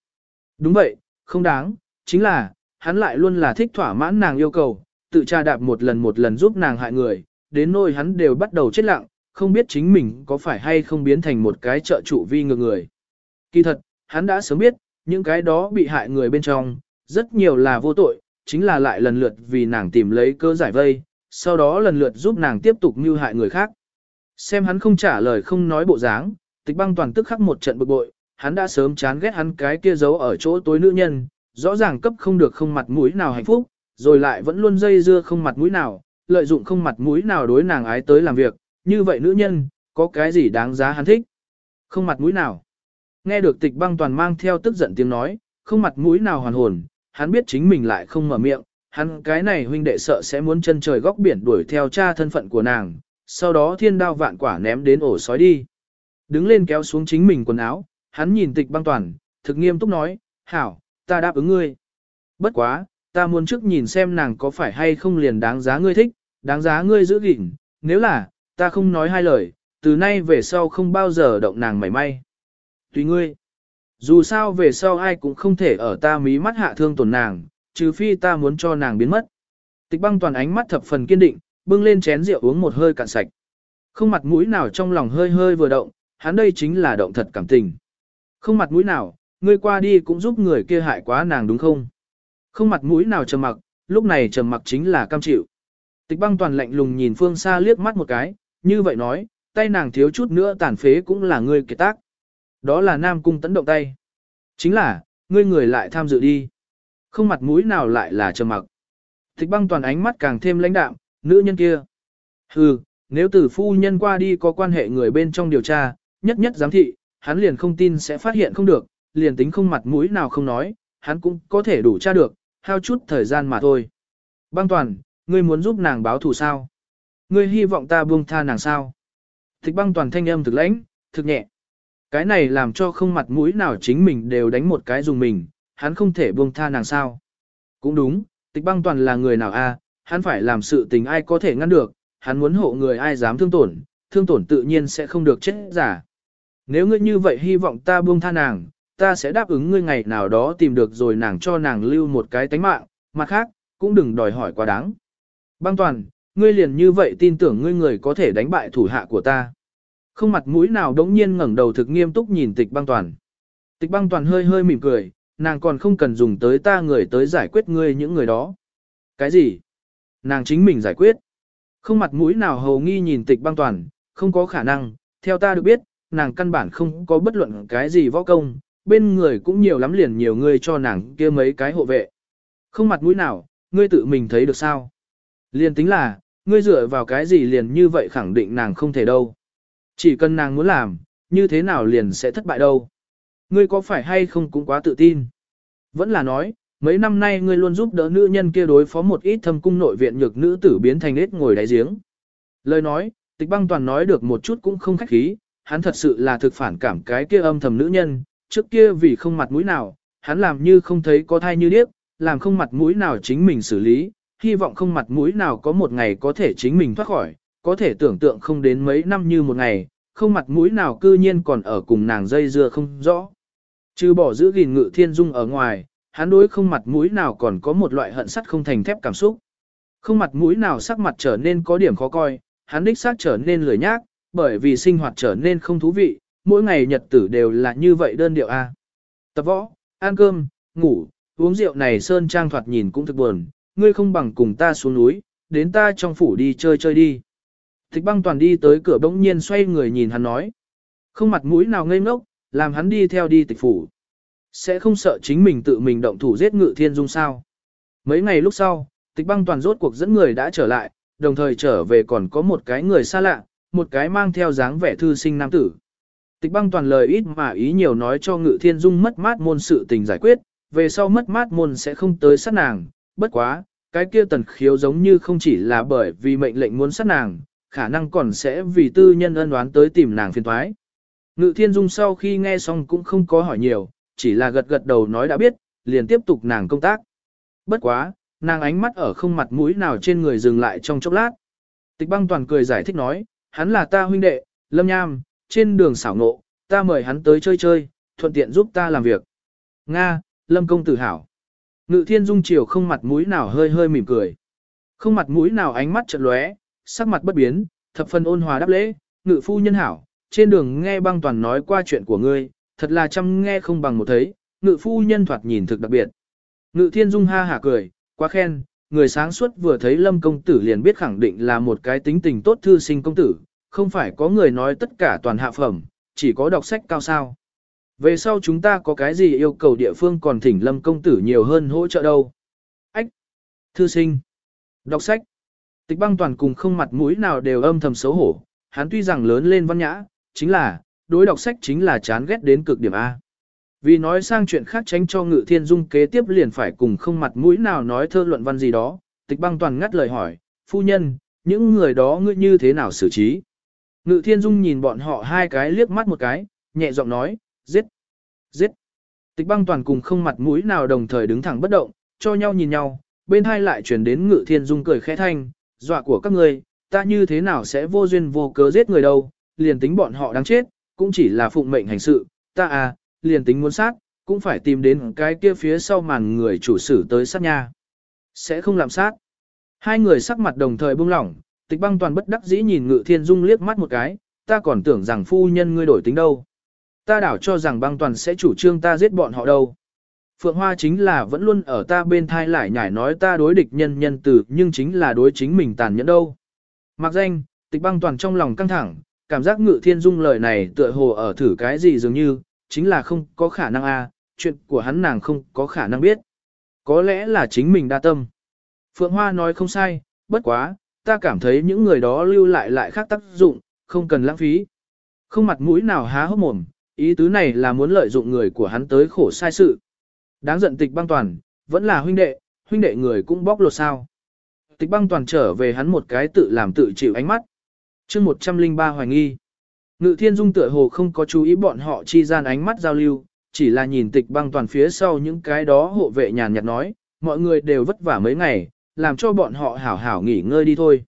Đúng vậy, không đáng, chính là, hắn lại luôn là thích thỏa mãn nàng yêu cầu, tự tra đạp một lần một lần giúp nàng hại người, đến nỗi hắn đều bắt đầu chết lặng, không biết chính mình có phải hay không biến thành một cái trợ trụ vi ngược người. Kỳ thật, hắn đã sớm biết, những cái đó bị hại người bên trong, rất nhiều là vô tội, chính là lại lần lượt vì nàng tìm lấy cơ giải vây, sau đó lần lượt giúp nàng tiếp tục mưu hại người khác. Xem hắn không trả lời không nói bộ dáng, tịch băng toàn tức khắc một trận bực bội, hắn đã sớm chán ghét hắn cái kia giấu ở chỗ tối nữ nhân, rõ ràng cấp không được không mặt mũi nào hạnh phúc, rồi lại vẫn luôn dây dưa không mặt mũi nào, lợi dụng không mặt mũi nào đối nàng ái tới làm việc, như vậy nữ nhân, có cái gì đáng giá hắn thích? Không mặt mũi nào. Nghe được tịch băng toàn mang theo tức giận tiếng nói, không mặt mũi nào hoàn hồn, hắn biết chính mình lại không mở miệng, hắn cái này huynh đệ sợ sẽ muốn chân trời góc biển đuổi theo cha thân phận của nàng, sau đó thiên đao vạn quả ném đến ổ sói đi. Đứng lên kéo xuống chính mình quần áo, hắn nhìn tịch băng toàn, thực nghiêm túc nói, hảo, ta đáp ứng ngươi. Bất quá, ta muốn trước nhìn xem nàng có phải hay không liền đáng giá ngươi thích, đáng giá ngươi giữ gìn, nếu là, ta không nói hai lời, từ nay về sau không bao giờ động nàng mảy may. Tùy ngươi. Dù sao về sau ai cũng không thể ở ta mí mắt hạ thương tổn nàng, trừ phi ta muốn cho nàng biến mất. Tịch băng toàn ánh mắt thập phần kiên định, bưng lên chén rượu uống một hơi cạn sạch. Không mặt mũi nào trong lòng hơi hơi vừa động, hắn đây chính là động thật cảm tình. Không mặt mũi nào, ngươi qua đi cũng giúp người kia hại quá nàng đúng không? Không mặt mũi nào trầm mặc, lúc này trầm mặc chính là cam chịu. Tịch băng toàn lạnh lùng nhìn phương xa liếc mắt một cái, như vậy nói, tay nàng thiếu chút nữa tàn phế cũng là ngươi kiệt tác. Đó là nam cung tấn động tay. Chính là, ngươi người lại tham dự đi. Không mặt mũi nào lại là trầm mặc. Thích băng toàn ánh mắt càng thêm lãnh đạm, nữ nhân kia. Hừ, nếu tử phu nhân qua đi có quan hệ người bên trong điều tra, nhất nhất giám thị, hắn liền không tin sẽ phát hiện không được, liền tính không mặt mũi nào không nói, hắn cũng có thể đủ tra được, hao chút thời gian mà thôi. Băng toàn, ngươi muốn giúp nàng báo thù sao? Ngươi hy vọng ta buông tha nàng sao? Tịch băng toàn thanh âm thực lãnh, thực nhẹ. Cái này làm cho không mặt mũi nào chính mình đều đánh một cái dùng mình, hắn không thể buông tha nàng sao. Cũng đúng, tịch băng toàn là người nào a, hắn phải làm sự tình ai có thể ngăn được, hắn muốn hộ người ai dám thương tổn, thương tổn tự nhiên sẽ không được chết giả. Nếu ngươi như vậy hy vọng ta buông tha nàng, ta sẽ đáp ứng ngươi ngày nào đó tìm được rồi nàng cho nàng lưu một cái tánh mạng, mặt khác, cũng đừng đòi hỏi quá đáng. Băng toàn, ngươi liền như vậy tin tưởng ngươi người có thể đánh bại thủ hạ của ta. Không mặt mũi nào đống nhiên ngẩng đầu thực nghiêm túc nhìn tịch băng toàn. Tịch băng toàn hơi hơi mỉm cười, nàng còn không cần dùng tới ta người tới giải quyết ngươi những người đó. Cái gì? Nàng chính mình giải quyết. Không mặt mũi nào hầu nghi nhìn tịch băng toàn, không có khả năng, theo ta được biết, nàng căn bản không có bất luận cái gì võ công, bên người cũng nhiều lắm liền nhiều người cho nàng kia mấy cái hộ vệ. Không mặt mũi nào, ngươi tự mình thấy được sao? Liên tính là, ngươi dựa vào cái gì liền như vậy khẳng định nàng không thể đâu. Chỉ cần nàng muốn làm, như thế nào liền sẽ thất bại đâu. Ngươi có phải hay không cũng quá tự tin. Vẫn là nói, mấy năm nay ngươi luôn giúp đỡ nữ nhân kia đối phó một ít thâm cung nội viện nhược nữ tử biến thành nết ngồi đáy giếng. Lời nói, tịch băng toàn nói được một chút cũng không khách khí, hắn thật sự là thực phản cảm cái kia âm thầm nữ nhân, trước kia vì không mặt mũi nào, hắn làm như không thấy có thai như điếc, làm không mặt mũi nào chính mình xử lý, hy vọng không mặt mũi nào có một ngày có thể chính mình thoát khỏi, có thể tưởng tượng không đến mấy năm như một ngày, không mặt mũi nào cư nhiên còn ở cùng nàng dây dưa không rõ. Trừ bỏ giữ gìn ngự thiên dung ở ngoài, hắn đối không mặt mũi nào còn có một loại hận sắt không thành thép cảm xúc. Không mặt mũi nào sắc mặt trở nên có điểm khó coi, hắn đích xác trở nên lười nhác, bởi vì sinh hoạt trở nên không thú vị, mỗi ngày nhật tử đều là như vậy đơn điệu a. Tập võ, ăn cơm, ngủ, uống rượu này sơn trang thoạt nhìn cũng thực buồn, ngươi không bằng cùng ta xuống núi, đến ta trong phủ đi chơi chơi đi. Thích băng toàn đi tới cửa bỗng nhiên xoay người nhìn hắn nói. Không mặt mũi nào ngây ngốc, làm hắn đi theo đi tịch phủ. Sẽ không sợ chính mình tự mình động thủ giết ngự thiên dung sao. Mấy ngày lúc sau, tịch băng toàn rốt cuộc dẫn người đã trở lại, đồng thời trở về còn có một cái người xa lạ, một cái mang theo dáng vẻ thư sinh nam tử. Tịch băng toàn lời ít mà ý nhiều nói cho ngự thiên dung mất mát môn sự tình giải quyết, về sau mất mát môn sẽ không tới sát nàng, bất quá, cái kia tần khiếu giống như không chỉ là bởi vì mệnh lệnh muốn sát nàng, khả năng còn sẽ vì tư nhân ân đoán tới tìm nàng phiền thoái. Ngự thiên dung sau khi nghe xong cũng không có hỏi nhiều, chỉ là gật gật đầu nói đã biết, liền tiếp tục nàng công tác. Bất quá, nàng ánh mắt ở không mặt mũi nào trên người dừng lại trong chốc lát. Tịch băng toàn cười giải thích nói, hắn là ta huynh đệ, lâm nham, trên đường xảo ngộ, ta mời hắn tới chơi chơi, thuận tiện giúp ta làm việc. Nga, lâm công tử hảo. Ngự thiên dung chiều không mặt mũi nào hơi hơi mỉm cười. Không mặt mũi nào ánh mắt chợt lóe, sắc mặt bất biến, thập phần ôn hòa đáp lễ, ngự phu nhân hảo, trên đường nghe băng toàn nói qua chuyện của ngươi, thật là chăm nghe không bằng một thấy, ngự phu nhân thoạt nhìn thực đặc biệt. Ngự thiên dung ha hả cười, quá khen, người sáng suốt vừa thấy lâm công tử liền biết khẳng định là một cái tính tình tốt thư sinh công tử, không phải có người nói tất cả toàn hạ phẩm, chỉ có đọc sách cao sao. Về sau chúng ta có cái gì yêu cầu địa phương còn thỉnh lâm công tử nhiều hơn hỗ trợ đâu. Ách! Thư sinh! Đọc sách! Tịch băng toàn cùng không mặt mũi nào đều âm thầm xấu hổ, hắn tuy rằng lớn lên văn nhã, chính là, đối đọc sách chính là chán ghét đến cực điểm A. Vì nói sang chuyện khác tránh cho ngự thiên dung kế tiếp liền phải cùng không mặt mũi nào nói thơ luận văn gì đó, tịch băng toàn ngắt lời hỏi, phu nhân, những người đó ngươi như thế nào xử trí? Ngự thiên dung nhìn bọn họ hai cái liếc mắt một cái, nhẹ giọng nói, giết, giết. Tịch băng toàn cùng không mặt mũi nào đồng thời đứng thẳng bất động, cho nhau nhìn nhau, bên hai lại chuyển đến ngự thiên dung cười khẽ thanh, dọa của các ngươi, ta như thế nào sẽ vô duyên vô cớ giết người đâu, liền tính bọn họ đáng chết, cũng chỉ là phụng mệnh hành sự, ta à, liền tính muốn sát, cũng phải tìm đến cái kia phía sau màn người chủ sử tới sát nha. Sẽ không làm sát. Hai người sắc mặt đồng thời buông lỏng, tịch băng toàn bất đắc dĩ nhìn ngự thiên dung liếc mắt một cái, ta còn tưởng rằng phu nhân ngươi đổi tính đâu. Ta đảo cho rằng băng toàn sẽ chủ trương ta giết bọn họ đâu. Phượng Hoa chính là vẫn luôn ở ta bên thai lại nhảy nói ta đối địch nhân nhân tử nhưng chính là đối chính mình tàn nhẫn đâu. Mặc danh, tịch băng toàn trong lòng căng thẳng, cảm giác ngự thiên dung lời này tựa hồ ở thử cái gì dường như, chính là không có khả năng a, chuyện của hắn nàng không có khả năng biết. Có lẽ là chính mình đa tâm. Phượng Hoa nói không sai, bất quá, ta cảm thấy những người đó lưu lại lại khác tác dụng, không cần lãng phí. Không mặt mũi nào há hốc mồm, ý tứ này là muốn lợi dụng người của hắn tới khổ sai sự. Đáng giận tịch băng toàn, vẫn là huynh đệ, huynh đệ người cũng bóc lột sao. Tịch băng toàn trở về hắn một cái tự làm tự chịu ánh mắt. chương 103 hoài nghi. Ngự thiên dung tựa hồ không có chú ý bọn họ chi gian ánh mắt giao lưu, chỉ là nhìn tịch băng toàn phía sau những cái đó hộ vệ nhàn nhạt nói, mọi người đều vất vả mấy ngày, làm cho bọn họ hảo hảo nghỉ ngơi đi thôi.